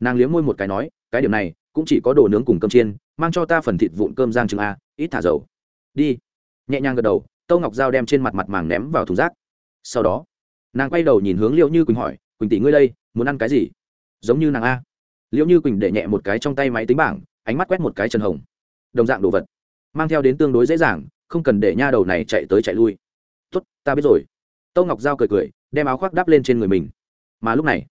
nàng liếm môi một cái nói, cái điểm này, cũng chỉ có đồ nướng cùng cơm chiên, mang cho ta phần thịt vụn cơm giang trứng a, ít thả dầu. Đi. Nhẹ nhàng gật đầu, tâu ngọc giao đem trên mặt mặt màng ném vào thùng rác. Sau đó, nàng quay đầu nhìn hướng liệu như quỳnh hỏi, quỳnh tỷ ngươi đây, muốn ăn cái gì? Giống như nàng a liệu như quỳnh để nhẹ một cái trong tay máy tính bảng, ánh mắt quét một cái trần hồng. Đồng dạng đồ vật. Mang theo đến tương đối dễ dàng, không cần để nha đầu này chạy tới chạy lui. Tốt, ta biết rồi. Tâu ngọc giao cười cười, đem áo khoác đắp lên trên người mình. Mà lúc này,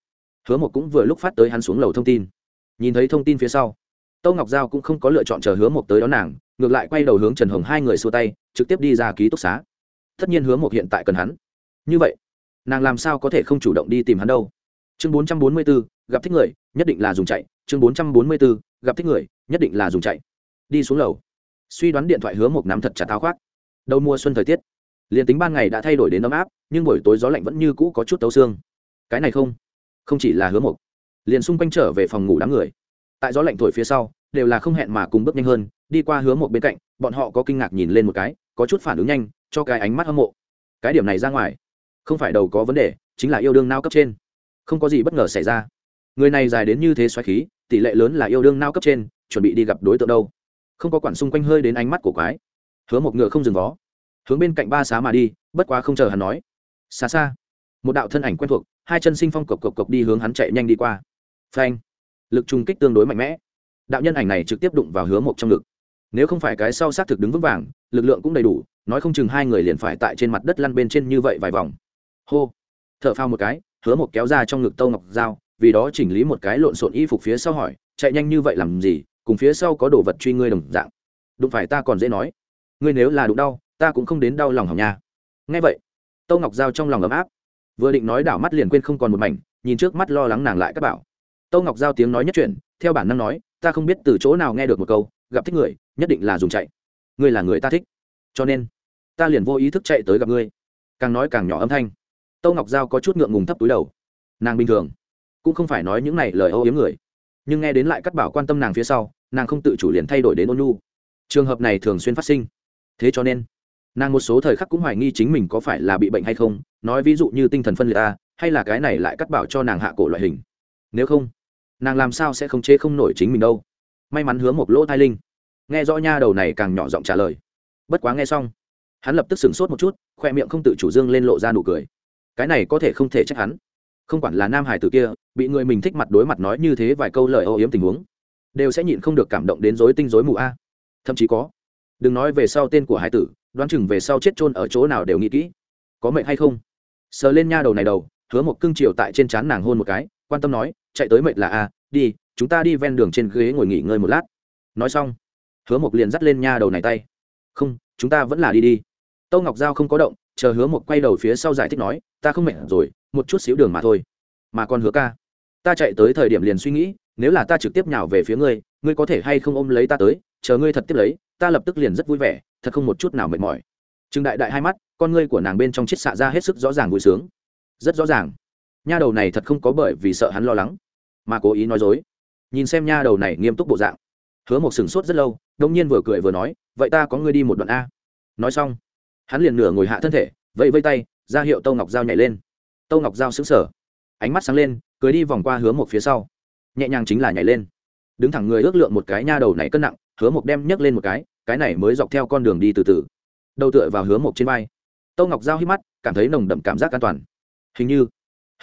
hứa một cũng vừa lúc phát tới hắn xuống lầu thông tin. Nhìn thấy thông tin phía sau, tâu ngọc giao cũng không có lựa chọn chờ hứa một tới đón nàng, ngược lại quay đầu hướng trần hồng hai người xua tay, trực tiếp đi ra ký túc xá. Tất nhiên hứa một hiện tại cần hắn. Như vậy, nàng làm sao có thể không chủ động đi tìm hắn đâu? Chương bốn trăm bốn mươi b ố gặp thích người, nhất định là dùng chạy. Chương bốn trăm bốn mươi b ố gặp thích người, nhất định là dùng chạy. Đi xuống lầu. Suy đoán điện thoại hứa một nắm thật chặt tháo khoác. Đầu mùa xuân thời tiết. Liền tính ban ngày đã thay đổi đến ấm áp, nhưng buổi tối gió lạnh vẫn như cũ có chút tấu xương. Cái này không không chỉ là hứa một liền xung quanh trở về phòng ngủ đám người. Tại gió lạnh thổi phía sau, đều là không hẹn mà cùng bước nhanh hơn, đi qua hứa một bên cạnh, bọn họ có kinh ngạc nhìn lên một cái, có chút phản ứng nhanh, cho cái ánh mắt hâm mộ. Cái điểm này ra ngoài, không phải đầu có vấn đề, chính là yêu đương nao cấp trên không có gì bất ngờ xảy ra. Người này dài đến như thế xoáy khí, tỷ lệ lớn là yêu đương nao cấp trên, chuẩn bị đi gặp đối tượng đâu. Không có quản xung quanh hơi đến ánh mắt của quái. Hứa một ngựa không dừng vó. Hướng bên cạnh ba xá mà đi, bất quá không chờ hắn nói. Xa xa, một đạo thân ảnh quen thuộc, hai chân sinh phong cộc cộc cộc đi hướng hắn chạy nhanh đi qua. Phanh. Lực trung kích tương đối mạnh mẽ. Đạo nhân ảnh này trực tiếp đụng vào hứa một trong ngực. Nếu không phải cái sau xác thực đứng vững vàng, lực lượng cũng đầy đủ, nói không chừng hai người liền phải tại trên mặt đất lăn bên trên như vậy vài vòng. Hô. T h ở phao một cái hứa một kéo ra trong ngực tâu ngọc dao vì đó chỉnh lý một cái lộn xộn y phục phía sau hỏi, chạy nhanh như vậy làm gì? Cùng phía sau có đồ vật truy ngươi đồng dạng. Đụng phải ta còn dễ nói. Ngươi nếu là đụng đau, ta cũng không đến đau lòng hỏng nhà ngay vậy, tâu ngọc giao trong lòng ấm áp. Vừa định nói đảo mắt liền quên không còn một mảnh, nhìn trước mắt lo lắng nàng lại các bảo. Tâu ngọc giao tiếng nói nhất chuyển, theo bản năng nói, ta không biết từ chỗ nào nghe được một câu, gặp thích người, nhất định là dùng chạy. Ngươi là người ta thích. Cho nên, ta liền vô ý thức chạy tới gặp ngươi. Càng nói càng nhỏ âm thanh tâu ngọc giao có chút ngượng ngùng thấp túi đầu. Nàng bình thường cũng không phải nói những này lời âu yếm người, nhưng nghe đến lại cắt bảo quan tâm nàng phía sau, nàng không tự chủ liền thay đổi đến ôn nhu. Trường hợp này thường xuyên phát sinh. Thế cho nên, nàng một số thời khắc cũng hoài nghi chính mình có phải là bị bệnh hay không, nói ví dụ như tinh thần phân liệt a, hay là cái này lại cắt bảo cho nàng hạ cổ loại hình. Nếu không, nàng làm sao sẽ không chế không nổi chính mình đâu? May mắn hứa một lỗ thai linh. Nghe rõ nha đầu này càng nhỏ giọng trả lời. Bất quá nghe xong, hắn lập tức sửng sốt một chút, khoe miệng không tự chủ dương lên lộ ra nụ cười cái này có thể không thể trách hắn. Không quản là nam hải tử kia, bị người mình thích mặt đối mặt nói như thế vài câu lời âu yếm tình huống, đều sẽ nhịn không được cảm động đến dối tinh dối mù a. Thậm chí có. Đừng nói về sau tên của hải tử, đoán chừng về sau chết chôn ở chỗ nào đều nghĩ kỹ. Có mệnh hay không? Sờ lên nha đầu này đầu, hứa một cưng chiều tại trên trán nàng hôn một cái, quan tâm nói, chạy tới mệnh là a, đi, chúng ta đi ven đường trên ghế ngồi nghỉ ngơi một lát. Nói xong, hứa một liền dắt lên nha đầu này tay. Không, chúng ta vẫn là đi đi. Tâu ngọc giao không có động chờ hứa một quay đầu phía sau giải thích nói, ta không mệt rồi, một chút xíu đường mà thôi. Mà còn hứa ca, ta chạy tới thời điểm liền suy nghĩ, nếu là ta trực tiếp nhào về phía ngươi ngươi có thể hay không ôm lấy ta tới, chờ ngươi thật tiếp lấy, ta lập tức liền rất vui vẻ, thật không một chút nào mệt mỏi. Trừng đại đại hai mắt, con ngươi của nàng bên trong chiết xạ ra hết sức rõ ràng vui sướng. Rất rõ ràng. Nha đầu này thật không có bởi vì sợ hắn lo lắng, mà cố ý nói dối. Nhìn xem nha đầu này nghiêm túc bộ dạng, hứa một sừng sốt rất lâu, đông nhiên vừa cười vừa nói, vậy ta có ngươi đi một đoạn a. Nói xong hắn liền nửa ngồi hạ thân thể, vẫy vây tay, ra hiệu tâu ngọc dao nhảy lên. Tâu ngọc dao xứng sở ánh mắt sáng lên, cười đi vòng qua hứa một phía sau. Nhẹ nhàng chính là nhảy lên. Đứng thẳng người ước lượng một cái nha đầu này cân nặng, hứa một đem nhấc lên một cái cái này mới dọc theo con đường đi từ từ. Đầu tựa vào hứa một trên vai. Tâu ngọc dao hít mắt, cảm thấy nồng đậm cảm giác an toàn. Hình như,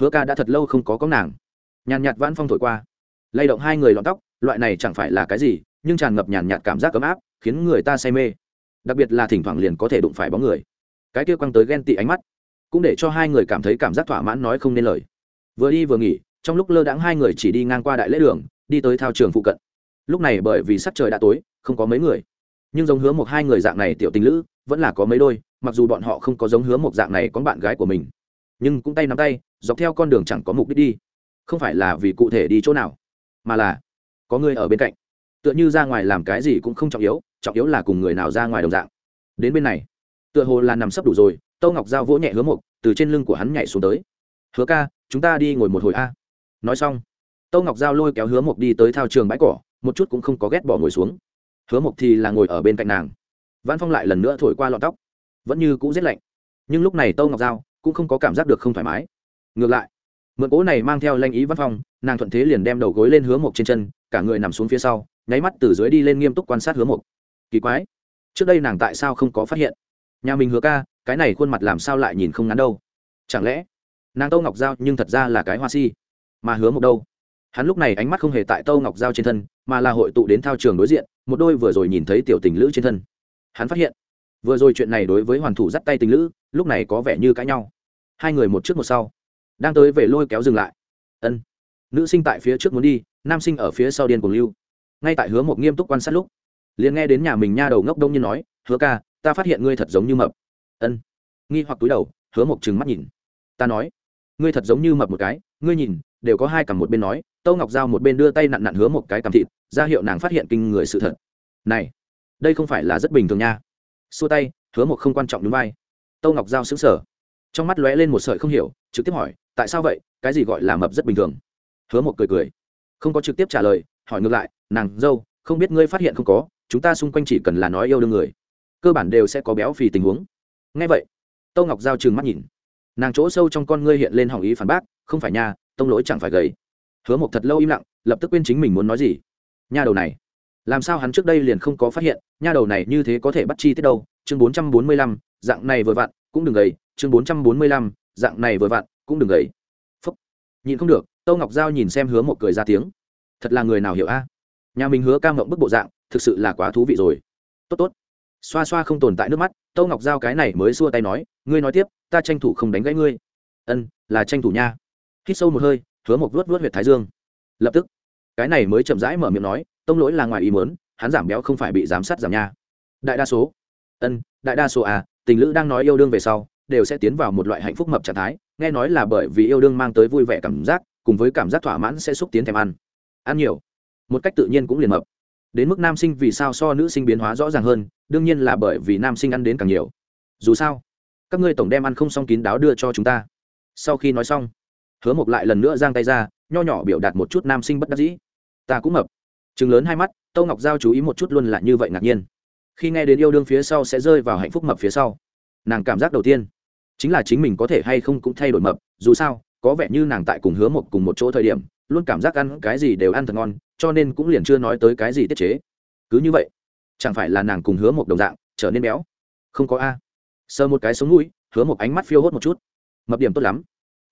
hứa ca đã thật lâu không có có nàng. Nhàn nhạt vãn phong thổi qua. Lay động hai người lọn tóc, loại này chẳng phải là cái gì, nhưng tràn ngập nhàn nhạt cảm giác ấm áp, khiến người ta say mê đặc biệt là thỉnh thoảng liền có thể đụng phải bóng người. Cái kia quăng tới ghen tị ánh mắt, cũng để cho hai người cảm thấy cảm giác thỏa mãn nói không nên lời. Vừa đi vừa nghỉ, trong lúc lơ đãng hai người chỉ đi ngang qua đại lễ đường, đi tới thao trường phụ cận. Lúc này bởi vì sắc trời đã tối, không có mấy người. Nhưng giống hứa một hai người dạng này tiểu tình lữ, vẫn là có mấy đôi, mặc dù bọn họ không có giống hứa một dạng này có bạn gái của mình. Nhưng cũng tay nắm tay, dọc theo con đường chẳng có mục đích đi. Không phải là vì cụ thể đi chỗ nào, mà là có người ở bên cạnh. Tựa như ra ngoài làm cái gì cũng không trọng yếu trọng yếu là cùng người nào ra ngoài đồng dạng. Đến bên này, tựa hồ là nằm sấp đủ rồi, tâu ngọc giao vỗ nhẹ hứa mộc, từ trên lưng của hắn nhảy xuống tới. Hứa ca, chúng ta đi ngồi một hồi a. Nói xong, tâu ngọc giao lôi kéo hứa mộc đi tới thao trường bãi cỏ, một chút cũng không có ghét bỏ ngồi xuống. Hứa mộc thì là ngồi ở bên cạnh nàng. Văn phong lại lần nữa thổi qua lọn tóc. Vẫn như cũ rét lạnh. Nhưng lúc này tâu ngọc giao cũng không có cảm giác được không thoải mái. Ngược lại, mượn cố này mang theo lanh ý văn phong, nàng thuận thế liền đem đầu gối lên hứa mộc trên chân, cả người nằm xuống phía sau, nháy mắt từ dưới đi lên nghiêm túc quan sát hứa mộc kỳ quái. Trước đây nàng tại sao không có phát hiện? Nhà mình hứa ca, cái này khuôn mặt làm sao lại nhìn không ngắn đâu? Chẳng lẽ nàng tâu ngọc giao nhưng thật ra là cái hoa si, mà hứa mộc đâu? Hắn lúc này ánh mắt không hề tại tâu ngọc giao trên thân, mà là hội tụ đến thao trường đối diện, một đôi vừa rồi nhìn thấy tiểu tình lữ trên thân. Hắn phát hiện, vừa rồi chuyện này đối với hoàn thủ dắt tay tình lữ, lúc này có vẻ như cãi nhau. Hai người một trước một sau, đang tới về lôi kéo dừng lại. Ân. Nữ sinh tại phía trước muốn đi, nam sinh ở phía sau điên cuồng lưu. Ngay tại hứa một nghiêm túc quan sát lúc liền nghe đến nhà mình nha đầu ngốc đông như nói, hứa ca, ta phát hiện ngươi thật giống như mập. Ân. Nghi hoặc túi đầu, hứa một trừng mắt nhìn. Ta nói, ngươi thật giống như mập một cái, ngươi nhìn, đều có hai cằm một bên nói, tâu ngọc giao một bên đưa tay nặn nặn hứa một cái cằm thịt, ra hiệu nàng phát hiện kinh người sự thật. Này, đây không phải là rất bình thường nha. Xua tay, hứa một không quan trọng đúng vai. Tâu ngọc giao xứng sở trong mắt lóe lên một sợi không hiểu, trực tiếp hỏi, tại sao vậy? Cái gì gọi là mập rất bình thường? Hứa một cười cười. Không có trực tiếp trả lời, hỏi ngược lại, nàng dâu, không biết ngươi phát hiện không có chúng ta xung quanh chỉ cần là nói yêu đương người, cơ bản đều sẽ có béo phì tình huống. Ngay vậy tâu ngọc giao trừng mắt nhìn. Nàng chỗ sâu trong con ngươi hiện lên hỏng ý phản bác, không phải nha, tông lỗi chẳng phải gầy. Hứa một thật lâu im lặng, lập tức quên chính mình muốn nói gì. Nha đầu này, làm sao hắn trước đây liền không có phát hiện, nha đầu này như thế có thể bắt chi tiết đâu? Chương bốn trăm bốn mươi lăm, dạng này vừa vặn, cũng đừng gầy. Chương bốn trăm bốn mươi lăm, dạng này vừa vặn, cũng đừng gầy. Phúc. Nhìn không được tâu ngọc giao nhìn xem hứa một cười ra tiếng. Thật là người nào hiểu a? Nhà mình hứa ca mộng bức bộ dạng thực sự là quá thú vị rồi. Tốt tốt. Xoa xoa không tồn tại nước mắt, tâu ngọc giao cái này mới xua tay nói, ngươi nói tiếp, ta tranh thủ không đánh gãy ngươi. Ân, là tranh thủ nha. Hít sâu một hơi, hứa một vuốt vuốt huyệt thái dương. Lập tức, cái này mới chậm rãi mở miệng nói, tông lỗi là ngoài ý mớn hắn giảm béo không phải bị giám sát giảm nha. Đại đa số. Ân, đại đa số à tình lữ đang nói yêu đương về sau, đều sẽ tiến vào một loại hạnh phúc mập trạng thái, nghe nói là bởi vì yêu đương mang tới vui vẻ cảm giác, cùng với cảm giác thỏa mãn sẽ xúc tiến thèm ăn. Ăn nhiều. Một cách tự nhiên cũng liền mập đến mức nam sinh vì sao so nữ sinh biến hóa rõ ràng hơn, đương nhiên là bởi vì nam sinh ăn đến càng nhiều. Dù sao, các ngươi tổng đem ăn không xong kín đáo đưa cho chúng ta. Sau khi nói xong, hứa mộc lại lần nữa giang tay ra, nho nhỏ biểu đạt một chút nam sinh bất đắc dĩ. Ta cũng mập chừng lớn hai mắt, tâu ngọc giao chú ý một chút luôn là như vậy ngạc nhiên. Khi nghe đến yêu đương phía sau sẽ rơi vào hạnh phúc mập phía sau, nàng cảm giác đầu tiên chính là chính mình có thể hay không cũng thay đổi mập. Dù sao, có vẻ như nàng tại cùng hứa một cùng một chỗ thời điểm luôn cảm giác ăn cái gì đều ăn thật ngon, cho nên cũng liền chưa nói tới cái gì tiết chế. Cứ như vậy, chẳng phải là nàng cùng hứa một đồng dạng, trở nên béo? Không có a. Sờ một cái sống mũi, hứa một ánh mắt phiêu hốt một chút. Mập điểm tốt lắm.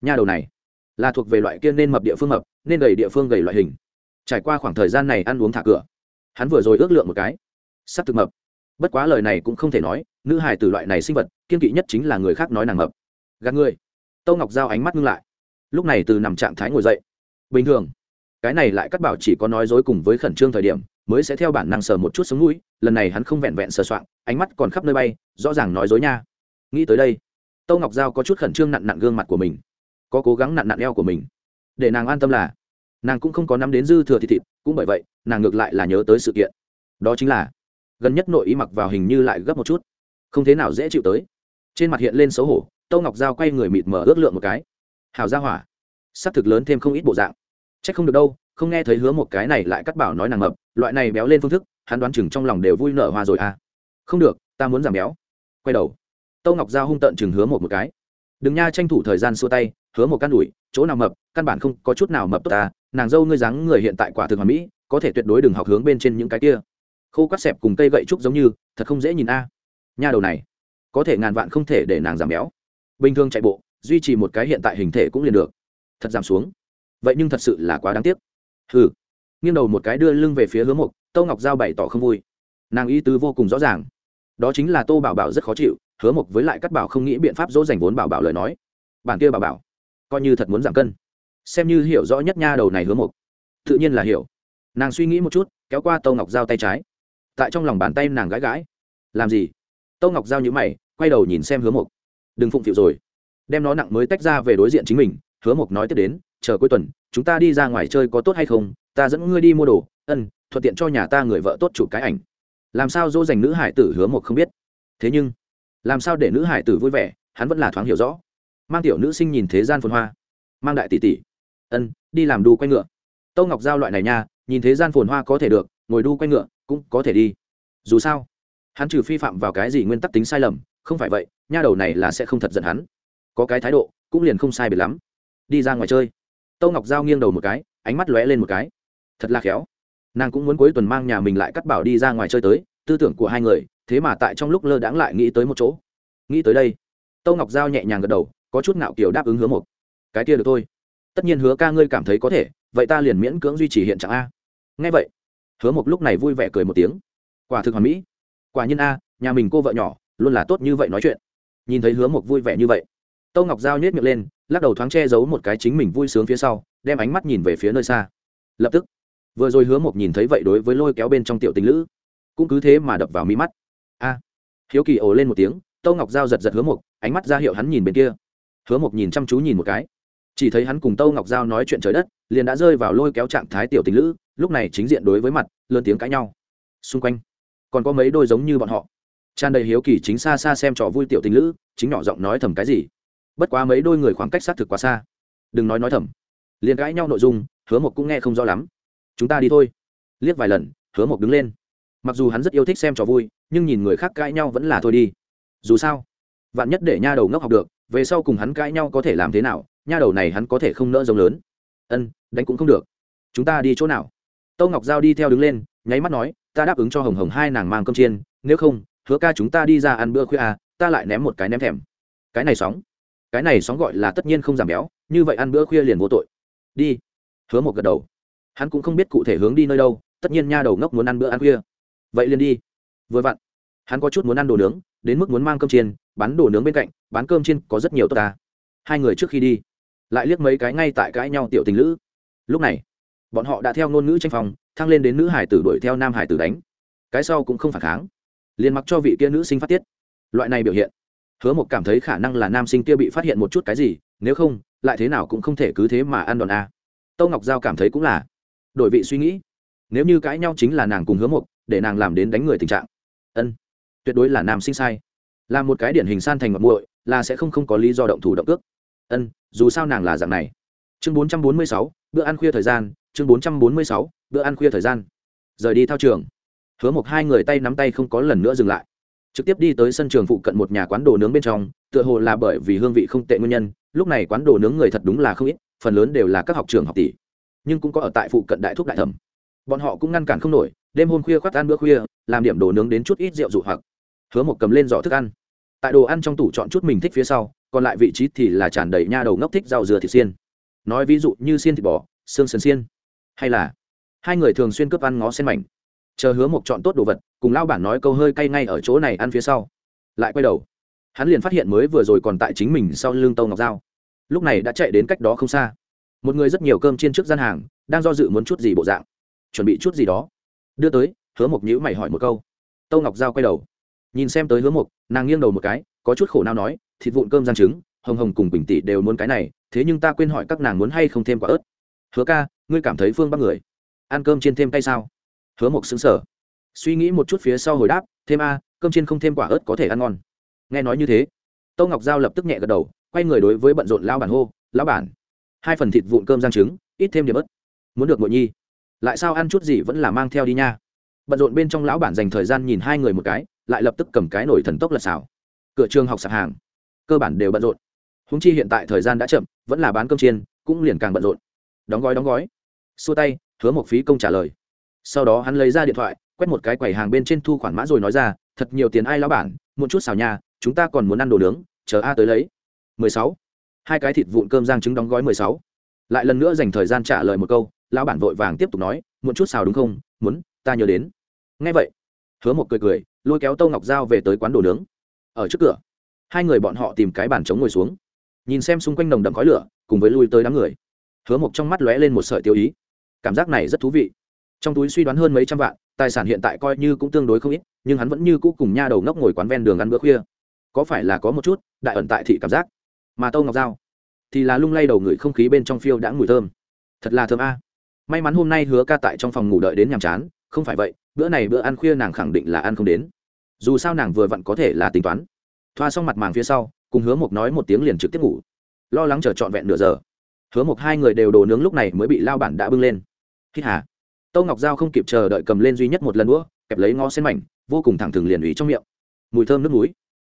Nha đầu này là thuộc về loại kia nên mập địa phương mập, nên gầy địa phương gầy loại hình. Trải qua khoảng thời gian này ăn uống thả cửa, hắn vừa rồi ước lượng một cái. Sắp thực mập. Bất quá lời này cũng không thể nói, nữ hài từ loại này sinh vật, kiên kỵ nhất chính là người khác nói nàng mập. Gạt người. Tâu ngọc giao ánh mắt ngưng lại. Lúc này từ nằm trạng thái ngồi dậy bình thường. Cái này lại cắt bảo chỉ có nói dối cùng với khẩn trương thời điểm, mới sẽ theo bản năng sờ một chút sống mũi, lần này hắn không vẹn vẹn sờ soạng, ánh mắt còn khắp nơi bay, rõ ràng nói dối nha. Nghĩ tới đây, tâu ngọc giao có chút khẩn trương nặn nặn gương mặt của mình, có cố gắng nặn nặn eo của mình. Để nàng an tâm là, nàng cũng không có nắm đến dư thừa thịt thịt, cũng bởi vậy, nàng ngược lại là nhớ tới sự kiện. Đó chính là, gần nhất nội ý mặc vào hình như lại gấp một chút, không thế nào dễ chịu tới. Trên mặt hiện lên xấu hổ, tâu ngọc giao quay người mịt mở ước lượng một cái. Hào ra hỏa s ắ c thực lớn thêm không ít bộ dạng chắc không được đâu không nghe thấy hứa một cái này lại cắt bảo nói nàng mập loại này béo lên phương thức hắn đoán chừng trong lòng đều vui nở hoa rồi à. Không được ta muốn giảm béo. Quay đầu. Tô ngọc giao hung tận chừng hứa một một cái. Đừng nha tranh thủ thời gian xua tay hứa một căn đuổi, chỗ nào mập căn bản không có chút nào mập tốt ta nàng dâu ngươi dáng người hiện tại quả thực hoàn mỹ có thể tuyệt đối đừng học hướng bên trên những cái kia. Khô quắt xẹp cùng cây gậy trúc giống như thật không dễ nhìn a. Nha đầu này có thể ngàn vạn không thể để nàng giảm béo. Bình thường chạy bộ duy trì một cái hiện tại hình thể cũng liền được. Thật giảm xuống vậy nhưng thật sự là quá đáng tiếc. Hừ. Nghiêng đầu một cái đưa lưng về phía hứa mục tô ngọc giao bày tỏ không vui. Nàng ý tứ vô cùng rõ ràng. Đó chính là tô bảo bảo rất khó chịu, hứa mục với lại cắt bảo không nghĩ biện pháp dỗ dành vốn bảo bảo lời nói. Bản kia bảo bảo, coi như thật muốn giảm cân. Xem như hiểu rõ nhất nha đầu này hứa mục tự nhiên là hiểu. Nàng suy nghĩ một chút, kéo qua tô ngọc giao tay trái. Tại trong lòng bàn tay nàng gãi gãi. Làm gì? Tô ngọc giao nhữ mày, quay đầu nhìn xem hứa mục đừng phụng phịu rồi. Đem nó nặng mới tách ra về đối diện chính mình, hứa mục nói tiếp đến chờ cuối tuần, chúng ta đi ra ngoài chơi có tốt hay không, ta dẫn ngươi đi mua đồ, ân, thuận tiện cho nhà ta người vợ tốt chụp cái ảnh. Làm sao dỗ dành nữ hải tử hứa một không biết. Thế nhưng, làm sao để nữ hải tử vui vẻ, hắn vẫn là thoáng hiểu rõ. Mang tiểu nữ sinh nhìn thế gian phồn hoa. Mang đại tỷ tỷ. Ân, đi làm đu quay ngựa. Tâu ngọc giao loại này nha, nhìn thế gian phồn hoa có thể được, ngồi đu quay ngựa cũng có thể đi. Dù sao, hắn trừ phi phạm vào cái gì nguyên tắc tính sai lầm, không phải vậy, nha đầu này là sẽ không thật giận hắn. Có cái thái độ, cũng liền không sai biệt lắm. Đi ra ngoài chơi tâu ngọc giao nghiêng đầu một cái, ánh mắt lóe lên một cái. Thật là khéo. Nàng cũng muốn cuối tuần mang nhà mình lại cắt bảo đi ra ngoài chơi tới, tư tưởng của hai người, thế mà tại trong lúc lơ đãng lại nghĩ tới một chỗ. Nghĩ tới đây, tâu ngọc giao nhẹ nhàng gật đầu, có chút ngạo kiểu đáp ứng hứa một cái kia được thôi. Tất nhiên hứa ca ngươi cảm thấy có thể, vậy ta liền miễn cưỡng duy trì hiện trạng a. Nghe vậy, hứa một lúc này vui vẻ cười một tiếng. Quả thực hoàn mỹ. Quả nhiên a, nhà mình cô vợ nhỏ, luôn là tốt như vậy nói chuyện. Nhìn thấy hứa một vui vẻ như vậy, tâu ngọc giao nhét miệng lên lắc đầu thoáng che giấu một cái chính mình vui sướng phía sau, đem ánh mắt nhìn về phía nơi xa. Lập tức, vừa rồi hứa một nhìn thấy vậy đối với lôi kéo bên trong tiểu tình lữ, cũng cứ thế mà đập vào mi mắt. A, hiếu kỳ ồ lên một tiếng, tâu ngọc giao giật giật hứa một ánh mắt ra hiệu hắn nhìn bên kia. Hứa một nhìn chăm chú nhìn một cái. Chỉ thấy hắn cùng tâu ngọc giao nói chuyện trời đất, liền đã rơi vào lôi kéo trạng thái tiểu tình lữ, lúc này chính diện đối với mặt, lớn tiếng cãi nhau. Xung quanh, còn có mấy đôi giống như bọn họ. Tràn đầy hiếu kỳ chính xa xa xem trò vui tiểu tình lữ, chính nhỏ giọng nói thầm cái gì? Bất quá mấy đôi người khoảng cách xác thực quá xa. Đừng nói nói thầm. Liền cãi nhau nội dung, hứa mộc cũng nghe không rõ lắm. Chúng ta đi thôi. Liếc vài lần, hứa mộc đứng lên. Mặc dù hắn rất yêu thích xem trò vui, nhưng nhìn người khác cãi nhau vẫn là thôi đi. Dù sao, vạn nhất để nha đầu ngốc học được, về sau cùng hắn cãi nhau có thể làm thế nào, nha đầu này hắn có thể không nỡ giống lớn. Ân, đánh cũng không được. Chúng ta đi chỗ nào? Tâu ngọc giao đi theo đứng lên, nháy mắt nói, ta đáp ứng cho hồng hồng hai nàng mang cơm chiên, nếu không, hứa ca chúng ta đi ra ăn bữa khuya à ta lại ném một cái ném thèm. Cái này sóng cái này sóng gọi là tất nhiên không giảm béo, như vậy ăn bữa khuya liền vô tội. Đi. Hứa một gật đầu. Hắn cũng không biết cụ thể hướng đi nơi đâu, tất nhiên nha đầu ngốc muốn ăn bữa ăn khuya. Vậy liền đi. Vừa vặn, hắn có chút muốn ăn đồ nướng, đến mức muốn mang cơm chiên, bán đồ nướng bên cạnh, bán cơm chiên có rất nhiều tốt ta. Hai người trước khi đi, lại liếc mấy cái ngay tại cãi nhau tiểu tình lữ. Lúc này, bọn họ đã theo ngôn ngữ tranh phòng, thăng lên đến nữ hải tử đuổi theo nam hải tử đánh. Cái sau cũng không phản kháng. Liền mặc cho vị kia nữ sinh phát tiết. Loại này biểu hiện hứa một cảm thấy khả năng là nam sinh kia bị phát hiện một chút cái gì, nếu không, lại thế nào cũng không thể cứ thế mà ăn đòn a. Tâu ngọc giao cảm thấy cũng là đổi vị suy nghĩ. Nếu như cãi nhau chính là nàng cùng hứa một để nàng làm đến đánh người tình trạng. Ân, tuyệt đối là nam sinh sai. Là một cái điển hình san thành ngọc muội, là sẽ không không có lý do động thủ động cước. Ân, dù sao nàng là dạng này. Chương bốn trăm bốn mươi sáu, bữa ăn khuya thời gian, chương bốn trăm bốn mươi sáu, bữa ăn khuya thời gian. Rời đi thao trường. Hứa một hai người tay nắm tay không có lần nữa dừng lại trực tiếp đi tới sân trường phụ cận một nhà quán đồ nướng bên trong, tựa hồ là bởi vì hương vị không tệ nguyên nhân, lúc này quán đồ nướng người thật đúng là không ít, phần lớn đều là các học trường học tỷ, nhưng cũng có ở tại phụ cận đại thúc đại thẩm. Bọn họ cũng ngăn cản không nổi, đêm hôm khuya khoác ăn bữa khuya, làm điểm đồ nướng đến chút ít rượu dụ hoặc. Hứa một cầm lên giỏ thức ăn. Tại đồ ăn trong tủ chọn chút mình thích phía sau, còn lại vị trí thì là tràn đầy nha đầu ngốc thích rau dừa thịt xiên. Nói ví dụ như xiên thịt bò, xương sần xiên, hay là hai người thường xuyên cướp ăn ngó sen mảnh. Chờ hứa một chọn tốt đồ vật cùng lao bản nói câu hơi cay ngay ở chỗ này ăn phía sau. Lại quay đầu. Hắn liền phát hiện mới vừa rồi còn tại chính mình sau lưng tâu ngọc dao lúc này đã chạy đến cách đó không xa. Một người rất nhiều cơm trên trước gian hàng, đang do dự muốn chút gì bộ dạng. Chuẩn bị chút gì đó. Đưa tới, hứa mộc nhữ mày hỏi một câu. Tâu ngọc giao quay đầu. Nhìn xem tới hứa mộc, nàng nghiêng đầu một cái, có chút khổ nào nói, thịt vụn, cơm giang trứng, hồng hồng cùng bình tỷ đều muốn cái này, thế nhưng ta quên hỏi các nàng muốn hay không thêm quả ớt. Hứa ca, ngươi cảm thấy phương bắc người ăn cơm trên thêm cay sao? Hứa mộc xứng sở suy nghĩ một chút phía sau hồi đáp, thêm a, cơm trên không thêm quả ớt có thể ăn ngon. Nghe nói như thế, tâu ngọc giao lập tức nhẹ gật đầu, quay người đối với bận rộn lao bản hô, lão bản, hai phần thịt vụn cơm giang trứng, ít thêm điểm ớt. Muốn được ngội nhi? Lại sao ăn chút gì vẫn là mang theo đi nha. Bận rộn bên trong lão bản dành thời gian nhìn hai người một cái, lại lập tức cầm cái nổi thần tốc lật xào. Cửa trường học sạp hàng, cơ bản đều bận rộn. Húng chi hiện tại thời gian đã chậm, vẫn là bán cơm chiên, cũng liền càng bận rộn. Đóng gói đóng gói. Xua tay, hứa một phí công trả lời. Sau đó hắn lấy ra điện thoại quét một cái quầy hàng bên trên thu khoản mã rồi nói ra, thật nhiều tiền ai lão bản, một chút xào nhà, chúng ta còn muốn ăn đồ nướng, chờ a tới lấy. 16. hai cái thịt vụn cơm giang trứng đóng gói 16. lại lần nữa dành thời gian trả lời một câu, lão bản vội vàng tiếp tục nói muốn chút xào đúng không? Muốn, ta nhớ đến. Nghe vậy, hứa một cười cười, lôi kéo tâu ngọc dao về tới quán đồ nướng. Ở trước cửa, hai người bọn họ tìm cái bàn trống ngồi xuống. Nhìn xem xung quanh nồng đậm khói lửa, cùng với lui tới đám người. Hứa một trong mắt lóe lên một sợi tiêu ý. Cảm giác này rất thú vị trong túi suy đoán hơn mấy trăm vạn, tài sản hiện tại coi như cũng tương đối không ít, nhưng hắn vẫn như cũ cùng nha đầu ngốc ngồi quán ven đường ăn bữa khuya. Có phải là có một chút, đại ẩn tại thị cảm giác? Mà tâu ngọc dao thì là lung lay đầu người không khí bên trong phiêu đã mùi thơm. Thật là thơm a. May mắn hôm nay hứa ca tại trong phòng ngủ đợi đến nhàm chán, không phải vậy, bữa này bữa ăn khuya nàng khẳng định là ăn không đến. Dù sao nàng vừa vặn có thể là tính toán. Thoa xong mặt màng phía sau, cùng hứa mộc nói một tiếng liền trực tiếp ngủ. Lo lắng chờ trọn vẹn nửa giờ. Hứa mộc hai người đều đồ nướng lúc này mới bị lao bản đã bưng lên. Hít hà tâu ngọc giao không kịp chờ đợi cầm lên duy nhất một lần đũa, kẹp lấy ngó sen mảnh, vô cùng thẳng thừng liền ủy trong miệng. Mùi thơm nước núi.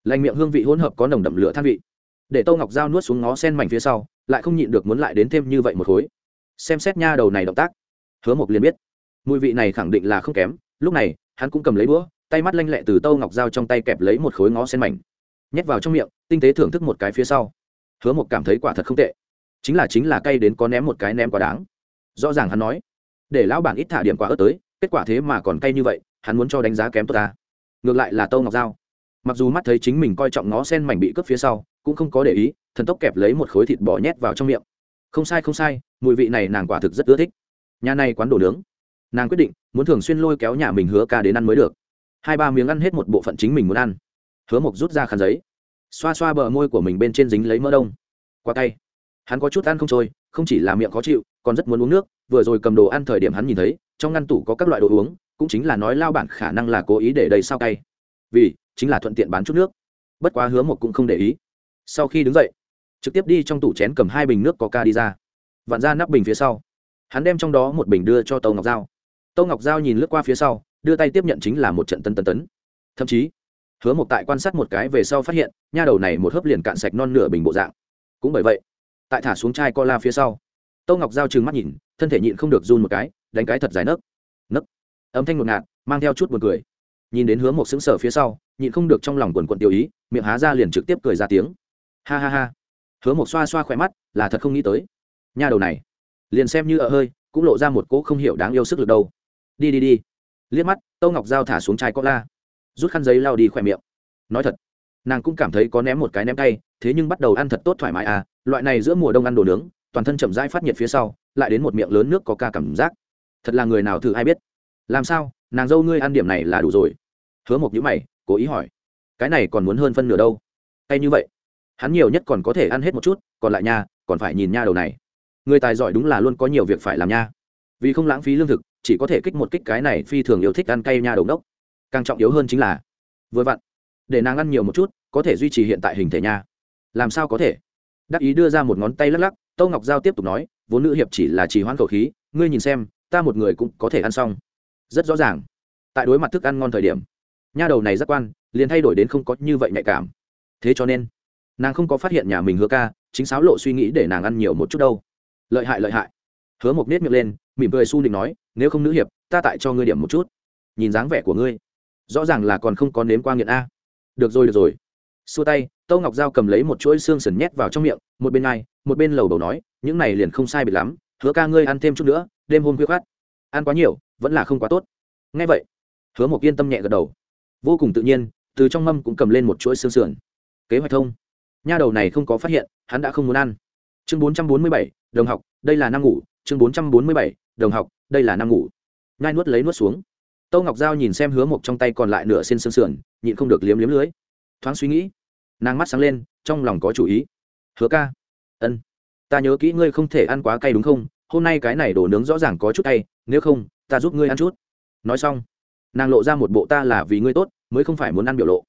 Lành miệng hương vị hỗn hợp có nồng đậm lửa than vị. Để tâu ngọc giao nuốt xuống ngó sen mảnh phía sau, lại không nhịn được muốn lại đến thêm như vậy một khối. Xem xét nha đầu này động tác. Hứa mộc liền biết. Mùi vị này khẳng định là không kém. Lúc này, hắn cũng cầm lấy đũa, tay mắt lanh lẹ từ tâu ngọc dao trong tay kẹp lấy một khối ngó sen mảnh. Nhét vào trong miệng, tinh tế thưởng thức một cái phía sau. Hứa mộc cảm thấy quả thật không tệ. Chính là chính là cay đến có ném một cái ném quá đáng. Rõ ràng hắn nói để lão bản ít thả điểm quả ớt tới, kết quả thế mà còn cay như vậy, hắn muốn cho đánh giá kém tốt ta. Ngược lại là tâu ngọc dao mặc dù mắt thấy chính mình coi trọng ngó sen mảnh bị cướp phía sau, cũng không có để ý, thần tốc kẹp lấy một khối thịt bò nhét vào trong miệng. Không sai không sai, mùi vị này nàng quả thực rất ưa thích. Nhà này quán đồ nướng. Nàng quyết định, muốn thường xuyên lôi kéo nhà mình hứa ca đến ăn mới được. Hai ba miếng ăn hết một bộ phận chính mình muốn ăn. Hứa mộc rút ra khăn giấy. Xoa xoa bờ môi của mình bên trên dính lấy mỡ đông. Qua tay hắn có chút ăn không trôi, không chỉ là miệng khó chịu, còn rất muốn uống nước vừa rồi cầm đồ ăn thời điểm hắn nhìn thấy, trong ngăn tủ có các loại đồ uống, cũng chính là nói lao bản khả năng là cố ý để đầy sao cay. Vì, chính là thuận tiện bán chút nước. Bất quá hứa một cũng không để ý. Sau khi đứng dậy, trực tiếp đi trong tủ chén cầm hai bình nước coca đi ra. Vặn ra nắp bình phía sau. Hắn đem trong đó một bình đưa cho tâu ngọc giao. Tâu ngọc giao nhìn lướt qua phía sau, đưa tay tiếp nhận chính là một trận tân tân tấn. Thậm chí, hứa một tại quan sát một cái về sau phát hiện, nha đầu này một hớp liền cạn sạch non nửa bình bộ dạng. Cũng bởi vậy, tại thả xuống chai co la phía sau, tâu ngọc giao trừng mắt nhìn thân thể nhịn không được run một cái, đánh cái thật dài nấc nấc. Âm thanh một ngạt, mang theo chút buồn cười. Nhìn đến hứa một xứng sở phía sau, nhịn không được trong lòng quần quận tiêu ý, miệng há ra liền trực tiếp cười ra tiếng. Ha ha ha. Hứa một xoa xoa khỏe mắt, là thật không nghĩ tới. Nha đầu này, liền xem như ở hơi, cũng lộ ra một cỗ không hiểu đáng yêu sức lực đâu. Đi đi đi. Liếc mắt, tâu ngọc dao thả xuống chai có la rút khăn giấy lao đi khỏe miệng. Nói thật, nàng cũng cảm thấy có ném một cái ném tay, thế nhưng bắt đầu ăn thật tốt thoải mái à loại này giữa mùa đông ăn đồ nướng toàn thân chậm rãi phát nhiệt phía sau, lại đến một miệng lớn nước có ca cảm giác. Thật là người nào thử ai biết? Làm sao? Nàng dâu ngươi ăn điểm này là đủ rồi. Hứa một nhữ mày, cố ý hỏi. Cái này còn muốn hơn phân nửa đâu? Hay như vậy. Hắn nhiều nhất còn có thể ăn hết một chút, còn lại nha, còn phải nhìn nha đầu này. Người tài giỏi đúng là luôn có nhiều việc phải làm nha. Vì không lãng phí lương thực, chỉ có thể kích một kích cái này phi thường yêu thích ăn cay nha đầu đốc. Càng trọng yếu hơn chính là, vừa vặn, để nàng ăn nhiều một chút, có thể duy trì hiện tại hình thể nha. Làm sao có thể? Đắc ý đưa ra một ngón tay lắc lắc tâu ngọc giao tiếp tục nói, vốn nữ hiệp chỉ là trì hoãn khẩu khí, ngươi nhìn xem, ta một người cũng có thể ăn xong. Rất rõ ràng. Tại đối mặt thức ăn ngon thời điểm, nha đầu này rất quan, liền thay đổi đến không có như vậy nhạy cảm. Thế cho nên, nàng không có phát hiện nhà mình hứa ca, chính sáo lộ suy nghĩ để nàng ăn nhiều một chút đâu. Lợi hại lợi hại. Hứa một nết miệng lên, mỉm cười su định nói, nếu không nữ hiệp, ta tại cho ngươi điểm một chút. Nhìn dáng vẻ của ngươi, rõ ràng là còn không có nếm qua nghiện a. Được rồi được rồi. Xua tay tâu ngọc giao cầm lấy một chuỗi xương sần nhét vào trong miệng một bên ai một bên lầu đầu nói, những này liền không sai biệt lắm, hứa ca ngươi ăn thêm chút nữa, đêm hôm khuya khát ăn quá nhiều, vẫn là không quá tốt. Ngay vậy, hứa một yên tâm nhẹ gật đầu. Vô cùng tự nhiên, từ trong mâm cũng cầm lên một chuỗi xương sườn. Kế hoạch thông. Nha đầu này không có phát hiện, hắn đã không muốn ăn. Chương bốn trăm bốn mươi bảy, đồng học, đây là năm ngủ. Chương bốn trăm bốn mươi bảy, đồng học, đây là năm ngủ. Ngai nuốt lấy nuốt xuống. Tâu ngọc giao nhìn xem hứa mộc trong tay còn lại nửa xin xương sườn, nhịn không được liếm liếm lưới. Thoáng suy nghĩ, nàng mắt sáng lên, trong lòng có chủ ý hứa ca. Ân. Ta nhớ kỹ ngươi không thể ăn quá cay đúng không? Hôm nay cái này đổ nướng rõ ràng có chút cay, nếu không, ta giúp ngươi ăn chút. Nói xong, nàng lộ ra một bộ ta là vì ngươi tốt, mới không phải muốn ăn biểu lộ.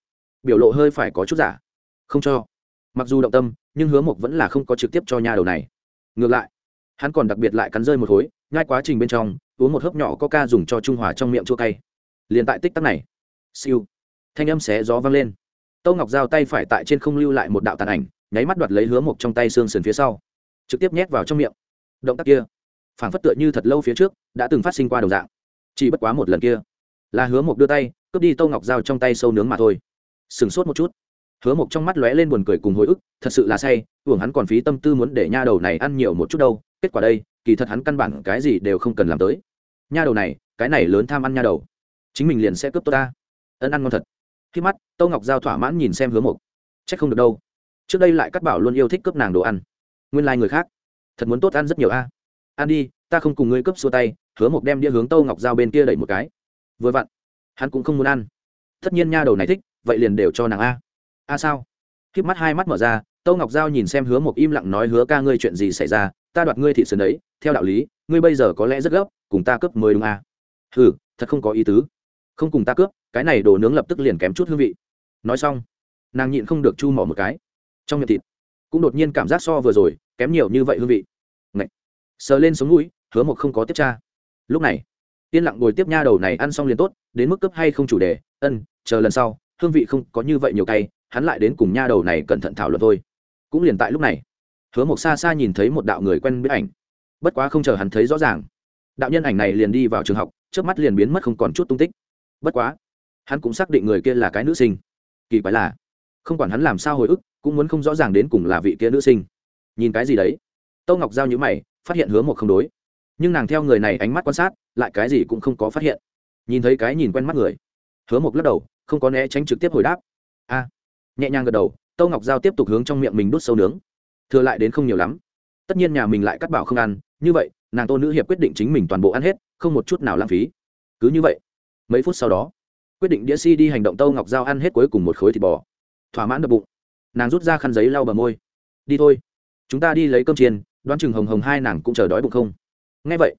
Biểu lộ hơi phải có chút giả. Không cho. Mặc dù động tâm, nhưng hứa mộc vẫn là không có trực tiếp cho nhà đầu này. Ngược lại, hắn còn đặc biệt lại cắn rơi một khối ngay quá trình bên trong, uống một hớp nhỏ coca dùng cho trung hòa trong miệng chua cay. Liền tại tích tắc này, siêu, thanh âm xé gió vang lên. Tâu ngọc giao tay phải tại trên không lưu lại một đạo tàn ảnh nháy mắt đoạt lấy hứa mộc trong tay xương sườn phía sau, trực tiếp nhét vào trong miệng. Động tác kia phản phất tựa như thật lâu phía trước, đã từng phát sinh qua đồng dạng. Chỉ bất quá một lần kia, là hứa mộc đưa tay, cướp đi tô ngọc dao trong tay sâu nướng mà thôi. Sửng sốt một chút, hứa mộc trong mắt lóe lên buồn cười cùng hồi ức, thật sự là say hưởng hắn còn phí tâm tư muốn để nha đầu này ăn nhiều một chút đâu, kết quả đây, kỳ thật hắn căn bản cái gì đều không cần làm tới. Nha đầu này, cái này lớn tham ăn nha đầu, chính mình liền sẽ cướp tôi ta. Ân ăn ngon thật. Khi mắt, tô ngọc giao thỏa mãn nhìn xem hứa mộc. C h ắ c không được đâu trước đây lại cắt bảo luôn yêu thích cướp nàng đồ ăn. Nguyên lai、like、người khác. Thật muốn tốt ăn rất nhiều a. Ăn đi, ta không cùng ngươi cướp xua tay, hứa một đem đĩa hướng tâu ngọc giao bên kia đẩy một cái. Vừa vặn, hắn cũng không muốn ăn. Tất nhiên nha đầu này thích, vậy liền đều cho nàng a. A sao? K mắt hai mắt mở ra, tâu ngọc giao nhìn xem hứa một im lặng nói hứa ca ngươi chuyện gì xảy ra, ta đoạt ngươi thị sườn đấy, theo đạo lý, ngươi bây giờ có lẽ rất gấp, cùng ta cướp mười đúng a. Ừ thật không có ý tứ. Không cùng ta cướp, cái này đồ nướng lập tức liền kém chút hương vị. Nói xong, nàng nhịn không được chu mỏ một cái trong miệng thịt. Cũng đột nhiên cảm giác so vừa rồi, kém nhiều như vậy hương vị. Ngậy. sờ lên sống mũi, hứa một không có tiếp tra. Lúc này, yên lặng ngồi tiếp nha đầu này ăn xong liền tốt, đến mức cấp hay không chủ đề, ân, chờ lần sau, hương vị không có như vậy nhiều cay, hắn lại đến cùng nha đầu này cẩn thận thảo luận thôi. Cũng liền tại lúc này, hứa một xa xa nhìn thấy một đạo người quen biết ảnh. Bất quá không chờ hắn thấy rõ ràng, đạo nhân ảnh này liền đi vào trường học, trước mắt liền biến mất không còn chút tung tích. Bất quá, hắn cũng xác định người kia là cái nữ sinh. Kỳ quái là không quản hắn làm sao hồi ức, cũng muốn không rõ ràng đến cùng là vị kia nữ sinh. Nhìn cái gì đấy? Tâu ngọc giao nhữ mày, phát hiện hứa một không đối. Nhưng nàng theo người này ánh mắt quan sát, lại cái gì cũng không có phát hiện. Nhìn thấy cái nhìn quen mắt người. Hứa một lắc đầu, không có né tránh trực tiếp hồi đáp. A. Nhẹ nhàng gật đầu tâu ngọc giao tiếp tục hướng trong miệng mình đút sâu nướng. Thừa lại đến không nhiều lắm. Tất nhiên nhà mình lại cắt bảo không ăn, như vậy, nàng tô nữ hiệp quyết định chính mình toàn bộ ăn hết, không một chút nào lãng phí. Cứ như vậy, mấy phút sau đó, quyết định đĩa si đi hành động tâu ngọc giao ăn hết cuối cùng một khối thịt bò thỏa mãn đập bụng. Nàng rút ra khăn giấy lau bờ môi. Đi thôi. Chúng ta đi lấy cơm chiên, đoán chừng hồng hồng hai nàng cũng chờ đói bụng không? Ngay vậy,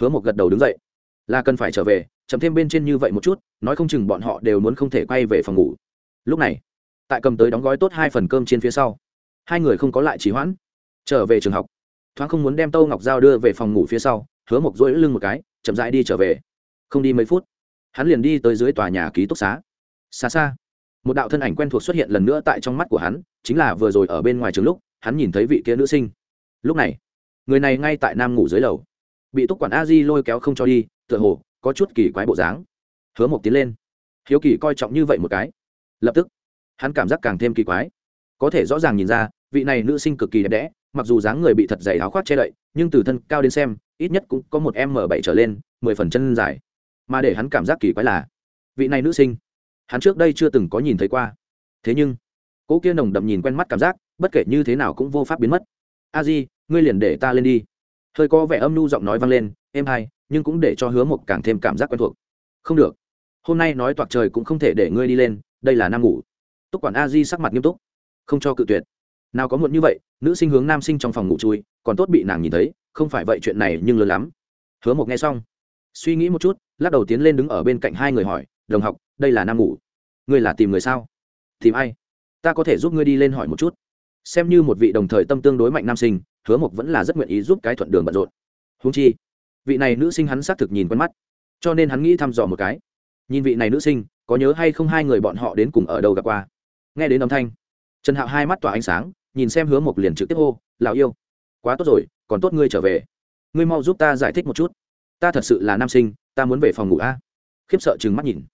hứa một gật đầu đứng dậy. Là cần phải trở về chấm thêm bên trên như vậy một chút, nói không chừng bọn họ đều muốn không thể quay về phòng ngủ. Lúc này, tại cầm tới đóng gói tốt hai phần cơm trên phía sau, hai người không có lại trì hoãn. Trở về trường học. Thoáng không muốn đem tâu ngọc giao đưa về phòng ngủ phía sau, hứa mộc dỗi lưng một cái, chậm rãi đi trở về. Không đi mấy phút, hắn liền đi tới dưới tòa nhà ký túc xá. Xa xa một đạo thân ảnh quen thuộc xuất hiện lần nữa tại trong mắt của hắn, chính là vừa rồi ở bên ngoài trường lúc, hắn nhìn thấy vị kia nữ sinh. Lúc này, người này ngay tại nam ngủ dưới lầu. Bị túc quản a di lôi kéo không cho đi, tựa hồ có chút kỳ quái bộ dáng. Hứa mộc tiến lên. Hiếu kỳ coi trọng như vậy một cái. Lập tức, hắn cảm giác càng thêm kỳ quái. Có thể rõ ràng nhìn ra, vị này nữ sinh cực kỳ đẹp đẽ, mặc dù dáng người bị thật dày áo khoác che đậy, nhưng từ thân cao đến xem, ít nhất cũng có một m bảy trở lên, mười phần chân dài. Mà để hắn cảm giác kỳ quái là, vị này nữ sinh hắn trước đây chưa từng có nhìn thấy qua. Thế nhưng cỗ kia nồng đậm nhìn quen mắt cảm giác, bất kể như thế nào cũng vô pháp biến mất. A di, ngươi liền để ta lên đi. Hơi có vẻ âm nhu giọng nói vang lên êm hay nhưng cũng để cho hứa một càng thêm cảm giác quen thuộc. Không được. Hôm nay nói toạc trời cũng không thể để ngươi đi lên, đây là nam ngủ. Túc quản a di sắc mặt nghiêm túc. Không cho cự tuyệt. Nào có muộn như vậy, nữ sinh hướng nam sinh trong phòng ngủ chui, còn tốt bị nàng nhìn thấy, không phải vậy chuyện này nhưng lớn lắm. Hứa một nghe xong, suy nghĩ một chút, lắc đầu tiến lên đứng ở bên cạnh hai người hỏi đồng học, đây là nam ngủ. Ngươi là tìm người sao? Tìm ai? Ta có thể giúp ngươi đi lên hỏi một chút. Xem như một vị đồng thời tâm tương đối mạnh nam sinh, hứa mộc vẫn là rất nguyện ý giúp cái thuận đường bận rộn. Húng chi, vị này nữ sinh hắn xác thực nhìn quen mắt, cho nên hắn nghĩ thăm dò một cái. Nhìn vị này nữ sinh, có nhớ hay không hai người bọn họ đến cùng ở đâu gặp qua? Nghe đến âm thanh, trần hạo hai mắt tỏa ánh sáng, nhìn xem hứa mộc liền trực tiếp hô lào yêu, quá tốt rồi, còn tốt ngươi trở về. Ngươi mau giúp ta giải thích một chút. Ta thật sự là nam sinh, ta muốn về phòng ngủ a. Khiếp sợ chừng mắt nhìn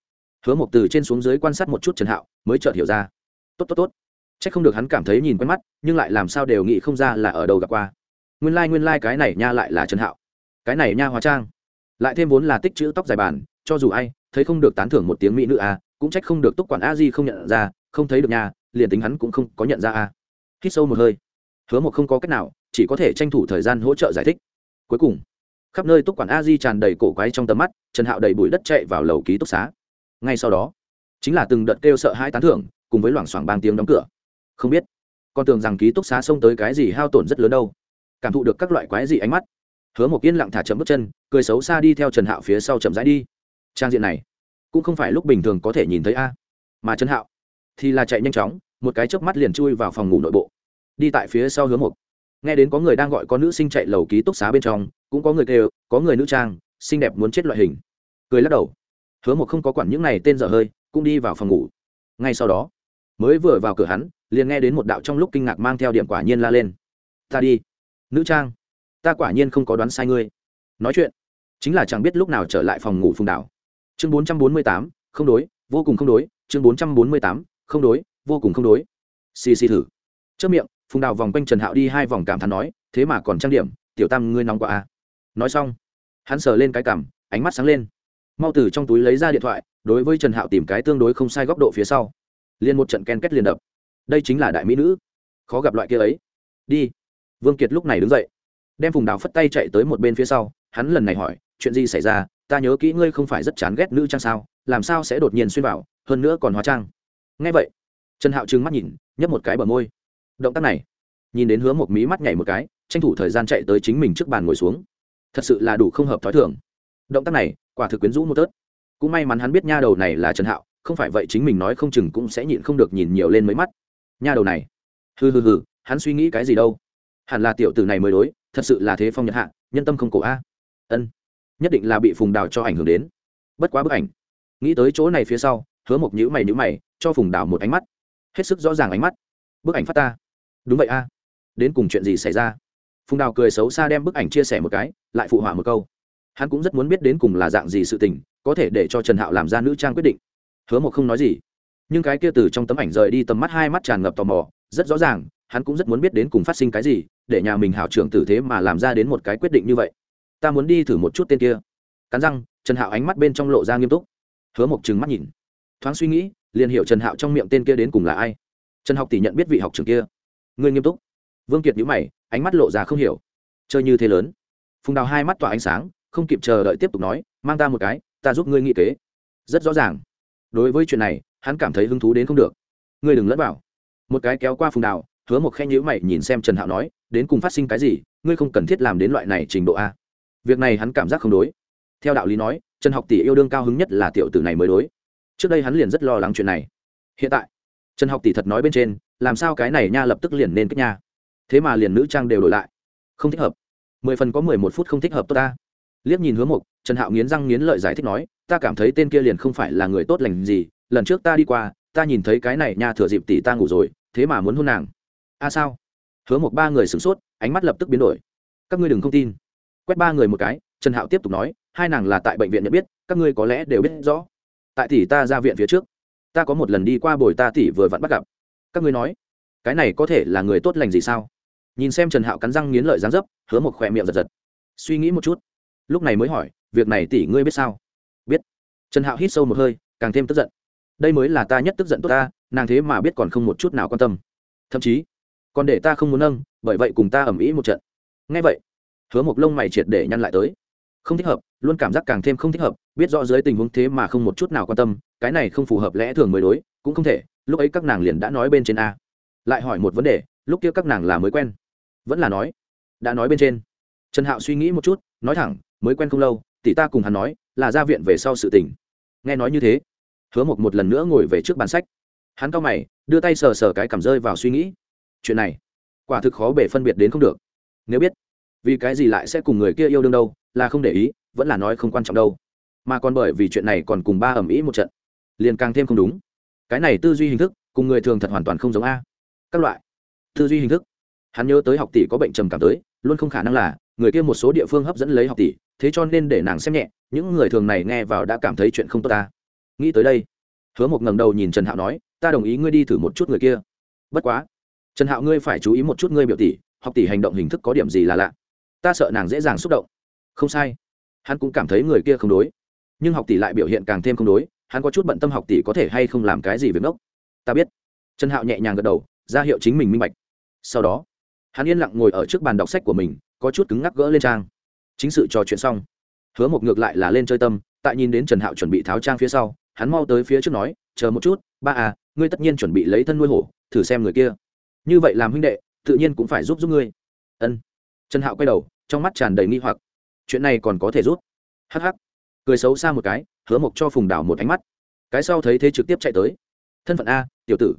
hứa mộc từ trên xuống dưới quan sát một chút trần hạo mới chợt hiểu ra. Tốt tốt tốt. C h ắ c không được hắn cảm thấy nhìn quen mắt nhưng lại làm sao đều nghĩ không ra là ở đâu gặp qua. Nguyên lai、like, nguyên lai、like、cái này nha lại là trần hạo. Cái này nha hóa trang. Lại thêm vốn là tích chữ tóc dài bàn cho dù ai thấy không được tán thưởng một tiếng mỹ nữ à, cũng trách không được túc quản a di không nhận ra không thấy được nhà liền tính hắn cũng không có nhận ra à. hít sâu một hơi. Hứa một không có cách nào chỉ có thể tranh thủ thời gian hỗ trợ giải thích. Cuối cùng khắp nơi túc quản a di tràn đầy cổ quái trong tầm mắt trần hạo đầy bụi đất chạy vào lầu ký túc xá ngay sau đó, chính là từng đợt kêu sợ hai tán thưởng, cùng với loảng xoảng bang tiếng đóng cửa. Không biết, con tưởng rằng ký túc xá xông tới cái gì hao tổn rất lớn đâu. Cảm thụ được các loại quái gì ánh mắt, hứa một yên lặng thả chậm bước chân, cười xấu xa đi theo trần hạo phía sau chậm rãi đi. Trang diện này, cũng không phải lúc bình thường có thể nhìn thấy a. Mà trần hạo thì là chạy nhanh chóng, một cái chớp mắt liền chui vào phòng ngủ nội bộ. Đi tại phía sau hứa một nghe đến có người đang gọi có nữ sinh chạy lầu ký túc xá bên trong, cũng có người kêu, có người nữ trang, xinh đẹp muốn chết loại hình. Cười lắc đầu hứa một không có quản những này tên dở hơi, cũng đi vào phòng ngủ. Ngay sau đó, mới vừa vào cửa hắn, liền nghe đến một đạo trong lúc kinh ngạc mang theo điểm quả nhiên la lên. Ta đi, nữ trang, ta quả nhiên không có đoán sai ngươi. Nói chuyện, chính là chẳng biết lúc nào trở lại phòng ngủ phùng đảo. Chương bốn trăm bốn mươi tám, không đối, vô cùng không đối, chương bốn trăm bốn mươi tám, không đối, vô cùng không đối. Xì xì thử. Trước miệng, phùng đào vòng quanh trần hạo đi hai vòng cảm thán nói, thế mà còn trang điểm, tiểu tam ngươi nóng quá à. nói xong, hắn sờ lên cái cằm, ánh mắt sáng lên mau từ trong túi lấy ra điện thoại, đối với trần hạo tìm cái tương đối không sai góc độ phía sau. Liền một trận ken kết liền đập. Đây chính là đại mỹ nữ. Khó gặp loại kia ấy. Đi. Vương kiệt lúc này đứng dậy. Đem phùng đào phất tay chạy tới một bên phía sau, hắn lần này hỏi, chuyện gì xảy ra? Ta nhớ kỹ ngươi không phải rất chán ghét nữ trang sao, làm sao sẽ đột nhiên xuyên vào, hơn nữa còn hóa trang. Ngay vậy, trần hạo trừng mắt nhìn, nhấp một cái bờ môi. Động tác này, nhìn đến hứa một mí mắt nhảy một cái, tranh thủ thời gian chạy tới chính mình trước bàn ngồi xuống. Thật sự là đủ không hợp t h ó i thường. Động tác này quả thực quyến rũ một tớt. Cũng may mắn hắn biết nha đầu này là trần hạo, không phải vậy chính mình nói không chừng cũng sẽ nhịn không được nhìn nhiều lên mấy mắt. Nha đầu này. Hừ hừ hừ, hắn suy nghĩ cái gì đâu? Hẳn là tiểu tử này mới đối, thật sự là thế phong nhật hạ, nhân tâm không cổ a. Ân, nhất định là bị phùng đào cho ảnh hưởng đến. Bất quá bức ảnh. Nghĩ tới chỗ này phía sau, hứa một nhữ mày nhữ mày, cho phùng đào một ánh mắt. Hết sức rõ ràng ánh mắt. Bức ảnh phát ta. Đúng vậy a. Đến cùng chuyện gì xảy ra? Phùng đào cười xấu xa đem bức ảnh chia sẻ một cái, lại phụ họa một câu hắn cũng rất muốn biết đến cùng là dạng gì sự tình, có thể để cho trần hạo làm ra nữ trang quyết định. Hứa một không nói gì. Nhưng cái kia từ trong tấm ảnh rời đi tầm mắt hai mắt tràn ngập tò mò, rất rõ ràng, hắn cũng rất muốn biết đến cùng phát sinh cái gì, để nhà mình hảo trưởng tử thế mà làm ra đến một cái quyết định như vậy. Ta muốn đi thử một chút tên kia. Cắn răng, trần hạo ánh mắt bên trong lộ ra nghiêm túc. Hứa một chừng mắt nhìn. Thoáng suy nghĩ, liền hiểu trần hạo trong miệng tên kia đến cùng là ai. Trần học tỷ nhận biết vị học trường kia. Ngươi nghiêm túc. Vương kiệt nhữ mày, ánh mắt lộ ra không hiểu. Chơi như thế lớn. Phùng đào hai mắt tỏa ánh sáng không kịp chờ đợi tiếp tục nói, mang ta một cái, ta giúp ngươi nghĩ kế. Rất rõ ràng. Đối với chuyện này, hắn cảm thấy hứng thú đến không được. Ngươi đừng lẫn vào. Một cái kéo qua phùng đào, hứa một khen nhữ mày nhìn xem trần hạo nói, đến cùng phát sinh cái gì, ngươi không cần thiết làm đến loại này trình độ a. Việc này hắn cảm giác không đối. Theo đạo lý nói, trần học tỷ yêu đương cao hứng nhất là tiểu tử này mới đối. Trước đây hắn liền rất lo lắng chuyện này. Hiện tại, trần học tỷ thật nói bên trên, làm sao cái này nha lập tức liền nên kích nha. Thế mà liền nữ trang đều đổi lại. Không thích hợp. Mười phần có mười một phút không thích hợp tốt ta liếc nhìn hứa mục trần hạo nghiến răng nghiến lợi giải thích nói, ta cảm thấy tên kia liền không phải là người tốt lành gì, lần trước ta đi qua, ta nhìn thấy cái này nha thừa dịp tỷ ta ngủ rồi, thế mà muốn hôn nàng. A sao? Hứa một ba người sửng sốt, ánh mắt lập tức biến đổi. Các ngươi đừng không tin. Quét ba người một cái, trần hạo tiếp tục nói, hai nàng là tại bệnh viện nhận biết, các ngươi có lẽ đều biết rõ. Tại tỷ ta ra viện phía trước, ta có một lần đi qua bồi ta tỷ vừa vặn bắt gặp. Các ngươi nói, cái này có thể là người tốt lành gì sao? Nhìn xem trần hạo cắn răng nghiến lợi dáng dấp, hứa một khỏe miệng giật giật. Suy nghĩ một chút lúc này mới hỏi, việc này tỷ ngươi biết sao? Biết. Trần hạo hít sâu một hơi, càng thêm tức giận. Đây mới là ta nhất tức giận tốt ta, nàng thế mà biết còn không một chút nào quan tâm. Thậm chí, còn để ta không muốn nâng, bởi vậy cùng ta ẩm ý một trận. Ngay vậy, hứa một lông mày triệt để nhăn lại tới. Không thích hợp, luôn cảm giác càng thêm không thích hợp, biết rõ dưới tình huống thế mà không một chút nào quan tâm, cái này không phù hợp lẽ thường mới đối, cũng không thể, lúc ấy các nàng liền đã nói bên trên a. Lại hỏi một vấn đề, lúc kia các nàng là mới quen? Vẫn là nói, đã nói bên trên. Trần hạo suy nghĩ một chút nói thẳng, mới quen không lâu, tỷ ta cùng hắn nói, là ra viện về sau sự tình. Nghe nói như thế, hứa một một lần nữa ngồi về trước bàn sách. Hắn cao mày, đưa tay sờ sờ cái cảm rơi vào suy nghĩ. Chuyện này, quả thực khó bể phân biệt đến không được. Nếu biết, vì cái gì lại sẽ cùng người kia yêu đương đâu, là không để ý, vẫn là nói không quan trọng đâu. Mà còn bởi vì chuyện này còn cùng ba ẩm ý một trận, liền càng thêm không đúng. Cái này tư duy hình thức, cùng người thường thật hoàn toàn không giống a. Các loại tư duy hình thức, hắn nhớ tới học tỷ có bệnh trầm cảm tới luôn không khả năng là người kia một số địa phương hấp dẫn lấy học tỷ, thế cho nên để nàng xem nhẹ, những người thường này nghe vào đã cảm thấy chuyện không tốt ta. Nghĩ tới đây, hứa một ngẩng đầu nhìn trần hạo nói, ta đồng ý ngươi đi thử một chút người kia. Bất quá, trần hạo ngươi phải chú ý một chút ngươi biểu tỷ, học tỷ hành động hình thức có điểm gì là lạ. Ta sợ nàng dễ dàng xúc động. Không sai. Hắn cũng cảm thấy người kia không đối. Nhưng học tỷ lại biểu hiện càng thêm không đối, hắn có chút bận tâm học tỷ có thể hay không làm cái gì việc ngốc. Ta biết. Trần hạo nhẹ nhàng gật đầu, ra hiệu chính mình minh bạch. Sau đó hắn yên lặng ngồi ở trước bàn đọc sách của mình, có chút cứng ngắc gỡ lên trang. Chính sự trò chuyện xong, hứa một ngược lại là lên chơi tâm, tại nhìn đến trần hạo chuẩn bị tháo trang phía sau, hắn mau tới phía trước nói, chờ một chút, ba à ngươi tất nhiên chuẩn bị lấy thân nuôi hổ, thử xem người kia. Như vậy làm huynh đệ, tự nhiên cũng phải giúp giúp ngươi. Ân. Trần hạo quay đầu, trong mắt tràn đầy nghi hoặc. Chuyện này còn có thể rút hắc cười xấu xa một cái, hứa mộc cho phùng đảo một ánh mắt. Cái sau thấy thế trực tiếp chạy tới. Thân phận a, tiểu tử.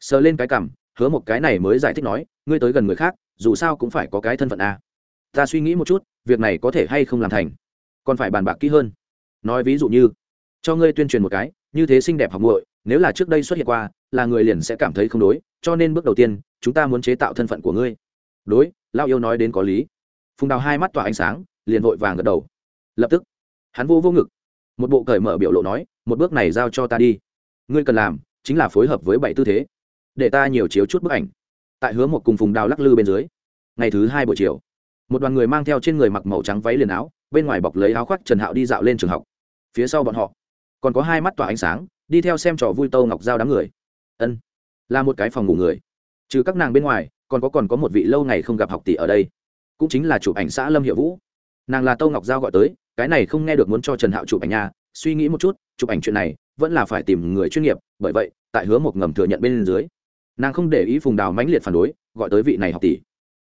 Sờ lên cái cằm hứa một cái này mới giải thích nói, ngươi tới gần người khác, dù sao cũng phải có cái thân phận a ta suy nghĩ một chút, việc này có thể hay không làm thành? Còn phải bàn bạc kỹ hơn. Nói ví dụ như, cho ngươi tuyên truyền một cái, như thế xinh đẹp học muội, nếu là trước đây xuất hiện qua, là người liền sẽ cảm thấy không đối, cho nên bước đầu tiên, chúng ta muốn chế tạo thân phận của ngươi. Đối lao yêu nói đến có lý. Phùng đào hai mắt tỏa ánh sáng, liền vội vàng gật đầu. Lập tức, hắn vô vô ngực. Một bộ cởi mở biểu lộ nói, một bước này giao cho ta đi. Ngươi cần làm, chính là phối hợp với bảy tư thế để ta nhiều chiếu chút bức ảnh. Tại hứa một cùng phùng đào lắc lư bên dưới, ngày thứ hai buổi chiều, một đoàn người mang theo trên người mặc màu trắng váy liền áo, bên ngoài bọc lấy áo khoác trần hạo đi dạo lên trường học. Phía sau bọn họ, còn có hai mắt tỏa ánh sáng, đi theo xem trò vui tâu ngọc giao đám người. Ân, là một cái phòng ngủ người. Trừ các nàng bên ngoài, còn có còn có một vị lâu ngày không gặp học tỷ ở đây. Cũng chính là chụp ảnh xã lâm hiệu vũ. Nàng là tâu ngọc giao gọi tới, cái này không nghe được muốn cho trần hạo chụp ảnh nha, suy nghĩ một chút, chụp ảnh chuyện này vẫn là phải tìm người chuyên nghiệp, bởi vậy, tại hứa một ngầm thừa nhận bên dưới nàng không để ý phùng đào mãnh liệt phản đối, gọi tới vị này học tỷ.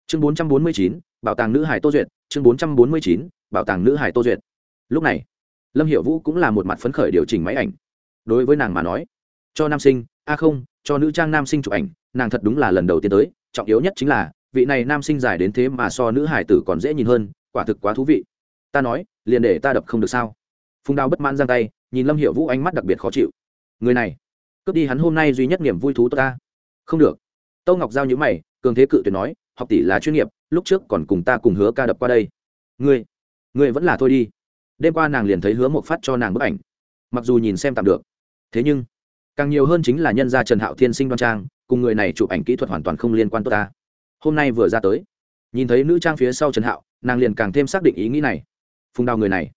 Chương bốn trăm bốn mươi chín, bảo tàng nữ hải tô duyệt. Chương bốn trăm bốn mươi chín, bảo tàng nữ hải tô duyệt. Lúc này, lâm hiệu vũ cũng là một mặt phấn khởi điều chỉnh máy ảnh. Đối với nàng mà nói, cho nam sinh, a không, cho nữ trang nam sinh chụp ảnh, nàng thật đúng là lần đầu tiên tới. Trọng yếu nhất chính là, vị này nam sinh dài đến thế mà so nữ hải tử còn dễ nhìn hơn, quả thực quá thú vị. Ta nói, liền để ta đập không được sao? Phùng đào bất mãn giang tay, nhìn lâm hiệu vũ ánh mắt đặc biệt khó chịu. Người này, cướp đi hắn hôm nay duy nhất niềm vui thú ta không được. Tâu ngọc giao nhữ mày, cường thế cự tuyệt nói, học tỷ là chuyên nghiệp, lúc trước còn cùng ta cùng hứa ca đập qua đây. Ngươi ngươi vẫn là thôi đi. Đêm qua nàng liền thấy hứa một phát cho nàng bức ảnh. Mặc dù nhìn xem tạm được. Thế nhưng, càng nhiều hơn chính là nhân gia trần hạo thiên sinh đoan trang, cùng người này chụp ảnh kỹ thuật hoàn toàn không liên quan tốt ta. Hôm nay vừa ra tới, nhìn thấy nữ trang phía sau trần hạo, nàng liền càng thêm xác định ý nghĩ này. Phùng đào người này,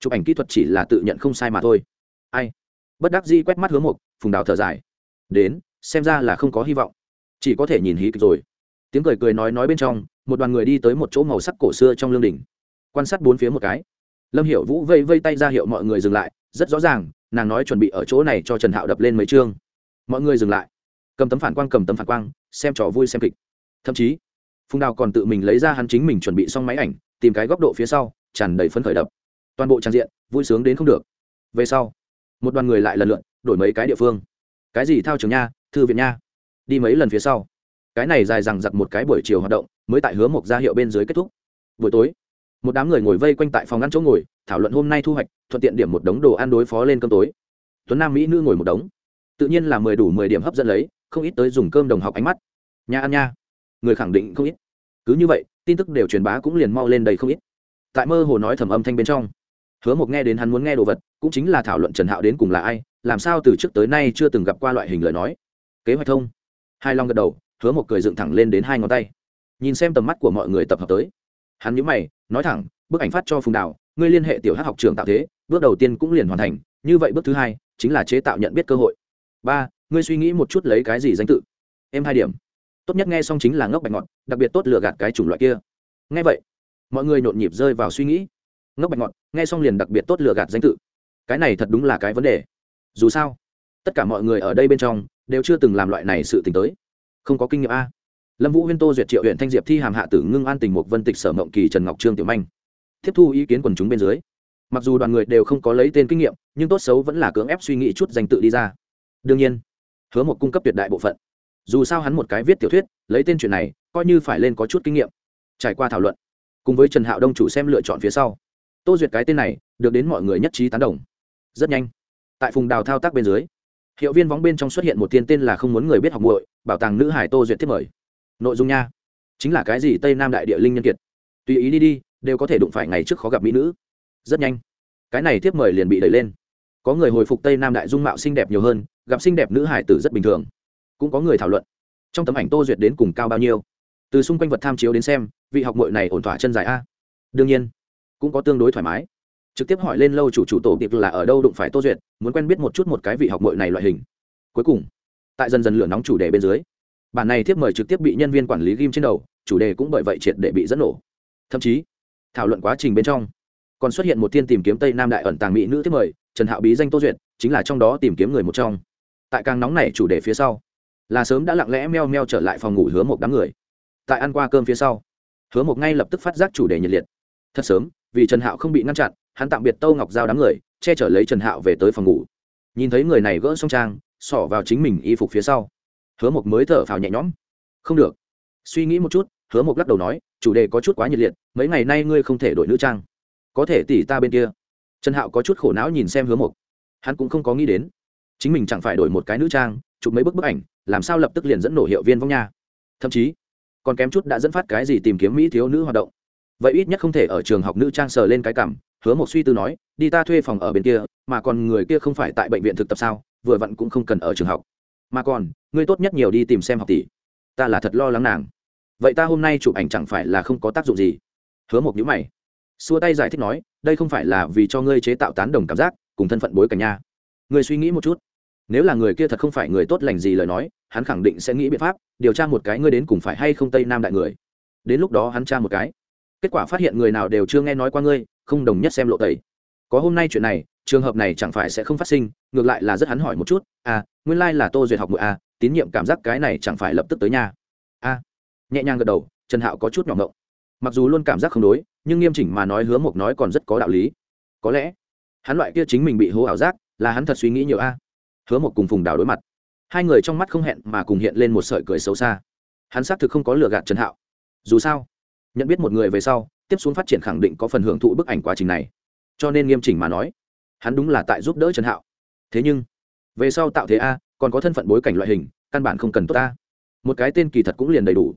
chụp ảnh kỹ thuật chỉ là tự nhận không sai mà thôi. Ai? Bất đắc dĩ quét mắt hứa một phùng đào thở dài. Đến xem ra là không có hy vọng. Chỉ có thể nhìn hí kịch rồi. Tiếng cười cười nói nói bên trong, một đoàn người đi tới một chỗ màu sắc cổ xưa trong lương đình quan sát bốn phía một cái. Lâm hiểu vũ vây vây tay ra hiệu mọi người dừng lại, rất rõ ràng, nàng nói chuẩn bị ở chỗ này cho trần hạo đập lên mấy chương. Mọi người dừng lại. Cầm tấm phản quang, cầm tấm phản quang, xem trò vui xem kịch. Thậm chí, phùng đào còn tự mình lấy ra hắn chính mình chuẩn bị xong máy ảnh, tìm cái góc độ phía sau, tràn đầy phấn khởi đập. Toàn bộ trang diện, vui sướng đến không được. Về sau, một đoàn người lại lần lượt đổi mấy cái địa phương cái gì thao trường nha, thư viện nha. Đi mấy lần phía sau. Cái này dài dằng giặc một cái buổi chiều hoạt động, mới tại hứa một ra hiệu bên dưới kết thúc. Buổi tối, một đám người ngồi vây quanh tại phòng ăn chỗ ngồi, thảo luận hôm nay thu hoạch, thuận tiện điểm một đống đồ ăn đối phó lên cơm tối. Tuấn nam mỹ nữ ngồi một đống. Tự nhiên là mười đủ mười điểm hấp dẫn lấy, không ít tới dùng cơm đồng học ánh mắt. Nhà ăn nha. Người khẳng định không ít. Cứ như vậy, tin tức đều truyền bá cũng liền mau lên đầy không ít. Tại mơ hồ nói thầm âm thanh bên trong, hứa một nghe đến hắn muốn nghe đồ vật, cũng chính là thảo luận trần hạo đến cùng là ai làm sao từ trước tới nay chưa từng gặp qua loại hình lời nói? Kế hoạch thông. Hai long gật đầu, hứa một cười dựng thẳng lên đến hai ngón tay. Nhìn xem tầm mắt của mọi người tập hợp tới. Hắn nhíu mày, nói thẳng, bức ảnh phát cho phùng đào, ngươi liên hệ tiểu hát học trường tạo thế, bước đầu tiên cũng liền hoàn thành, như vậy bước thứ hai, chính là chế tạo nhận biết cơ hội. Ba, ngươi suy nghĩ một chút lấy cái gì danh tự? Em hai điểm. Tốt nhất nghe xong chính là ngốc bạch ngọt đặc biệt tốt lừa gạt cái chủng loại kia. Nghe vậy, mọi người nhộn nhịp rơi vào suy nghĩ. Ngốc bạch ngọt nghe xong liền đặc biệt tốt lừa gạt danh tự. Cái này thật đúng là cái vấn đề dù sao, tất cả mọi người ở đây bên trong đều chưa từng làm loại này sự t ì n h tới. Không có kinh nghiệm a. Lâm vũ huyên, tô duyệt triệu, huyện thanh diệp thi hàm hạ tử ngưng an tình mục vân tịch sở mộng kỳ trần ngọc trương tiểu manh tiếp thu ý kiến quần chúng bên dưới. Mặc dù đoàn người đều không có lấy tên kinh nghiệm, nhưng tốt xấu vẫn là cưỡng ép suy nghĩ chút danh tự đi ra. Đương nhiên, hứa một cung cấp tuyệt đại bộ phận. Dù sao hắn một cái viết tiểu thuyết, lấy tên chuyện này, coi như phải lên có chút kinh nghiệm. Trải qua thảo luận, cùng với trần hạo đông chủ xem lựa chọn phía sau, tô duyệt cái tên này được đến mọi người nhất trí tán đồng. Rất nhanh tại phùng đào thao tác bên dưới, hiệu viên vóng bên trong xuất hiện một tiên tên là không muốn người biết học muội, bảo tàng nữ hải tô duyệt tiếp mời. Nội dung nha. Chính là cái gì tây nam đại địa linh nhân kiệt. Tùy ý đi đi, đều có thể đụng phải ngày trước khó gặp mỹ nữ. Rất nhanh, cái này tiếp mời liền bị đẩy lên. Có người hồi phục tây nam đại dung mạo xinh đẹp nhiều hơn, gặp xinh đẹp nữ hải tử rất bình thường. Cũng có người thảo luận, trong tấm ảnh tô duyệt đến cùng cao bao nhiêu. Từ xung quanh vật tham chiếu đến xem, vị học mội này ổn thỏa chân dài a. Đương nhiên, cũng có tương đối thoải mái trực tiếp hỏi lên lâu chủ chủ tổ tiệc là ở đâu đụng phải tô duyệt, muốn quen biết một chút một cái vị học mội này loại hình. Cuối cùng, tại dần dần lửa nóng chủ đề bên dưới, bản này thiếp mời trực tiếp bị nhân viên quản lý ghim trên đầu, chủ đề cũng bởi vậy triệt để bị dẫn nổ. Thậm chí, thảo luận quá trình bên trong, còn xuất hiện một tiên tìm kiếm tây nam đại ẩn tàng mỹ nữ thiếp mời, trần hạo bí danh tô duyệt, chính là trong đó tìm kiếm người một trong. Tại càng nóng này chủ đề phía sau, là sớm đã lặng lẽ meo meo trở lại phòng ngủ hứa một đám người. Tại ăn qua cơm phía sau, hứa một ngay lập tức phát giác chủ đề nhiệt liệt. Thật sớm, vì trần hạo không bị ngăn chặn hắn tạm biệt tâu ngọc giao đám người, che chở lấy trần hạo về tới phòng ngủ. Nhìn thấy người này gỡ xong trang, xỏ vào chính mình y phục phía sau. Hứa mộc mới thở phào nhẹ nhõm. Không được. Suy nghĩ một chút, hứa mộc lắc đầu nói, chủ đề có chút quá nhiệt liệt, mấy ngày nay ngươi không thể đổi nữ trang. Có thể tỉ ta bên kia. Trần hạo có chút khổ não nhìn xem hứa mộc. Hắn cũng không có nghĩ đến. Chính mình chẳng phải đổi một cái nữ trang, chụp mấy bức bức ảnh, làm sao lập tức liền dẫn nổ hiệu viên vong nha. Thậm chí, còn kém chút đã dẫn phát cái gì tìm kiếm mỹ thiếu nữ hoạt động. Vậy ít nhất không thể ở trường học nữ trang sờ lên cái cảm hứa một suy tư nói, đi ta thuê phòng ở bên kia, mà còn người kia không phải tại bệnh viện thực tập sao? Vừa vặn cũng không cần ở trường học. Mà còn, ngươi tốt nhất nhiều đi tìm xem học tỷ. Ta là thật lo lắng nàng. Vậy ta hôm nay chụp ảnh chẳng phải là không có tác dụng gì? Hứa một nhữ mày. Xua tay giải thích nói, đây không phải là vì cho ngươi chế tạo tán đồng cảm giác, cùng thân phận bối cảnh nha. Ngươi suy nghĩ một chút. Nếu là người kia thật không phải người tốt lành gì lời nói, hắn khẳng định sẽ nghĩ biện pháp điều tra một cái ngươi đến cùng phải hay không tây nam đại người. Đến lúc đó hắn tra một cái. Kết quả phát hiện người nào đều chưa nghe nói qua ngươi không đồng nhất xem lộ tẩy. Có hôm nay chuyện này trường hợp này chẳng phải sẽ không phát sinh ngược lại là rất hắn hỏi một chút à nguyên lai là tô duyệt học ngội à tín nhiệm cảm giác cái này chẳng phải lập tức tới nhà a. À, nhẹ nhàng gật đầu trần hạo có chút nhỏ ngộng mặc dù luôn cảm giác không đối nhưng nghiêm chỉnh mà nói hứa mộc nói còn rất có đạo lý. Có lẽ hắn loại kia chính mình bị hố ảo giác là hắn thật suy nghĩ nhiều a. Hứa mộc cùng phùng đào đối mặt. Hai người trong mắt không hẹn mà cùng hiện lên một sợi cười xấu xa. Hắn xác thực không có lừa gạt trần hạo. Dù sao nhận biết một người về sau tiếp xuống phát triển khẳng định có phần hưởng thụ bức ảnh quá trình này. Cho nên nghiêm chỉnh mà nói, hắn đúng là tại giúp đỡ trần hạo. Thế nhưng, về sau tạo thế a, còn có thân phận bối cảnh loại hình, căn bản không cần tốt ta một cái tên kỳ thật cũng liền đầy đủ.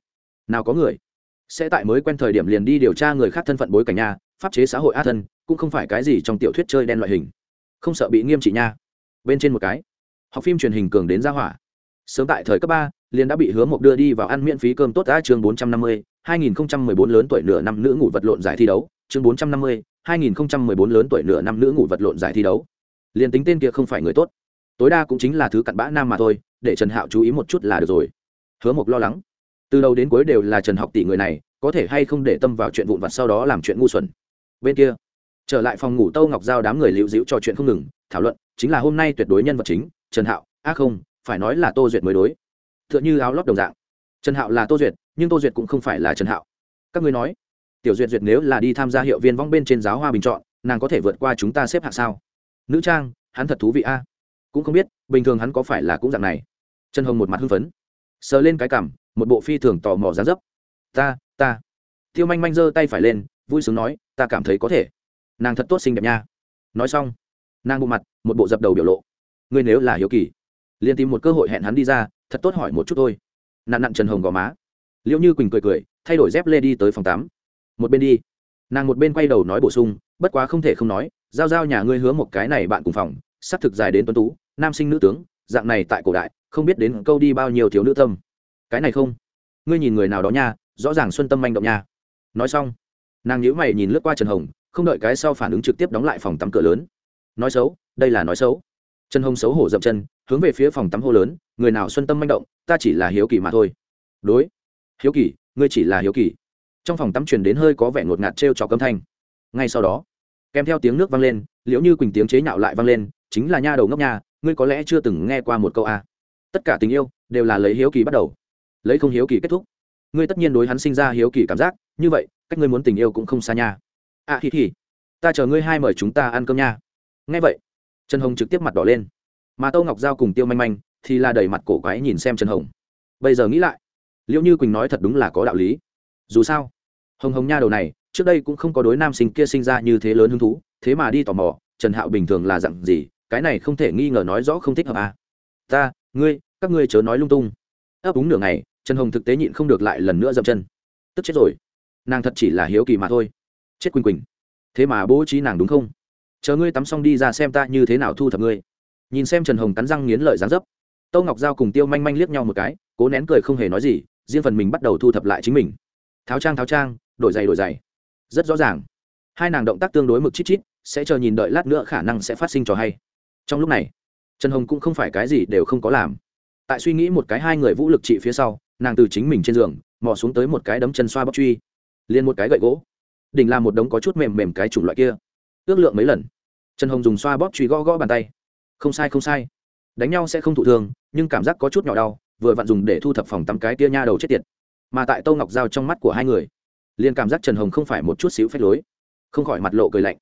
Nào có người sẽ tại mới quen thời điểm liền đi điều tra người khác thân phận bối cảnh nha pháp chế xã hội a thân, cũng không phải cái gì trong tiểu thuyết chơi đen loại hình. Không sợ bị nghiêm trị nha. Bên trên một cái, học phim truyền hình cường đến gia hỏa. Sớm tại thời cấp ba, liền đã bị hứa mộc đưa đi vào ăn miễn phí cơm tốt đã chương bốn trăm năm mươi hai nghìn bốn lớn tuổi nửa năm nữ ngủ vật lộn giải thi đấu, chương bốn trăm năm mươi, hai nghìn bốn lớn tuổi nửa năm nữ ngủ vật lộn giải thi đấu. Liên tính tên kia không phải người tốt, tối đa cũng chính là thứ cặn bã nam mà thôi, để trần hạo chú ý một chút là được rồi. Hứa mộc lo lắng. Từ đầu đến cuối đều là trần học tỷ người này, có thể hay không để tâm vào chuyện vụn vặt sau đó làm chuyện ngu xuẩn. Bên kia, trở lại phòng ngủ tâu ngọc giao đám người liễu dĩu trò chuyện không ngừng, thảo luận, chính là hôm nay tuyệt đối nhân vật chính, trần hạo. Á không, phải nói là tô duyệt mới đối. T như áo lót đồng dạng trần hạo là tô duyệt, nhưng tô duyệt cũng không phải là trần hạo. Các ngươi nói, tiểu duyệt duyệt nếu là đi tham gia hiệu viên vong bên trên giáo hoa bình chọn, nàng có thể vượt qua chúng ta xếp hạng sao? Nữ trang, hắn thật thú vị a. À? Cũng không biết, bình thường hắn có phải là cũng dạng này? Trần hồng một mặt hưng phấn, sờ lên cái cảm một bộ phi thường tò mò dán dấp. Ta ta. Tiêu manh manh giơ tay phải lên, vui sướng nói, ta cảm thấy có thể. Nàng thật tốt xinh đẹp nha. Nói xong, nàng bộ mặt, một bộ dập đầu biểu lộ. Ngươi nếu là hiếu kỳ, liền tìm một cơ hội hẹn hắn đi ra, thật tốt hỏi một chút thôi nạn nặn trần hồng gò má. Liệu như quỳnh cười cười, thay đổi dép lê đi tới phòng tắm. Một bên đi, nàng một bên quay đầu nói bổ sung, bất quá không thể không nói, giao giao nhà ngươi hứa một cái này bạn cùng phòng s ắ c thực dài đến tuấn tú, nam sinh nữ tướng, dạng này tại cổ đại, không biết đến câu đi bao nhiêu thiếu nữ tâm. Cái này không? Ngươi nhìn người nào đó nha, rõ ràng xuân tâm manh động nha. Nói xong, nàng nhữ mày nhìn lướt qua trần hồng, không đợi cái sau phản ứng trực tiếp đóng lại phòng tắm cửa lớn. Nói xấu, đây là nói xấu. Trần hồng xấu hổ dậm chân hướng về phía phòng tắm hô lớn, người nào xuân tâm manh động, ta chỉ là hiếu kỳ mà thôi. Đối. Hiếu kỳ, ngươi chỉ là hiếu kỳ. Trong phòng tắm truyền đến hơi có vẻ ngột ngạt t r e o trọc âm thanh. Ngay sau đó, kèm theo tiếng nước vang lên, liễu như quỳnh tiếng chế nhạo lại vang lên, chính là nha đầu ngốc nha, ngươi có lẽ chưa từng nghe qua một câu a. Tất cả tình yêu đều là lấy hiếu kỳ bắt đầu. Lấy không hiếu kỳ kết thúc. Ngươi tất nhiên đối hắn sinh ra hiếu kỳ cảm giác, như vậy, cách ngươi muốn tình yêu cũng không xa nha. À thì thì ta chờ ngươi hai mời chúng ta ăn cơm nha. Nghe vậy, trần hồng trực tiếp mặt đỏ lên mà tô ngọc giao cùng tiêu manh manh thì là đẩy mặt cổ quái nhìn xem trần hồng bây giờ nghĩ lại liệu như quỳnh nói thật đúng là có đạo lý dù sao hồng hồng nha đầu này trước đây cũng không có đối nam sinh kia sinh ra như thế lớn hứng thú thế mà đi tò mò trần hạo bình thường là dặn gì cái này không thể nghi ngờ nói rõ không thích hợp à. ta ngươi các ngươi chớ nói lung tung ấp úng nửa ngày trần hồng thực tế nhịn không được lại lần nữa dậm chân tức chết rồi nàng thật chỉ là hiếu kỳ mà thôi chết quỳnh quỳnh thế mà bố trí nàng đúng không chờ ngươi tắm xong đi ra xem ta như thế nào thu thập ngươi nhìn xem trần hồng cắn răng nghiến lợi dán dấp. Tâu ngọc giao cùng tiêu manh manh liếc nhau một cái, cố nén cười không hề nói gì, riêng phần mình bắt đầu thu thập lại chính mình. Tháo trang tháo trang, đổi giày đổi giày. Rất rõ ràng. Hai nàng động tác tương đối mực chít chít, sẽ chờ nhìn đợi lát nữa khả năng sẽ phát sinh trò hay. Trong lúc này, trần hồng cũng không phải cái gì đều không có làm. Tại suy nghĩ một cái hai người vũ lực trị phía sau, nàng từ chính mình trên giường, mò xuống tới một cái đấm chân xoa bóc truy. Liền một cái gậy gỗ. Đỉnh làm một đống có chút mềm mềm cái chủng loại kia. Ước lượng mấy lần. Trần hồng dùng xoa bóp truy gõ gõ bàn tay không sai không sai. Đánh nhau sẽ không thụ thương, nhưng cảm giác có chút nhỏ đau, vừa vặn dùng để thu thập phòng tắm cái tia nha đầu chết tiệt. Mà tại tô ngọc giao trong mắt của hai người, liền cảm giác trần hồng không phải một chút xíu phách lối, không khỏi mặt lộ cười lạnh.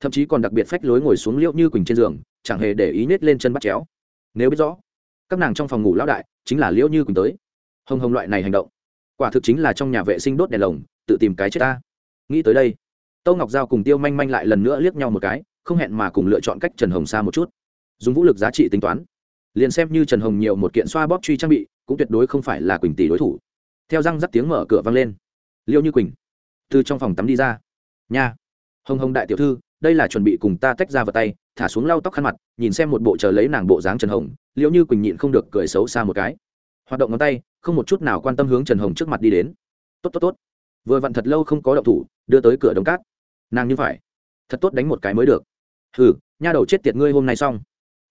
Thậm chí còn đặc biệt phách lối ngồi xuống liễu như quỳnh trên giường, chẳng hề để ý nết lên chân bắt chéo. Nếu biết rõ, các nàng trong phòng ngủ lão đại chính là liễu như quỳnh tới. Hồng hồng loại này hành động, quả thực chính là trong nhà vệ sinh đốt đèn lồng, tự tìm cái chết ta. Nghĩ tới đây tâu ngọc giao cùng tiêu manh manh lại lần nữa liếc nhau một cái, không hẹn mà cùng lựa chọn cách trần hồng xa một chút dùng vũ lực giá trị tính toán. Liền xem như trần hồng nhiều một kiện xoa bóp truy trang bị, cũng tuyệt đối không phải là quỳnh tỷ đối thủ. Theo răng dắt tiếng mở cửa vang lên. Liêu như quỳnh, từ trong phòng tắm đi ra. Nha. Hồng hồng đại tiểu thư, đây là chuẩn bị cùng ta tách ra vào tay, thả xuống lau tóc khăn mặt, nhìn xem một bộ chờ lấy nàng bộ dáng trần hồng liệu như quỳnh nhịn không được cười xấu xa một cái. Hoạt động ngón tay, không một chút nào quan tâm hướng trần hồng trước mặt đi đến. Tốt tốt tốt. Vừa vặn thật lâu không có động thủ, đưa tới cửa đống cát. Nàng như phải. Thật tốt đánh một cái mới được. Hừ, nha đầu chết tiệt ngươi hôm nay xong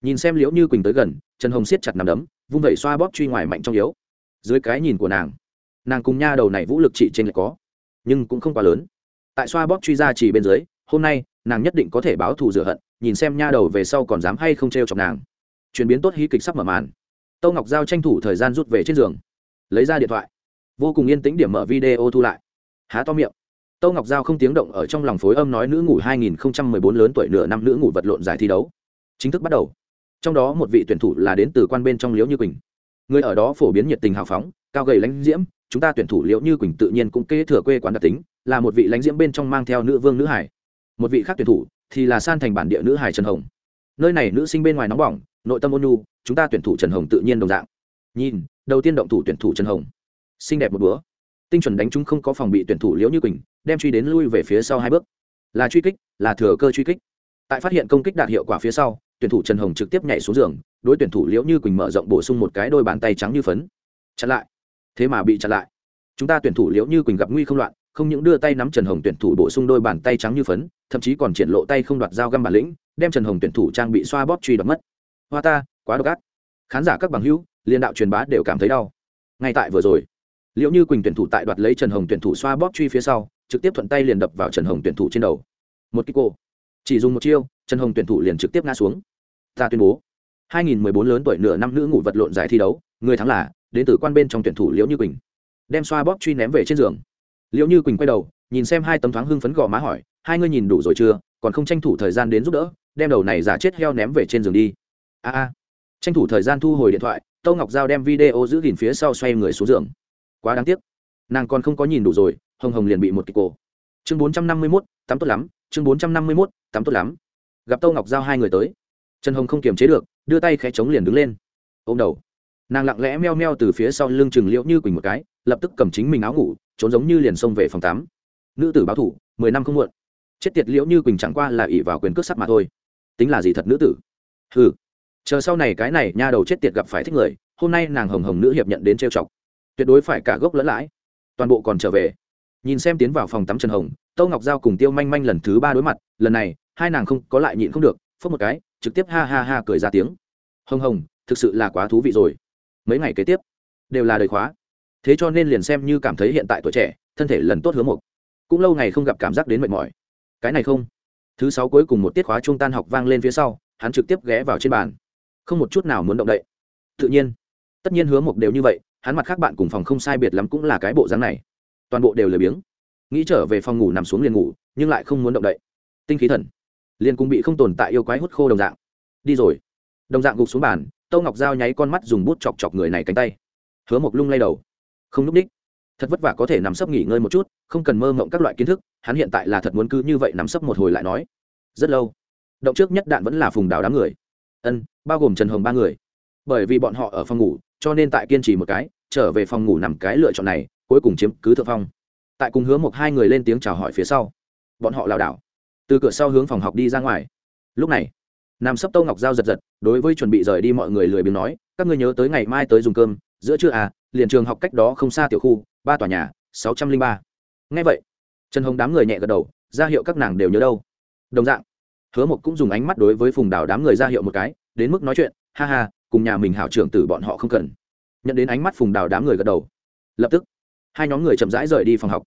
nhìn xem liễu như quỳnh tới gần trần hồng siết chặt nằm đấm vung vẩy xoa bóp truy ngoài mạnh trong yếu dưới cái nhìn của nàng nàng cùng nha đầu này vũ lực trị trên lại có nhưng cũng không quá lớn tại xoa bóp truy ra chỉ bên dưới hôm nay nàng nhất định có thể báo thù rửa hận nhìn xem nha đầu về sau còn dám hay không t r e o chọc nàng chuyển biến tốt hí kịch sắp mở màn tâu ngọc giao tranh thủ thời gian rút về trên giường lấy ra điện thoại vô cùng yên tĩnh điểm mở video thu lại há to miệng tâu ngọc giao không tiếng động ở trong lòng phối âm nói nữ ngủ 2014 lớn tuổi nửa năm nữ ngủ vật lộn giải thi đấu chính thức bắt đầu trong đó một vị tuyển thủ là đến từ quan bên trong liễu như quỳnh. Người ở đó phổ biến nhiệt tình hào phóng, cao gầy lãnh diễm, chúng ta tuyển thủ liễu như quỳnh tự nhiên cũng kế thừa quê quán đặc tính, là một vị lãnh diễm bên trong mang theo nữ vương nữ hải. Một vị khác tuyển thủ thì là san thành bản địa nữ hải trần hồng. Nơi này nữ sinh bên ngoài nóng bỏng, nội tâm ôn nhu, chúng ta tuyển thủ trần hồng tự nhiên đồng dạng. Nhìn, đầu tiên động thủ tuyển thủ trần hồng. Xinh đẹp một bữa. Tinh chuẩn đánh chúng không có phòng bị tuyển thủ liễu như quỳnh, đem truy đến lui về phía sau hai bước. Là truy kích, là thừa cơ truy kích. Tại phát hiện công kích đạt hiệu quả phía sau tuyển thủ trần hồng trực tiếp nhảy xuống giường, đối tuyển thủ liễu như quỳnh mở rộng bổ sung một cái đôi bàn tay trắng như phấn. Chặn lại. Thế mà bị chặn lại. Chúng ta tuyển thủ liễu như quỳnh gặp nguy không loạn, không những đưa tay nắm trần hồng tuyển thủ bổ sung đôi bàn tay trắng như phấn, thậm chí còn triển lộ tay không đoạt dao găm bản lĩnh, đem trần hồng tuyển thủ trang bị xoa bóp truy đoạt mất. Hoa ta, quá độc ác. Khán giả các bằng hữu, liên đạo truyền bá đều cảm thấy đau. Ngay tại vừa rồi liệu như quỳnh tuyển thủ tại đoạt lấy trần hồng tuyển thủ xoa bóp truy phía sau, trực tiếp thuận tay liền đập vào trần hồng tuyển thủ trên đầu. Một kích cô chỉ dùng một chiêu, trần hồng tuyển thủ liền trực tiếp ngã xuống. Ta tuyên bố 2014 lớn tuổi nửa năm nữ ngủ vật lộn giải thi đấu, người thắng là đến từ quan bên trong tuyển thủ liễu như quỳnh. Đem xoa bóp truy ném về trên giường. Liễu như quỳnh quay đầu, nhìn xem hai tấm thoáng hưng phấn gò má hỏi, hai ngươi nhìn đủ rồi chưa? Còn không tranh thủ thời gian đến giúp đỡ, đem đầu này giả chết heo ném về trên giường đi. A a. Tranh thủ thời gian thu hồi điện thoại, tâu ngọc giao đem video giữ gìn phía sau xoay người xuống giường. Quá đáng tiếc. Nàng còn không có nhìn đủ rồi, hồng hồng liền bị một kịch cổ. Chương bốn trăm năm mươi mốt, tắm tốt lắm chương bốn trăm năm mươi mốt, tắm tốt lắm. Gặp tâu ngọc giao hai người tới. Trần hồng không kiềm chế được, đưa tay khẽ chống liền đứng lên. Ôm đầu. Nàng lặng lẽ meo meo từ phía sau lưng chừng liễu như quỳnh một cái, lập tức cầm chính mình áo ngủ, trốn giống như liền xông về phòng tắm. Nữ tử báo thủ, mười năm không muộn. Chết tiệt liễu như quỳnh chẳng qua là ỷ vào quyền cước sắt mà thôi. Tính là gì thật nữ tử? Ừ chờ sau này cái này nha đầu chết tiệt gặp phải thích người, hôm nay nàng hồng hồng nữ hiệp nhận đến trêu chọc. Tuyệt đối phải cả gốc lẫn lãi. Toàn bộ còn trở về nhìn xem tiến vào phòng tắm trần hồng, tâu ngọc giao cùng tiêu manh manh lần thứ ba đối mặt, lần này, hai nàng không, có lại nhịn không được phớt một cái, trực tiếp ha ha ha cười ra tiếng. Hồng hồng, thực sự là quá thú vị rồi. Mấy ngày kế tiếp, đều là đời khóa. Thế cho nên liền xem như cảm thấy hiện tại tuổi trẻ, thân thể lần tốt hướng một cũng lâu ngày không gặp cảm giác đến mệt mỏi. Cái này không. Thứ sáu cuối cùng một tiết khóa trung tan học vang lên phía sau, hắn trực tiếp ghé vào trên bàn. Không một chút nào muốn động đậy. Tự nhiên, tất nhiên hứa một đều như vậy, hắn mặt khác bạn cùng phòng không sai biệt lắm cũng là cái bộ dáng này toàn bộ đều lười biếng. Nghĩ trở về phòng ngủ nằm xuống liền ngủ, nhưng lại không muốn động đậy. Tinh khí thần. Liền cũng bị không tồn tại yêu quái hút khô đồng dạng. Đi rồi. Đồng dạng gục xuống bàn, tâu ngọc dao nháy con mắt dùng bút chọc chọc người này cánh tay. Hứa mộc lung lay đầu. Không núp đích. Thật vất vả có thể nằm sấp nghỉ ngơi một chút, không cần mơ mộng các loại kiến thức, hắn hiện tại là thật muốn cứ như vậy nằm sấp một hồi lại nói. Rất lâu. Động trước nhất đạn vẫn là phùng đào đám người. Ân, bao gồm trần hồng ba người. Bởi vì bọn họ ở phòng ngủ, cho nên tại kiên trì một cái, trở về phòng ngủ nằm cái lựa chọn này cuối cùng chiếm cứ thượng phong. Tại cùng hướng một hai người lên tiếng chào hỏi phía sau, bọn họ lảo đảo, từ cửa sau hướng phòng học đi ra ngoài. Lúc này, nam sấp tâu ngọc giao giật giật, đối với chuẩn bị rời đi mọi người lười biếng nói, các ngươi nhớ tới ngày mai tới dùng cơm, giữa trưa à liền trường học cách đó không xa tiểu khu, ba tòa nhà, sáu trăm linh ba. Ngay vậy, trần hồng đám người nhẹ gật đầu, ra hiệu các nàng đều nhớ đâu. Đồng dạng, hứa mộc cũng dùng ánh mắt đối với phùng đào đám người ra hiệu một cái, đến mức nói chuyện, ha ha, cùng nhà mình hảo trưởng tử bọn họ không cần. Nhận đến ánh mắt phùng đào đám người gật đầu. Lập tức hai nhóm người chậm rãi rời đi phòng học.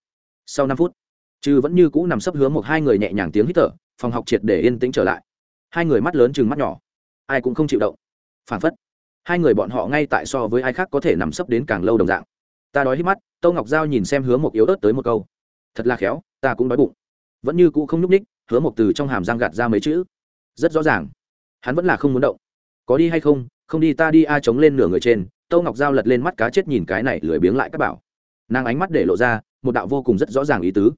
Sau năm phút, trừ vẫn như cũ nằm sấp hứa một hai người nhẹ nhàng tiếng hít thở, phòng học triệt để yên tĩnh trở lại. Hai người mắt lớn chừng mắt nhỏ, ai cũng không chịu động. Phản phất, hai người bọn họ ngay tại so với ai khác có thể nằm sấp đến càng lâu đồng dạng. Ta đói hít mắt, tâu ngọc giao nhìn xem hứa một yếu ớt tới một câu. Thật là khéo, ta cũng đói bụng. Vẫn như cũ không nhúc ních hứa một từ trong hàm răng gạt ra mấy chữ. Rất rõ ràng, hắn vẫn là không muốn động. Có đi hay không không đi ta đi a chống lên nửa người trên, tâu ngọc giao lật lên mắt cá chết nhìn cái này lười biếng lại các bảo nàng ánh mắt để lộ ra một đạo vô cùng rất rõ ràng ý tứ.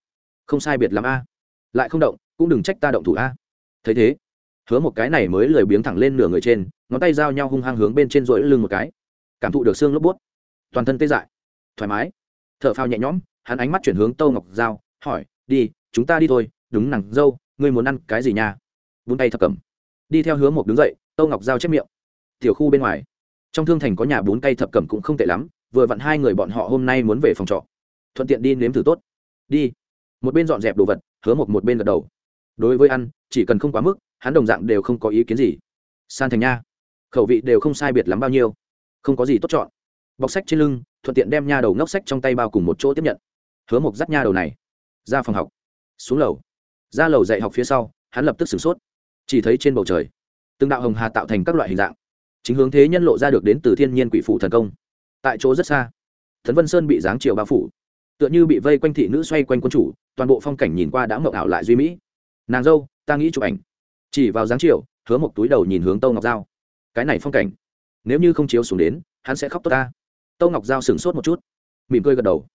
Không sai biệt lắm a. Lại không động cũng đừng trách ta động thủ a. Thấy thế hứa một cái này mới lười biếng thẳng lên nửa người trên ngón tay giao nhau hung hăng hướng bên trên rỗi lưng một cái. Cảm thụ được xương lốp bút toàn thân tê dại. Thoải mái. T h ở phao nhẹ nhõm hắn ánh mắt chuyển hướng tâu ngọc giao hỏi đi chúng ta đi thôi đúng nàng, dâu ngươi muốn ăn cái gì nha? Vung tay thập cẩm. Đi theo hứa một đứng dậy tâu ngọc giao chép miệng. Tiểu khu bên ngoài. Trong thương thành có nhà bún cây thập cẩm cũng không tệ lắm vừa vặn hai người bọn họ hôm nay muốn về phòng trọ. Thuận tiện đi nếm thử tốt. Đi. Một bên dọn dẹp đồ vật, hứa một một bên gật đầu. Đối với ăn, chỉ cần không quá mức, hắn đồng dạng đều không có ý kiến gì. San thành nha, khẩu vị đều không sai biệt lắm bao nhiêu. Không có gì tốt chọn. Bọc sách trên lưng, thuận tiện đem nha đầu ngốc sách trong tay bao cùng một chỗ tiếp nhận. Hứa một dắt nha đầu này, ra phòng học. Xuống lầu. Ra lầu dạy học phía sau, hắn lập tức sửng sốt. Chỉ thấy trên bầu trời, từng đạo hồng hà tạo thành các loại hình dạng. Chính hướng thế nhân lộ ra được đến từ thiên nhiên quỷ phụ thần công tại chỗ rất xa. Thần vân sơn bị giáng chiều bao phủ, tựa như bị vây quanh thị nữ xoay quanh quân chủ, toàn bộ phong cảnh nhìn qua đã mộng ảo lại duy mỹ. Nàng dâu, ta nghĩ chụp ảnh. Chỉ vào giáng chiều, hứa một túi đầu nhìn hướng tâu ngọc giao. Cái này phong cảnh, nếu như không chiếu xuống đến, hắn sẽ khóc tốt ta. Tâu ngọc giao sửng sốt một chút, mỉm cười gật đầu.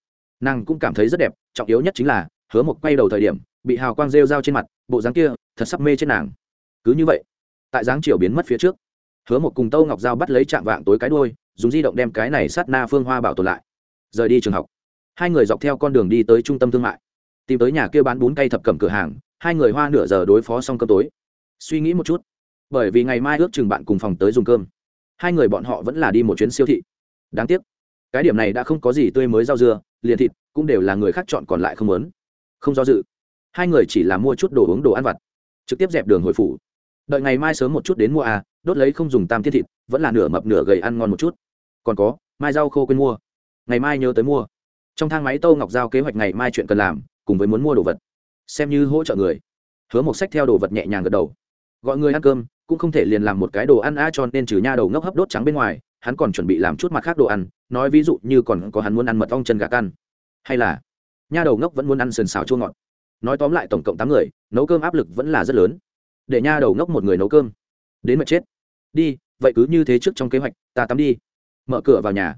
Nàng cũng cảm thấy rất đẹp, trọng yếu nhất chính là, hứa một quay đầu thời điểm, bị hào quang rêu dao trên mặt, bộ dáng kia, thật sắp mê trên nàng. Cứ như vậy, tại dáng chiều biến mất phía trước, hứa một cùng tâu ngọc giao bắt lấy chạm vạng tối cái đôi dùng di động đem cái này sát na phương hoa bảo tồn lại. Rời đi trường học. Hai người dọc theo con đường đi tới trung tâm thương mại. Tìm tới nhà kia bán bún cây thập cầm cửa hàng, hai người hoa nửa giờ đối phó xong cơm tối. Suy nghĩ một chút, bởi vì ngày mai ước chừng bạn cùng phòng tới dùng cơm. Hai người bọn họ vẫn là đi một chuyến siêu thị. Đáng tiếc, cái điểm này đã không có gì tươi mới rau dưa, liền thịt cũng đều là người khác chọn còn lại không lớn không do dự, hai người chỉ là mua chút đồ uống đồ ăn vặt, trực tiếp dẹp đường hồi phủ. Đợi ngày mai sớm một chút đến mua à đốt lấy không dùng tam tiết thịt, vẫn là nửa mập nửa gầy ăn ngon một chút còn có, mai rau khô quên mua. Ngày mai nhớ tới mua. Trong thang máy tô ngọc giao kế hoạch ngày mai chuyện cần làm, cùng với muốn mua đồ vật. Xem như hỗ trợ người. Hứa một sách theo đồ vật nhẹ nhàng gật đầu. Gọi người ăn cơm, cũng không thể liền làm một cái đồ ăn, a, cho nên trừ nha đầu ngốc hấp đốt trắng bên ngoài, hắn còn chuẩn bị làm chút mặt khác đồ ăn, nói ví dụ như còn có hắn muốn ăn mật ong chân gà căn. Hay là, nha đầu ngốc vẫn muốn ăn sườn xào chua ngọt. Nói tóm lại tổng cộng tám người, nấu cơm áp lực vẫn là rất lớn. Để nha đầu ngốc một người nấu cơm. Đến mệt chết. Đi, vậy cứ như thế trước trong kế hoạch, ta tắm đi mở cửa vào nhà.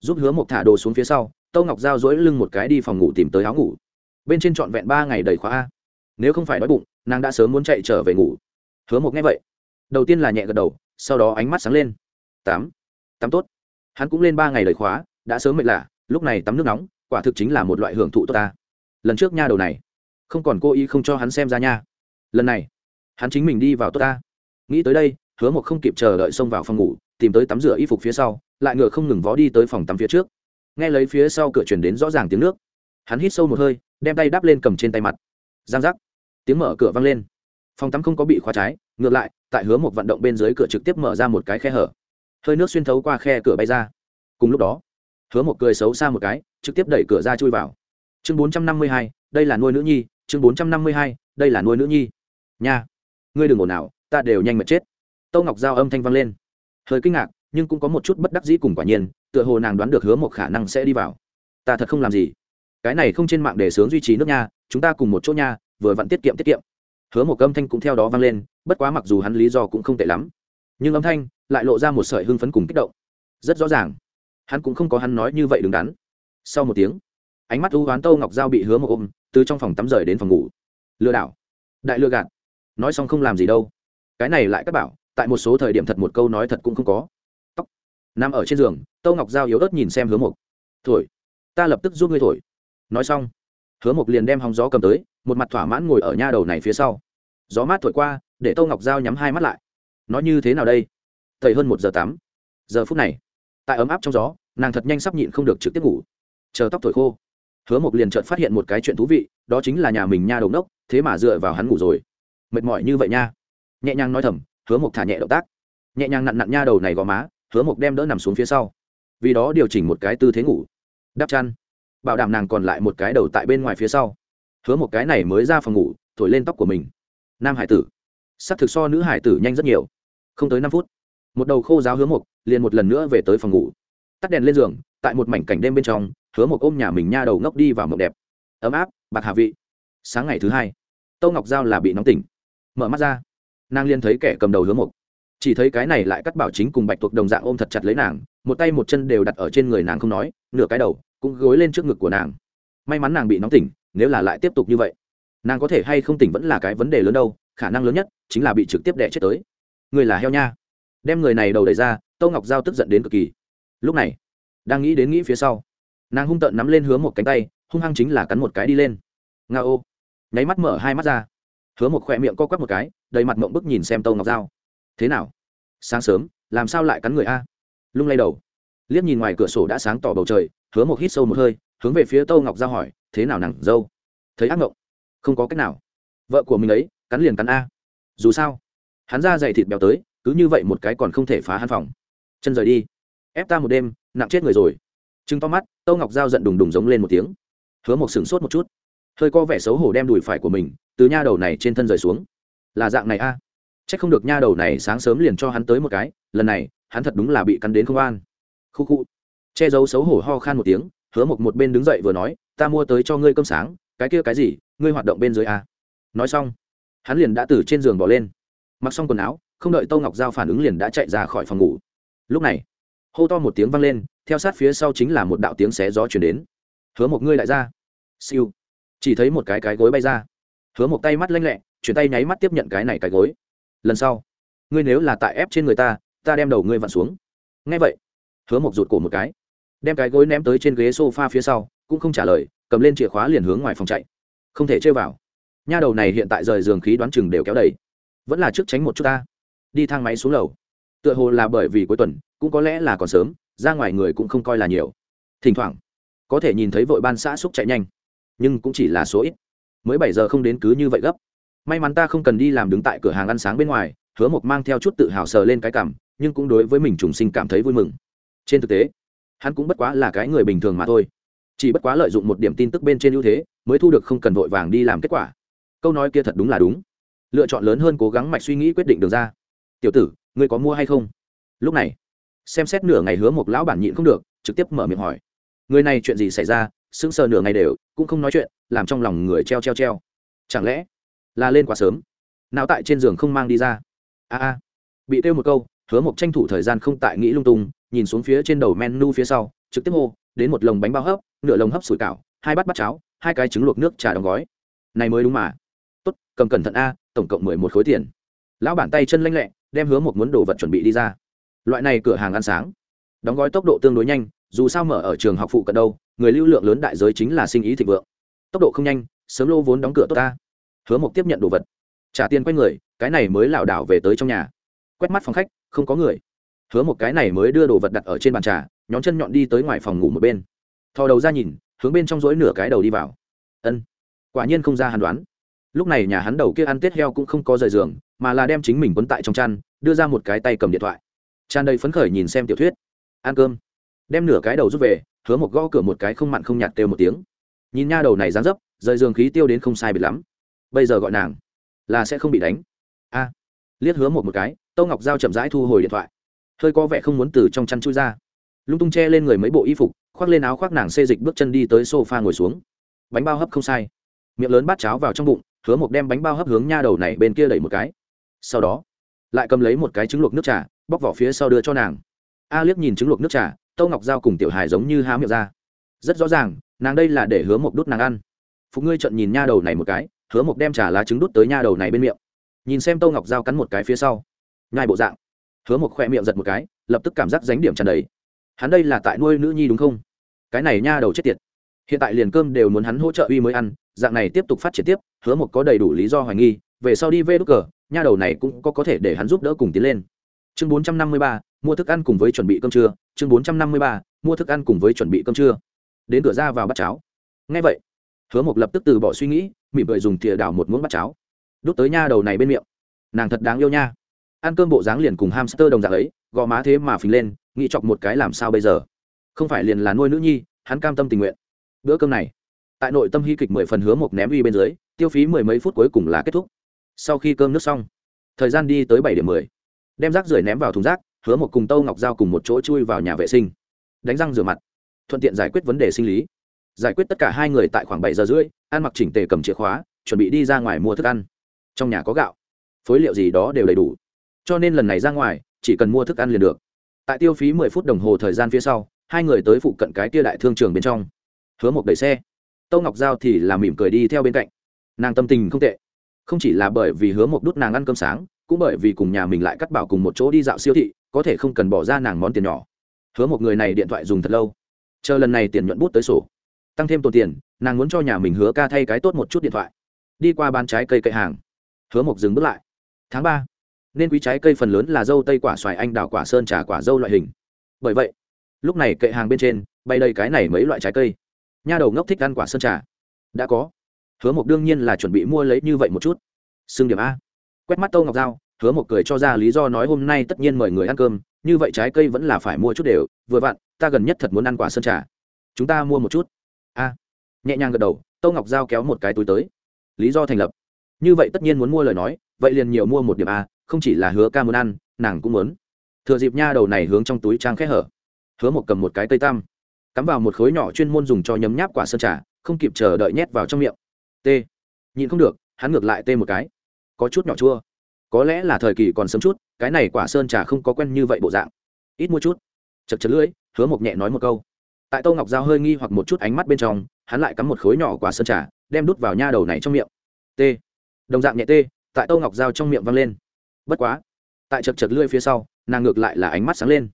Giúp hứa một thả đồ xuống phía sau, tâu ngọc giao dỗi lưng một cái đi phòng ngủ tìm tới áo ngủ. Bên trên trọn vẹn ba ngày đầy khóa a. Nếu không phải đói bụng, nàng đã sớm muốn chạy trở về ngủ. Hứa một nghe vậy, đầu tiên là nhẹ gật đầu, sau đó ánh mắt sáng lên. Tám tắm tốt. Hắn cũng lên ba ngày đầy khóa, đã sớm mệt lạ, lúc này tắm nước nóng, quả thực chính là một loại hưởng thụ tốt ta. Lần trước nha đầu này, không còn cô ý không cho hắn xem ra nha. Lần này, hắn chính mình đi vào tốt ta. Nghĩ tới đây, hứa một không kịp chờ đợi xông vào phòng ngủ tìm tới tắm rửa y phục phía sau, lại ngựa không ngừng vó đi tới phòng tắm phía trước. Nghe lấy phía sau cửa chuyển đến rõ ràng tiếng nước. Hắn hít sâu một hơi, đem tay đắp lên cầm trên tay mặt. Giang giác. Tiếng mở cửa vang lên. Phòng tắm không có bị khóa trái, ngược lại, tại hứa một vận động bên dưới cửa trực tiếp mở ra một cái khe hở. Hơi nước xuyên thấu qua khe cửa bay ra. Cùng lúc đó, hứa một cười xấu xa một cái, trực tiếp đẩy cửa ra chui vào. Chương bốn trăm năm mươi hai, đây là nuôi nữ nhi, chương bốn trăm năm mươi hai, đây là nuôi nữ nhi. Nha. Ngươi đừng ồn nào ta đều nhanh mệt chết. Tâu ngọc giao âm thanh vang lên hơi kinh ngạc, nhưng cũng có một chút bất đắc dĩ cùng quả nhiên, tựa hồ nàng đoán được hứa một khả năng sẽ đi vào. Ta thật không làm gì. Cái này không trên mạng để sướng duy trì nước nha, chúng ta cùng một chỗ nha, vừa vặn tiết kiệm tiết kiệm. Hứa một âm thanh cũng theo đó vang lên, bất quá mặc dù hắn lý do cũng không tệ lắm. Nhưng âm thanh lại lộ ra một sợi hưng phấn cùng kích động. Rất rõ ràng. Hắn cũng không có hắn nói như vậy đứng đắn. Sau một tiếng, ánh mắt u hoán tâu ngọc giao bị hứa một ôm, từ trong phòng tắm rời đến phòng ngủ. Lừa đảo. Đại lừa gạt. Nói xong không làm gì đâu. Cái này lại các bảo tại một số thời điểm thật một câu nói thật cũng không có. Tóc. Nằm ở trên giường, tâu ngọc giao yếu ớt nhìn xem hứa mộc. Thổi. Ta lập tức giúp ngươi thổi. Nói xong, hứa mộc liền đem hóng gió cầm tới, một mặt thỏa mãn ngồi ở nha đầu này phía sau. Gió mát thổi qua, để tâu ngọc giao nhắm hai mắt lại. Nó như thế nào đây? Thầy hơn một giờ tắm giờ phút này, tại ấm áp trong gió, nàng thật nhanh sắp nhịn không được trực tiếp ngủ. Chờ tóc thổi khô, hứa mộc liền chợt phát hiện một cái chuyện thú vị, đó chính là nhà mình nha đầu nốc, thế mà dựa vào hắn ngủ rồi. Mệt mỏi như vậy nha. Nhẹ nhàng nói thầm hứa mộc thả nhẹ động tác. Nhẹ nhàng nặn nặn nha đầu này gò má, hứa mộc đem đỡ nằm xuống phía sau. Vì đó điều chỉnh một cái tư thế ngủ. Đắp chăn. Bảo đảm nàng còn lại một cái đầu tại bên ngoài phía sau. Hứa một cái này mới ra phòng ngủ, thổi lên tóc của mình. Nam hải tử. S ắ c thực so nữ hải tử nhanh rất nhiều. Không tới năm phút, một đầu khô giáo hứa một liền một lần nữa về tới phòng ngủ. Tắt đèn lên giường, tại một mảnh cảnh đêm bên trong, hứa một ôm nhà mình nha đầu ngốc đi vào mộng đẹp. Ấm áp, bạc hạ vị. Sáng ngày thứ hai, tâu ngọc giao là bị nóng tỉnh. Mở mắt ra nàng liên thấy kẻ cầm đầu hứa mục. Chỉ thấy cái này lại cắt bảo chính cùng bạch tuộc đồng dạng ôm thật chặt lấy nàng, một tay một chân đều đặt ở trên người nàng không nói, nửa cái đầu cũng gối lên trước ngực của nàng. May mắn nàng bị nóng tỉnh, nếu là lại tiếp tục như vậy, nàng có thể hay không tỉnh vẫn là cái vấn đề lớn đâu, khả năng lớn nhất chính là bị trực tiếp đẻ chết tới. Người là heo nha. Đem người này đầu đẩy ra tâu ngọc giao tức giận đến cực kỳ. Lúc này, đang nghĩ đến nghĩ phía sau, nàng hung tợn nắm lên hướng một cánh tay, hung hăng chính là cắn một cái đi lên. Nga ô. Nháy mắt mở hai mắt ra. Hứa một khoe miệng co quắp một cái đầy mặt mộng bức nhìn xem tâu ngọc giao. Thế nào? Sáng sớm, làm sao lại cắn người a? Lung lay đầu. Liếc nhìn ngoài cửa sổ đã sáng tỏ bầu trời, hứa một hít sâu một hơi, hướng về phía tâu ngọc giao hỏi, thế nào nàng, dâu? Thấy ác mộng? Không có cách nào. Vợ của mình ấy, cắn liền cắn a. Dù sao, hắn ra dày thịt béo tới, cứ như vậy một cái còn không thể phá hắn phòng. Chân rời đi. Ép ta một đêm, nặng chết người rồi. Trừng to mắt, tâu ngọc giao giận đùng đùng giống lên một tiếng. Hứa một sửng sốt một chút. Hơi có vẻ xấu hổ đem đùi phải của mình từ nha đầu này trên thân rời xuống là dạng này a. C h ắ c không được nha, đầu này sáng sớm liền cho hắn tới một cái, lần này, hắn thật đúng là bị cắn đến không an. Khu khu. Che giấu xấu hổ ho khan một tiếng, hứa một một bên đứng dậy vừa nói, ta mua tới cho ngươi cơm sáng, cái kia cái gì, ngươi hoạt động bên dưới a. Nói xong, hắn liền đã từ trên giường bỏ lên. Mặc xong quần áo, không đợi tâu ngọc giao phản ứng liền đã chạy ra khỏi phòng ngủ. Lúc này, hô to một tiếng vang lên, theo sát phía sau chính là một đạo tiếng xé gió chuyển đến. Hứa một ngươi lại ra. Siêu. Chỉ thấy một cái cái gối bay ra. Hứa một tay mắt lanh lẹ chuyển tay nháy mắt tiếp nhận cái này cái gối. Lần sau, ngươi nếu là tại ép trên người ta ta đem đầu ngươi vặn xuống. Ngay vậy, hứa một rụt cổ một cái. Đem cái gối ném tới trên ghế s o f a phía sau, cũng không trả lời, cầm lên chìa khóa liền hướng ngoài phòng chạy. Không thể chơi vào. Nha đầu này hiện tại rời giường khí đoán chừng đều kéo đầy. Vẫn là trước tránh một chút ta. Đi thang máy xuống lầu. Tựa hồ là bởi vì cuối tuần, cũng có lẽ là còn sớm, ra ngoài người cũng không coi là nhiều. Thỉnh thoảng, có thể nhìn thấy vội ban xã xúc chạy nhanh. Nhưng cũng chỉ là số ít. Mới bảy giờ không đến cứ như vậy gấp may mắn ta không cần đi làm đứng tại cửa hàng ăn sáng bên ngoài, hứa mộc mang theo chút tự hào sờ lên cái cảm, nhưng cũng đối với mình trùng sinh cảm thấy vui mừng. Trên thực tế, hắn cũng bất quá là cái người bình thường mà thôi. Chỉ bất quá lợi dụng một điểm tin tức bên trên ưu thế, mới thu được không cần vội vàng đi làm kết quả. Câu nói kia thật đúng là đúng. Lựa chọn lớn hơn cố gắng mạch suy nghĩ quyết định được ra. Tiểu tử, ngươi có mua hay không? Lúc này, xem xét nửa ngày hứa một lão bản nhịn không được, trực tiếp mở miệng hỏi. Người này chuyện gì xảy ra? Sững sờ nửa ngày đều, cũng không nói chuyện, làm trong lòng người treo treo treo. Chẳng lẽ là lên quá sớm. Nào tại trên giường không mang đi ra. A a. Bị kêu một câu, hứa một tranh thủ thời gian không tại nghĩ lung tung, nhìn xuống phía trên đầu menu phía sau, trực tiếp hô, đến một lồng bánh bao hấp, nửa lồng hấp sủi cảo, hai bát bát cháo, hai cái trứng luộc nước trà đóng gói. Này mới đúng mà. Tốt, cầm cẩn thận a, tổng cộng mười một khối tiền. Lão bản tay chân lanh lẹ, đem hứa một muốn đồ vật chuẩn bị đi ra. Loại này cửa hàng ăn sáng. Đóng gói tốc độ tương đối nhanh, dù sao mở ở trường học phụ cận đâu, người lưu lượng lớn đại giới chính là sinh ý thịnh vượng. Tốc độ không nhanh, sớm lô vốn đóng cửa tốt ta hứa một tiếp nhận đồ vật. Trả tiền quay người, cái này mới lảo đảo về tới trong nhà. Quét mắt phòng khách, không có người. Hứa một cái này mới đưa đồ vật đặt ở trên bàn trà nhóm chân nhọn đi tới ngoài phòng ngủ một bên. Thò đầu ra nhìn, hướng bên trong rỗi nửa cái đầu đi vào. Ân, quả nhiên không ra hàn đoán. Lúc này nhà hắn đầu kia ăn tết heo cũng không có rời giường, mà là đem chính mình quấn tại trong chăn, đưa ra một cái tay cầm điện thoại. Tràn đầy phấn khởi nhìn xem tiểu thuyết. Ăn cơm. Đem nửa cái đầu rút về, hứa một gõ cửa một cái không mặn không nhạt kêu một tiếng. Nhìn nha đầu này dán dấp, rời giường khí tiêu đến không sai biệt lắm bây giờ gọi nàng là sẽ không bị đánh. A, liếc hứa một một cái, tâu ngọc giao chậm rãi thu hồi điện thoại. Hơi có vẻ không muốn từ trong chăn chui ra. Lung tung che lên người mấy bộ y phục, khoác lên áo khoác nàng xê dịch bước chân đi tới sofa ngồi xuống. Bánh bao hấp không sai. Miệng lớn bát cháo vào trong bụng, hứa một đem bánh bao hấp hướng nha đầu này bên kia đẩy một cái. Sau đó, lại cầm lấy một cái trứng luộc nước trà, bóc vỏ phía sau đưa cho nàng. A liếc nhìn trứng luộc nước trà, tâu ngọc giao cùng tiểu hài giống như há miệng ra. Rất rõ ràng, nàng đây là để hứa một đút nàng ăn. Phục ngươi trận nhìn nha đầu này một cái hứa một đem trà lá trứng đút tới nha đầu này bên miệng. Nhìn xem tô ngọc giao cắn một cái phía sau. Nhai bộ dạng. Hứa một khoe miệng giật một cái, lập tức cảm giác dánh điểm tràn đầy. Hắn đây là tại nuôi nữ nhi đúng không? Cái này nha đầu chết tiệt. Hiện tại liền cơm đều muốn hắn hỗ trợ uy mới ăn, dạng này tiếp tục phát triển tiếp, hứa một có đầy đủ lý do hoài nghi, về sau đi vê đúc cờ, nha đầu này cũng có có thể để hắn giúp đỡ cùng tiến lên. Chương bốn trăm năm mươi ba, mua thức ăn cùng với chuẩn bị cơm trưa. Chương bốn trăm năm mươi ba, mua thức ăn cùng với chuẩn bị cơm trưa. Đến cửa ra vào bắt cháo. Ngay vậy, hứa mộc lập tức từ bỏ suy nghĩ mỉm cười dùng thìa đảo một muỗng bát cháo. Đút tới nha đầu này bên miệng. Nàng thật đáng yêu nha. Ăn cơm bộ dáng liền cùng hamster đồng dạng ấy, gò má thế mà phình lên, nghĩ chọc một cái làm sao bây giờ? Không phải liền là nuôi nữ nhi, hắn cam tâm tình nguyện. Bữa cơm này, tại nội tâm hy kịch mười phần hứa một ném uy bên dưới, tiêu phí mười mấy phút cuối cùng là kết thúc. Sau khi cơm nước xong, thời gian đi tới bảy điểm mười, đem rác rưởi ném vào thùng rác, hứa một cùng tâu ngọc dao cùng một chỗ chui vào nhà vệ sinh. Đánh răng rửa mặt, thuận tiện giải quyết vấn đề sinh lý giải quyết tất cả hai người tại khoảng bảy giờ rưỡi, ăn mặc chỉnh tề cầm chìa khóa, chuẩn bị đi ra ngoài mua thức ăn. Trong nhà có gạo. Phối liệu gì đó đều đầy đủ. Cho nên lần này ra ngoài, chỉ cần mua thức ăn liền được. Tại tiêu phí mười phút đồng hồ thời gian phía sau, hai người tới phụ cận cái tia đại thương trường bên trong. Hứa một đẩy xe. Tâu ngọc giao thì là mỉm cười đi theo bên cạnh. Nàng tâm tình không tệ. Không chỉ là bởi vì hứa một đút nàng ăn cơm sáng, cũng bởi vì cùng nhà mình lại cắt bảo cùng một chỗ đi dạo siêu thị, có thể không cần bỏ ra nàng món tiền nhỏ. Hứa một người này điện thoại dùng thật lâu. Chờ lần này tiền nhuận bút tới sổ tăng thêm tồn tiền, nàng muốn cho nhà mình hứa ca thay cái tốt một chút điện thoại. Đi qua bán trái cây cậy hàng. Hứa mộc dừng bước lại. Tháng ba, nên quý trái cây phần lớn là dâu tây quả xoài anh đào quả sơn trà quả dâu loại hình. Bởi vậy, lúc này kệ hàng bên trên bay đầy cái này mấy loại trái cây. Nha đầu ngốc thích ăn quả sơn trà. Đã có. Hứa mộc đương nhiên là chuẩn bị mua lấy như vậy một chút. Xưng điểm a. Quét mắt tâu ngọc dao hứa một cười cho ra lý do nói hôm nay tất nhiên mời người ăn cơm, như vậy trái cây vẫn là phải mua chút đều, vừa vặn, ta gần nhất thật muốn ăn quả sơn trà. Chúng ta mua một chút a. Nhẹ nhàng gật đầu Tô ngọc giao kéo một cái túi tới. Lý do thành lập. Như vậy tất nhiên muốn mua lời nói, vậy liền nhiều mua một điểm a, không chỉ là hứa ca muốn ăn, nàng cũng muốn. Thừa dịp nha đầu này hướng trong túi trang khẽ hở, hứa một cầm một cái tây tam, cắm vào một khối nhỏ chuyên môn dùng cho nhấm nháp quả sơn trà, không kịp chờ đợi nhét vào trong miệng. T. Nhịn không được, hắn ngược lại tê một cái. Có chút nhỏ chua. Có lẽ là thời kỳ còn sớm chút, cái này quả sơn trà không có quen như vậy bộ dạng. Ít mua chút. Chật chật lưỡi, hứa mộc nhẹ nói một câu tại tô ngọc giao hơi nghi hoặc một chút ánh mắt bên trong hắn lại cắm một khối nhỏ quả sơn trà đem đút vào nha đầu này trong miệng. T. Đồng dạng nhẹ t tại tô ngọc giao trong miệng văng lên. Bất quá tại chật chật lưỡi phía sau nàng ngược lại là ánh mắt sáng lên.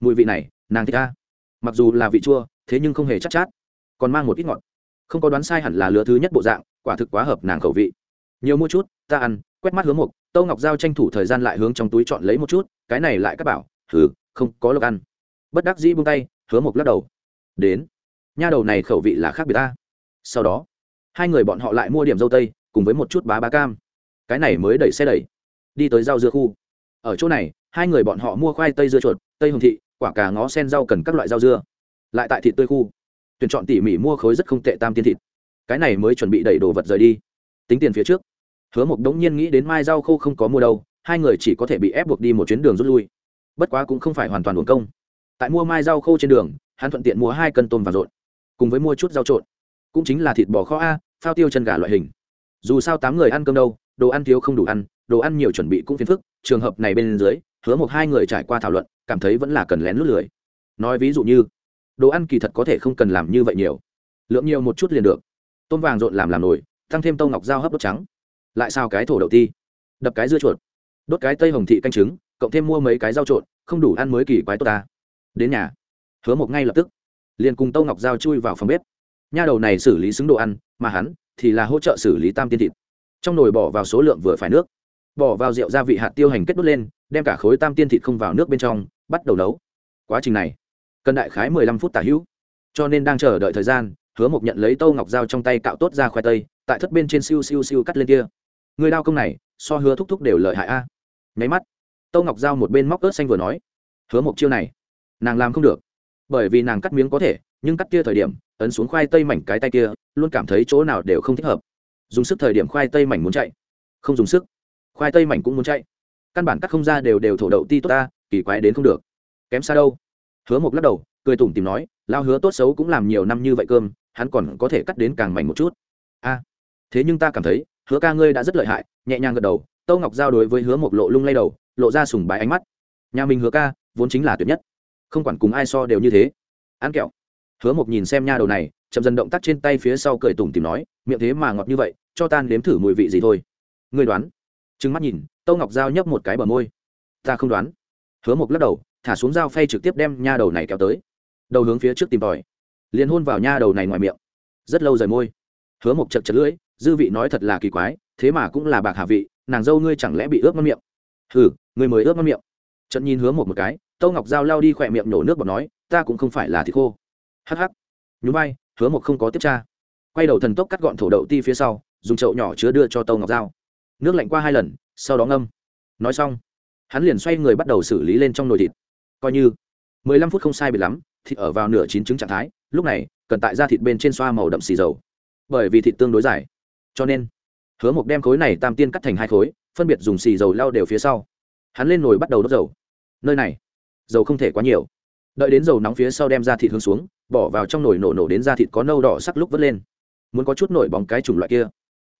Mùi vị này nàng thích ca mặc dù là vị chua thế nhưng không hề chắc chát, chát còn mang một ít ngọt. Không có đoán sai hẳn là lứa thứ nhất bộ dạng quả thực quá hợp nàng khẩu vị. Nhiều mua chút ta ăn quét mắt hướng mục tâu ngọc giao tranh thủ thời gian lại hướng trong túi chọn lấy một chút cái này lại các bảo thử không có lộc ăn. Bất đắc dĩ buông tay hứa mục lắc đầu đến. Nha đầu này khẩu vị là khác biệt ta. Sau đó, hai người bọn họ lại mua điểm dâu tây, cùng với một chút bá bá cam. Cái này mới đẩy xe đẩy, đi tới rau dưa khu. Ở chỗ này, hai người bọn họ mua khoai tây dưa chuột, tây hồng thị, quả cà ngó sen rau cần các loại rau dưa. Lại tại thịt tươi khu, tuyển chọn tỉ mỉ mua khối rất không tệ tam tiên thịt. Cái này mới chuẩn bị đẩy đồ vật rời đi. Tính tiền phía trước, hứa mộc đống nhiên nghĩ đến mai rau khô không có mua đâu, hai người chỉ có thể bị ép buộc đi một chuyến đường rút lui. Bất quá cũng không phải hoàn toàn uổng công. Tại mua mai rau khô trên đường hắn thuận tiện mua hai cân tôm và rộn, cùng với mua chút rau trộn. Cũng chính là thịt bò kho a, phao tiêu chân gà loại hình. Dù sao tám người ăn cơm đâu, đồ ăn thiếu không đủ ăn, đồ ăn nhiều chuẩn bị cũng phiền phức, trường hợp này bên dưới, hứa một hai người trải qua thảo luận, cảm thấy vẫn là cần lén lút lười. Nói ví dụ như, đồ ăn kỳ thật có thể không cần làm như vậy nhiều. Lượng nhiều một chút liền được. Tôm vàng rộn làm làm nổi tăng thêm tâu ngọc dao hấp đốt trắng. Lại sao cái thổ đậu ti, đập cái dưa chuột, đốt cái tây hồng thị canh trứng, cộng thêm mua mấy cái rau trộn, không đủ ăn mới kỳ quái tốt ta. Đến nhà hứa một ngay lập tức, liền cùng tâu ngọc dao chui vào phòng bếp. Nha đầu này xử lý xứng đồ ăn, mà hắn thì là hỗ trợ xử lý tam tiên thịt. Trong nồi bỏ vào số lượng vừa phải nước, bỏ vào rượu gia vị hạt tiêu hành kết đốt lên, đem cả khối tam tiên thịt không vào nước bên trong, bắt đầu nấu. Quá trình này, cần đại khái mười lăm phút tả hữu. Cho nên đang chờ đợi thời gian, hứa mộc nhận lấy tâu ngọc dao trong tay cạo tốt ra khoai tây, tại thất bên trên siêu siêu siêu cắt lên kia. Người đao công này, so hứa thúc thúc đều lợi hại a. Nháy mắt, tâu ngọc dao một bên móc ớt xanh vừa nói, hứa mộc chiêu này, nàng làm không được bởi vì nàng cắt miếng có thể, nhưng cắt kia thời điểm, ấn xuống khoai tây mảnh cái tay kia, luôn cảm thấy chỗ nào đều không thích hợp. Dùng sức thời điểm khoai tây mảnh muốn chạy. Không dùng sức. Khoai tây mảnh cũng muốn chạy. Căn bản cắt không ra đều đều thổ đậu ti tốt ta, kỳ quái đến không được. Kém xa đâu. Hứa mộc lắc đầu, cười tủm tìm nói lao hứa tốt xấu cũng làm nhiều năm như vậy cơm, hắn còn có thể cắt đến càng mảnh một chút. A, thế nhưng ta cảm thấy, hứa ca ngươi đã rất lợi hại. Nhẹ nhàng gật đầu, tâu ngọc giao đối với hứa một lộ lung lay đầu, lộ ra sùng bái ánh mắt. Nhà mình hứa ca, vốn chính là tuyệt nhất không quản cùng ai so đều như thế. Ăn kẹo, hứa Mộc nhìn xem nha đầu này, chậm dần động tác trên tay phía sau cười tủm tìm nói, miệng thế mà ngọt như vậy, cho tan nếm thử mùi vị gì thôi. Ngươi đoán. Trừng mắt nhìn, tâu ngọc giao nhấp một cái bờ môi. Ta không đoán. Hứa Mộc lắc đầu, thả xuống dao phay trực tiếp đem nha đầu này kéo tới. Đầu hướng phía trước tìm tòi. Liền hôn vào nha đầu này ngoài miệng. Rất lâu rời môi. Hứa Mộc chật chật lưỡi, dư vị nói thật là kỳ quái, thế mà cũng là bạc hạ vị, nàng dâu ngươi chẳng lẽ bị ướp mất miệng? Hừ, ngươi mới ướp mất miệng trận nhìn hứa một một cái, tâu ngọc dao lao đi khỏe miệng nổ nước bọt nói, ta cũng không phải là thịt khô. Hắc hắc. Nhún vai, hứa một không có tiếp tra. Quay đầu thần tốc cắt gọn thổ đậu ti phía sau, dùng chậu nhỏ chứa đưa cho tâu ngọc dao nước lạnh qua hai lần, sau đó ngâm. Nói xong, hắn liền xoay người bắt đầu xử lý lên trong nồi thịt. Coi như, mười lăm phút không sai bị lắm, thịt ở vào nửa chín trứng trạng thái, lúc này, cần tại da thịt bên trên xoa màu đậm xì dầu. Bởi vì thịt tương đối dài. Cho nên, hứa một đem khối này tam tiên cắt thành hai khối, phân biệt dùng xì dầu lao đều phía sau. Hắn lên nồi bắt đầu đốt dầu nơi này dầu không thể quá nhiều đợi đến dầu nóng phía sau đem ra thịt hướng xuống bỏ vào trong nồi nổ nổ đến da thịt có nâu đỏ sắc lúc vớt lên muốn có chút nổi bóng cái chủng loại kia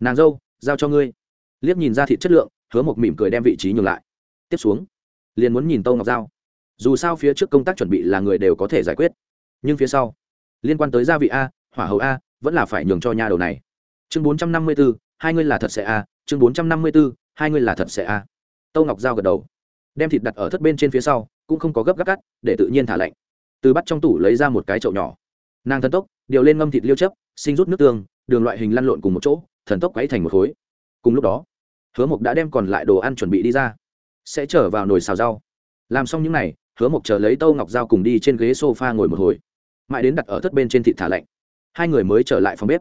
nàng dâu giao cho ngươi liếc nhìn ra thịt chất lượng hứa một mỉm cười đem vị trí nhường lại tiếp xuống liền muốn nhìn tâu ngọc giao dù sao phía trước công tác chuẩn bị là người đều có thể giải quyết nhưng phía sau liên quan tới gia vị a hỏa hậu a vẫn là phải nhường cho nhà đầu này chương bốn trăm năm mươi b ố hai ngươi là thật sẽ a chương bốn trăm năm mươi b ố hai ngươi là thật sẽ a tâu ngọc giao gật đầu đem thịt đặt ở thất bên trên phía sau, cũng không có gấp gáp cắt, để tự nhiên thả lạnh. Từ bắt trong tủ lấy ra một cái chậu nhỏ. Nàng thần tốc, điều lên ngâm thịt liêu chấp sinh rút nước tương, đường loại hình lăn lộn cùng một chỗ, thần tốc quấy thành một khối. Cùng lúc đó, hứa mộc đã đem còn lại đồ ăn chuẩn bị đi ra. Sẽ trở vào nồi xào rau. Làm xong những n à y hứa mộc chờ lấy tâu ngọc dao cùng đi trên ghế s o f a ngồi một hồi. Mãi đến đặt ở thất bên trên thịt thả lạnh. Hai người mới trở lại phòng bếp.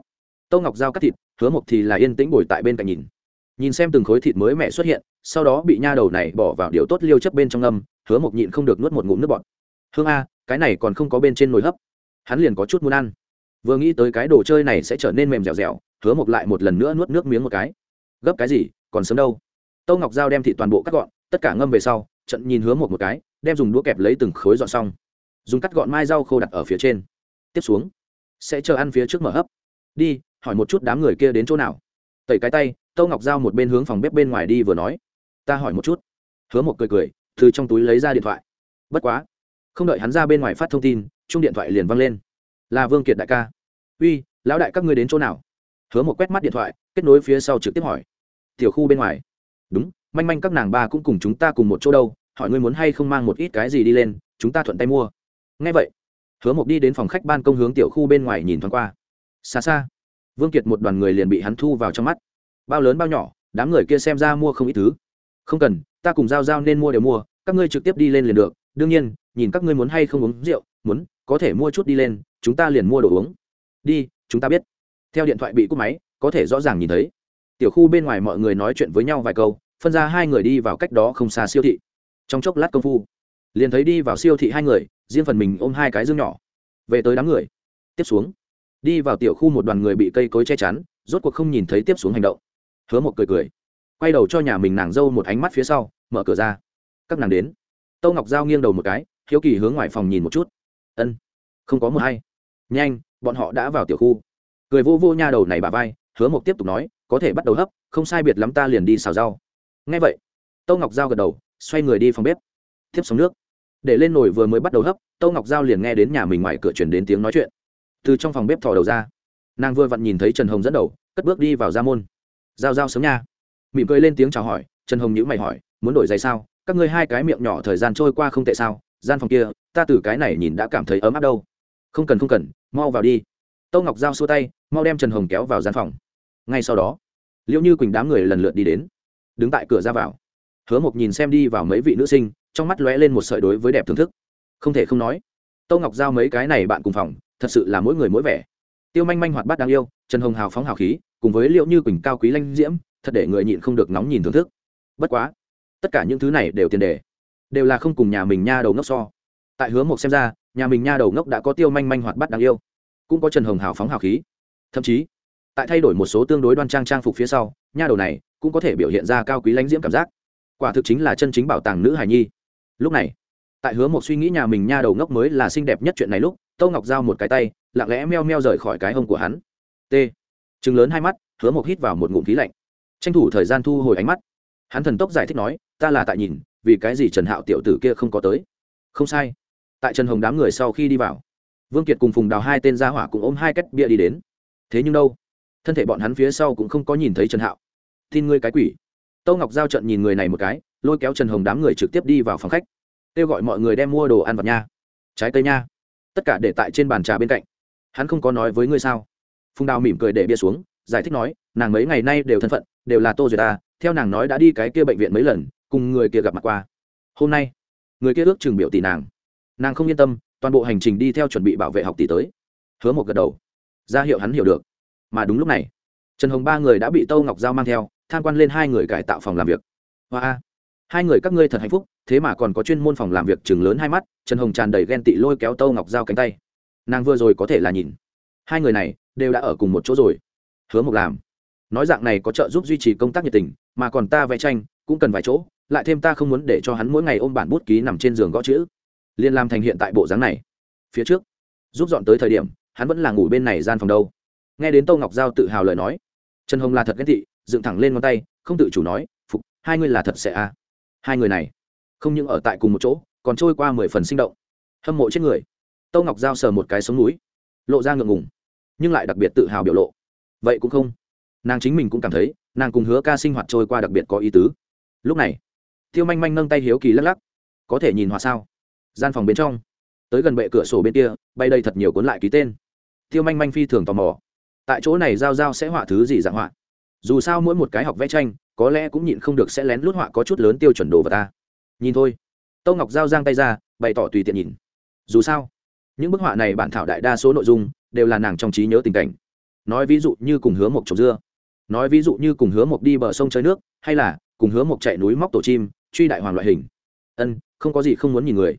Tâu ngọc dao cắt thịt, hứa mộc thì là yên tĩnh ngồi tại bên cạnh nhìn nhìn xem từng khối thịt mới mẹ xuất hiện, sau đó bị nha đầu này bỏ vào điều tốt liêu chấp bên trong âm hứa mộc nhịn không được nuốt một ngụm nước bọt. Hương a, cái này còn không có bên trên nồi hấp. Hắn liền có chút muốn ăn. Vừa nghĩ tới cái đồ chơi này sẽ trở nên mềm dẻo dẻo, hứa mộc lại một lần nữa nuốt nước miếng một cái. Gấp cái gì, còn sớm đâu. Tâu ngọc dao đem thịt toàn bộ cắt gọn, tất cả ngâm về sau, trận nhìn hứa một một cái, đem dùng đũa kẹp lấy từng khối dọn xong. Dùng cắt gọn mai rau khô đặt ở phía trên. Tiếp xuống, sẽ chờ ăn phía trước mở hấp. Đi, hỏi một chút đám người kia đến chỗ nào. Tẩy cái tay tâu ngọc giao một bên hướng phòng bếp bên ngoài đi vừa nói, ta hỏi một chút. Hứa một cười cười, từ trong túi lấy ra điện thoại. Bất quá. Không đợi hắn ra bên ngoài phát thông tin chung điện thoại liền văng lên. Là vương kiệt đại ca. Uy, lão đại các ngươi đến chỗ nào? Hứa một quét mắt điện thoại, kết nối phía sau trực tiếp hỏi. Tiểu khu bên ngoài. Đúng, manh manh các nàng ba cũng cùng chúng ta cùng một chỗ đâu, hỏi ngươi muốn hay không mang một ít cái gì đi lên, chúng ta thuận tay mua. Ngay vậy, hứa một đi đến phòng khách ban công hướng tiểu khu bên ngoài nhìn thoáng qua. Xa xa, vương kiệt một đoàn người liền bị hắn thu vào trong mắt bao lớn bao nhỏ, đám người kia xem ra mua không ít thứ. Không cần, ta cùng giao giao nên mua đều mua, các ngươi trực tiếp đi lên liền được. Đương nhiên, nhìn các ngươi muốn hay không uống rượu, muốn, có thể mua chút đi lên, chúng ta liền mua đồ uống. Đi, chúng ta biết. Theo điện thoại bị cúp máy, có thể rõ ràng nhìn thấy. Tiểu khu bên ngoài mọi người nói chuyện với nhau vài câu, phân ra hai người đi vào cách đó không xa siêu thị. Trong chốc lát công phu, liền thấy đi vào siêu thị hai người, riêng phần mình ôm hai cái dương nhỏ. Về tới đám người, tiếp xuống. Đi vào tiểu khu một đoàn người bị cây cối che chắn, rốt cuộc không nhìn thấy tiếp xuống hành động hứa một cười cười, quay đầu cho nhà mình nàng dâu một ánh mắt phía sau, mở cửa ra. Các nàng đến. Tâu ngọc giao nghiêng đầu một cái, hiếu kỳ hướng ngoài phòng nhìn một chút. Ân, không có mờ hay nhanh, bọn họ đã vào tiểu khu. Cười vô vô nha đầu này bà vai, hứa mộc tiếp tục nói, có thể bắt đầu hấp, không sai biệt lắm ta liền đi xào rau. Ngay vậy, tâu ngọc giao gật đầu, xoay người đi phòng bếp, tiếp sống nước. Để lên nồi vừa mới bắt đầu hấp, tâu ngọc giao liền nghe đến nhà mình ngoài cửa chuyển đến tiếng nói chuyện. Từ trong phòng bếp thò đầu ra, nàng vừa vặn nhìn thấy trần hồng dẫn đầu, cất bước đi vào ra môn giao giao sớm nha. Mỉm cười lên tiếng chào hỏi, trần hồng nhữ mày hỏi, muốn đổi giày sao? Các ngươi hai cái miệng nhỏ thời gian trôi qua không tệ sao? Gian phòng kia, ta từ cái này nhìn đã cảm thấy ấm áp đâu. Không cần không cần, mau vào đi. Tâu ngọc giao xua tay, mau đem trần hồng kéo vào gian phòng. Ngay sau đó liệu như quỳnh đám người lần lượt đi đến, đứng tại cửa ra vào. Hứa mộc nhìn xem đi vào mấy vị nữ sinh, trong mắt lóe lên một sợi đối với đẹp thưởng thức. Không thể không nói, tâu ngọc giao mấy cái này bạn cùng phòng, thật sự là mỗi người mỗi vẻ. Tiêu manh manh hoạt bát đáng yêu, trần hồng hào phóng hào khí cùng với liệu như quỳnh cao quý lanh diễm, thật để người nhịn không được nóng nhìn thưởng thức. Bất quá, tất cả những thứ này đều tiền đề, đều là không cùng nhà mình nha đầu ngốc so. Tại hứa mộc xem ra, nhà mình nha đầu ngốc đã có tiêu manh manh hoạt bát đáng yêu, cũng có trần hồng hào phóng hào khí. Thậm chí, tại thay đổi một số tương đối đoan trang trang phục phía sau, nha đầu này cũng có thể biểu hiện ra cao quý lãnh diễm cảm giác. Quả thực chính là chân chính bảo tàng nữ hài nhi. Lúc này, tại hứa một suy nghĩ nhà mình nha đầu ngốc mới là xinh đẹp nhất chuyện này lúc, tâu ngọc giao một cái tay, lặng lẽ meo meo rời khỏi cái hông của hắn. T chừng lớn hai mắt, hứa một hít vào một ngụm khí lạnh. Tranh thủ thời gian thu hồi ánh mắt. Hắn thần tốc giải thích nói, ta là tại nhìn, vì cái gì trần hạo tiểu tử kia không có tới? Không sai. Tại trần hồng đám người sau khi đi vào, vương kiệt cùng phùng đào hai tên gia hỏa cũng ôm hai cách bia đi đến. Thế nhưng đâu? Thân thể bọn hắn phía sau cũng không có nhìn thấy trần hạo. Tin ngươi cái quỷ. Tâu ngọc giao trận nhìn người này một cái, lôi kéo trần hồng đám người trực tiếp đi vào phòng khách. Kêu gọi mọi người đem mua đồ ăn vật nha trái cây nha. Tất cả để tại trên bàn trà bên cạnh. Hắn không có nói với ngươi sao? Phùng đào mỉm cười để bia xuống, giải thích nói, nàng mấy ngày nay đều thân phận, đều là tô duyệt ta theo nàng nói đã đi cái kia bệnh viện mấy lần, cùng người kia gặp mặt qua. Hôm nay, người kia ước chừng biểu tỷ nàng. Nàng không yên tâm, toàn bộ hành trình đi theo chuẩn bị bảo vệ học tỷ tới. Hứa một gật đầu. Ra hiệu hắn hiểu được. Mà đúng lúc này, trần hồng ba người đã bị tâu ngọc giao mang theo, tham quan lên hai người cải tạo phòng làm việc. Hoa hai người các ngươi thật hạnh phúc, thế mà còn có chuyên môn phòng làm việc chừng lớn hai mắt. Trần hồng tràn đầy ghen tị lôi kéo tâu ngọc giao cánh tay. Nàng vừa rồi có thể là nhìn. Hai người này đều đã ở cùng một chỗ rồi. Hứa một làm, nói dạng này có trợ giúp duy trì công tác nhiệt tình, mà còn ta vẽ tranh, cũng cần vài chỗ, lại thêm ta không muốn để cho hắn mỗi ngày ôm bản bút ký nằm trên giường gõ chữ. Liên làm thành hiện tại bộ dáng này, phía trước, giúp dọn tới thời điểm, hắn vẫn là ngủ bên này gian phòng đâu. Nghe đến tô ngọc giao tự hào lời nói, trần hồng là thật ghét thị dựng thẳng lên ngón tay, không tự chủ nói, phục, hai người là thật sẽ à? Hai người này, không những ở tại cùng một chỗ, còn trôi qua mười phần sinh động. Hâm mộ chết người. Tô ngọc giao sờ một cái sống núi, lộ ra ngượng ngùng nhưng lại đặc biệt tự hào biểu lộ. Vậy cũng không. Nàng chính mình cũng cảm thấy, nàng cùng hứa ca sinh hoạt trôi qua đặc biệt có ý tứ. Lúc này, tiêu manh manh nâng tay hiếu kỳ lắc lắc. Có thể nhìn hòa sao? Gian phòng bên trong. Tới gần bệ cửa sổ bên kia, bay đây thật nhiều cuốn lại ký tên. Tiêu manh manh phi thường tò mò. Tại chỗ này giao giao sẽ họa thứ gì dạng họa? Dù sao mỗi một cái học vẽ tranh, có lẽ cũng nhịn không được sẽ lén lút họa có chút lớn tiêu chuẩn đồ vào ta. Nhìn thôi. Tâu ngọc giao giang tay ra, bày tỏ tùy tiện nhìn. Dù sao, những bức họa này bản thảo đại đa số nội dung đều là nàng trong trí nhớ tình cảnh. Nói ví dụ như cùng hứa mộc trồng dưa. Nói ví dụ như cùng hứa mộc đi bờ sông chơi nước, hay là cùng hứa mộc chạy núi móc tổ chim, truy đại hoàng loại hình. Ân, không có gì không muốn nhìn người.